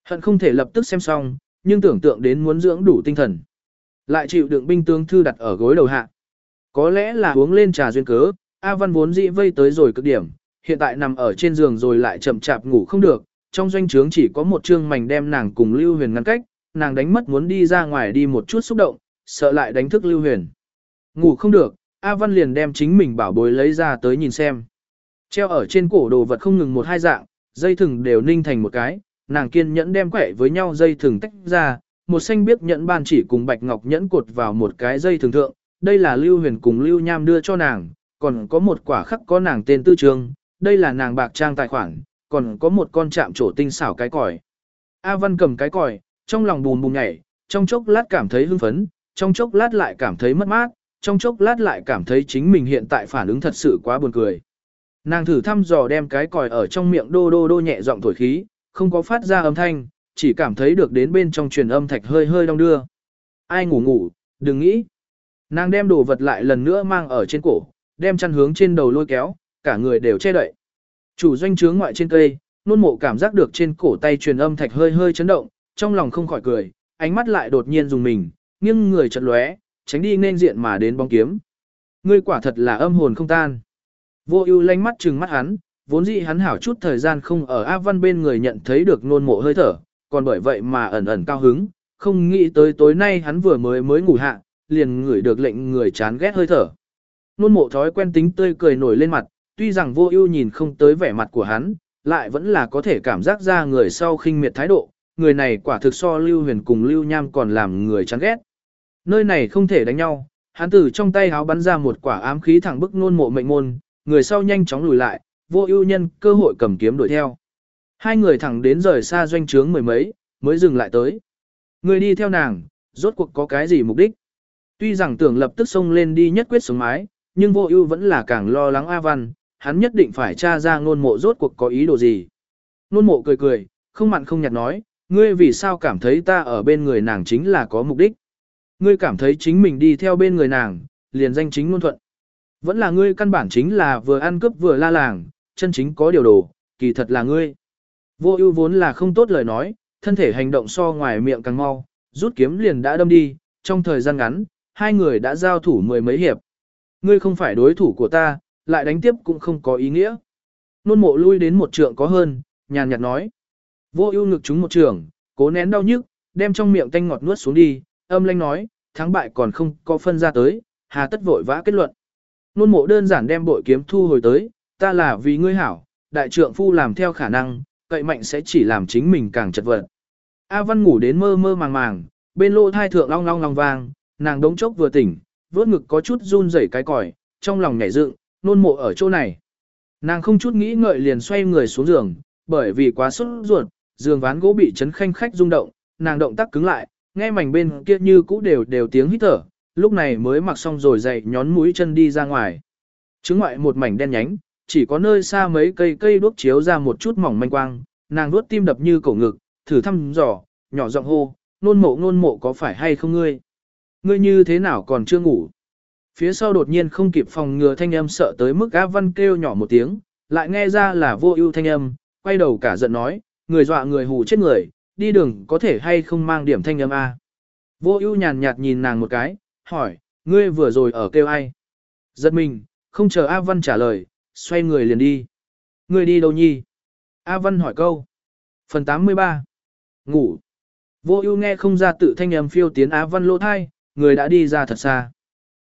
Hận không thể lập tức xem xong, nhưng tưởng tượng đến muốn dưỡng đủ tinh thần. Lại chịu đựng binh tướng thư đặt ở gối đầu hạ. Có lẽ là uống lên trà duyên cớ, A Văn vốn dĩ vây tới rồi cực điểm, hiện tại nằm ở trên giường rồi lại chậm chạp ngủ không được, trong doanh trướng chỉ có một chương mảnh đem nàng cùng Lưu Huyền ngăn cách, nàng đánh mất muốn đi ra ngoài đi một chút xúc động, sợ lại đánh thức Lưu Huyền. Ngủ không được, A Văn liền đem chính mình bảo bối lấy ra tới nhìn xem. Treo ở trên cổ đồ vật không ngừng một hai dạng, dây thừng đều ninh thành một cái, nàng kiên nhẫn đem quẻ với nhau dây thường tách ra, một xanh biếc nhẫn ban chỉ cùng bạch ngọc nhẫn cột vào một cái dây thường thượng, đây là Lưu Huyền cùng Lưu Nham đưa cho nàng, còn có một quả khắc có nàng tên tư trường, đây là nàng bạc trang tài khoản, còn có một con chạm trổ tinh xảo cái còi. A Văn cầm cái còi, trong lòng bùn bùn nhảy, trong chốc lát cảm thấy hưng phấn, trong chốc lát lại cảm thấy mất mát, trong chốc lát lại cảm thấy chính mình hiện tại phản ứng thật sự quá buồn cười. Nàng thử thăm dò đem cái còi ở trong miệng đô đô đô nhẹ giọng thổi khí, không có phát ra âm thanh, chỉ cảm thấy được đến bên trong truyền âm thạch hơi hơi đong đưa. Ai ngủ ngủ, đừng nghĩ. Nàng đem đồ vật lại lần nữa mang ở trên cổ, đem chăn hướng trên đầu lôi kéo, cả người đều che đậy. Chủ doanh trướng ngoại trên cây, nôn mộ cảm giác được trên cổ tay truyền âm thạch hơi hơi chấn động, trong lòng không khỏi cười, ánh mắt lại đột nhiên dùng mình, nghiêng người chật lóe, tránh đi nên diện mà đến bóng kiếm. Ngươi quả thật là âm hồn không tan. Vô ưu lanh mắt trừng mắt hắn, vốn dĩ hắn hảo chút thời gian không ở A Văn bên người nhận thấy được nôn mộ hơi thở, còn bởi vậy mà ẩn ẩn cao hứng, không nghĩ tới tối nay hắn vừa mới mới ngủ hạ, liền ngửi được lệnh người chán ghét hơi thở. Nôn mộ thói quen tính tươi cười nổi lên mặt, tuy rằng vô ưu nhìn không tới vẻ mặt của hắn, lại vẫn là có thể cảm giác ra người sau khinh miệt thái độ, người này quả thực so Lưu Huyền cùng Lưu Nham còn làm người chán ghét. Nơi này không thể đánh nhau, hắn từ trong tay háo bắn ra một quả ám khí thẳng bức nôn mộ mệnh môn, người sau nhanh chóng lùi lại, vô ưu nhân cơ hội cầm kiếm đuổi theo. Hai người thẳng đến rời xa doanh trướng mười mấy, mới dừng lại tới. Người đi theo nàng, rốt cuộc có cái gì mục đích? Tuy rằng tưởng lập tức xông lên đi nhất quyết sống mái, nhưng vô ưu vẫn là càng lo lắng A Văn, hắn nhất định phải tra ra ngôn mộ rốt cuộc có ý đồ gì. Ngôn mộ cười cười, không mặn không nhạt nói, ngươi vì sao cảm thấy ta ở bên người nàng chính là có mục đích. Ngươi cảm thấy chính mình đi theo bên người nàng, liền danh chính ngôn thuận. Vẫn là ngươi căn bản chính là vừa ăn cướp vừa la làng, chân chính có điều đồ, kỳ thật là ngươi. Vô ưu vốn là không tốt lời nói, thân thể hành động so ngoài miệng càng mau, rút kiếm liền đã đâm đi, trong thời gian ngắn, hai người đã giao thủ mười mấy hiệp. Ngươi không phải đối thủ của ta, lại đánh tiếp cũng không có ý nghĩa. Nôn mộ lui đến một trượng có hơn, nhàn nhạt nói. Vô ưu ngực chúng một trường, cố nén đau nhức, đem trong miệng tanh ngọt nuốt xuống đi, âm lanh nói, thắng bại còn không có phân ra tới, hà tất vội vã kết luận. Nôn mộ đơn giản đem bội kiếm thu hồi tới, ta là vì ngươi hảo, đại trượng phu làm theo khả năng, cậy mạnh sẽ chỉ làm chính mình càng chật vật. A Văn ngủ đến mơ mơ màng màng, bên lô thai thượng long long long vang, nàng đống chốc vừa tỉnh, vớt ngực có chút run rẩy cái còi, trong lòng nhảy dựng, nôn mộ ở chỗ này. Nàng không chút nghĩ ngợi liền xoay người xuống giường, bởi vì quá sốt ruột, giường ván gỗ bị chấn khanh khách rung động, nàng động tác cứng lại, nghe mảnh bên kia như cũ đều đều tiếng hít thở, lúc này mới mặc xong rồi dậy nhón mũi chân đi ra ngoài. Trứng ngoại một mảnh đen nhánh, chỉ có nơi xa mấy cây cây đuốc chiếu ra một chút mỏng manh quang, nàng đuốt tim đập như cổ ngực, thử thăm dò, nhỏ giọng hô, nôn mộ nôn mộ có phải hay không ngươi? Ngươi như thế nào còn chưa ngủ? Phía sau đột nhiên không kịp phòng ngừa thanh âm sợ tới mức A Văn kêu nhỏ một tiếng, lại nghe ra là vô ưu thanh âm, quay đầu cả giận nói, người dọa người hù chết người, đi đường có thể hay không mang điểm thanh âm A. Vô ưu nhàn nhạt nhìn nàng một cái, hỏi, ngươi vừa rồi ở kêu ai? Giật mình, không chờ A Văn trả lời, xoay người liền đi. người đi đâu nhi? A Văn hỏi câu. Phần 83. Ngủ. Vô ưu nghe không ra tự thanh âm phiêu tiến A Văn lỗ thai, người đã đi ra thật xa.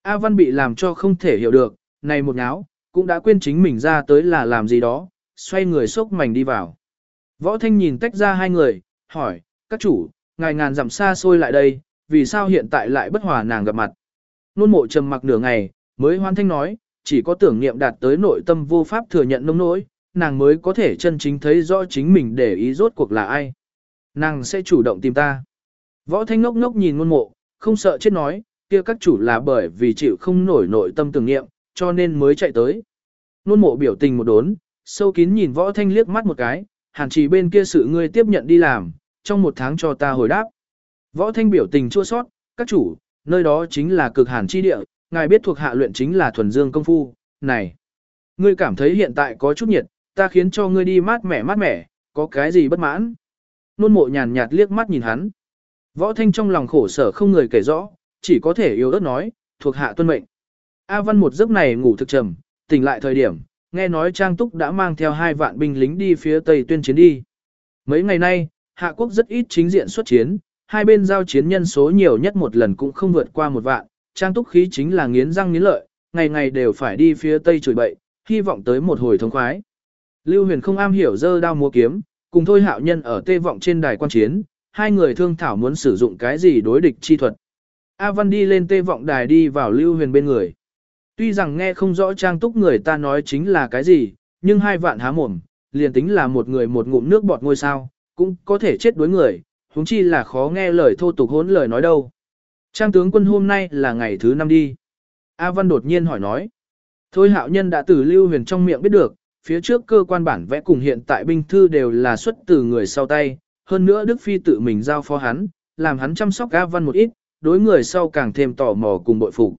A Văn bị làm cho không thể hiểu được, này một ngáo cũng đã quên chính mình ra tới là làm gì đó, xoay người sốc mảnh đi vào. Võ Thanh nhìn tách ra hai người, hỏi, các chủ, ngài ngàn dặm xa xôi lại đây, vì sao hiện tại lại bất hòa nàng gặp mặt. Nôn mộ trầm mặc nửa ngày, mới hoan thanh nói, chỉ có tưởng niệm đạt tới nội tâm vô pháp thừa nhận nông nỗi, nàng mới có thể chân chính thấy rõ chính mình để ý rốt cuộc là ai. Nàng sẽ chủ động tìm ta. Võ thanh ngốc ngốc nhìn ngôn mộ, không sợ chết nói, kia các chủ là bởi vì chịu không nổi nội tâm tưởng niệm, cho nên mới chạy tới. Ngôn mộ biểu tình một đốn, sâu kín nhìn võ thanh liếc mắt một cái, hàn chỉ bên kia sự ngươi tiếp nhận đi làm, trong một tháng cho ta hồi đáp. Võ thanh biểu tình chua sót, các chủ, nơi đó chính là cực hàn chi địa, ngài biết thuộc hạ luyện chính là thuần dương công phu, này. Ngươi cảm thấy hiện tại có chút nhiệt, ta khiến cho ngươi đi mát mẻ mát mẻ, có cái gì bất mãn. Nôn mộ nhàn nhạt liếc mắt nhìn hắn. Võ thanh trong lòng khổ sở không người kể rõ, chỉ có thể yếu ớt nói, thuộc hạ tuân mệnh. A văn một giấc này ngủ thực trầm, tỉnh lại thời điểm, nghe nói Trang Túc đã mang theo hai vạn binh lính đi phía Tây tuyên chiến đi. Mấy ngày nay, Hạ quốc rất ít chính diện xuất chiến, hai bên giao chiến nhân số nhiều nhất một lần cũng không vượt qua một vạn, Trang Túc khí chính là nghiến răng nghiến lợi, ngày ngày đều phải đi phía Tây chửi bậy, hy vọng tới một hồi thống khoái. Lưu Huyền không am hiểu dơ đao múa kiếm, cùng thôi hạo nhân ở tê vọng trên đài quan chiến, hai người thương thảo muốn sử dụng cái gì đối địch chi thuật. A Văn đi lên tê vọng đài đi vào Lưu Huyền bên người. Tuy rằng nghe không rõ trang túc người ta nói chính là cái gì, nhưng hai vạn há mồm, liền tính là một người một ngụm nước bọt ngôi sao, cũng có thể chết đối người, huống chi là khó nghe lời thô tục hỗn lời nói đâu. Trang tướng quân hôm nay là ngày thứ năm đi. A Văn đột nhiên hỏi nói. Thôi hạo nhân đã từ Lưu Huyền trong miệng biết được, phía trước cơ quan bản vẽ cùng hiện tại binh thư đều là xuất từ người sau tay, hơn nữa Đức Phi tự mình giao phó hắn, làm hắn chăm sóc A Văn một ít, đối người sau càng thêm tò mò cùng bội phục.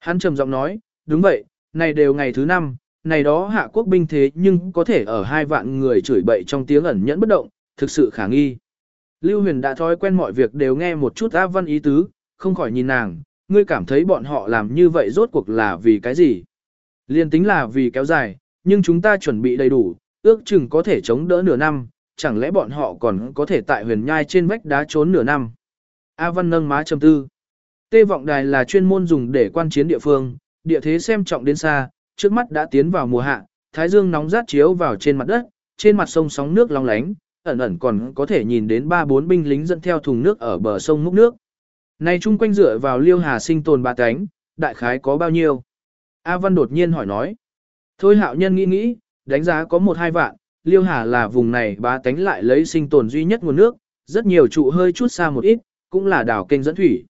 Hắn trầm giọng nói, đúng vậy, này đều ngày thứ năm, này đó hạ quốc binh thế nhưng có thể ở hai vạn người chửi bậy trong tiếng ẩn nhẫn bất động, thực sự khả nghi. Lưu Huyền đã thói quen mọi việc đều nghe một chút A Văn ý tứ, không khỏi nhìn nàng, ngươi cảm thấy bọn họ làm như vậy rốt cuộc là vì cái gì? Liên tính là vì kéo dài, nhưng chúng ta chuẩn bị đầy đủ, ước chừng có thể chống đỡ nửa năm, chẳng lẽ bọn họ còn có thể tại huyền nhai trên vách đá trốn nửa năm? A Văn nâng má trầm tư. Tê vọng đài là chuyên môn dùng để quan chiến địa phương, địa thế xem trọng đến xa, trước mắt đã tiến vào mùa hạ, thái dương nóng rát chiếu vào trên mặt đất, trên mặt sông sóng nước long lánh, ẩn ẩn còn có thể nhìn đến ba bốn binh lính dẫn theo thùng nước ở bờ sông múc nước. Này chung quanh dựa vào liêu hà sinh tồn ba cánh, đại khái có bao nhiêu? A Văn đột nhiên hỏi nói. Thôi hạo nhân nghĩ nghĩ, đánh giá có một hai vạn, liêu hà là vùng này ba cánh lại lấy sinh tồn duy nhất nguồn nước, rất nhiều trụ hơi chút xa một ít, cũng là đảo kênh dẫn thủy.